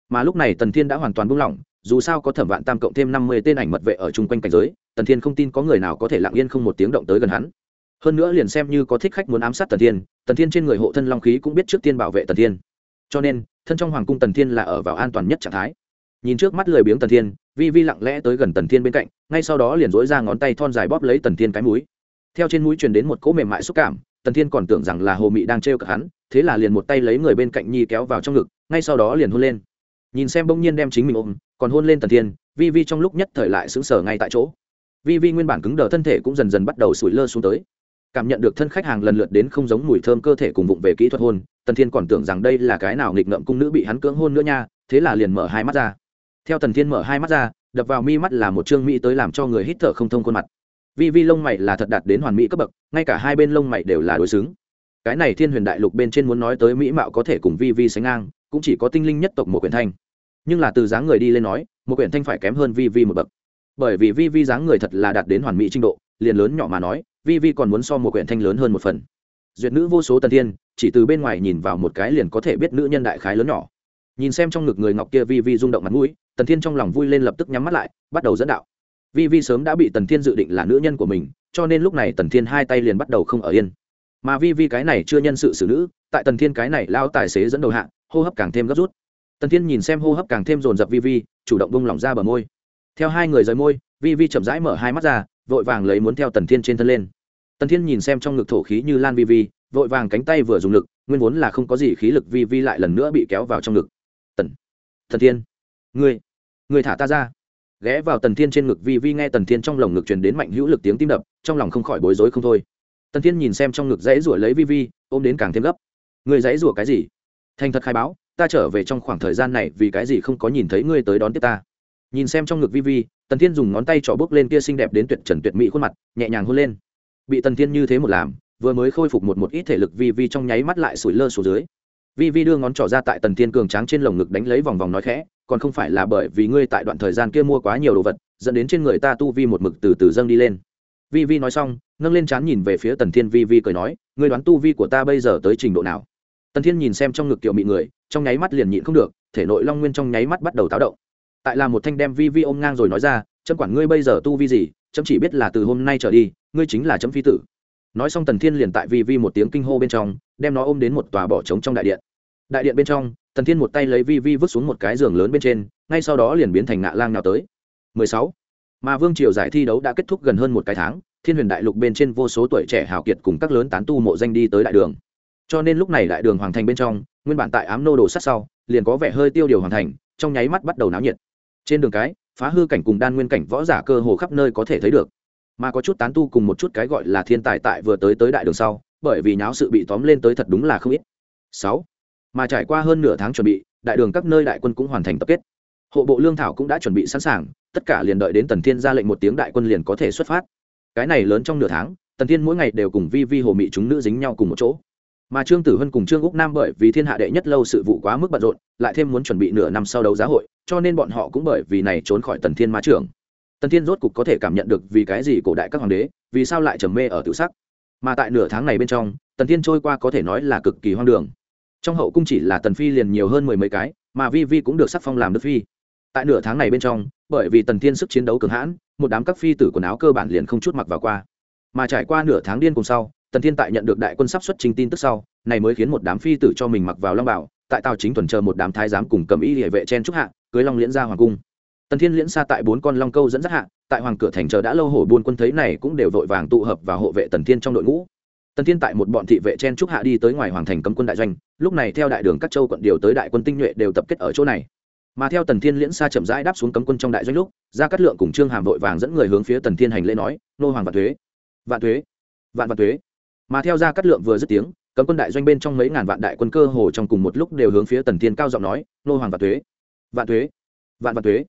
Mà lúc này tần thiên đã hoàn toàn buông lỏng, dù sao có thẩm vạn tam cộng thêm năm mươi tên ảnh mật vệ ở chung quanh cảnh giới, tần thiên không tin có người nào có thể lặng yên không một tiếng động tới gần hắn. Hơn nữa liền xem như có thích khách muốn ám sát tần thiên tần thiên trên người hộ thân long khí cũng biết trước tiên bảo vệ tần thiên. Cho nên thân trong hoàng cung tần thiên là ở vào an toàn nhất trạng thái. Nhìn trước mắt lười biếng tần thiên, vi vi lặng lẽ tới gần tần thiên bên cạnh, ngay sau đó liền dối ra ngón tay thon dài bóp lấy tần thiên cái mũi. Theo trên mũi truyền đến một cỗ mềm mại xúc cảm, tần thiên còn tưởng rằng là hồ mị đang trêu cả hắn, thế là liền một tay lấy người bên cạnh nhi kéo vào trong ngực, ngay sau đó liền hôn lên. Nhìn xem bỗng nhiên đem chính mình ôm, còn hôn lên tần thiên, vi vi trong lúc nhất thời lại xứng sở ngay tại chỗ. Vi vi nguyên bản cứng đờ thân thể cũng dần dần bắt đầu sủi lơ xuống tới. Cảm nhận được thân khách hàng lần lượt đến không giống mùi thơm cơ thể cùng vụng về kỹ thuật hôn tần thiên còn tưởng rằng đây là cái nào nghịch ngợm cung nữ bị hắn cưỡng hôn nữa nha, thế là liền mở hai mắt ra. Theo tần thiên mở hai mắt ra, đập vào mi mắt là một trương mỹ tới làm cho người hít thở không thông khuôn mặt. Vi vi lông mày là thật đạt đến hoàn mỹ cấp bậc, ngay cả hai bên lông mày đều là đối xứng. Cái này thiên huyền đại lục bên trên muốn nói tới mỹ mạo có thể cùng vi vi sánh ngang, cũng chỉ có tinh linh nhất tộc một quyển thanh. Nhưng là từ dáng người đi lên nói một quyển thanh phải kém hơn vi vi một bậc. Bởi vì vi vi dáng người thật là đạt đến hoàn mỹ trình độ, liền lớn nhỏ mà nói, vi vi còn muốn so một quyển thanh lớn hơn một phần. Duyệt nữ vô số tần thiên chỉ từ bên ngoài nhìn vào một cái liền có thể biết nữ nhân đại khái lớn nhỏ. Nhìn xem trong ngực người ngọc kia vi vi rung động mặt mũi, tần thiên trong lòng vui lên lập tức nhắm mắt lại, bắt đầu dẫn đạo. Vi vi sớm đã bị tần thiên dự định là nữ nhân của mình, cho nên lúc này tần thiên hai tay liền bắt đầu không ở yên. Mà vi vi cái này chưa nhân sự xử nữ, tại tần thiên cái này lao tài xế dẫn đầu hạng hô hấp càng thêm gấp rút. Tần thiên nhìn xem hô hấp càng thêm rồn rập vi vi, chủ động bung lỏng ra bờ môi. Theo hai người rời môi, vi vi chậm rãi mở hai mắt ra, vội vàng lấy muốn theo tần thiên trên thân lên. Tần thiên nhìn xem trong ngực thổ khí như lan vi vi vội vàng cánh tay vừa dùng lực, nguyên vốn là không có gì khí lực vi vi lại lần nữa bị kéo vào trong ngực. Tần, thần thiên, ngươi ngươi thả ta ra. Ghé vào tần thiên trên ngực vi vi nghe tần thiên trong lồng ngực truyền đến mạnh hữu lực tiếng tim đập, trong lòng không khỏi bối rối không thôi. Tần thiên nhìn xem trong ngực dãy rủa lấy vi vi, ôm đến càng thêm gấp. Người dãy rủa cái gì? Thành thật khai báo, ta trở về trong khoảng thời gian này vì cái gì không có nhìn thấy ngươi tới đón tiếp ta? Nhìn xem trong ngực vi vi, tần thiên dùng ngón tay trỏ bước lên kia xinh đẹp đến tuyệt trần tuyệt mỹ khuôn mặt, nhẹ nhàng hôn lên. Bị tần thiên như thế một làm vừa mới khôi phục một một ít thể lực vi vi trong nháy mắt lại sủi lơ xuống dưới. Vi vi đưa ngón trỏ ra tại tần thiên cường tráng trên lồng ngực đánh lấy vòng vòng nói khẽ, còn không phải là bởi vì ngươi tại đoạn thời gian kia mua quá nhiều đồ vật, dẫn đến trên người ta tu vi một mực từ từ dâng đi lên. Vi vi nói xong, nâng lên trán nhìn về phía tần thiên vi vi cười nói, ngươi đoán tu vi của ta bây giờ tới trình độ nào? Tần thiên nhìn xem trong ngực kiểu mị người, trong nháy mắt liền nhịn không được, thể nội long nguyên trong nháy mắt bắt đầu táo động. Tại là một thanh đem vi vi ôm ngang rồi nói ra, chấm quản ngươi bây giờ tu vi gì, chấm chỉ biết là từ hôm nay trở đi, ngươi chính là chấm phi tử nói xong tần thiên liền tại vi vi một tiếng kinh hô bên trong, đem nó ôm đến một tòa bỏ trống trong đại điện. Đại điện bên trong, tần thiên một tay lấy vi vi vứt xuống một cái giường lớn bên trên, ngay sau đó liền biến thành ngạ lang nào tới. 16. mà vương triều giải thi đấu đã kết thúc gần hơn một cái tháng, thiên huyền đại lục bên trên vô số tuổi trẻ hào kiệt cùng các lớn tán tu mộ danh đi tới đại đường. Cho nên lúc này đại đường hoàng thành bên trong, nguyên bản tại ám nô đồ sát sau, liền có vẻ hơi tiêu điều hoàn thành, trong nháy mắt bắt đầu náo nhiệt. Trên đường cái, phá hư cảnh cùng đan nguyên cảnh võ giả cơ hồ khắp nơi có thể thấy được mà có chút tán tu cùng một chút cái gọi là thiên tài tại vừa tới tới đại đường sau, bởi vì nháo sự bị tóm lên tới thật đúng là không ít. Sáu, mà trải qua hơn nửa tháng chuẩn bị, đại đường các nơi đại quân cũng hoàn thành tập kết. Hộ bộ lương thảo cũng đã chuẩn bị sẵn sàng, tất cả liền đợi đến tần thiên ra lệnh một tiếng đại quân liền có thể xuất phát. Cái này lớn trong nửa tháng, tần thiên mỗi ngày đều cùng vi vi hồ mị chúng nữ dính nhau cùng một chỗ. Mà trương tử hân cùng trương úc nam bởi vì thiên hạ đệ nhất lâu sự vụ quá mức bận rộn, lại thêm muốn chuẩn bị nửa năm sau đấu giá hội, cho nên bọn họ cũng bởi vì này trốn khỏi tần thiên ma trưởng tần thiên rốt cục có thể cảm nhận được vì cái gì cổ đại các hoàng đế, vì sao lại trầm mê ở tự sắc. Mà tại nửa tháng này bên trong, tần thiên trôi qua có thể nói là cực kỳ hoang đường. Trong hậu cung chỉ là tần phi liền nhiều hơn mười mấy cái, mà vi vi cũng được sắc phong làm đức phi. Tại nửa tháng này bên trong, bởi vì tần thiên sức chiến đấu cường hãn, một đám các phi tử quần áo cơ bản liền không chút mặc vào qua. Mà trải qua nửa tháng điên cùng sau, tần thiên tại nhận được đại quân sắp xuất trình tin tức sau, này mới khiến một đám phi tử cho mình mặc vào long bảo, tại tàu chính tuần chờ một đám thái giám cùng cầm y địa vệ chen trúc hạ, cưới long liễn ra hoàng cung tần thiên liễn xa tại bốn con long câu dẫn dắt hạ, tại hoàng cửa thành chờ đã lâu hổ buôn quân thấy này cũng đều vội vàng tụ hợp và hộ vệ tần thiên trong đội ngũ. Tần thiên tại một bọn thị vệ chen trúc hạ đi tới ngoài hoàng thành cấm quân đại doanh, lúc này theo đại đường các châu quận điều tới đại quân tinh nhuệ đều tập kết ở chỗ này. Mà theo tần thiên liễn xa chậm rãi đáp xuống cấm quân trong đại doanh lúc ra cắt lượng cùng trương hàm vội vàng dẫn người hướng phía tần thiên hành lễ nói, nô hoàng vạn thuế vạn thuế, vạn vạn thuế. Mà theo ra cắt lượng vừa dứt tiếng, cấm quân đại doanh bên trong mấy ngàn vạn đại quân cơ hồ trong cùng một lúc đều hướng phía tần thiên cao giọng nói, nô hoàng vạn thuế vạn thuế, vạn vạn thuế.